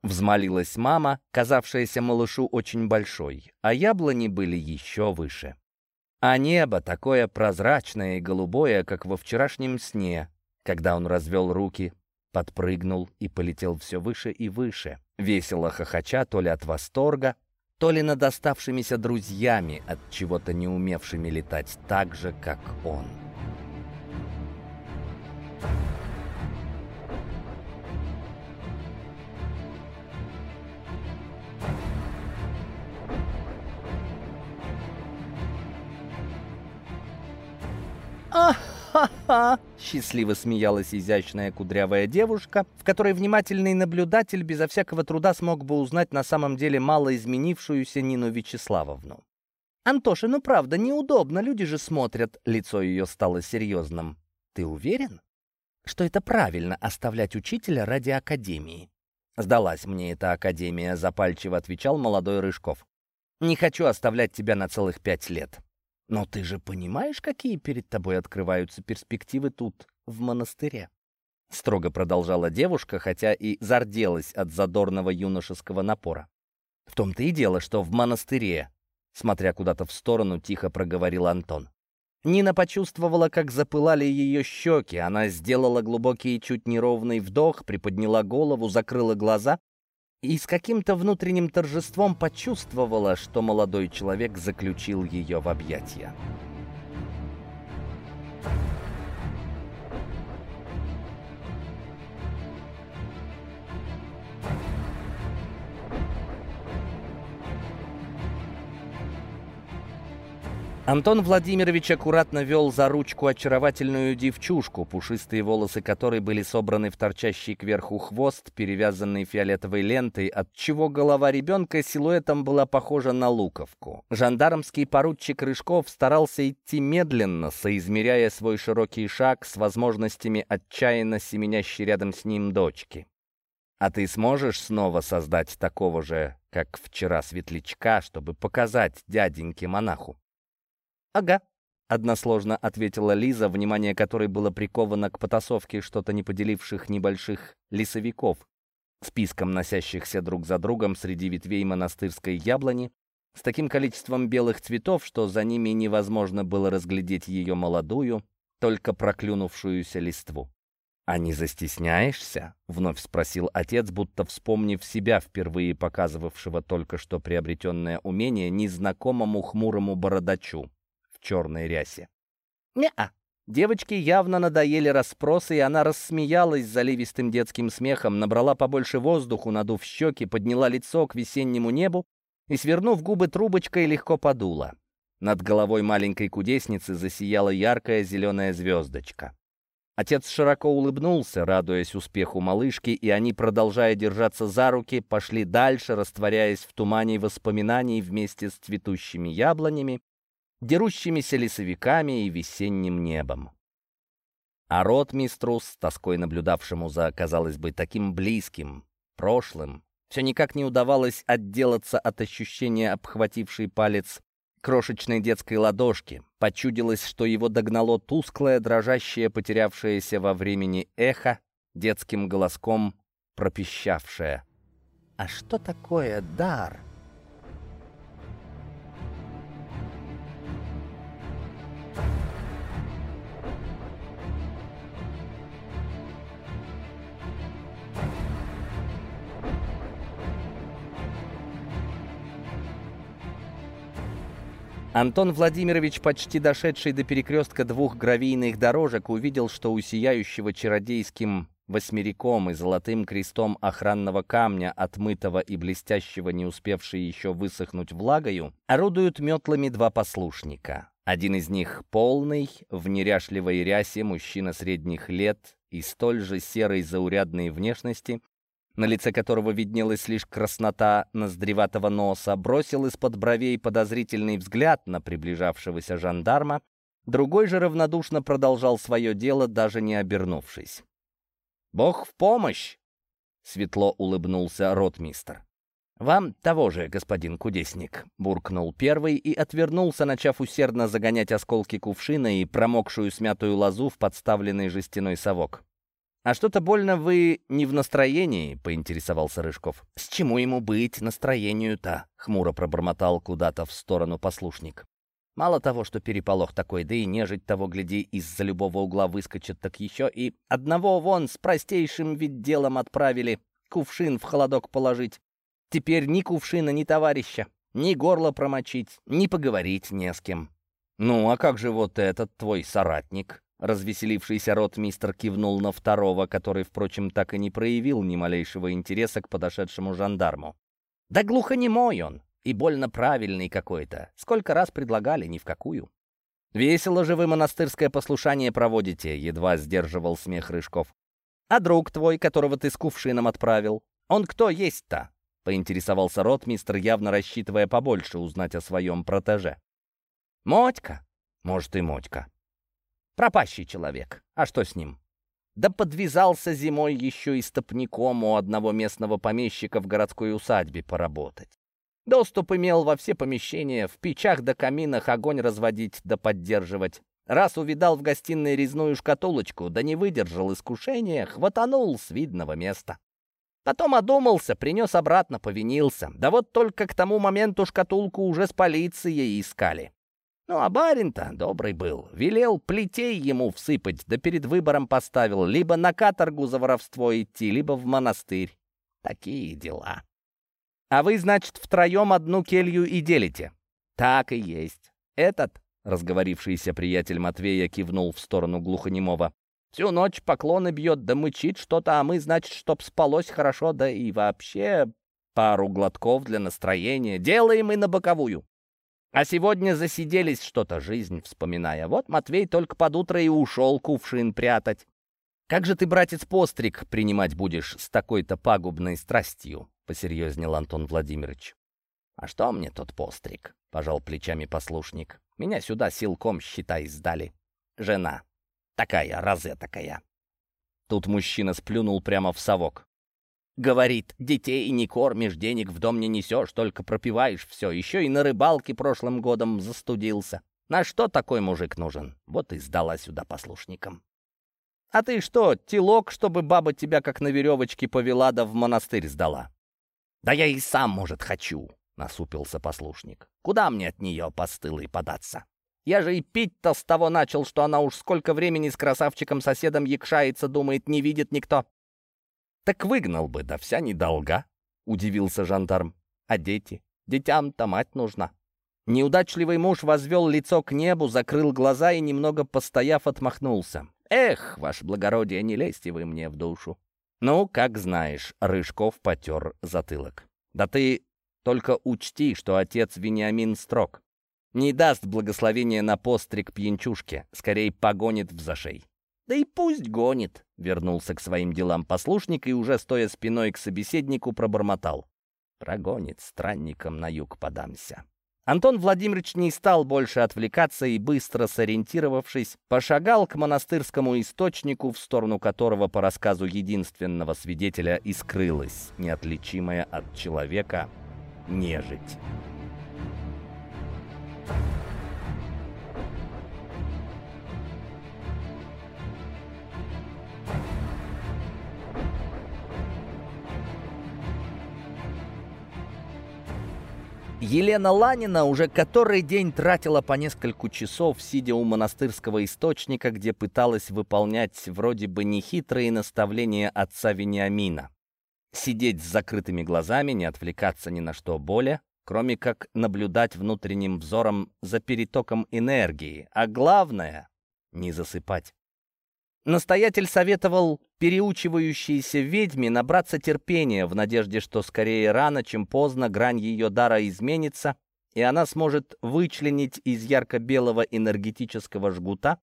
Взмолилась мама, казавшаяся малышу очень большой, а яблони были еще выше. А небо такое прозрачное и голубое, как во вчерашнем сне, когда он развел руки, подпрыгнул и полетел все выше и выше, весело хохоча то ли от восторга, то ли над оставшимися друзьями, от чего-то не умевшими летать так же, как он. «Ха-ха-ха!» — счастливо смеялась изящная кудрявая девушка, в которой внимательный наблюдатель безо всякого труда смог бы узнать на самом деле мало изменившуюся Нину Вячеславовну. «Антоша, ну правда, неудобно, люди же смотрят». Лицо ее стало серьезным. «Ты уверен, что это правильно оставлять учителя ради академии?» «Сдалась мне эта академия», — запальчиво отвечал молодой Рыжков. «Не хочу оставлять тебя на целых пять лет. Но ты же понимаешь, какие перед тобой открываются перспективы тут, в монастыре?» Строго продолжала девушка, хотя и зарделась от задорного юношеского напора. «В том-то и дело, что в монастыре», смотря куда-то в сторону, тихо проговорил Антон. Нина почувствовала, как запылали ее щеки. Она сделала глубокий, чуть неровный вдох, приподняла голову, закрыла глаза и с каким-то внутренним торжеством почувствовала, что молодой человек заключил ее в объятия. Антон Владимирович аккуратно вел за ручку очаровательную девчушку, пушистые волосы которой были собраны в торчащий кверху хвост, перевязанный фиолетовой лентой, отчего голова ребенка силуэтом была похожа на луковку. Жандармский поручик Рыжков старался идти медленно, соизмеряя свой широкий шаг с возможностями отчаянно семенящей рядом с ним дочки. «А ты сможешь снова создать такого же, как вчера, светлячка, чтобы показать дяденьке-монаху?» «Ага», — односложно ответила Лиза, внимание которой было приковано к потасовке что-то не поделивших небольших лесовиков, списком носящихся друг за другом среди ветвей монастырской яблони, с таким количеством белых цветов, что за ними невозможно было разглядеть ее молодую, только проклюнувшуюся листву. «А не застесняешься?» — вновь спросил отец, будто вспомнив себя, впервые показывавшего только что приобретенное умение незнакомому хмурому бородачу черной рясе. «Не-а». Девочке явно надоели расспросы, и она рассмеялась заливистым детским смехом, набрала побольше воздуху, надув щеки, подняла лицо к весеннему небу и, свернув губы трубочкой, легко подула. Над головой маленькой кудесницы засияла яркая зеленая звездочка. Отец широко улыбнулся, радуясь успеху малышки, и они, продолжая держаться за руки, пошли дальше, растворяясь в тумане воспоминаний вместе с цветущими яблонями, дерущимися лесовиками и весенним небом. А ротмистру, с тоской наблюдавшему за, казалось бы, таким близким, прошлым, все никак не удавалось отделаться от ощущения, обхватившей палец крошечной детской ладошки. Почудилось, что его догнало тусклое, дрожащее, потерявшееся во времени эхо, детским голоском пропищавшее. «А что такое дар?» Антон Владимирович, почти дошедший до перекрестка двух гравийных дорожек, увидел, что у сияющего чародейским восьмериком и золотым крестом охранного камня, отмытого и блестящего, не успевший еще высохнуть влагою, орудуют метлами два послушника. Один из них полный, в неряшливой рясе, мужчина средних лет и столь же серой заурядной внешности, на лице которого виднелась лишь краснота ноздреватого носа, бросил из-под бровей подозрительный взгляд на приближавшегося жандарма, другой же равнодушно продолжал свое дело, даже не обернувшись. «Бог в помощь!» — светло улыбнулся ротмистр. «Вам того же, господин кудесник», — буркнул первый и отвернулся, начав усердно загонять осколки кувшина и промокшую смятую лозу в подставленный жестяной совок. «А что-то больно вы не в настроении?» — поинтересовался Рыжков. «С чему ему быть настроению-то?» — хмуро пробормотал куда-то в сторону послушник. «Мало того, что переполох такой, да и нежить того, гляди, из-за любого угла выскочит, так еще и одного вон с простейшим вид делом отправили кувшин в холодок положить. Теперь ни кувшина, ни товарища, ни горло промочить, ни поговорить не с кем. Ну, а как же вот этот твой соратник?» Развеселившийся ротмистр кивнул на второго, который, впрочем, так и не проявил ни малейшего интереса к подошедшему жандарму. «Да глухонемой он, и больно правильный какой-то. Сколько раз предлагали, ни в какую». «Весело же вы монастырское послушание проводите», — едва сдерживал смех Рыжков. «А друг твой, которого ты с кувшином отправил, он кто есть-то?» — поинтересовался ротмистр, явно рассчитывая побольше узнать о своем протеже. «Мотька? Может, и Мотька. Пропащий человек. А что с ним? Да подвязался зимой еще и стопником у одного местного помещика в городской усадьбе поработать. Доступ имел во все помещения, в печах да каминах огонь разводить да поддерживать. Раз увидал в гостиной резную шкатулочку, да не выдержал искушения, хватанул с видного места. Потом одумался, принес обратно, повинился. Да вот только к тому моменту шкатулку уже с полицией искали. Ну, а барин-то добрый был. Велел плетей ему всыпать, да перед выбором поставил либо на каторгу за воровство идти, либо в монастырь. Такие дела. А вы, значит, втроем одну келью и делите? Так и есть. Этот, разговорившийся приятель Матвея, кивнул в сторону глухонемого. Всю ночь поклоны бьет, да мычит что-то, а мы, значит, чтоб спалось хорошо, да и вообще пару глотков для настроения. Делаем и на боковую. А сегодня засиделись что-то, жизнь вспоминая. Вот Матвей только под утро и ушел кувшин прятать. «Как же ты, братец, постриг принимать будешь с такой-то пагубной страстью?» — посерьезнел Антон Владимирович. «А что мне тот постриг?» — пожал плечами послушник. «Меня сюда силком, считай, сдали. Жена. Такая, разе такая». Тут мужчина сплюнул прямо в совок. Говорит, детей не кормишь, денег в дом не несешь, только пропиваешь все. Еще и на рыбалке прошлым годом застудился. На что такой мужик нужен? Вот и сдала сюда послушникам. А ты что, телок, чтобы баба тебя как на веревочке повела да в монастырь сдала? Да я и сам, может, хочу, насупился послушник. Куда мне от нее постылой податься? Я же и пить-то с того начал, что она уж сколько времени с красавчиком-соседом якшается, думает, не видит никто. «Так выгнал бы, да вся недолга», — удивился жандарм. «А дети? Детям-то мать нужна». Неудачливый муж возвел лицо к небу, закрыл глаза и, немного постояв, отмахнулся. «Эх, ваше благородие, не лезьте вы мне в душу». «Ну, как знаешь», — Рыжков потер затылок. «Да ты только учти, что отец Вениамин строг. Не даст благословения на постриг пьянчушке, скорее погонит в зашей. «Да и пусть гонит», — вернулся к своим делам послушник и уже стоя спиной к собеседнику пробормотал. «Прогонит, странником на юг подамся». Антон Владимирович не стал больше отвлекаться и, быстро сориентировавшись, пошагал к монастырскому источнику, в сторону которого, по рассказу единственного свидетеля, и скрылась, неотличимая от человека, нежить. Елена Ланина уже который день тратила по несколько часов, сидя у монастырского источника, где пыталась выполнять вроде бы нехитрые наставления отца Вениамина. Сидеть с закрытыми глазами, не отвлекаться ни на что более, кроме как наблюдать внутренним взором за перетоком энергии, а главное — не засыпать. Настоятель советовал переучивающейся ведьме набраться терпения в надежде, что скорее рано, чем поздно грань ее дара изменится, и она сможет вычленить из ярко-белого энергетического жгута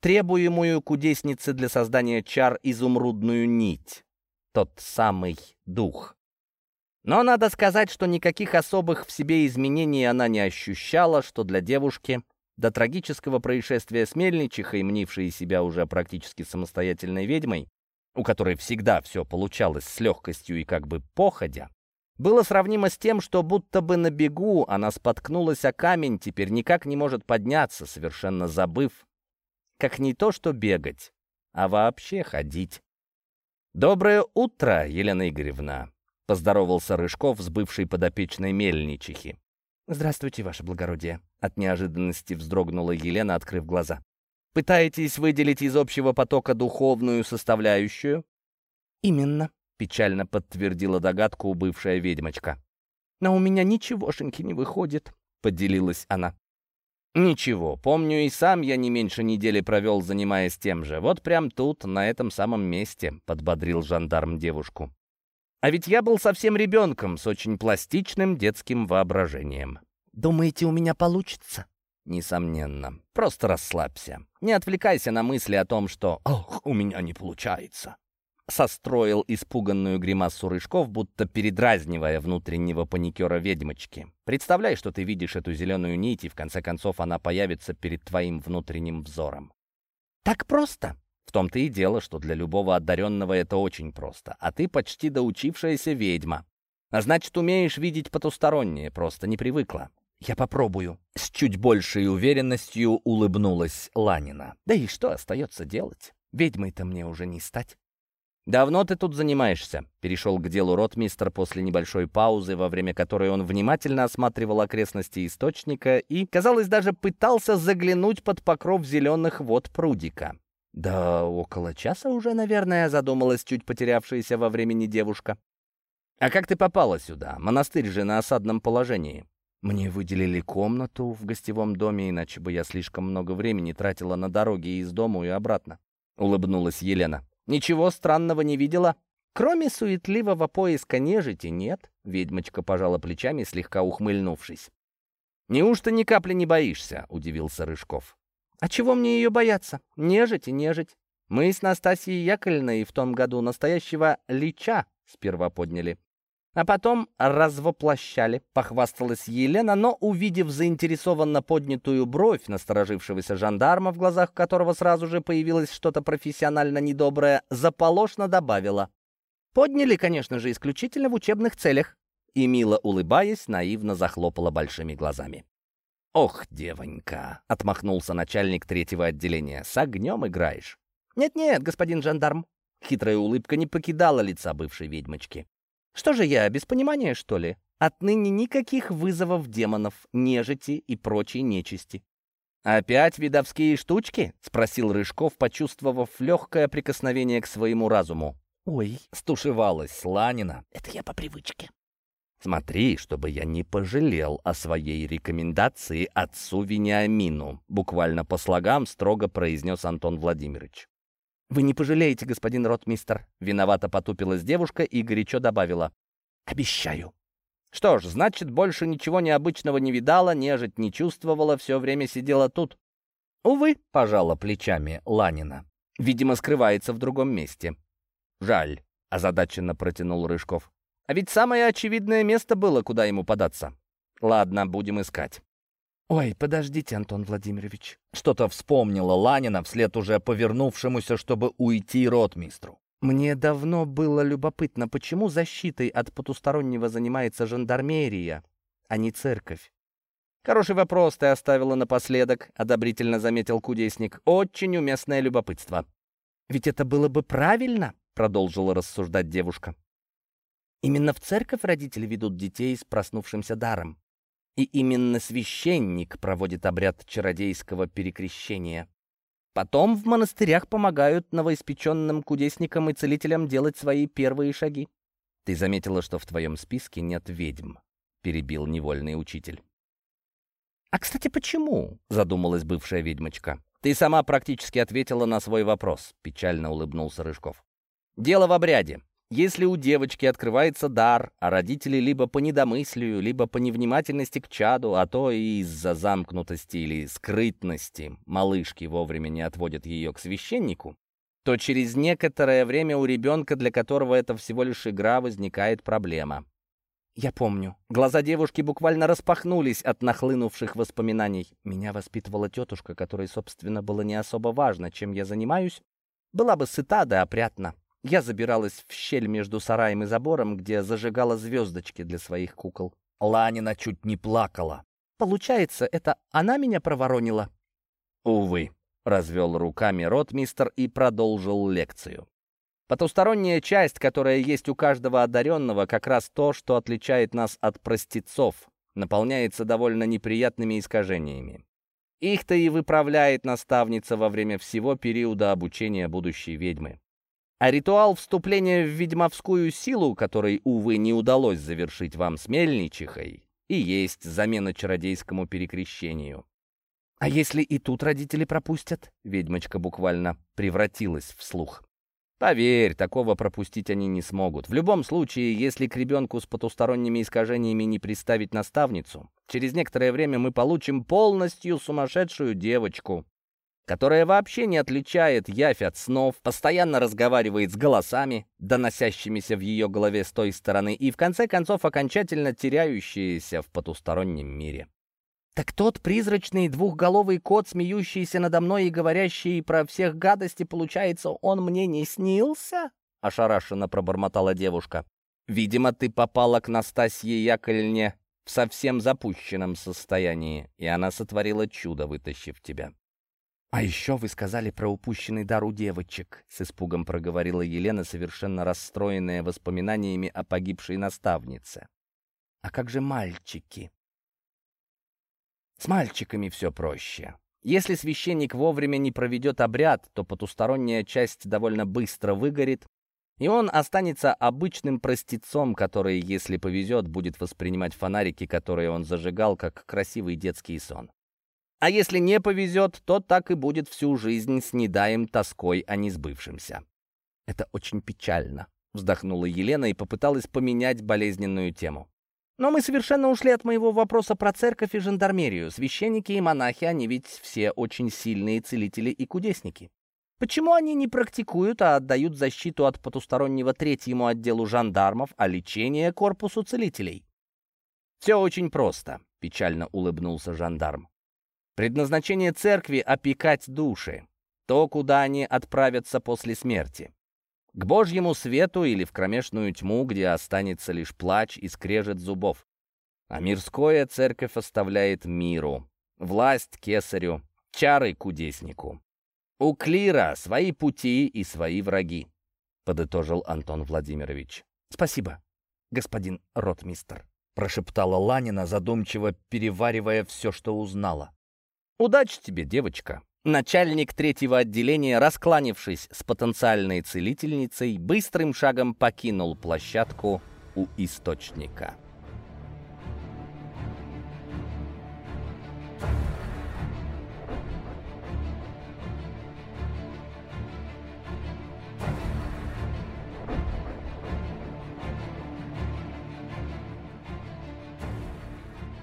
требуемую кудеснице для создания чар изумрудную нить, тот самый дух. Но надо сказать, что никаких особых в себе изменений она не ощущала, что для девушки до трагического происшествия с Мельничихой, мнившей себя уже практически самостоятельной ведьмой, у которой всегда все получалось с легкостью и как бы походя, было сравнимо с тем, что будто бы на бегу она споткнулась о камень, теперь никак не может подняться, совершенно забыв, как не то что бегать, а вообще ходить. «Доброе утро, Елена Игоревна!» — поздоровался Рыжков с бывшей подопечной мельничихи. «Здравствуйте, ваше благородие!» От неожиданности вздрогнула Елена, открыв глаза. «Пытаетесь выделить из общего потока духовную составляющую?» «Именно», — печально подтвердила догадку бывшая ведьмочка. «Но у меня ничегошеньки не выходит», — поделилась она. «Ничего, помню, и сам я не меньше недели провел, занимаясь тем же. Вот прям тут, на этом самом месте», — подбодрил жандарм девушку. А ведь я был совсем ребенком с очень пластичным детским воображением. «Думаете, у меня получится?» «Несомненно. Просто расслабься. Не отвлекайся на мысли о том, что «Ох, у меня не получается». Состроил испуганную гримасу Рыжков, будто передразнивая внутреннего паникера ведьмочки. Представляй, что ты видишь эту зеленую нить, и в конце концов она появится перед твоим внутренним взором. «Так просто?» В том-то и дело, что для любого одаренного это очень просто. А ты почти доучившаяся ведьма. А значит, умеешь видеть потустороннее, просто не привыкла. «Я попробую». С чуть большей уверенностью улыбнулась Ланина. «Да и что остается делать? Ведьмой-то мне уже не стать». «Давно ты тут занимаешься?» Перешел к делу ротмистр после небольшой паузы, во время которой он внимательно осматривал окрестности источника и, казалось, даже пытался заглянуть под покров зеленых вод прудика. «Да около часа уже, наверное», — задумалась чуть потерявшаяся во времени девушка. «А как ты попала сюда? Монастырь же на осадном положении». «Мне выделили комнату в гостевом доме, иначе бы я слишком много времени тратила на дороги из дома и обратно», — улыбнулась Елена. «Ничего странного не видела?» «Кроме суетливого поиска нежити, нет», — ведьмочка пожала плечами, слегка ухмыльнувшись. «Неужто ни капли не боишься?» — удивился Рыжков. А чего мне ее бояться? Нежить и нежить. Мы с Настасьей Яковлевной в том году настоящего лича сперва подняли. А потом развоплощали, похвасталась Елена, но, увидев заинтересованно поднятую бровь насторожившегося жандарма, в глазах которого сразу же появилось что-то профессионально недоброе, заполошно добавила. Подняли, конечно же, исключительно в учебных целях. И, мило улыбаясь, наивно захлопала большими глазами. «Ох, девонька!» — отмахнулся начальник третьего отделения. «С огнем играешь?» «Нет-нет, господин жандарм!» Хитрая улыбка не покидала лица бывшей ведьмочки. «Что же я, без понимания, что ли? Отныне никаких вызовов демонов, нежити и прочей нечисти». «Опять видовские штучки?» — спросил Рыжков, почувствовав легкое прикосновение к своему разуму. «Ой!» — стушевалась Сланина. «Это я по привычке». «Смотри, чтобы я не пожалел о своей рекомендации отцу Вениамину», буквально по слогам строго произнес Антон Владимирович. «Вы не пожалеете, господин ротмистер», — виновато потупилась девушка и горячо добавила. «Обещаю». Что ж, значит, больше ничего необычного не видала, нежить не чувствовала, все время сидела тут. Увы, пожала плечами Ланина. Видимо, скрывается в другом месте. Жаль, озадаченно протянул Рыжков. А ведь самое очевидное место было, куда ему податься. Ладно, будем искать. «Ой, подождите, Антон Владимирович». Что-то вспомнила Ланина вслед уже повернувшемуся, чтобы уйти ротмистру. «Мне давно было любопытно, почему защитой от потустороннего занимается жандармерия, а не церковь?» «Хороший вопрос ты оставила напоследок», — одобрительно заметил кудесник. «Очень уместное любопытство». «Ведь это было бы правильно», — продолжила рассуждать девушка. «Именно в церковь родители ведут детей с проснувшимся даром. И именно священник проводит обряд чародейского перекрещения. Потом в монастырях помогают новоиспеченным кудесникам и целителям делать свои первые шаги. «Ты заметила, что в твоем списке нет ведьм?» — перебил невольный учитель. «А, кстати, почему?» — задумалась бывшая ведьмочка. «Ты сама практически ответила на свой вопрос», — печально улыбнулся Рыжков. «Дело в обряде. Если у девочки открывается дар, а родители либо по недомыслию, либо по невнимательности к чаду, а то и из-за замкнутости или скрытности малышки вовремя не отводят ее к священнику, то через некоторое время у ребенка, для которого это всего лишь игра, возникает проблема. Я помню. Глаза девушки буквально распахнулись от нахлынувших воспоминаний. Меня воспитывала тетушка, которой, собственно, было не особо важно, чем я занимаюсь. Была бы сыта да опрятна. Я забиралась в щель между сараем и забором, где зажигала звездочки для своих кукол. Ланина чуть не плакала. Получается, это она меня проворонила? Увы, развел руками ротмистер и продолжил лекцию. Потусторонняя часть, которая есть у каждого одаренного, как раз то, что отличает нас от простецов, наполняется довольно неприятными искажениями. Их-то и выправляет наставница во время всего периода обучения будущей ведьмы. А ритуал вступления в ведьмовскую силу, который, увы, не удалось завершить вам с Мельничихой, и есть замена чародейскому перекрещению. «А если и тут родители пропустят?» Ведьмочка буквально превратилась в слух. Поверь, такого пропустить они не смогут. В любом случае, если к ребенку с потусторонними искажениями не приставить наставницу, через некоторое время мы получим полностью сумасшедшую девочку, которая вообще не отличает явь от снов, постоянно разговаривает с голосами, доносящимися в ее голове с той стороны, и в конце концов окончательно теряющиеся в потустороннем мире. «Так тот призрачный двухголовый кот, смеющийся надо мной и говорящий про всех гадости, получается, он мне не снился?» — ошарашенно пробормотала девушка. «Видимо, ты попала к Настасье Яковлевне в совсем запущенном состоянии, и она сотворила чудо, вытащив тебя». «А еще вы сказали про упущенный дар у девочек», — с испугом проговорила Елена, совершенно расстроенная воспоминаниями о погибшей наставнице. «А как же мальчики?» «С мальчиками все проще. Если священник вовремя не проведет обряд, то потусторонняя часть довольно быстро выгорит, и он останется обычным простецом, который, если повезет, будет воспринимать фонарики, которые он зажигал, как красивый детский сон. А если не повезет, то так и будет всю жизнь с недаем тоской о несбывшемся. Это очень печально, вздохнула Елена и попыталась поменять болезненную тему. Но мы совершенно ушли от моего вопроса про церковь и жандармерию. Священники и монахи, они ведь все очень сильные целители и кудесники. Почему они не практикуют, а отдают защиту от потустороннего третьему отделу жандармов, а лечение корпусу целителей? «Все очень просто», — печально улыбнулся жандарм. Предназначение церкви — опекать души, то, куда они отправятся после смерти. К Божьему свету или в кромешную тьму, где останется лишь плач и скрежет зубов. А мирское церковь оставляет миру, власть кесарю, чары кудеснику. У клира свои пути и свои враги, подытожил Антон Владимирович. Спасибо, господин ротмистр, прошептала Ланина, задумчиво переваривая все, что узнала. «Удачи тебе, девочка!» Начальник третьего отделения, раскланившись с потенциальной целительницей, быстрым шагом покинул площадку у источника.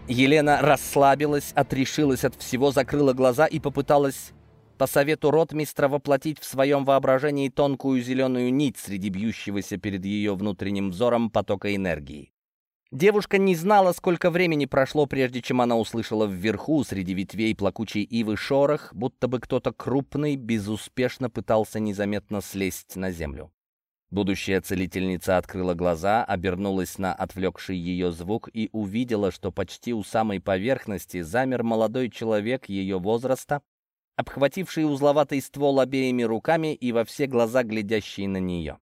Елена расслабилась, отрешилась от всего, закрыла глаза и попыталась по совету ротмистра воплотить в своем воображении тонкую зеленую нить среди бьющегося перед ее внутренним взором потока энергии. Девушка не знала, сколько времени прошло, прежде чем она услышала вверху, среди ветвей плакучей ивы, шорох, будто бы кто-то крупный безуспешно пытался незаметно слезть на землю. Будущая целительница открыла глаза, обернулась на отвлекший ее звук и увидела, что почти у самой поверхности замер молодой человек ее возраста, обхвативший узловатый ствол обеими руками и во все глаза глядящий на нее.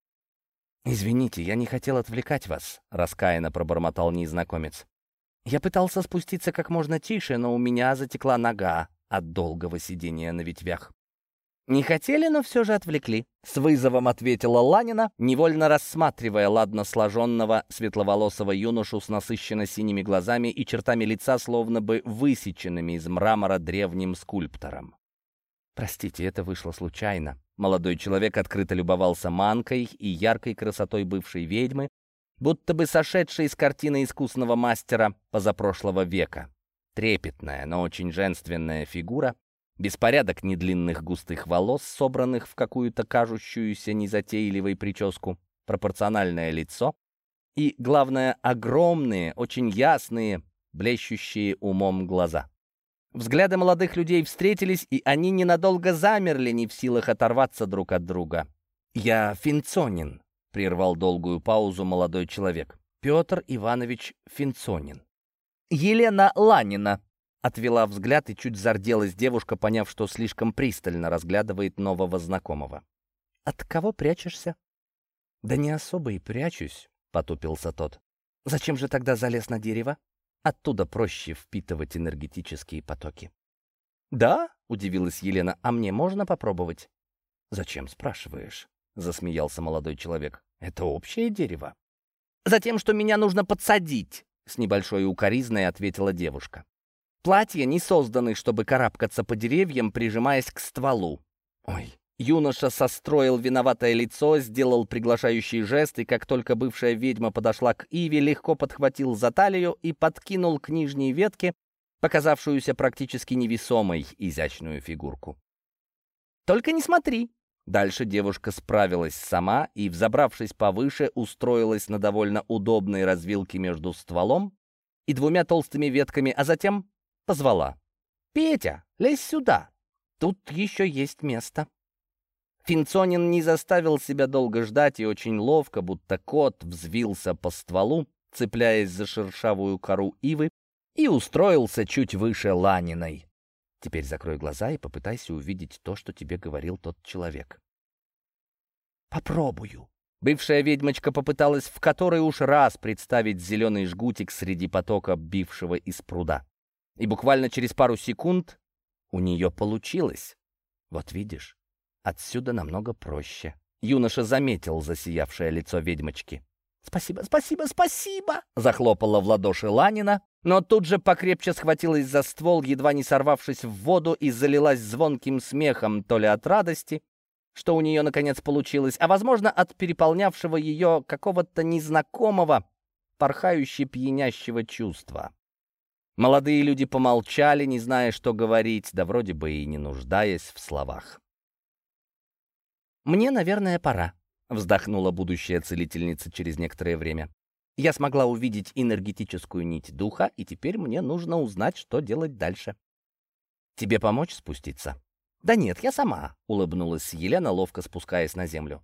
«Извините, я не хотел отвлекать вас», — раскаянно пробормотал незнакомец. «Я пытался спуститься как можно тише, но у меня затекла нога от долгого сидения на ветвях». «Не хотели, но все же отвлекли», — с вызовом ответила Ланина, невольно рассматривая ладно сложенного светловолосого юношу с насыщенно синими глазами и чертами лица, словно бы высеченными из мрамора древним скульптором. «Простите, это вышло случайно». Молодой человек открыто любовался манкой и яркой красотой бывшей ведьмы, будто бы сошедшей из картины искусного мастера позапрошлого века. Трепетная, но очень женственная фигура, беспорядок недлинных густых волос, собранных в какую-то кажущуюся незатейливой прическу, пропорциональное лицо и, главное, огромные, очень ясные, блещущие умом глаза. Взгляды молодых людей встретились, и они ненадолго замерли, не в силах оторваться друг от друга. «Я Финцонин», — прервал долгую паузу молодой человек. «Петр Иванович Финцонин». «Елена Ланина», — отвела взгляд, и чуть зарделась девушка, поняв, что слишком пристально разглядывает нового знакомого. «От кого прячешься?» «Да не особо и прячусь», — потупился тот. «Зачем же тогда залез на дерево?» Оттуда проще впитывать энергетические потоки. «Да?» — удивилась Елена. «А мне можно попробовать?» «Зачем спрашиваешь?» — засмеялся молодой человек. «Это общее дерево». «Затем, что меня нужно подсадить», — с небольшой укоризной ответила девушка. «Платья не созданы, чтобы карабкаться по деревьям, прижимаясь к стволу». «Ой, Юноша состроил виноватое лицо, сделал приглашающий жест, и как только бывшая ведьма подошла к Иве, легко подхватил за талию и подкинул к нижней ветке, показавшуюся практически невесомой, изящную фигурку. «Только не смотри!» Дальше девушка справилась сама и, взобравшись повыше, устроилась на довольно удобной развилке между стволом и двумя толстыми ветками, а затем позвала. «Петя, лезь сюда! Тут еще есть место!» Финцонин не заставил себя долго ждать и очень ловко, будто кот, взвился по стволу, цепляясь за шершавую кору ивы, и устроился чуть выше Ланиной. Теперь закрой глаза и попытайся увидеть то, что тебе говорил тот человек. «Попробую». Бывшая ведьмочка попыталась в который уж раз представить зеленый жгутик среди потока, бившего из пруда. И буквально через пару секунд у нее получилось. Вот видишь, Отсюда намного проще. Юноша заметил засиявшее лицо ведьмочки. «Спасибо, спасибо, спасибо!» Захлопала в ладоши Ланина, но тут же покрепче схватилась за ствол, едва не сорвавшись в воду, и залилась звонким смехом то ли от радости, что у нее наконец получилось, а, возможно, от переполнявшего ее какого-то незнакомого, порхающе пьянящего чувства. Молодые люди помолчали, не зная, что говорить, да вроде бы и не нуждаясь в словах. «Мне, наверное, пора», — вздохнула будущая целительница через некоторое время. «Я смогла увидеть энергетическую нить духа, и теперь мне нужно узнать, что делать дальше». «Тебе помочь спуститься?» «Да нет, я сама», — улыбнулась Елена, ловко спускаясь на землю.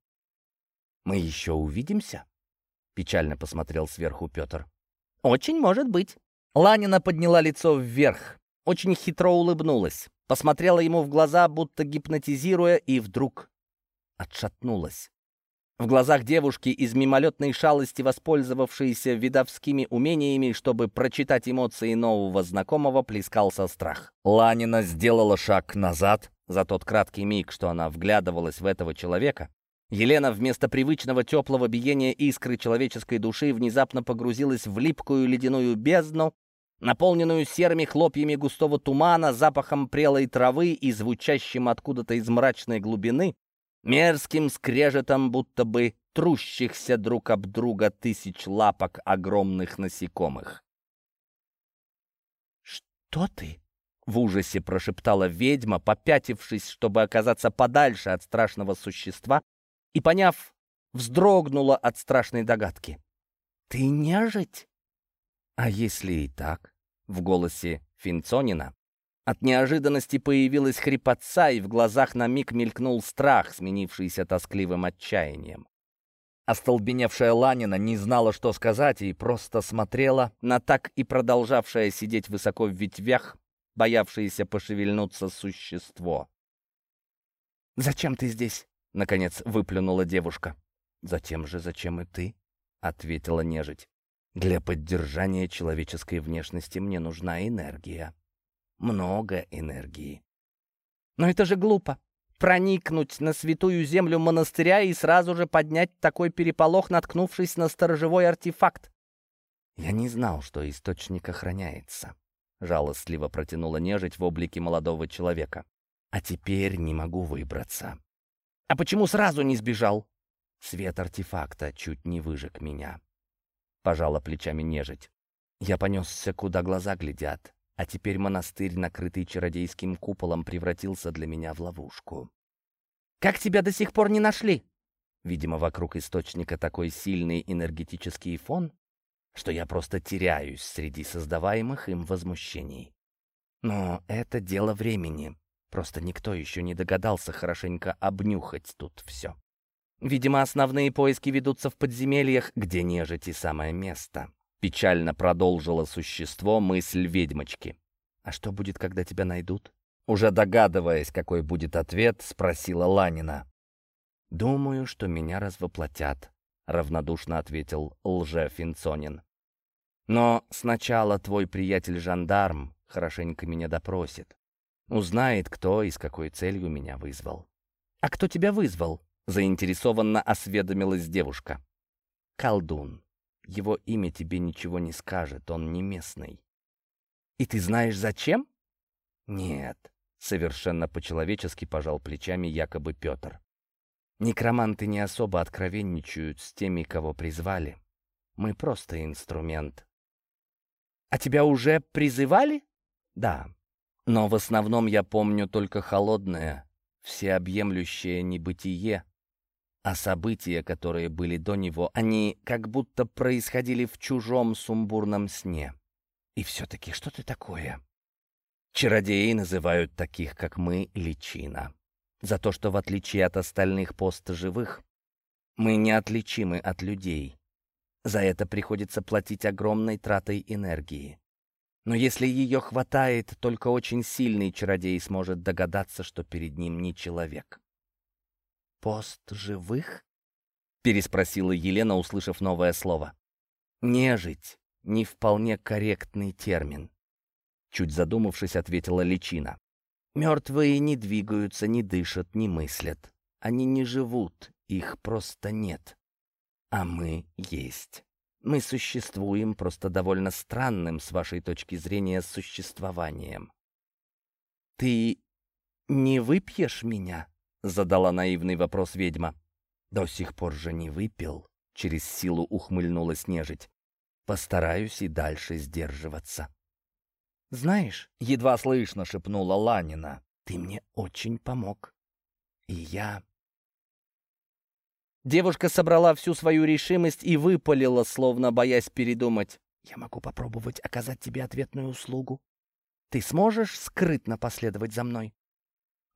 «Мы еще увидимся?» — печально посмотрел сверху Петр. «Очень может быть». Ланина подняла лицо вверх, очень хитро улыбнулась, посмотрела ему в глаза, будто гипнотизируя, и вдруг отшатнулась. В глазах девушки, из мимолетной шалости воспользовавшейся видовскими умениями, чтобы прочитать эмоции нового знакомого, плескался страх. Ланина сделала шаг назад. За тот краткий миг, что она вглядывалась в этого человека, Елена вместо привычного теплого биения искры человеческой души внезапно погрузилась в липкую ледяную бездну, наполненную серыми хлопьями густого тумана, запахом прелой травы и звучащим откуда-то из мрачной глубины мерзким скрежетом, будто бы трущихся друг об друга тысяч лапок огромных насекомых. «Кто ты?» — в ужасе прошептала ведьма, попятившись, чтобы оказаться подальше от страшного существа, и, поняв, вздрогнула от страшной догадки. «Ты нежить?» «А если и так?» — в голосе Финцонина от неожиданности появилась хрипотца, и в глазах на миг мелькнул страх, сменившийся тоскливым отчаянием. Остолбеневшая Ланина не знала, что сказать, и просто смотрела на так и продолжавшее сидеть высоко в ветвях, боявшееся пошевельнуться существо. «Зачем ты здесь?» — наконец выплюнула девушка. «Затем же, зачем и ты?» — ответила нежить. «Для поддержания человеческой внешности мне нужна энергия. Много энергии». «Но это же глупо проникнуть на святую землю монастыря и сразу же поднять такой переполох, наткнувшись на сторожевой артефакт. «Я не знал, что источник охраняется», — жалостливо протянула нежить в облике молодого человека. «А теперь не могу выбраться». «А почему сразу не сбежал?» Свет артефакта чуть не выжег меня. Пожала плечами нежить. Я понесся, куда глаза глядят, а теперь монастырь, накрытый чародейским куполом, превратился для меня в ловушку. «Как тебя до сих пор не нашли?» Видимо, вокруг источника такой сильный энергетический фон, что я просто теряюсь среди создаваемых им возмущений. Но это дело времени. Просто никто еще не догадался хорошенько обнюхать тут все. Видимо, основные поиски ведутся в подземельях, где нежить и самое место. Печально продолжило существо мысль ведьмочки. «А что будет, когда тебя найдут?» Уже догадываясь, какой будет ответ, спросила Ланина. «Думаю, что меня развоплотят», — равнодушно ответил лже-финцонин. «Но сначала твой приятель-жандарм хорошенько меня допросит. Узнает, кто и с какой целью меня вызвал». «А кто тебя вызвал?» — заинтересованно осведомилась девушка. «Колдун. Его имя тебе ничего не скажет, он не местный. И ты знаешь, зачем? Нет, совершенно по-человечески пожал плечами якобы Петр. Некроманты не особо откровенничают с теми, кого призвали. Мы просто инструмент. А тебя уже призывали? Да. Но в основном я помню только холодное, всеобъемлющее небытие, а события, которые были до него, они как будто происходили в чужом сумбурном сне. И все-таки что ты такое? Чародеи называют таких, как мы, личина. За то, что в отличие от остальных постживых, мы неотличимы от людей. За это приходится платить огромной тратой энергии. Но если ее хватает, только очень сильный чародей сможет догадаться, что перед ним не человек. «Пост живых?» — переспросила Елена, услышав новое слово. «Нежить — не вполне корректный термин», — чуть задумавшись, ответила личина. «Мертвые не двигаются, не дышат, не мыслят. Они не живут, их просто нет. А мы есть. Мы существуем просто довольно странным, с вашей точки зрения, существованием. Ты не выпьешь меня?» — задала наивный вопрос ведьма. «До сих пор же не выпил», — через силу ухмыльнулась нежить. «Постараюсь и дальше сдерживаться». «Знаешь», — едва слышно шепнула Ланина, — «ты мне очень помог. И я...» Девушка собрала всю свою решимость и выпалила, словно боясь передумать. «Я могу попробовать оказать тебе ответную услугу. Ты сможешь скрытно последовать за мной?»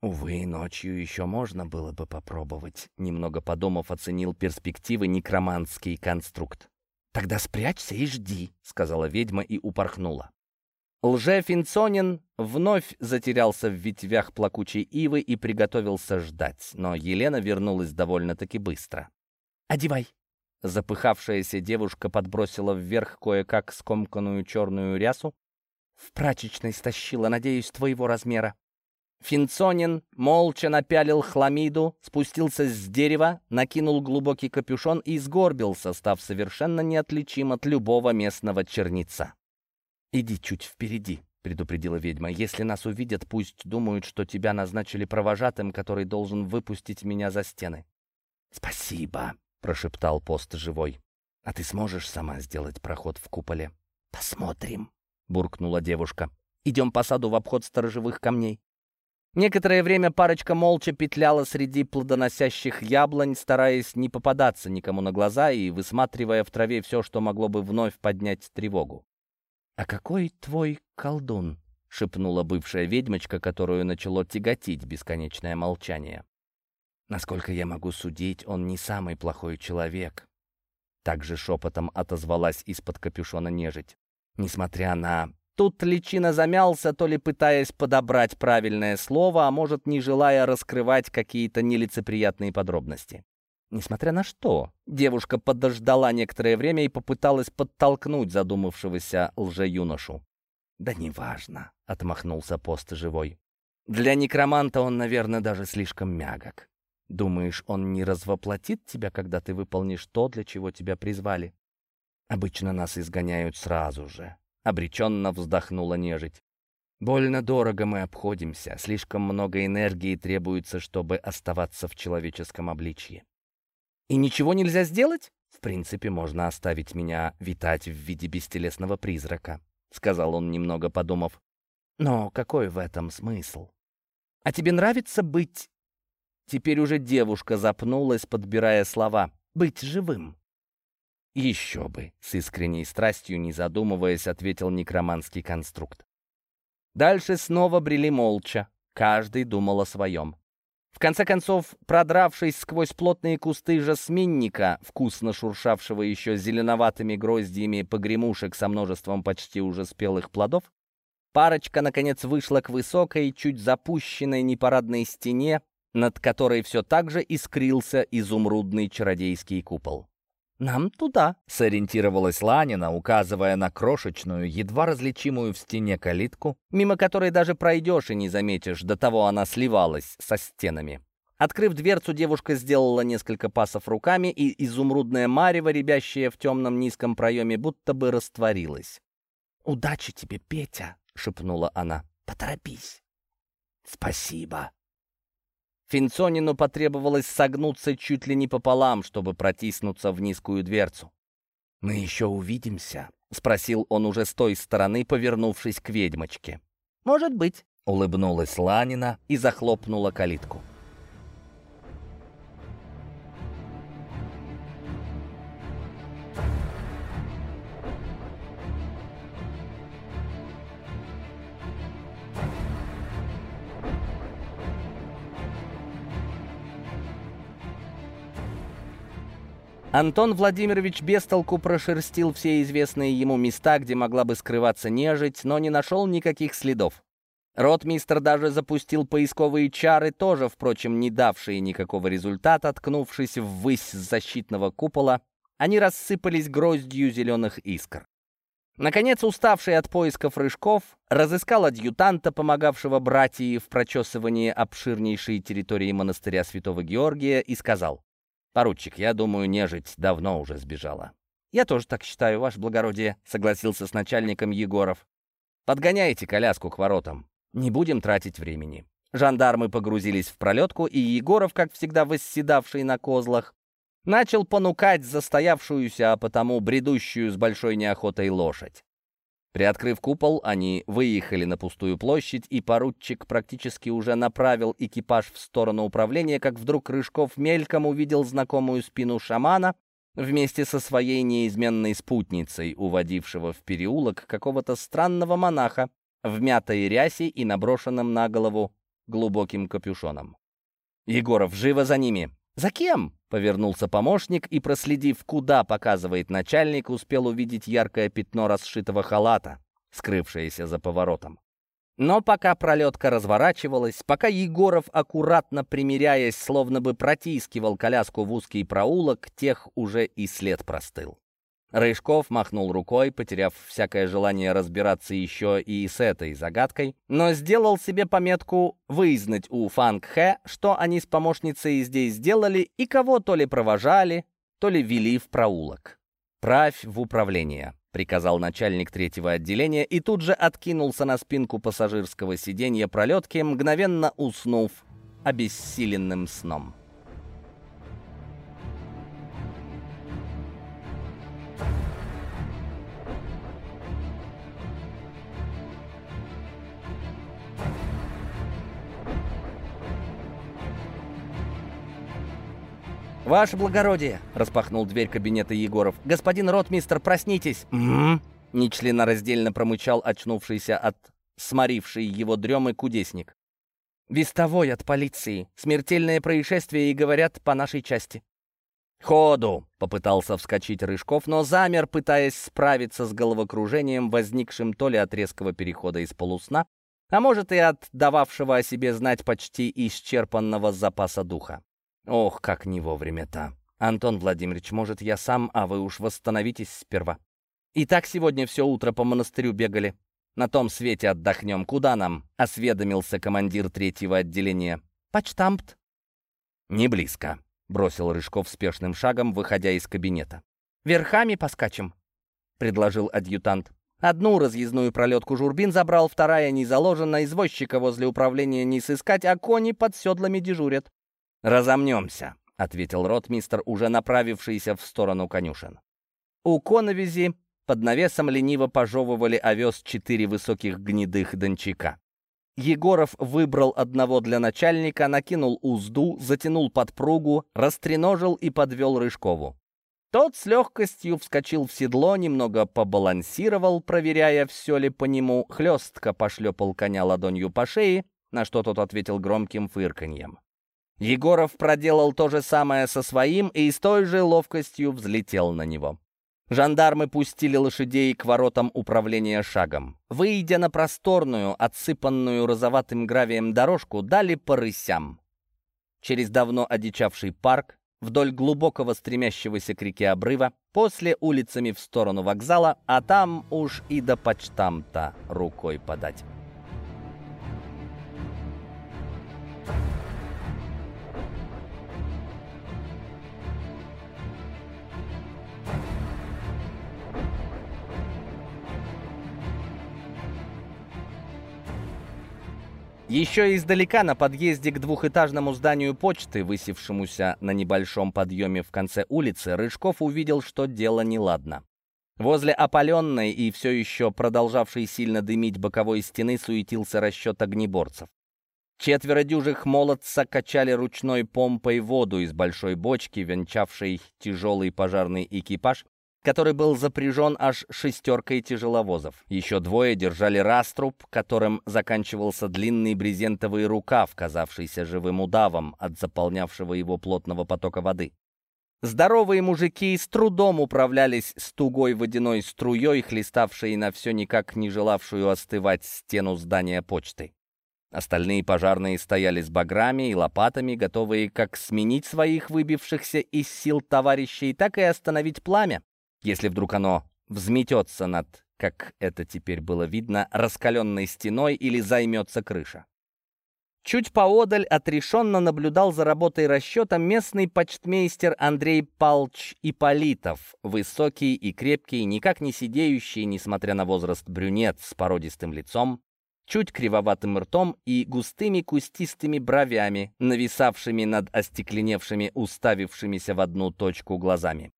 Увы, ночью еще можно было бы попробовать. Немного подумав, оценил перспективы некроманский конструкт. «Тогда спрячься и жди», — сказала ведьма и упорхнула. Лже-Финцонин вновь затерялся в ветвях плакучей ивы и приготовился ждать, но Елена вернулась довольно-таки быстро. «Одевай!» Запыхавшаяся девушка подбросила вверх кое-как скомканную черную рясу. «В прачечной стащила, надеюсь, твоего размера». Финцонин молча напялил хламиду, спустился с дерева, накинул глубокий капюшон и сгорбился, став совершенно неотличим от любого местного черница. «Иди чуть впереди», — предупредила ведьма. «Если нас увидят, пусть думают, что тебя назначили провожатым, который должен выпустить меня за стены». «Спасибо», — прошептал пост живой. «А ты сможешь сама сделать проход в куполе?» «Посмотрим», — буркнула девушка. Идем по саду в обход сторожевых камней». Некоторое время парочка молча петляла среди плодоносящих яблонь, стараясь не попадаться никому на глаза и высматривая в траве все, что могло бы вновь поднять тревогу. «А какой твой колдун?» — шепнула бывшая ведьмочка, которую начало тяготить бесконечное молчание. «Насколько я могу судить, он не самый плохой человек». Также шепотом отозвалась из-под капюшона нежить. Несмотря на Тут личина замялся, то ли пытаясь подобрать правильное слово, а может, не желая раскрывать какие-то нелицеприятные подробности. Несмотря на что, девушка подождала некоторое время и попыталась подтолкнуть задумавшегося лже-юношу. «Да неважно», — отмахнулся пост живой. «Для некроманта он, наверное, даже слишком мягок. Думаешь, он не развоплотит тебя, когда ты выполнишь то, для чего тебя призвали? Обычно нас изгоняют сразу же, Обреченно вздохнула нежить. Больно дорого мы обходимся, слишком много энергии требуется, чтобы оставаться в человеческом обличье. И ничего нельзя сделать? В принципе, можно оставить меня витать в виде бестелесного призрака, сказал он, немного подумав. Но какой в этом смысл? А тебе нравится быть... Теперь уже девушка запнулась, подбирая слова. «Быть живым». «Еще бы!» — с искренней страстью, не задумываясь, ответил некроманский конструкт. Дальше снова брели молча, каждый думал о своем. В конце концов, продравшись сквозь плотные кусты жасминника, вкусно шуршавшего еще зеленоватыми гроздьями погремушек со множеством почти уже спелых плодов, парочка, наконец, вышла к высокой, чуть запущенной непарадной стене, над которой все так же искрился изумрудный чародейский купол. «Нам туда», — сориентировалась Ланина, указывая на крошечную, едва различимую в стене калитку, мимо которой даже пройдешь и не заметишь, до того она сливалась со стенами. Открыв дверцу, девушка сделала несколько пасов руками, и изумрудная марево, рябящая в темном низком проеме, будто бы растворилась. «Удачи тебе, Петя!» — шепнула она. «Поторопись!» «Спасибо!» Финцонину потребовалось согнуться чуть ли не пополам, чтобы протиснуться в низкую дверцу. «Мы еще увидимся?» — спросил он уже с той стороны, повернувшись к ведьмочке. «Может быть», — улыбнулась Ланина и захлопнула калитку. Антон Владимирович бестолку прошерстил все известные ему места, где могла бы скрываться нежить, но не нашел никаких следов. Ротмистр даже запустил поисковые чары, тоже, впрочем, не давшие никакого результата, ткнувшись ввысь защитного купола, они рассыпались гроздью зеленых искр. Наконец, уставший от поисков рыжков, разыскал адъютанта, помогавшего братьям в прочесывании обширнейшей территории монастыря Святого Георгия, и сказал, «Поручик, я думаю, нежить давно уже сбежала». «Я тоже так считаю, ваше благородие», — согласился с начальником Егоров. «Подгоняйте коляску к воротам. Не будем тратить времени». Жандармы погрузились в пролетку, и Егоров, как всегда восседавший на козлах, начал понукать застоявшуюся, а потому бредущую с большой неохотой лошадь. Приоткрыв купол, они выехали на пустую площадь, и поручик практически уже направил экипаж в сторону управления, как вдруг Рыжков мельком увидел знакомую спину шамана вместе со своей неизменной спутницей, уводившего в переулок какого-то странного монаха в мятой рясе и наброшенном на голову глубоким капюшоном. «Егоров, живо за ними!» «За кем?» — повернулся помощник и, проследив, куда показывает начальник, успел увидеть яркое пятно расшитого халата, скрывшееся за поворотом. Но пока пролетка разворачивалась, пока Егоров, аккуратно примиряясь, словно бы протискивал коляску в узкий проулок, тех уже и след простыл. Рыжков махнул рукой, потеряв всякое желание разбираться еще и с этой загадкой, но сделал себе пометку выяснить у Фанг Хэ, что они с помощницей здесь сделали и кого то ли провожали, то ли вели в проулок. «Правь в управление», — приказал начальник третьего отделения и тут же откинулся на спинку пассажирского сиденья пролетки, мгновенно уснув обессиленным сном. «Ваше благородие!» — распахнул дверь кабинета Егоров. «Господин ротмистер, проснитесь!» «М-м-м!» Нечленораздельно промычал очнувшийся от сморивший его дремы кудесник. «Вестовой от полиции. Смертельное происшествие, и говорят, по нашей части». «Ходу!» — попытался вскочить Рыжков, но замер, пытаясь справиться с головокружением, возникшим то ли от резкого перехода из полусна, а может и от дававшего о себе знать почти исчерпанного запаса духа. Ох, как не вовремя-то. Антон Владимирович, может, я сам, а вы уж восстановитесь сперва. И так сегодня все утро по монастырю бегали. На том свете отдохнем. Куда нам?» — осведомился командир третьего отделения. «Почтампт». «Не близко», — бросил Рыжков спешным шагом, выходя из кабинета. «Верхами поскачем», — предложил адъютант. Одну разъездную пролетку Журбин забрал, вторая не заложена, извозчика возле управления не сыскать, а кони под седлами дежурят. «Разомнемся», — ответил ротмистер, уже направившийся в сторону конюшен. У коновизи под навесом лениво пожевывали овес четыре высоких гнедых дончака. Егоров выбрал одного для начальника, накинул узду, затянул подпругу, растреножил и подвел Рыжкову. Тот с легкостью вскочил в седло, немного побалансировал, проверяя, все ли по нему, хлестко пошлепал коня ладонью по шее, на что тот ответил громким фырканьем. Егоров проделал то же самое со своим и с той же ловкостью взлетел на него. Жандармы пустили лошадей к воротам управления шагом. Выйдя на просторную, отсыпанную розоватым гравием дорожку, дали по рысям. Через давно одичавший парк, вдоль глубокого стремящегося к реке обрыва, после улицами в сторону вокзала, а там уж и до почтамта рукой подать. Еще издалека на подъезде к двухэтажному зданию почты, высевшемуся на небольшом подъеме в конце улицы, Рыжков увидел, что дело неладно. Возле опаленной и все еще продолжавшей сильно дымить боковой стены суетился расчет огнеборцев. Четверо дюжих молодца качали ручной помпой воду из большой бочки, венчавшей тяжелый пожарный экипаж, который был запряжен аж шестеркой тяжеловозов. Еще двое держали раструб, которым заканчивался длинный брезентовый рукав, казавшийся живым удавом от заполнявшего его плотного потока воды. Здоровые мужики с трудом управлялись с тугой водяной струей, хлеставшей на все никак не желавшую остывать стену здания почты. Остальные пожарные стояли с баграми и лопатами, готовые как сменить своих выбившихся из сил товарищей, так и остановить пламя, если вдруг оно взметется над, как это теперь было видно, раскаленной стеной или займется крыша. Чуть поодаль отрешенно наблюдал за работой расчета местный почтмейстер Андрей Палч Иполитов, высокий и крепкий, никак не сидеющий, несмотря на возраст брюнет с породистым лицом, чуть кривоватым ртом и густыми кустистыми бровями, нависавшими над остекленевшими, уставившимися в одну точку глазами.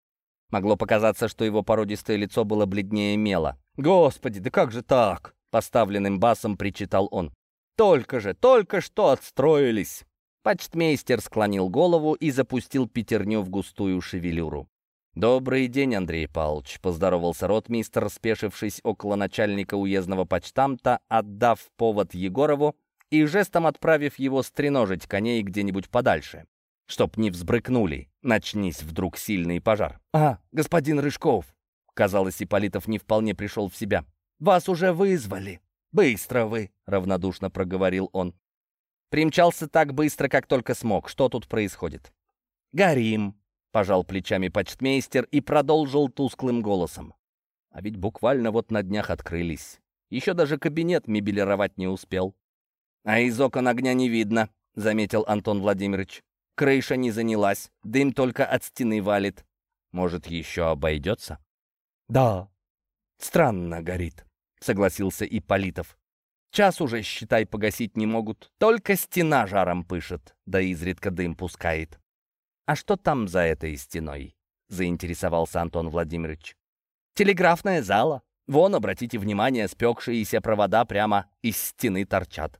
Могло показаться, что его породистое лицо было бледнее мела. «Господи, да как же так?» — поставленным басом причитал он. «Только же, только что отстроились!» Почтмейстер склонил голову и запустил пятерню в густую шевелюру. «Добрый день, Андрей Павлович», — поздоровался ротмистр, спешившись около начальника уездного почтамта, отдав повод Егорову и жестом отправив его стреножить коней где-нибудь подальше чтоб не взбрыкнули, начнись вдруг сильный пожар. «А, господин Рыжков!» Казалось, Ипполитов не вполне пришел в себя. «Вас уже вызвали!» «Быстро вы!» — равнодушно проговорил он. Примчался так быстро, как только смог. Что тут происходит? «Горим!» — пожал плечами почтмейстер и продолжил тусклым голосом. А ведь буквально вот на днях открылись. Еще даже кабинет мебелировать не успел. «А из окон огня не видно», — заметил Антон Владимирович. Крыша не занялась, дым только от стены валит. Может, еще обойдется? Да, странно горит, согласился Ипполитов. Час уже, считай, погасить не могут. Только стена жаром пышет, да изредка дым пускает. А что там за этой стеной? Заинтересовался Антон Владимирович. Телеграфная зала. Вон, обратите внимание, спекшиеся провода прямо из стены торчат.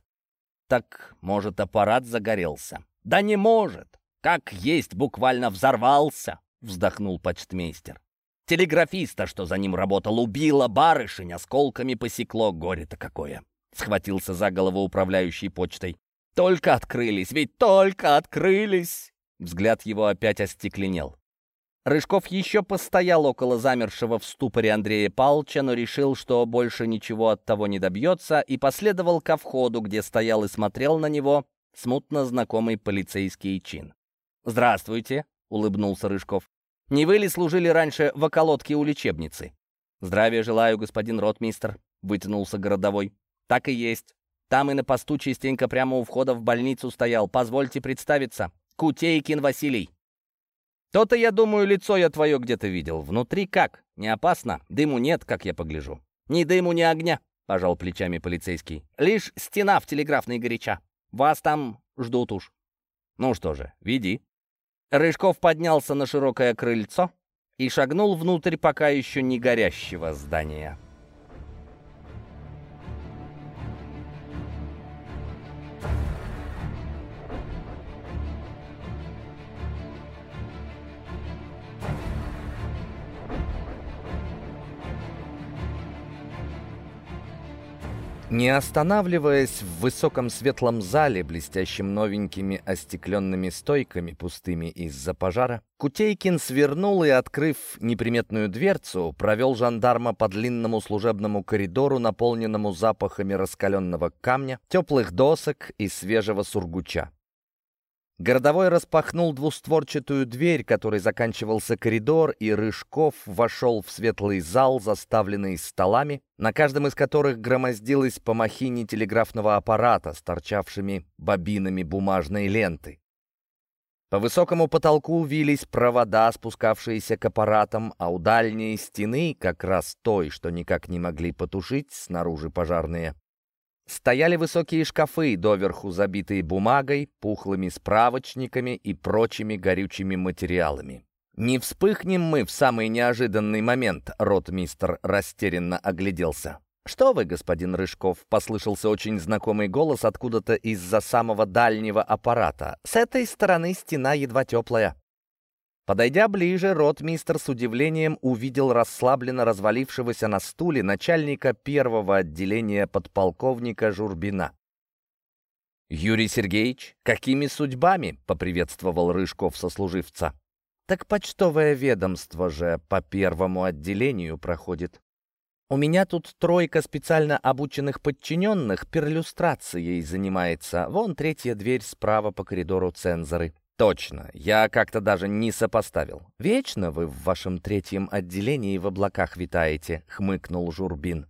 Так, может, аппарат загорелся? Да не может. Как есть буквально взорвался, вздохнул почтмейстер. Телеграфиста, что за ним работал, убило барышень, осколками посекло. Горе-то какое! Схватился за голову управляющий почтой. Только открылись, ведь только открылись! Взгляд его опять остекленел. Рыжков еще постоял около замершего в ступоре Андрея Палча, но решил, что больше ничего от того не добьется, и последовал ко входу, где стоял и смотрел на него смутно знакомый полицейский чин. «Здравствуйте», — улыбнулся Рыжков. «Не вы ли служили раньше в околотке у лечебницы?» «Здравия желаю, господин ротмистер», — вытянулся городовой. «Так и есть. Там и на посту частенько прямо у входа в больницу стоял. Позвольте представиться. Кутейкин Василий». То-то, я думаю, лицо я твое где-то видел. Внутри как? Не опасно? Дыму нет, как я погляжу. Ни дыму, ни огня, пожал плечами полицейский. Лишь стена в телеграфной горяча. Вас там ждут уж. Ну что же, веди. Рыжков поднялся на широкое крыльцо и шагнул внутрь пока еще не горящего здания. Не останавливаясь в высоком светлом зале, блестящим новенькими остекленными стойками, пустыми из-за пожара, Кутейкин свернул и, открыв неприметную дверцу, провел жандарма по длинному служебному коридору, наполненному запахами раскаленного камня, теплых досок и свежего сургуча. Городовой распахнул двустворчатую дверь, которой заканчивался коридор, и Рыжков вошел в светлый зал, заставленный столами, на каждом из которых громоздилась по махине телеграфного аппарата с торчавшими бобинами бумажной ленты. По высокому потолку вились провода, спускавшиеся к аппаратам, а у дальней стены, как раз той, что никак не могли потушить снаружи пожарные, Стояли высокие шкафы, доверху забитые бумагой, пухлыми справочниками и прочими горючими материалами. «Не вспыхнем мы в самый неожиданный момент», — ротмистр растерянно огляделся. «Что вы, господин Рыжков?» — послышался очень знакомый голос откуда-то из-за самого дальнего аппарата. «С этой стороны стена едва теплая». Подойдя ближе, ротмистр с удивлением увидел расслабленно развалившегося на стуле начальника первого отделения подполковника Журбина. «Юрий Сергеевич, какими судьбами?» — поприветствовал Рыжков сослуживца. «Так почтовое ведомство же по первому отделению проходит. У меня тут тройка специально обученных подчиненных перлюстрацией занимается. Вон третья дверь справа по коридору цензоры». Точно, я как-то даже не сопоставил. Вечно вы в вашем третьем отделении в облаках витаете, хмыкнул Журбин.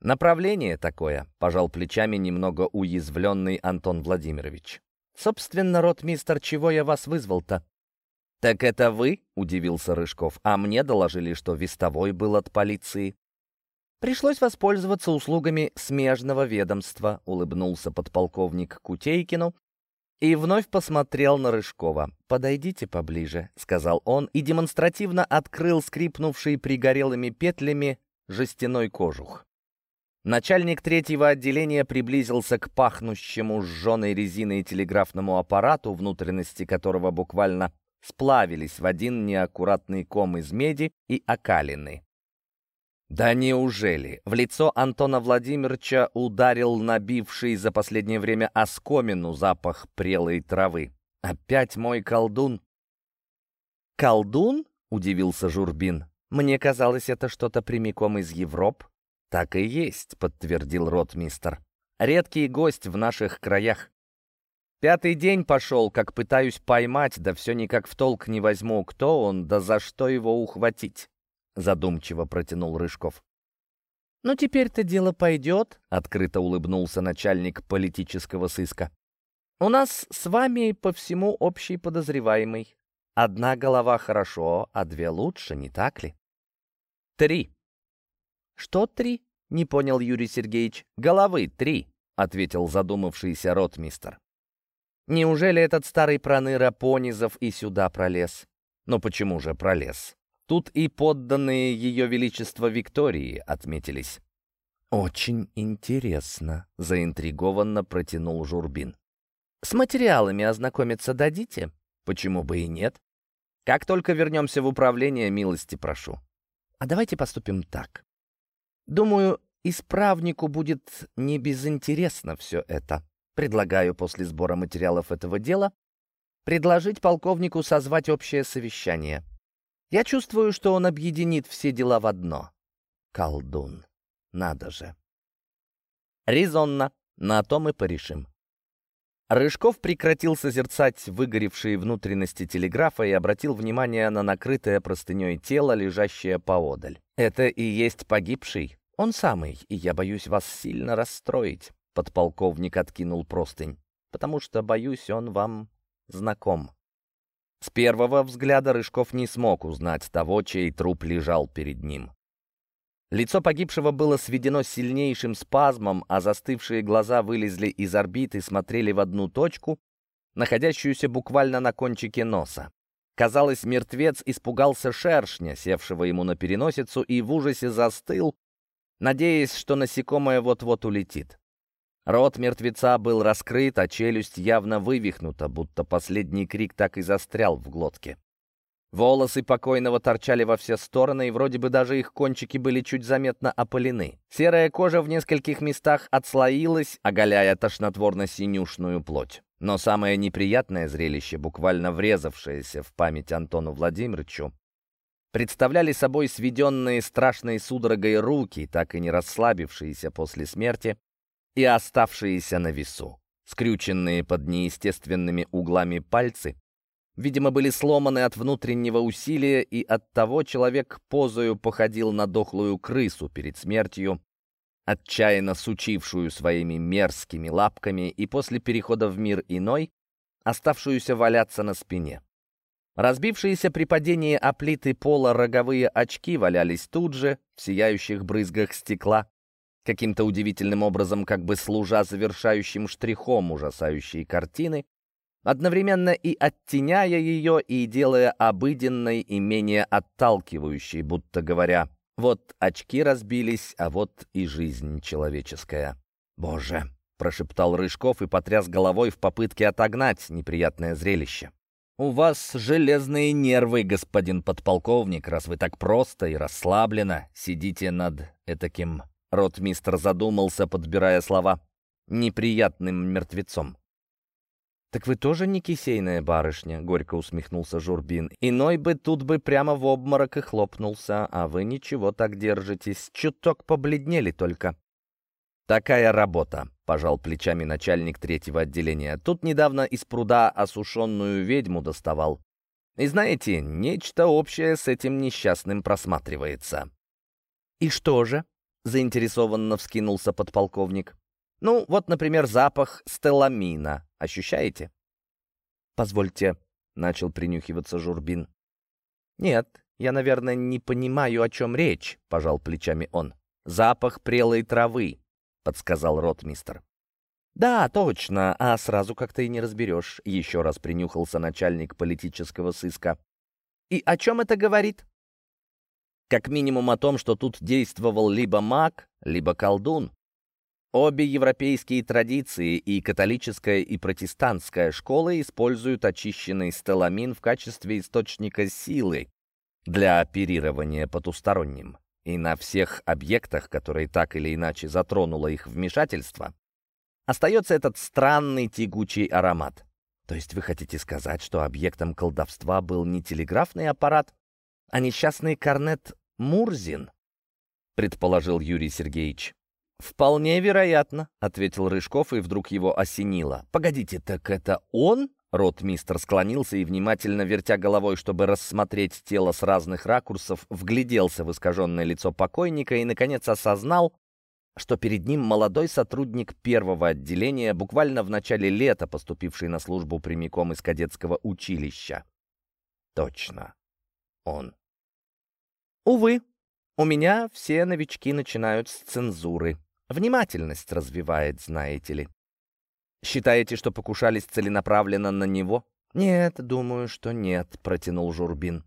Направление такое, пожал плечами немного уязвленный Антон Владимирович. Собственно, ротмистер, чего я вас вызвал-то? «Так это вы?» — удивился Рыжков. «А мне доложили, что вестовой был от полиции». «Пришлось воспользоваться услугами смежного ведомства», — улыбнулся подполковник Кутейкину и вновь посмотрел на Рыжкова. «Подойдите поближе», — сказал он и демонстративно открыл скрипнувший пригорелыми петлями жестяной кожух. Начальник третьего отделения приблизился к пахнущему сжженной резиной телеграфному аппарату, внутренности которого буквально сплавились в один неаккуратный ком из меди и окалины. Да неужели? В лицо Антона Владимировича ударил набивший за последнее время оскомину запах прелой травы. Опять мой колдун. Колдун? Удивился Журбин. Мне казалось, это что-то прямиком из Европ. Так и есть, подтвердил ротмистер. Редкий гость в наших краях. Пятый день пошел, как пытаюсь поймать, да все никак в толк не возьму, кто он, да за что его ухватить задумчиво протянул Рыжков. «Ну, теперь-то дело пойдет», — открыто улыбнулся начальник политического сыска. «У нас с вами по всему общий подозреваемый. Одна голова хорошо, а две лучше, не так ли?» «Три». «Что три?» — не понял Юрий Сергеевич. «Головы три», — ответил задумавшийся ротмистер. «Неужели этот старый проныра Понизов и сюда пролез?» «Ну почему же пролез?» Тут и подданные Ее Величества Виктории отметились. «Очень интересно», — заинтригованно протянул Журбин. С материалами ознакомиться дадите? Почему бы и нет? Как только вернемся в управление, милости прошу. А давайте поступим так. Думаю, исправнику будет не безинтересно все это. Предлагаю после сбора материалов этого дела предложить полковнику созвать общее совещание. Я чувствую, что он объединит все дела в одно. Колдун. Надо же. Резонно. На то мы порешим. Рыжков прекратил созерцать выгоревшие внутренности телеграфа и обратил внимание на накрытое простыней тело, лежащее поодаль. «Это и есть погибший? Он самый, и я боюсь вас сильно расстроить», — подполковник откинул простынь, «потому что, боюсь, он вам знаком». С первого взгляда Рыжков не смог узнать того, чей труп лежал перед ним. Лицо погибшего было сведено сильнейшим спазмом, а застывшие глаза вылезли из орбит и смотрели в одну точку, находящуюся буквально на кончике носа. Казалось, мертвец испугался шершня, севшего ему на переносицу, и в ужасе застыл, надеясь, что насекомое вот-вот улетит. Рот мертвеца был раскрыт, а челюсть явно вывихнута, будто последний крик так и застрял в глотке. Волосы покойного торчали во все стороны, и вроде бы даже их кончики были чуть заметно опалены. Серая кожа в нескольких местах отслоилась, оголяя тошнотворно-синюшную плоть. Но самое неприятное зрелище, буквально врезавшееся в память Антону Владимировичу, представляли собой сведенные страшной судорогой руки, так и не расслабившиеся после смерти, и оставшиеся на весу. Скрюченные под неестественными углами пальцы видимо, были сломаны от внутреннего усилия, и оттого человек позою походил на дохлую крысу перед смертью, отчаянно сучившую своими мерзкими лапками и после перехода в мир иной, оставшуюся валяться на спине. Разбившиеся при падении оплиты пола роговые очки валялись тут же, в сияющих брызгах стекла, каким-то удивительным образом как бы служа завершающим штрихом ужасающей картины, одновременно и оттеняя ее, и делая обыденной и менее отталкивающей, будто говоря, вот очки разбились, а вот и жизнь человеческая. «Боже!» — прошептал Рыжков и потряс головой в попытке отогнать неприятное зрелище. «У вас железные нервы, господин подполковник, раз вы так просто и расслабленно сидите над этаким...» Ротмистр задумался, подбирая слова. «Неприятным мертвецом. «Так вы тоже не кисейная барышня?» — горько усмехнулся Журбин. «Иной бы тут бы прямо в обморок и хлопнулся, а вы ничего так держитесь, чуток побледнели только». «Такая работа», — пожал плечами начальник третьего отделения. «Тут недавно из пруда осушенную ведьму доставал. И знаете, нечто общее с этим несчастным просматривается». «И что же?» — заинтересованно вскинулся подполковник. «Ну, вот, например, запах стеламина. Ощущаете?» «Позвольте», — начал принюхиваться Журбин. «Нет, я, наверное, не понимаю, о чем речь», — пожал плечами он. «Запах прелой травы», — подсказал ротмистер. «Да, точно, а сразу как-то и не разберешь», — еще раз принюхался начальник политического сыска. «И о чем это говорит?» «Как минимум о том, что тут действовал либо маг, либо колдун», Обе европейские традиции, и католическая, и протестантская школы, используют очищенный стеламин в качестве источника силы для оперирования потусторонним. И на всех объектах, которые так или иначе затронуло их вмешательство, остается этот странный тягучий аромат. То есть вы хотите сказать, что объектом колдовства был не телеграфный аппарат, а несчастный корнет Мурзин? предположил Юрий Сергеевич. «Вполне вероятно», — ответил Рыжков, и вдруг его осенило. «Погодите, так это он?» Ротмистр склонился и, внимательно вертя головой, чтобы рассмотреть тело с разных ракурсов, вгляделся в искаженное лицо покойника и, наконец, осознал, что перед ним молодой сотрудник первого отделения, буквально в начале лета поступивший на службу прямиком из кадетского училища. Точно, он. Увы, у меня все новички начинают с цензуры. Внимательность развивает, знаете ли. Считаете, что покушались целенаправленно на него? Нет, думаю, что нет, протянул Журбин.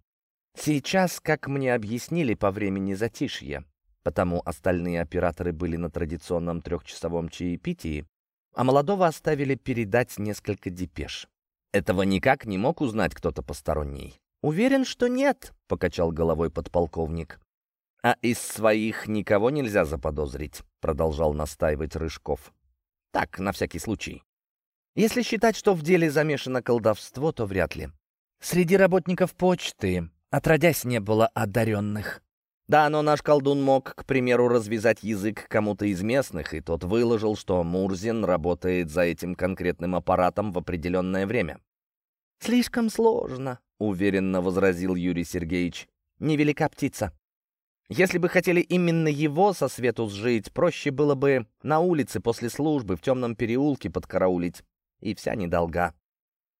Сейчас, как мне объяснили по времени затишья, потому остальные операторы были на традиционном трехчасовом чаепитии, а молодого оставили передать несколько депеш. Этого никак не мог узнать кто-то посторонний. «Уверен, что нет», — покачал головой подполковник. «А из своих никого нельзя заподозрить», — продолжал настаивать Рыжков. «Так, на всякий случай. Если считать, что в деле замешано колдовство, то вряд ли. Среди работников почты отродясь не было одаренных. Да, но наш колдун мог, к примеру, развязать язык кому-то из местных, и тот выложил, что Мурзин работает за этим конкретным аппаратом в определенное время. «Слишком сложно», — уверенно возразил Юрий Сергеевич. «Невелика птица. Если бы хотели именно его со свету сжить, проще было бы на улице после службы в темном переулке подкараулить. И вся недолга.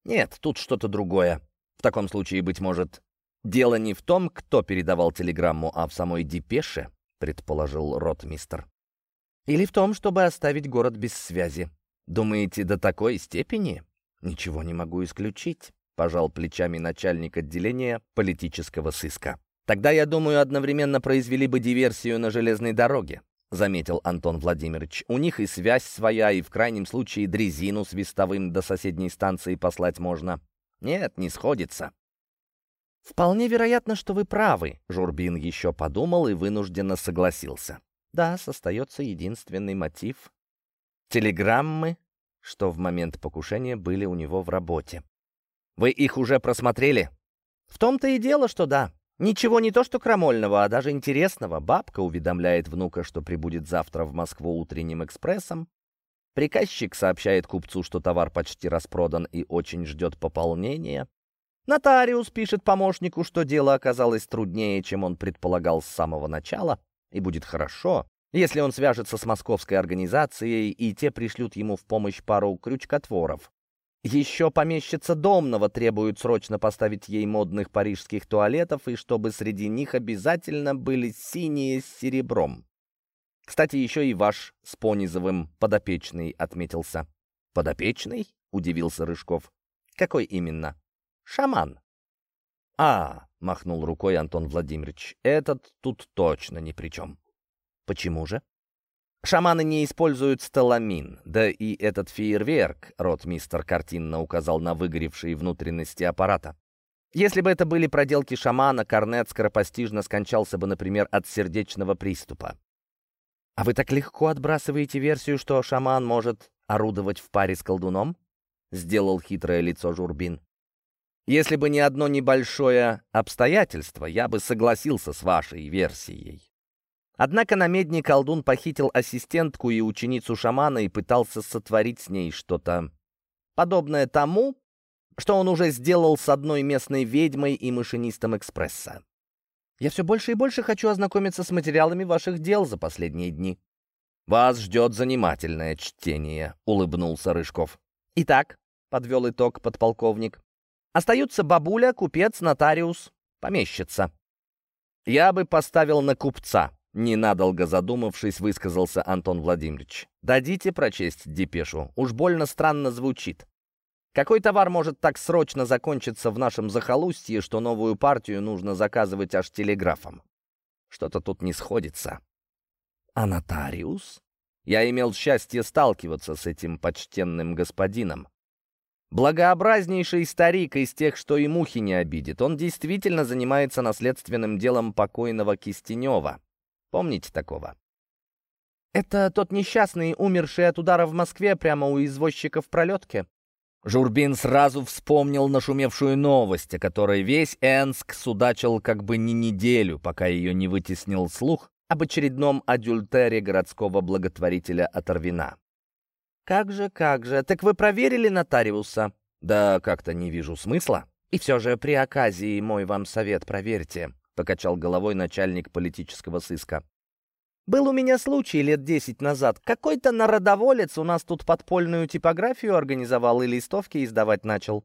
Нет, тут что-то другое. В таком случае, быть может, дело не в том, кто передавал телеграмму, а в самой депеше, предположил ротмистер. Или в том, чтобы оставить город без связи. Думаете, до такой степени? Ничего не могу исключить, пожал плечами начальник отделения политического сыска. Тогда, я думаю, одновременно произвели бы диверсию на железной дороге. — заметил Антон Владимирович. «У них и связь своя, и в крайнем случае дрезину с вестовым до соседней станции послать можно. Нет, не сходится. «Вполне вероятно, что вы правы», — Журбин еще подумал и вынужденно согласился. «Да, остается единственный мотив. Телеграммы, что в момент покушения были у него в работе. Вы их уже просмотрели?» «В том-то и дело, что да. Ничего не то что крамольного, а даже интересного. Бабка уведомляет внука, что прибудет завтра в Москву утренним экспрессом. Приказчик сообщает купцу, что товар почти распродан и очень ждет пополнения. Нотариус пишет помощнику, что дело оказалось труднее, чем он предполагал с самого начала, и будет хорошо, если он свяжется с московской организацией, и те пришлют ему в помощь пару крючкотворов. Еще помещица Домного требует срочно поставить ей модных парижских туалетов, и чтобы среди них обязательно были синие с серебром. Кстати, еще и ваш с Понизовым подопечный отметился. «Подопечный?» — удивился Рыжков. «Какой именно?» «Шаман». «А, — махнул рукой Антон Владимирович, — этот тут точно ни при чем». «Почему же?» «Шаманы не используют сталамин, да и этот фейерверк», — ротмистер картинно указал на выгоревшие внутренности аппарата. «Если бы это были проделки шамана, Корнет скоропостижно скончался бы, например, от сердечного приступа. «А вы так легко отбрасываете версию, что шаман может орудовать в паре с колдуном?» — сделал хитрое лицо Журбин. «Если бы не одно небольшое обстоятельство, я бы согласился с вашей версией. Однако на медне колдун похитил ассистентку и ученицу шамана и пытался сотворить с ней что-то подобное тому, что он уже сделал с одной местной ведьмой и машинистом экспресса. Я все больше и больше хочу ознакомиться с материалами ваших дел за последние дни». «Вас ждет занимательное чтение», — улыбнулся Рыжков. «Итак», — подвел итог подполковник, — «остаются бабуля, купец, нотариус, помещица». «Я бы поставил на купца», — ненадолго задумавшись, высказался Антон Владимирович. «Дадите прочесть депешу? Уж больно странно звучит». Какой товар может так срочно закончиться в нашем захолустье, что новую партию нужно заказывать аж телеграфом? Что-то тут не сходится. А нотариус? Я имел счастье сталкиваться с этим почтенным господином. Благообразнейший старик из тех, что и мухи не обидит. Он действительно занимается наследственным делом покойного Кистенева. Помните такого? Это тот несчастный, умерший от удара в Москве прямо у извозчика в пролетке? Журбин сразу вспомнил нашумевшую новость, о которой весь Энск судачил как бы не неделю, пока ее не вытеснил слух об очередном адюльтере городского благотворителя Оторвина. «Как же, как же, так вы проверили нотариуса?» «Да как-то не вижу смысла. И все же при оказии мой вам совет проверьте», — покачал головой начальник политического сыска. Был у меня случай лет десять назад. Какой-то народоволец у нас тут подпольную типографию организовал и листовки издавать начал.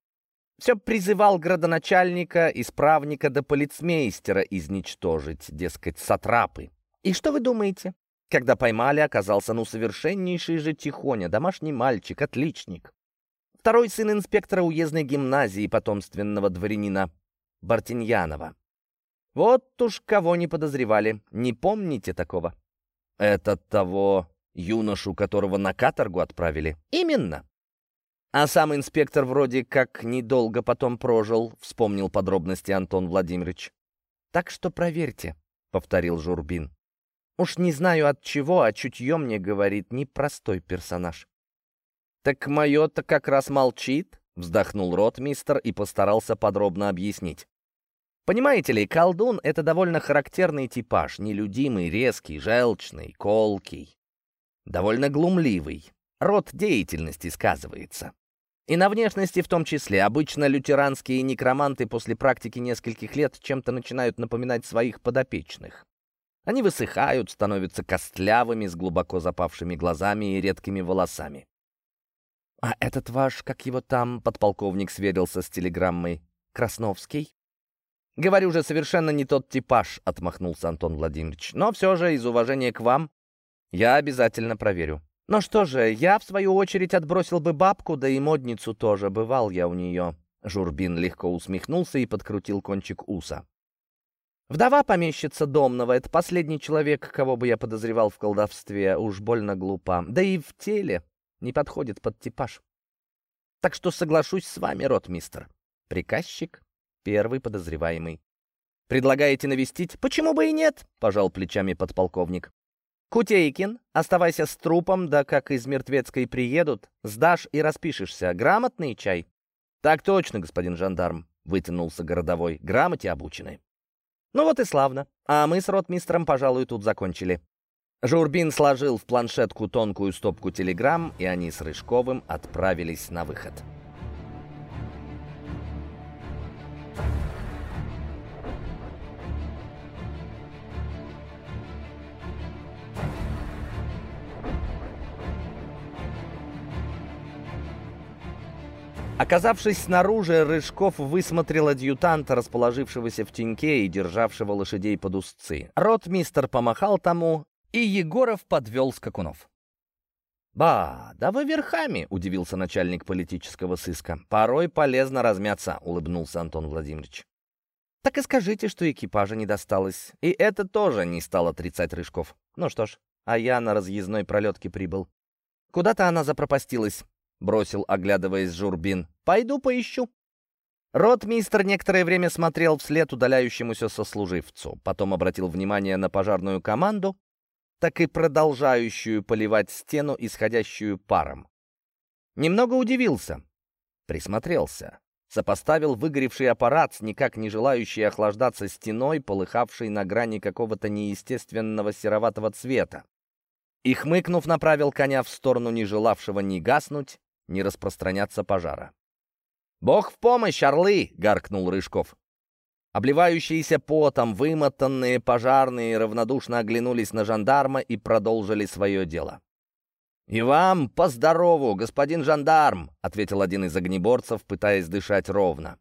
Все призывал градоначальника, исправника да полицмейстера изничтожить, дескать, сатрапы. И что вы думаете? Когда поймали, оказался ну совершеннейший же Тихоня, домашний мальчик, отличник. Второй сын инспектора уездной гимназии потомственного дворянина Бартиньянова. Вот уж кого не подозревали. Не помните такого? «Это того Юношу, которого на каторгу отправили? Именно. А сам инспектор вроде как недолго потом прожил, вспомнил подробности Антон Владимирович. Так что проверьте, повторил Журбин. Уж не знаю от чего, а чутье мне говорит непростой персонаж. Так мое-то как раз молчит, вздохнул ротмистер и постарался подробно объяснить. Понимаете ли, колдун — это довольно характерный типаж, нелюдимый, резкий, желчный, колкий, довольно глумливый. Род деятельности сказывается. И на внешности в том числе. Обычно лютеранские некроманты после практики нескольких лет чем-то начинают напоминать своих подопечных. Они высыхают, становятся костлявыми, с глубоко запавшими глазами и редкими волосами. «А этот ваш, как его там?» — подполковник сверился с телеграммой. «Красновский?» «Говорю же, совершенно не тот типаж», — отмахнулся Антон Владимирович. «Но все же, из уважения к вам, я обязательно проверю». «Ну что же, я, в свою очередь, отбросил бы бабку, да и модницу тоже, бывал я у нее». Журбин легко усмехнулся и подкрутил кончик уса. «Вдова помещица Домного — это последний человек, кого бы я подозревал в колдовстве, уж больно глупа. Да и в теле не подходит под типаж. Так что соглашусь с вами, ротмистер. Приказчик первый подозреваемый. Предлагаете навестить? Почему бы и нет? Пожал плечами подполковник. Кутейкин, оставайся с трупом, да как из мертвецкой приедут, сдашь и распишешься. Грамотный чай? Так точно, господин жандарм, вытянулся городовой. Грамоте обучены. Ну вот и славно. А мы с ротмистром, пожалуй, тут закончили. Журбин сложил в планшетку тонкую стопку телеграмм, и они с Рыжковым отправились на выход. Оказавшись снаружи, Рыжков высмотрел адъютанта, расположившегося в теньке и державшего лошадей под узцы. Ротмистер помахал тому, и Егоров подвел скакунов. «Ба, да вы верхами!» — удивился начальник политического сыска. «Порой полезно размяться», — улыбнулся Антон Владимирович. «Так и скажите, что экипажа не досталось. И это тоже не стал отрицать Рыжков. Ну что ж, а я на разъездной пролетке прибыл. Куда-то она запропастилась. — бросил, оглядываясь Журбин. «Пойду поищу». Ротмистр некоторое время смотрел вслед удаляющемуся сослуживцу, потом обратил внимание на пожарную команду, так и продолжающую поливать стену, исходящую паром. Немного удивился, присмотрелся, сопоставил выгоревший аппарат с никак не желающей охлаждаться стеной, полыхавшей на грани какого-то неестественного сероватого цвета, и, хмыкнув, направил коня в сторону не желавшего ни гаснуть, не распространяться пожара. «Бог в помощь, орлы!» — гаркнул Рыжков. Обливающиеся потом, вымотанные пожарные равнодушно оглянулись на жандарма и продолжили свое дело. «И вам по здорову, господин жандарм!» — ответил один из огнеборцев, пытаясь дышать ровно.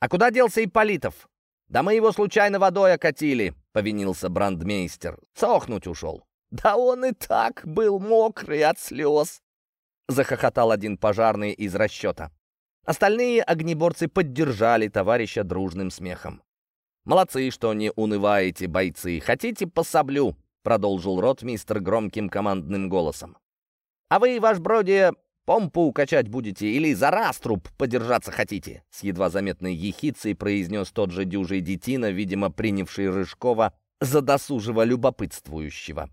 «А куда делся Ипполитов?» «Да мы его случайно водой окатили», — повинился брандмейстер. «Сохнуть ушел». «Да он и так был мокрый от слез», — захохотал один пожарный из расчета. Остальные огнеборцы поддержали товарища дружным смехом. «Молодцы, что не унываете, бойцы. Хотите по саблю?» — продолжил ротмистр громким командным голосом. «А вы, ваш броди, помпу качать будете или за раструб подержаться хотите?» С едва заметной ехицей произнес тот же дюжий детина, видимо, принявший Рыжкова за досужего любопытствующего.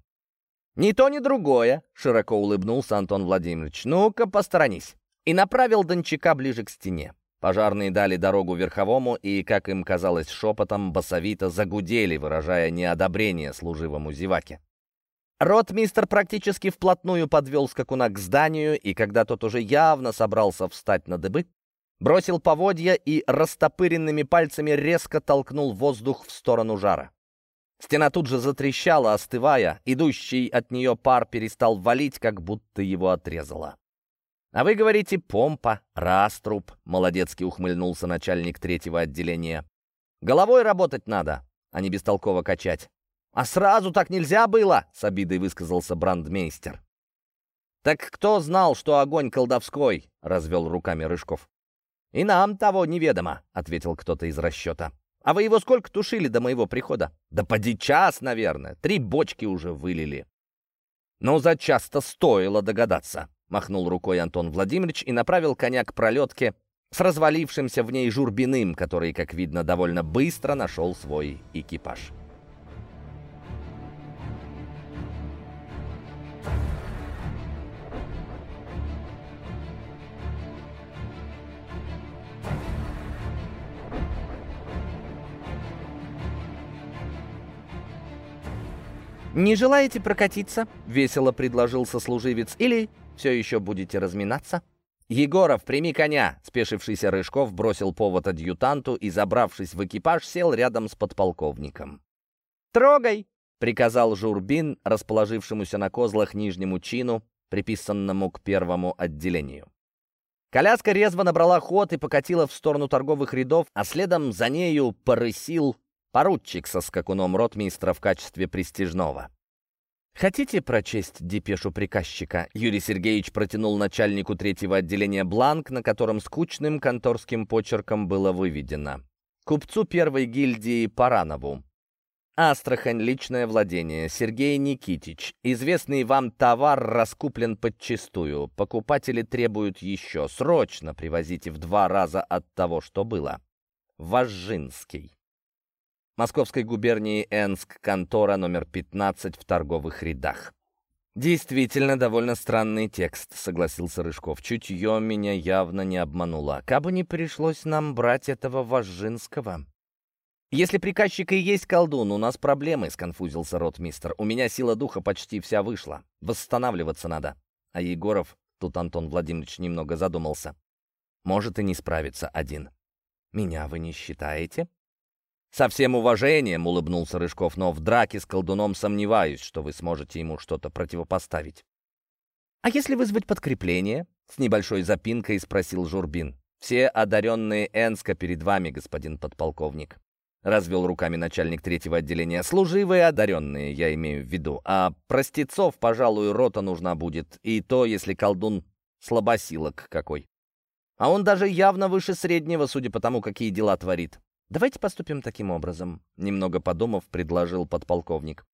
«Ни то, ни другое», — широко улыбнулся Антон Владимирович. «Ну-ка, посторонись». И направил Дончака ближе к стене. Пожарные дали дорогу верховому и, как им казалось шепотом, басовито загудели, выражая неодобрение служивому зеваке. Ротмистер практически вплотную подвел скакуна к зданию, и когда тот уже явно собрался встать на дыбы, бросил поводья и растопыренными пальцами резко толкнул воздух в сторону жара. Стена тут же затрещала, остывая. Идущий от нее пар перестал валить, как будто его отрезало. «А вы говорите, помпа, раструб», — молодецкий ухмыльнулся начальник третьего отделения. «Головой работать надо, а не бестолково качать». «А сразу так нельзя было», — с обидой высказался брандмейстер. «Так кто знал, что огонь колдовской?» — развел руками Рыжков. «И нам того неведомо», — ответил кто-то из расчета. А вы его сколько тушили до моего прихода? Да поди час, наверное. Три бочки уже вылили. Но за часто стоило догадаться. Махнул рукой Антон Владимирович и направил коня к пролетке с развалившимся в ней журбиным, который, как видно, довольно быстро нашел свой экипаж. «Не желаете прокатиться?» — весело предложил сослуживец. «Или все еще будете разминаться?» «Егоров, прими коня!» — спешившийся Рыжков бросил повод адъютанту и, забравшись в экипаж, сел рядом с подполковником. «Трогай!» — приказал Журбин, расположившемуся на козлах нижнему чину, приписанному к первому отделению. Коляска резво набрала ход и покатила в сторону торговых рядов, а следом за нею порысил Поручик со скакуном ротмистра в качестве престижного. «Хотите прочесть депешу приказчика?» Юрий Сергеевич протянул начальнику третьего отделения бланк, на котором скучным конторским почерком было выведено. Купцу первой гильдии Паранову. Астрахань, личное владение. Сергей Никитич. Известный вам товар раскуплен подчистую. Покупатели требуют еще. Срочно привозите в два раза от того, что было. Важинский. Московской губернии Энск, контора номер 15 в торговых рядах. «Действительно, довольно странный текст», — согласился Рыжков. «Чутье меня явно не обмануло. Кабы не пришлось нам брать этого Важинского». «Если приказчик и есть колдун, у нас проблемы», — сконфузился ротмистер. «У меня сила духа почти вся вышла. Восстанавливаться надо». А Егоров, тут Антон Владимирович немного задумался, может и не справиться один. «Меня вы не считаете?» «Со всем уважением», — улыбнулся Рыжков, «но в драке с колдуном сомневаюсь, что вы сможете ему что-то противопоставить». «А если вызвать подкрепление?» — с небольшой запинкой спросил Журбин. «Все одаренные Энска перед вами, господин подполковник», — развел руками начальник третьего отделения. «Служивые одаренные, я имею в виду. А простецов, пожалуй, рота нужна будет. И то, если колдун слабосилок какой. А он даже явно выше среднего, судя по тому, какие дела творит. «Давайте поступим таким образом», — немного подумав, предложил подполковник.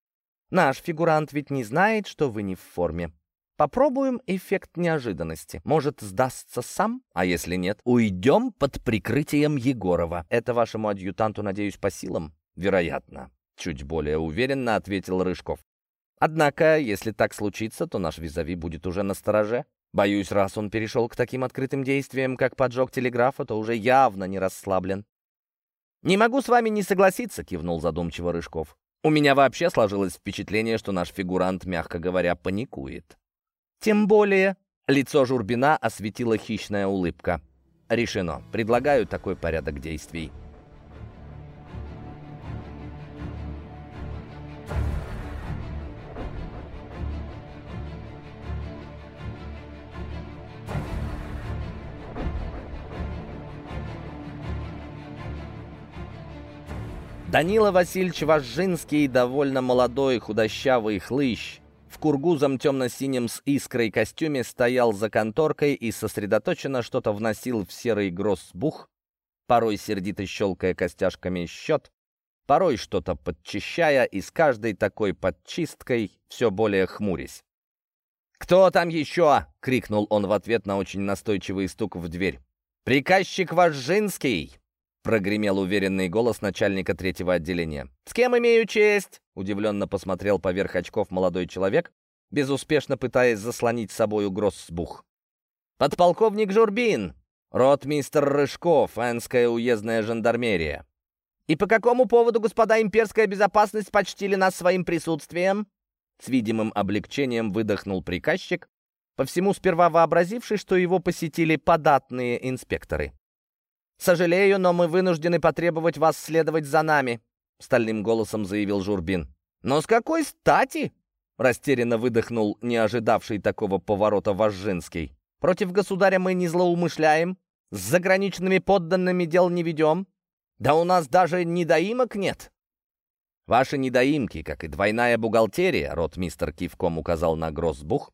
«Наш фигурант ведь не знает, что вы не в форме. Попробуем эффект неожиданности. Может, сдастся сам? А если нет, уйдем под прикрытием Егорова. Это вашему адъютанту, надеюсь, по силам? Вероятно. Чуть более уверенно ответил Рыжков. Однако, если так случится, то наш визави будет уже на стороже. Боюсь, раз он перешел к таким открытым действиям, как поджог телеграфа, то уже явно не расслаблен. «Не могу с вами не согласиться», — кивнул задумчиво Рыжков. «У меня вообще сложилось впечатление, что наш фигурант, мягко говоря, паникует». «Тем более...» — лицо Журбина осветила хищная улыбка. «Решено. Предлагаю такой порядок действий». Данила Васильевич Важинский, довольно молодой, худощавый хлыщ, в кургузом темно-синем с искрой костюме стоял за конторкой и сосредоточенно что-то вносил в серый гроссбух, порой сердито щелкая костяшками счет, порой что-то подчищая и с каждой такой подчисткой все более хмурясь. «Кто там еще?» — крикнул он в ответ на очень настойчивый стук в дверь. «Приказчик Важинский!» Прогремел уверенный голос начальника третьего отделения. «С кем имею честь?» — удивленно посмотрел поверх очков молодой человек, безуспешно пытаясь заслонить собой Гроссбух. «Подполковник Журбин, ротмистер Рыжков, Энская уездная жандармерия. И по какому поводу, господа, имперская безопасность почтили нас своим присутствием?» С видимым облегчением выдохнул приказчик, по всему сперва вообразивший, что его посетили податные инспекторы. «Сожалею, но мы вынуждены потребовать вас следовать за нами», — стальным голосом заявил Журбин. «Но с какой стати?» — растерянно выдохнул не ожидавший такого поворота Важинский. «Против государя мы не злоумышляем, с заграничными подданными дел не ведем. Да у нас даже недоимок нет». «Ваши недоимки, как и двойная бухгалтерия», — ротмистер кивком указал на Гроссбух,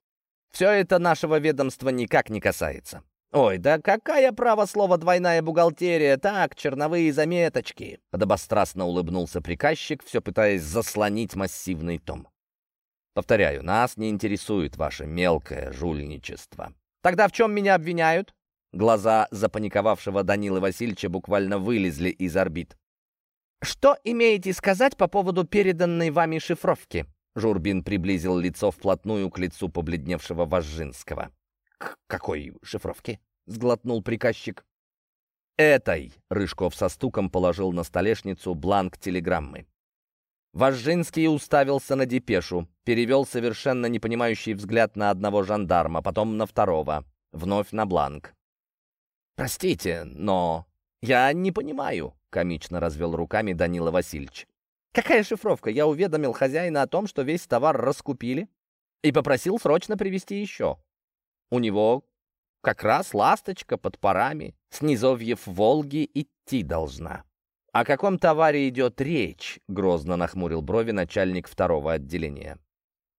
«все это нашего ведомства никак не касается. «Ой, да какая, право слово, двойная бухгалтерия? Так, черновые заметочки!» Подобострастно улыбнулся приказчик, все пытаясь заслонить массивный том. Повторяю, нас не интересует ваше мелкое жульничество. Тогда в чем меня обвиняют? Глаза запаниковавшего Данилы Васильевича буквально вылезли из орбит. «Что имеете сказать по поводу переданной вами шифровки?» Журбин приблизил лицо вплотную к лицу побледневшего Вожжинского. «К какой шифровке?» — сглотнул приказчик. «Этой!» — Рыжков со стуком положил на столешницу бланк телеграммы. Вожжинский уставился на депешу, перевел совершенно непонимающий взгляд на одного жандарма, потом на второго, вновь на бланк. «Простите, но я не понимаю», — комично развел руками Данила Васильевич. «Какая шифровка? Я уведомил хозяина о том, что весь товар раскупили, и попросил срочно привезти еще. У него как раз ласточка под парами, с низовьев Волги идти должна». «О каком товаре идет речь?» — грозно нахмурил брови начальник второго отделения.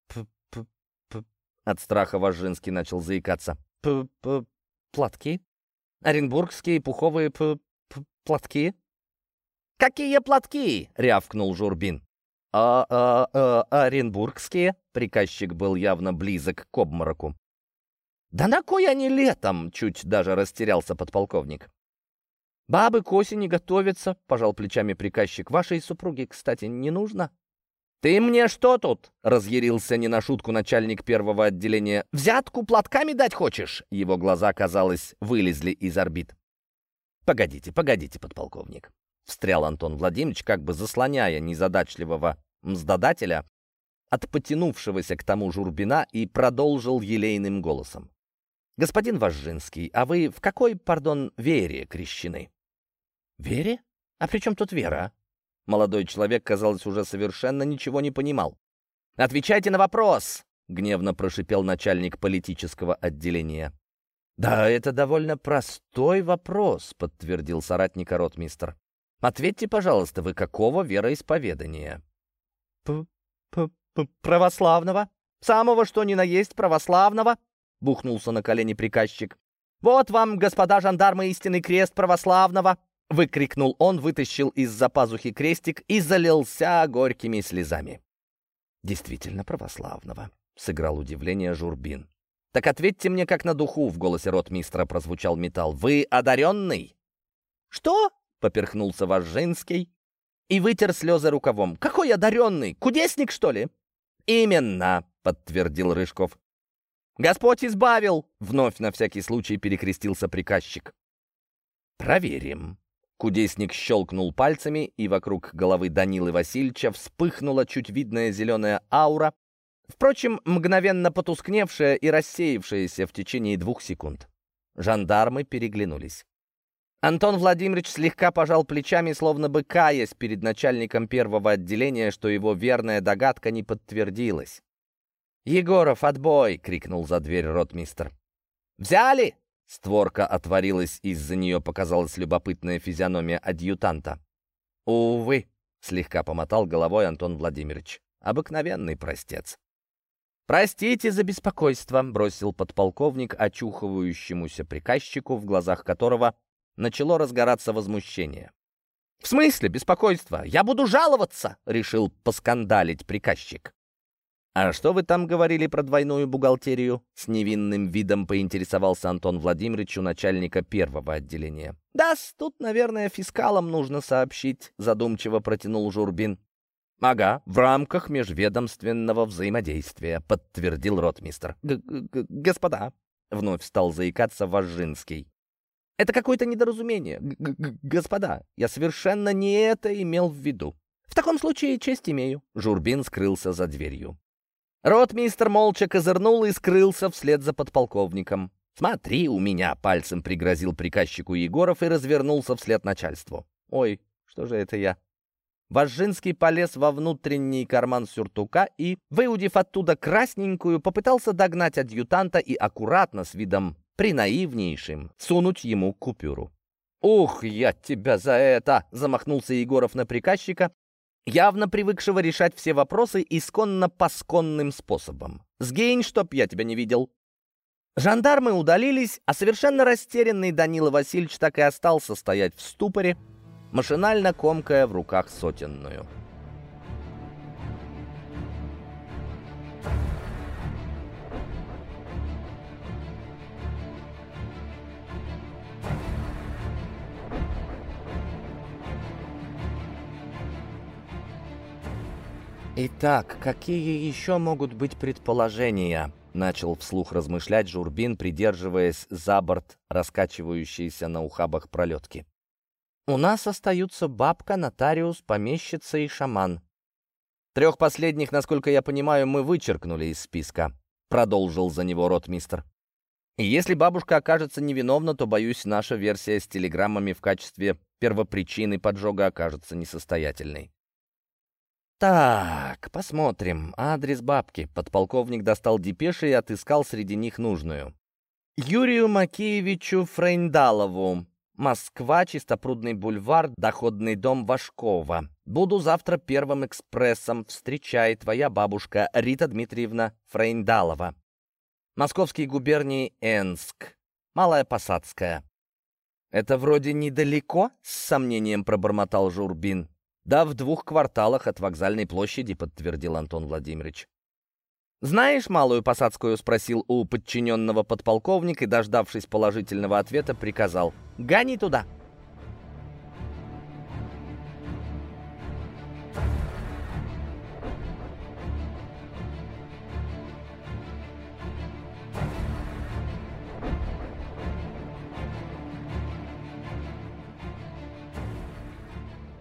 «П-п-п...» От страха Вожжинский начал заикаться. «П-п... платки?» Оренбургские пуховые п -п платки?» «Какие платки?» — рявкнул Журбин. «А, а, а, оренбургские?» — приказчик был явно близок к обмороку. «Да на кой они летом?» — чуть даже растерялся подполковник. «Бабы к осени готовятся», — пожал плечами приказчик. «Вашей супруге, кстати, не нужно?» «Ты мне что тут?» — разъярился не на шутку начальник первого отделения. «Взятку платками дать хочешь?» Его глаза, казалось, вылезли из орбит. «Погодите, погодите, подполковник», — встрял Антон Владимирович, как бы заслоняя незадачливого мздодателя от потянувшегося к тому Журбина и продолжил елейным голосом. «Господин Вожжинский, а вы в какой, пардон, вере крещены?» «Вере? А при чем тут вера?» Молодой человек, казалось, уже совершенно ничего не понимал. «Отвечайте на вопрос!» — гневно прошипел начальник политического отделения. «Да, это довольно простой вопрос», — подтвердил соратник ротмистр. «Ответьте, пожалуйста, вы какого вероисповедания?» П -п -п «Православного? Самого что ни на есть православного?» — бухнулся на колени приказчик. «Вот вам, господа жандармы, истинный крест православного!» Выкрикнул он, вытащил из-за пазухи крестик и залился горькими слезами. «Действительно православного», — сыграл удивление Журбин. «Так ответьте мне, как на духу», — в голосе ротмистра прозвучал металл. «Вы одаренный?» «Что?» — поперхнулся Вожжинский и вытер слезы рукавом. «Какой одаренный? Кудесник, что ли?» «Именно», — подтвердил Рыжков. «Господь избавил!» — вновь на всякий случай перекрестился приказчик. «Проверим», Кудесник щелкнул пальцами, и вокруг головы Данилы Васильевича вспыхнула чуть видная зеленая аура, впрочем, мгновенно потускневшая и рассеявшаяся в течение двух секунд. Жандармы переглянулись. Антон Владимирович слегка пожал плечами, словно бы каясь перед начальником первого отделения, что его верная догадка не подтвердилась. «Егоров, отбой!» — крикнул за дверь ротмистр. «Взяли!» Створка отворилась, из-за нее показалась любопытная физиономия адъютанта. «Увы», — слегка помотал головой Антон Владимирович, — «обыкновенный простец». «Простите за беспокойство», — бросил подполковник очухивающемуся приказчику, в глазах которого начало разгораться возмущение. «В смысле беспокойство? Я буду жаловаться!» — решил поскандалить приказчик. «А что вы там говорили про двойную бухгалтерию?» С невинным видом поинтересовался Антон Владимирович у начальника первого отделения. да тут, наверное, фискалам нужно сообщить», — задумчиво протянул Журбин. «Ага, в рамках межведомственного взаимодействия», — подтвердил ротмистр. Г -г «Господа», — вновь стал заикаться Вожжинский. «Это какое-то недоразумение. Г Господа, я совершенно не это имел в виду. В таком случае честь имею». Журбин скрылся за дверью. Ротмистр молча козырнул и скрылся вслед за подполковником. «Смотри у меня!» — пальцем пригрозил приказчику Егоров и развернулся вслед начальству. «Ой, что же это я?» Вожжинский полез во внутренний карман сюртука и, выудив оттуда красненькую, попытался догнать адъютанта и аккуратно, с видом принаивнейшим, сунуть ему купюру. «Ух, я тебя за это!» — замахнулся Егоров на приказчика, явно привыкшего решать все вопросы исконно-посконным способом. «Сгинь, чтоб я тебя не видел!» Жандармы удалились, а совершенно растерянный Данила Васильевич так и остался стоять в ступоре, машинально комкая в руках сотенную. «Итак, какие еще могут быть предположения?» Начал вслух размышлять Журбин, придерживаясь за борт раскачивающейся на ухабах пролетки. «У нас остаются бабка, нотариус, помещица и шаман. Трех последних, насколько я понимаю, мы вычеркнули из списка», — продолжил за него ротмистр. И если бабушка окажется невиновна, то, боюсь, наша версия с телеграммами в качестве первопричины поджога окажется несостоятельной. «Так, посмотрим. Адрес бабки». Подполковник достал депеши и отыскал среди них нужную. «Юрию Макеевичу Фрейндалову. Москва, Чистопрудный бульвар, доходный дом Вашкова. Буду завтра первым экспрессом. Встречай, твоя бабушка Рита Дмитриевна Фрейндалова. Московские губернии Энск. Малая Посадская». «Это вроде недалеко?» — с сомнением пробормотал Журбин. «Да, в двух кварталах от вокзальной площади», — подтвердил Антон Владимирович. «Знаешь Малую Посадскую?» — спросил у подчиненного подполковник и, дождавшись положительного ответа, приказал. «Гони туда!»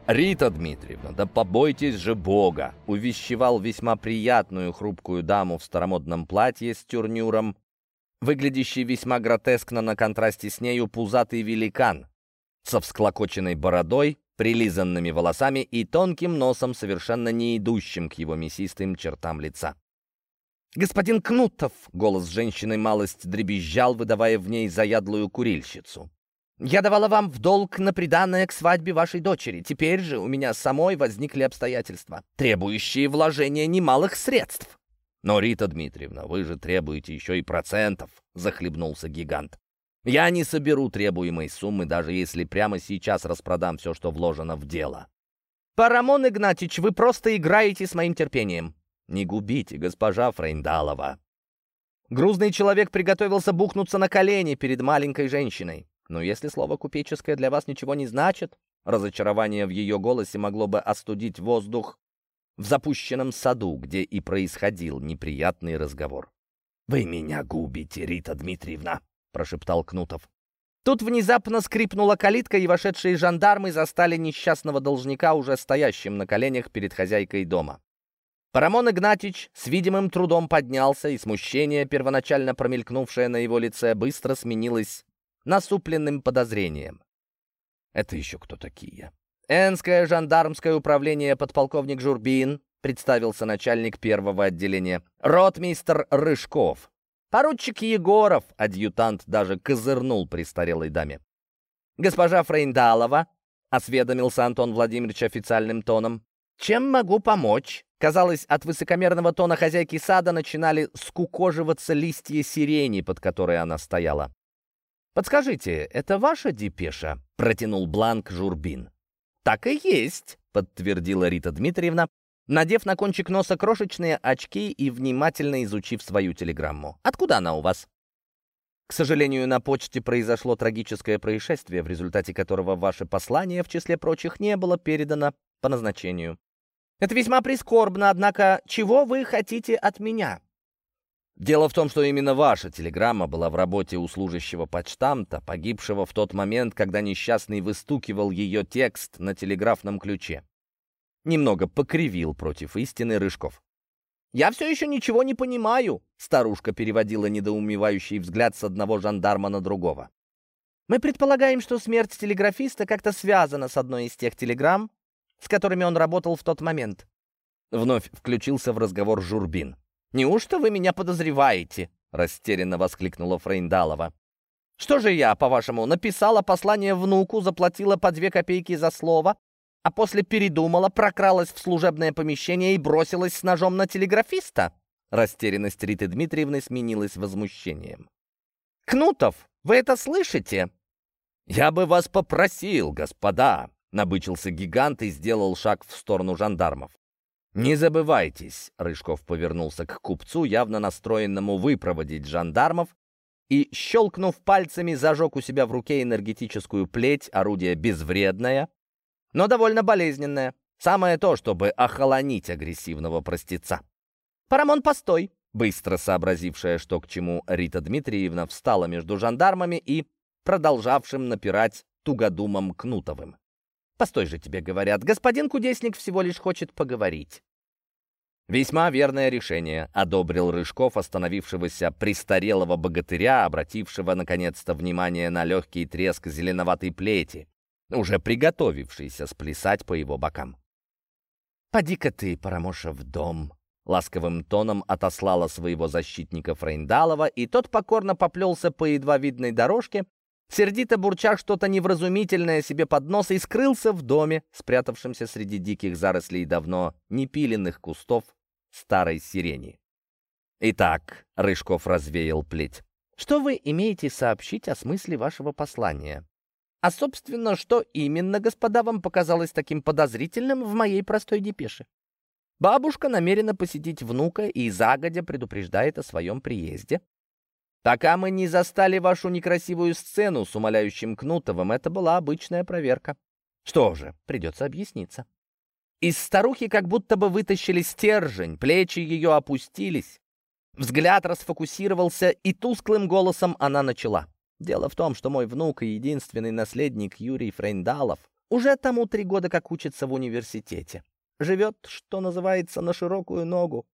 «Рита Дмитриевна, да побойтесь же Бога!» увещевал весьма приятную хрупкую даму в старомодном платье с тюрнюром, выглядящий весьма гротескно на контрасте с нею пузатый великан со всклокоченной бородой, прилизанными волосами и тонким носом, совершенно не идущим к его мясистым чертам лица. «Господин Кнутов!» — голос женщины малость дребезжал, выдавая в ней заядлую курильщицу. Я давала вам в долг на приданное к свадьбе вашей дочери. Теперь же у меня самой возникли обстоятельства, требующие вложения немалых средств». «Но, Рита Дмитриевна, вы же требуете еще и процентов», — захлебнулся гигант. «Я не соберу требуемой суммы, даже если прямо сейчас распродам все, что вложено в дело». «Парамон Игнатьич, вы просто играете с моим терпением». «Не губите, госпожа Фрейндалова». Грузный человек приготовился бухнуться на колени перед маленькой женщиной. Но если слово «купеческое» для вас ничего не значит, разочарование в ее голосе могло бы остудить воздух в запущенном саду, где и происходил неприятный разговор. «Вы меня губите, Рита Дмитриевна!» — прошептал Кнутов. Тут внезапно скрипнула калитка, и вошедшие жандармы застали несчастного должника, уже стоящим на коленях перед хозяйкой дома. Парамон Игнатьич с видимым трудом поднялся, и смущение, первоначально промелькнувшее на его лице, быстро сменилось насупленным подозрением. «Это еще кто такие?» «Энское жандармское управление подполковник Журбин», представился начальник первого отделения, ротмистр Рыжков. «Поручик Егоров», адъютант даже козырнул престарелой даме. «Госпожа Фрейндалова», — осведомился Антон Владимирович официальным тоном, «чем могу помочь?» Казалось, от высокомерного тона хозяйки сада начинали скукоживаться листья сирени, под которой она стояла. «Подскажите, это ваша депеша?» — протянул бланк Журбин. «Так и есть», — подтвердила Рита Дмитриевна, надев на кончик носа крошечные очки и внимательно изучив свою телеграмму. «Откуда она у вас?» «К сожалению, на почте произошло трагическое происшествие, в результате которого ваше послание, в числе прочих, не было передано по назначению. Это весьма прискорбно, однако чего вы хотите от меня?» Дело в том, что именно ваша телеграмма была в работе у служащего почтамта, погибшего в тот момент, когда несчастный выстукивал ее текст на телеграфном ключе. Немного покривил против истины Рыжков. «Я все еще ничего не понимаю», — старушка переводила недоумевающий взгляд с одного жандарма на другого. «Мы предполагаем, что смерть телеграфиста как-то связана с одной из тех телеграмм, с которыми он работал в тот момент». Вновь включился в разговор Журбин. «Неужто вы меня подозреваете?» — растерянно воскликнула Фрейндалова. «Что же я, по-вашему, написала послание внуку, заплатила по две копейки за слово, а после передумала, прокралась в служебное помещение и бросилась с ножом на телеграфиста?» Растерянность Риты Дмитриевны сменилась возмущением. «Кнутов, вы это слышите?» «Я бы вас попросил, господа!» — набычился гигант и сделал шаг в сторону жандармов. «Не забывайтесь», — Рыжков повернулся к купцу, явно настроенному выпроводить жандармов, и, щелкнув пальцами, зажег у себя в руке энергетическую плеть, орудие безвредное, но довольно болезненное. Самое то, чтобы охолонить агрессивного простеца. «Парамон, постой!» Быстро сообразившая, что к чему, Рита Дмитриевна встала между жандармами и продолжавшим напирать тугодумом Кнутовым. «Постой же, тебе говорят, господин кудесник всего лишь хочет поговорить». «Весьма верное решение», — одобрил Рыжков, остановившегося престарелого богатыря, обратившего, наконец-то, внимание на легкий треск зеленоватой плети, уже приготовившийся сплясать по его бокам. «Поди-ка ты, Парамоша, в дом», — ласковым тоном отослала своего защитника Фрейндалова, и тот покорно поплелся по едва видной дорожке, сердито бурча что-то невразумительное себе под нос и скрылся в доме, спрятавшемся среди диких зарослей давно непиленных кустов старой сирени. «Итак», — Рыжков развеял плеть, — «что вы имеете сообщить о смысле вашего послания?» «А, собственно, что именно, господа, вам показалось таким подозрительным в моей простой депеше?» Бабушка намерена посетить внука и загодя предупреждает о своем приезде. Пока мы не застали вашу некрасивую сцену с умоляющим Кнутовым, это была обычная проверка. Что же, придется объясниться. Из старухи как будто бы вытащили стержень, плечи ее опустились. Взгляд расфокусировался, и тусклым голосом она начала. Дело в том, что мой внук и единственный наследник Юрий Фрейндалов уже тому три года как учится в университете. Живет, что называется, на широкую ногу.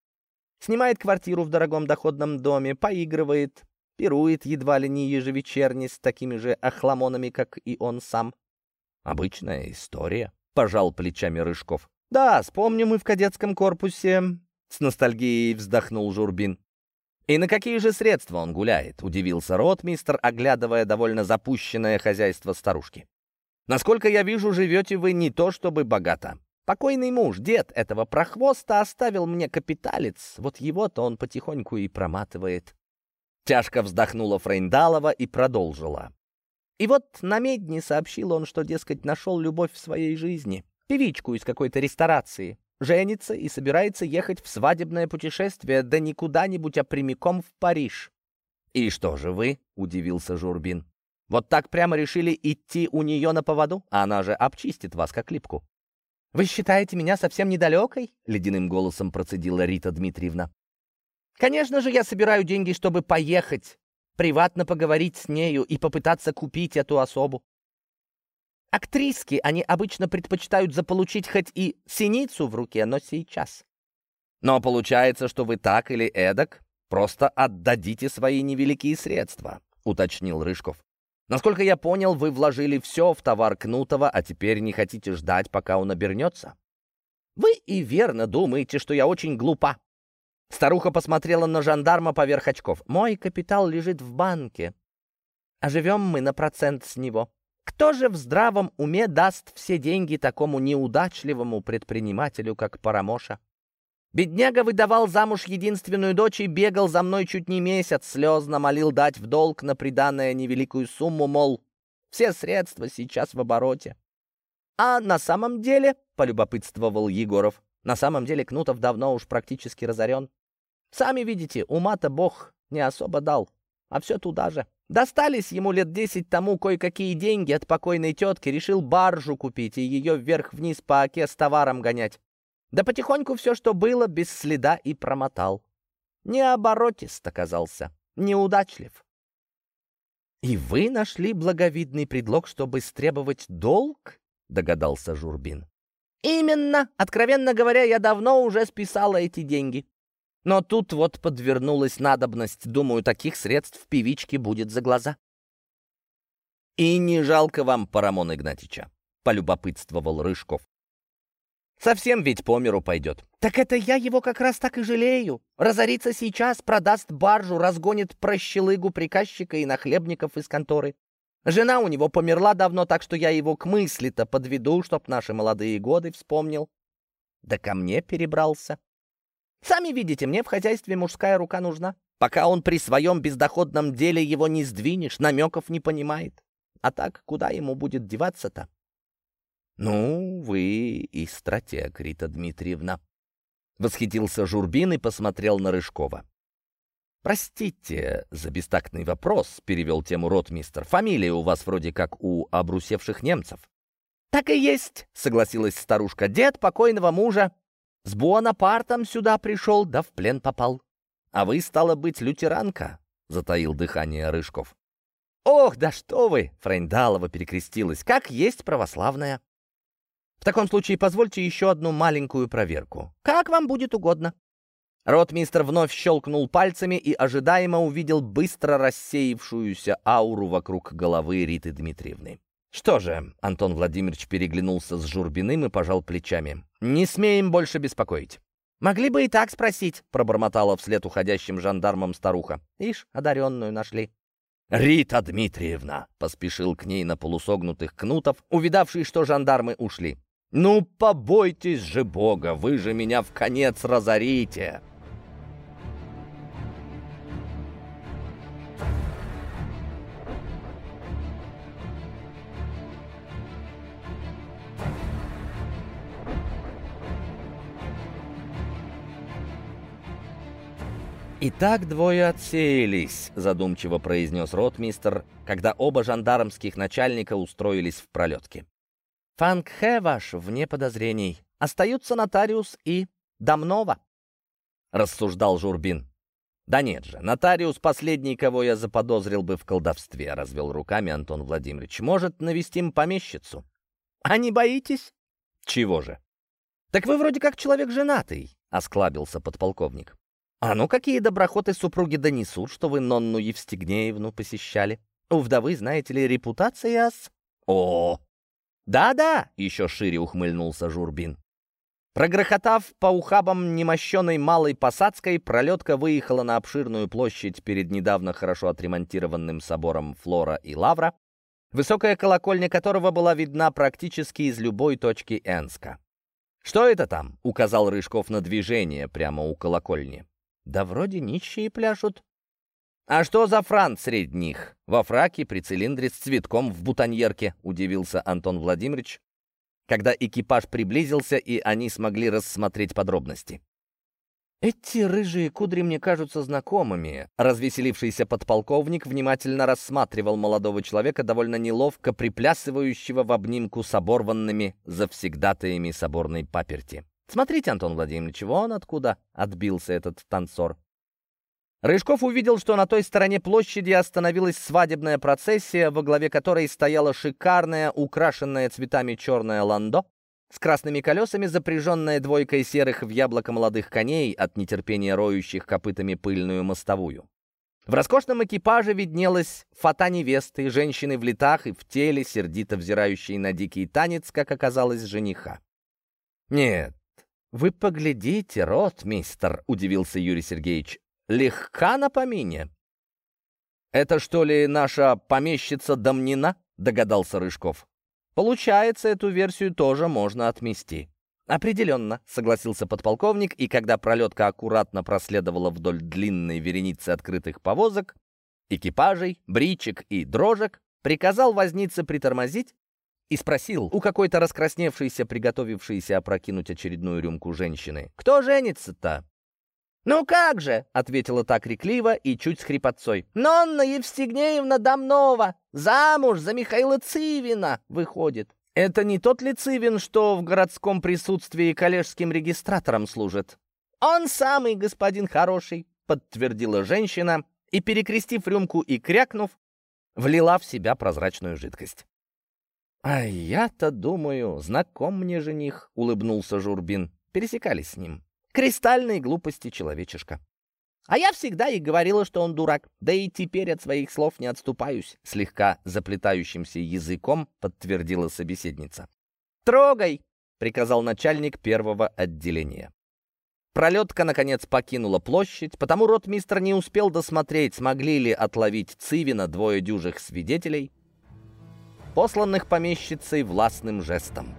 Снимает квартиру в дорогом доходном доме, поигрывает, пирует едва ли не ежевечерне с такими же охламонами, как и он сам. Обычная история, — пожал плечами Рыжков. Да, вспомню мы в кадетском корпусе, — с ностальгией вздохнул Журбин. «И на какие же средства он гуляет?» — удивился ротмистр, оглядывая довольно запущенное хозяйство старушки. «Насколько я вижу, живете вы не то чтобы богато. Покойный муж, дед этого прохвоста, оставил мне капиталец, вот его-то он потихоньку и проматывает. Тяжко вздохнула Фрейндалова и продолжила. И вот на медне сообщил он, что, дескать, нашел любовь в своей жизни. Певичку из какой-то ресторации. Женится и собирается ехать в свадебное путешествие, да не куда-нибудь, а прямиком в Париж. «И что же вы?» — удивился Журбин. «Вот так прямо решили идти у нее на поводу? Она же обчистит вас, как липку». «Вы считаете меня совсем недалекой?» — ледяным голосом процедила Рита Дмитриевна. Конечно же, я собираю деньги, чтобы поехать, приватно поговорить с нею и попытаться купить эту особу. Актриски они обычно предпочитают заполучить хоть и синицу в руке, но сейчас. Но получается, что вы так или эдак просто отдадите свои невеликие средства, уточнил Рыжков. Насколько я понял, вы вложили все в товар Кнутова, а теперь не хотите ждать, пока он обернется. Вы и верно думаете, что я очень глупа, Старуха посмотрела на жандарма поверх очков. «Мой капитал лежит в банке, а живем мы на процент с него. Кто же в здравом уме даст все деньги такому неудачливому предпринимателю, как Парамоша? Бедняга выдавал замуж единственную дочь и бегал за мной чуть не месяц, слезно молил дать в долг на приданное невеликую сумму, мол, все средства сейчас в обороте. А на самом деле, — полюбопытствовал Егоров, — на самом деле Кнутов давно уж практически разорен. Сами видите, ума-то Бог не особо дал, а все туда же. Достались ему лет десять тому кое-какие деньги от покойной тетки, решил баржу купить и ее вверх-вниз по оке с товаром гонять. Да потихоньку все, что было, без следа и промотал. Не оборотист оказался, неудачлив. «И вы нашли благовидный предлог, чтобы истребовать долг?» — догадался Журбин. «Именно. Откровенно говоря, я давно уже списала эти деньги. Но тут вот подвернулась надобность. Думаю, таких средств певичке будет за глаза. «И не жалко вам Парамона Игнатьича?» — полюбопытствовал Рыжков. «Совсем ведь по миру пойдет». «Так это я его как раз так и жалею. Разорится сейчас, продаст баржу, разгонит прощелыгу приказчика и нахлебников из конторы. Жена у него померла давно, так что я его к мысли-то подведу, чтоб наши молодые годы вспомнил. Да ко мне перебрался. Сами видите, мне в хозяйстве мужская рука нужна. Пока он при своем бездоходном деле его не сдвинешь, намеков не понимает. А так, куда ему будет деваться-то? Ну, вы и стратег, Рита Дмитриевна. Восхитился Журбин и посмотрел на Рыжкова. «Простите за бестактный вопрос», — перевел тему ротмистер. «Фамилия у вас вроде как у обрусевших немцев. «Так и есть», — согласилась старушка. «Дед покойного мужа с Буанапартом сюда пришел, да в плен попал. А вы, стало быть, лютеранка?» — затаил дыхание Рыжков. «Ох, да что вы!» — Фрейндалова перекрестилась. «Как есть православная». «В таком случае позвольте еще одну маленькую проверку. Как вам будет угодно». Ротмистр вновь щелкнул пальцами и ожидаемо увидел быстро рассеявшуюся ауру вокруг головы Риты Дмитриевны. «Что же?» — Антон Владимирович переглянулся с Журбиным и пожал плечами. «Не смеем больше беспокоить». «Могли бы и так спросить», — пробормотала вслед уходящим жандармам старуха. «Ишь, одаренную нашли». «Рита Дмитриевна!» — поспешил к ней на полусогнутых кнутов, увидавший, что жандармы ушли. «Ну, побойтесь же Бога, вы же меня в конец разорите!» «И так двое отсеялись», — задумчиво произнес ротмистер, когда оба жандармских начальника устроились в пролетке. «Фангхэ ваш вне подозрений. Остаются нотариус и Домнова», — рассуждал Журбин. «Да нет же, нотариус последний, кого я заподозрил бы в колдовстве», — развел руками Антон Владимирович. «Может, навестим помещицу?» «А не боитесь?» «Чего же?» «Так вы вроде как человек женатый», — осклабился подполковник. «А ну, какие доброхоты супруги донесут, что вы Нонну Евстигнеевну посещали? У вдовы, знаете ли, репутация с...» «О!» «Да-да!» — еще шире ухмыльнулся Журбин. Прогрохотав по ухабам немощенной Малой Посадской, пролетка выехала на обширную площадь перед недавно хорошо отремонтированным собором Флора и Лавра, высокая колокольня которого была видна практически из любой точки Энска. «Что это там?» — указал Рыжков на движение прямо у колокольни. Да вроде нищие пляшут. «А что за франт среди них? Во фраке, при цилиндре, с цветком в бутоньерке», — удивился Антон Владимирович, когда экипаж приблизился, и они смогли рассмотреть подробности. «Эти рыжие кудри мне кажутся знакомыми». Развеселившийся подполковник внимательно рассматривал молодого человека, довольно неловко приплясывающего в обнимку с оборванными завсегдатаями соборной паперти. Смотрите, Антон Владимирович, вон откуда отбился этот танцор. Рыжков увидел, что на той стороне площади остановилась свадебная процессия, во главе которой стояла шикарная, украшенная цветами черная ландо, с красными колесами, запряженная двойкой серых в яблоко молодых коней, от нетерпения роющих копытами пыльную мостовую. В роскошном экипаже виднелась фата невесты, женщины в летах и в теле, сердито взирающие на дикий танец, как оказалось, жениха. Нет, «Вы поглядите, ротмистер», — удивился Юрий Сергеевич. «Легка на помине». «Это что ли наша помещица Домнина?» — догадался Рыжков. «Получается, эту версию тоже можно отмести». «Определенно», — согласился подполковник, и когда пролетка аккуратно проследовала вдоль длинной вереницы открытых повозок, экипажей, бричек и дрожек, приказал вознице притормозить и спросил у какой-то раскрасневшейся, приготовившейся опрокинуть очередную рюмку женщины. «Кто женится-то?» «Ну как же!» — ответила так крикливо и чуть с хрипотцой. «Нонна Евстигнеевна Домнова! Замуж за Михаила Цивина выходит!» «Это не тот ли Цивин, что в городском присутствии коллежским регистратором служит?» «Он самый, господин хороший!» — подтвердила женщина и, перекрестив рюмку и крякнув, влила в себя прозрачную жидкость. «А я-то думаю, знаком мне жених», — улыбнулся Журбин. Пересекались с ним. Кристальной глупости человечешка. «А я всегда и говорила, что он дурак. Да и теперь от своих слов не отступаюсь», — слегка заплетающимся языком подтвердила собеседница. «Трогай!» — приказал начальник первого отделения. Пролетка, наконец, покинула площадь, потому ротмистр не успел досмотреть, смогли ли отловить Цивина двое дюжих свидетелей, посланных помещицей властным жестом.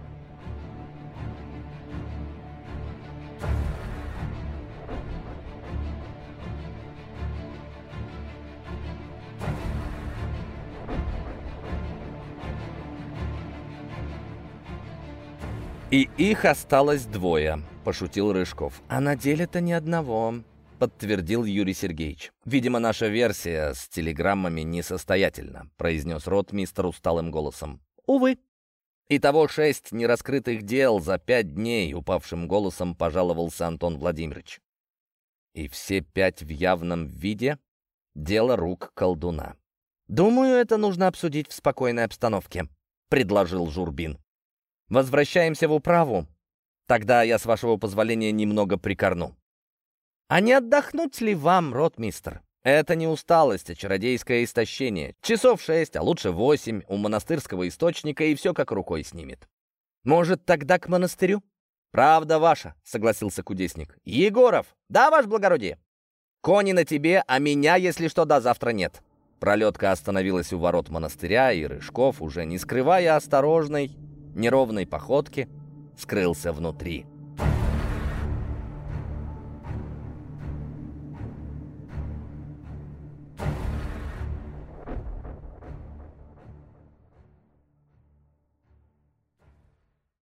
«И их осталось двое», — пошутил Рыжков. «А на деле-то ни одного подтвердил Юрий Сергеевич. «Видимо, наша версия с телеграммами несостоятельна», произнес рот мистер усталым голосом. «Увы». Итого шесть нераскрытых дел за пять дней, упавшим голосом пожаловался Антон Владимирович. И все пять в явном виде — дело рук колдуна. «Думаю, это нужно обсудить в спокойной обстановке», — предложил Журбин. «Возвращаемся в управу. Тогда я, с вашего позволения, немного прикорну». «А не отдохнуть ли вам, ротмистр?» Это не усталость, а чародейское истощение. Часов шесть, а лучше восемь, у монастырского источника, и все как рукой снимет. Может, тогда к монастырю? Правда ваша, согласился кудесник. Егоров, да, ваш благородие? Кони на тебе, а меня, если что, до завтра нет. Пролетка остановилась у ворот монастыря, и Рыжков, уже не скрывая осторожной, неровной походки, скрылся внутри.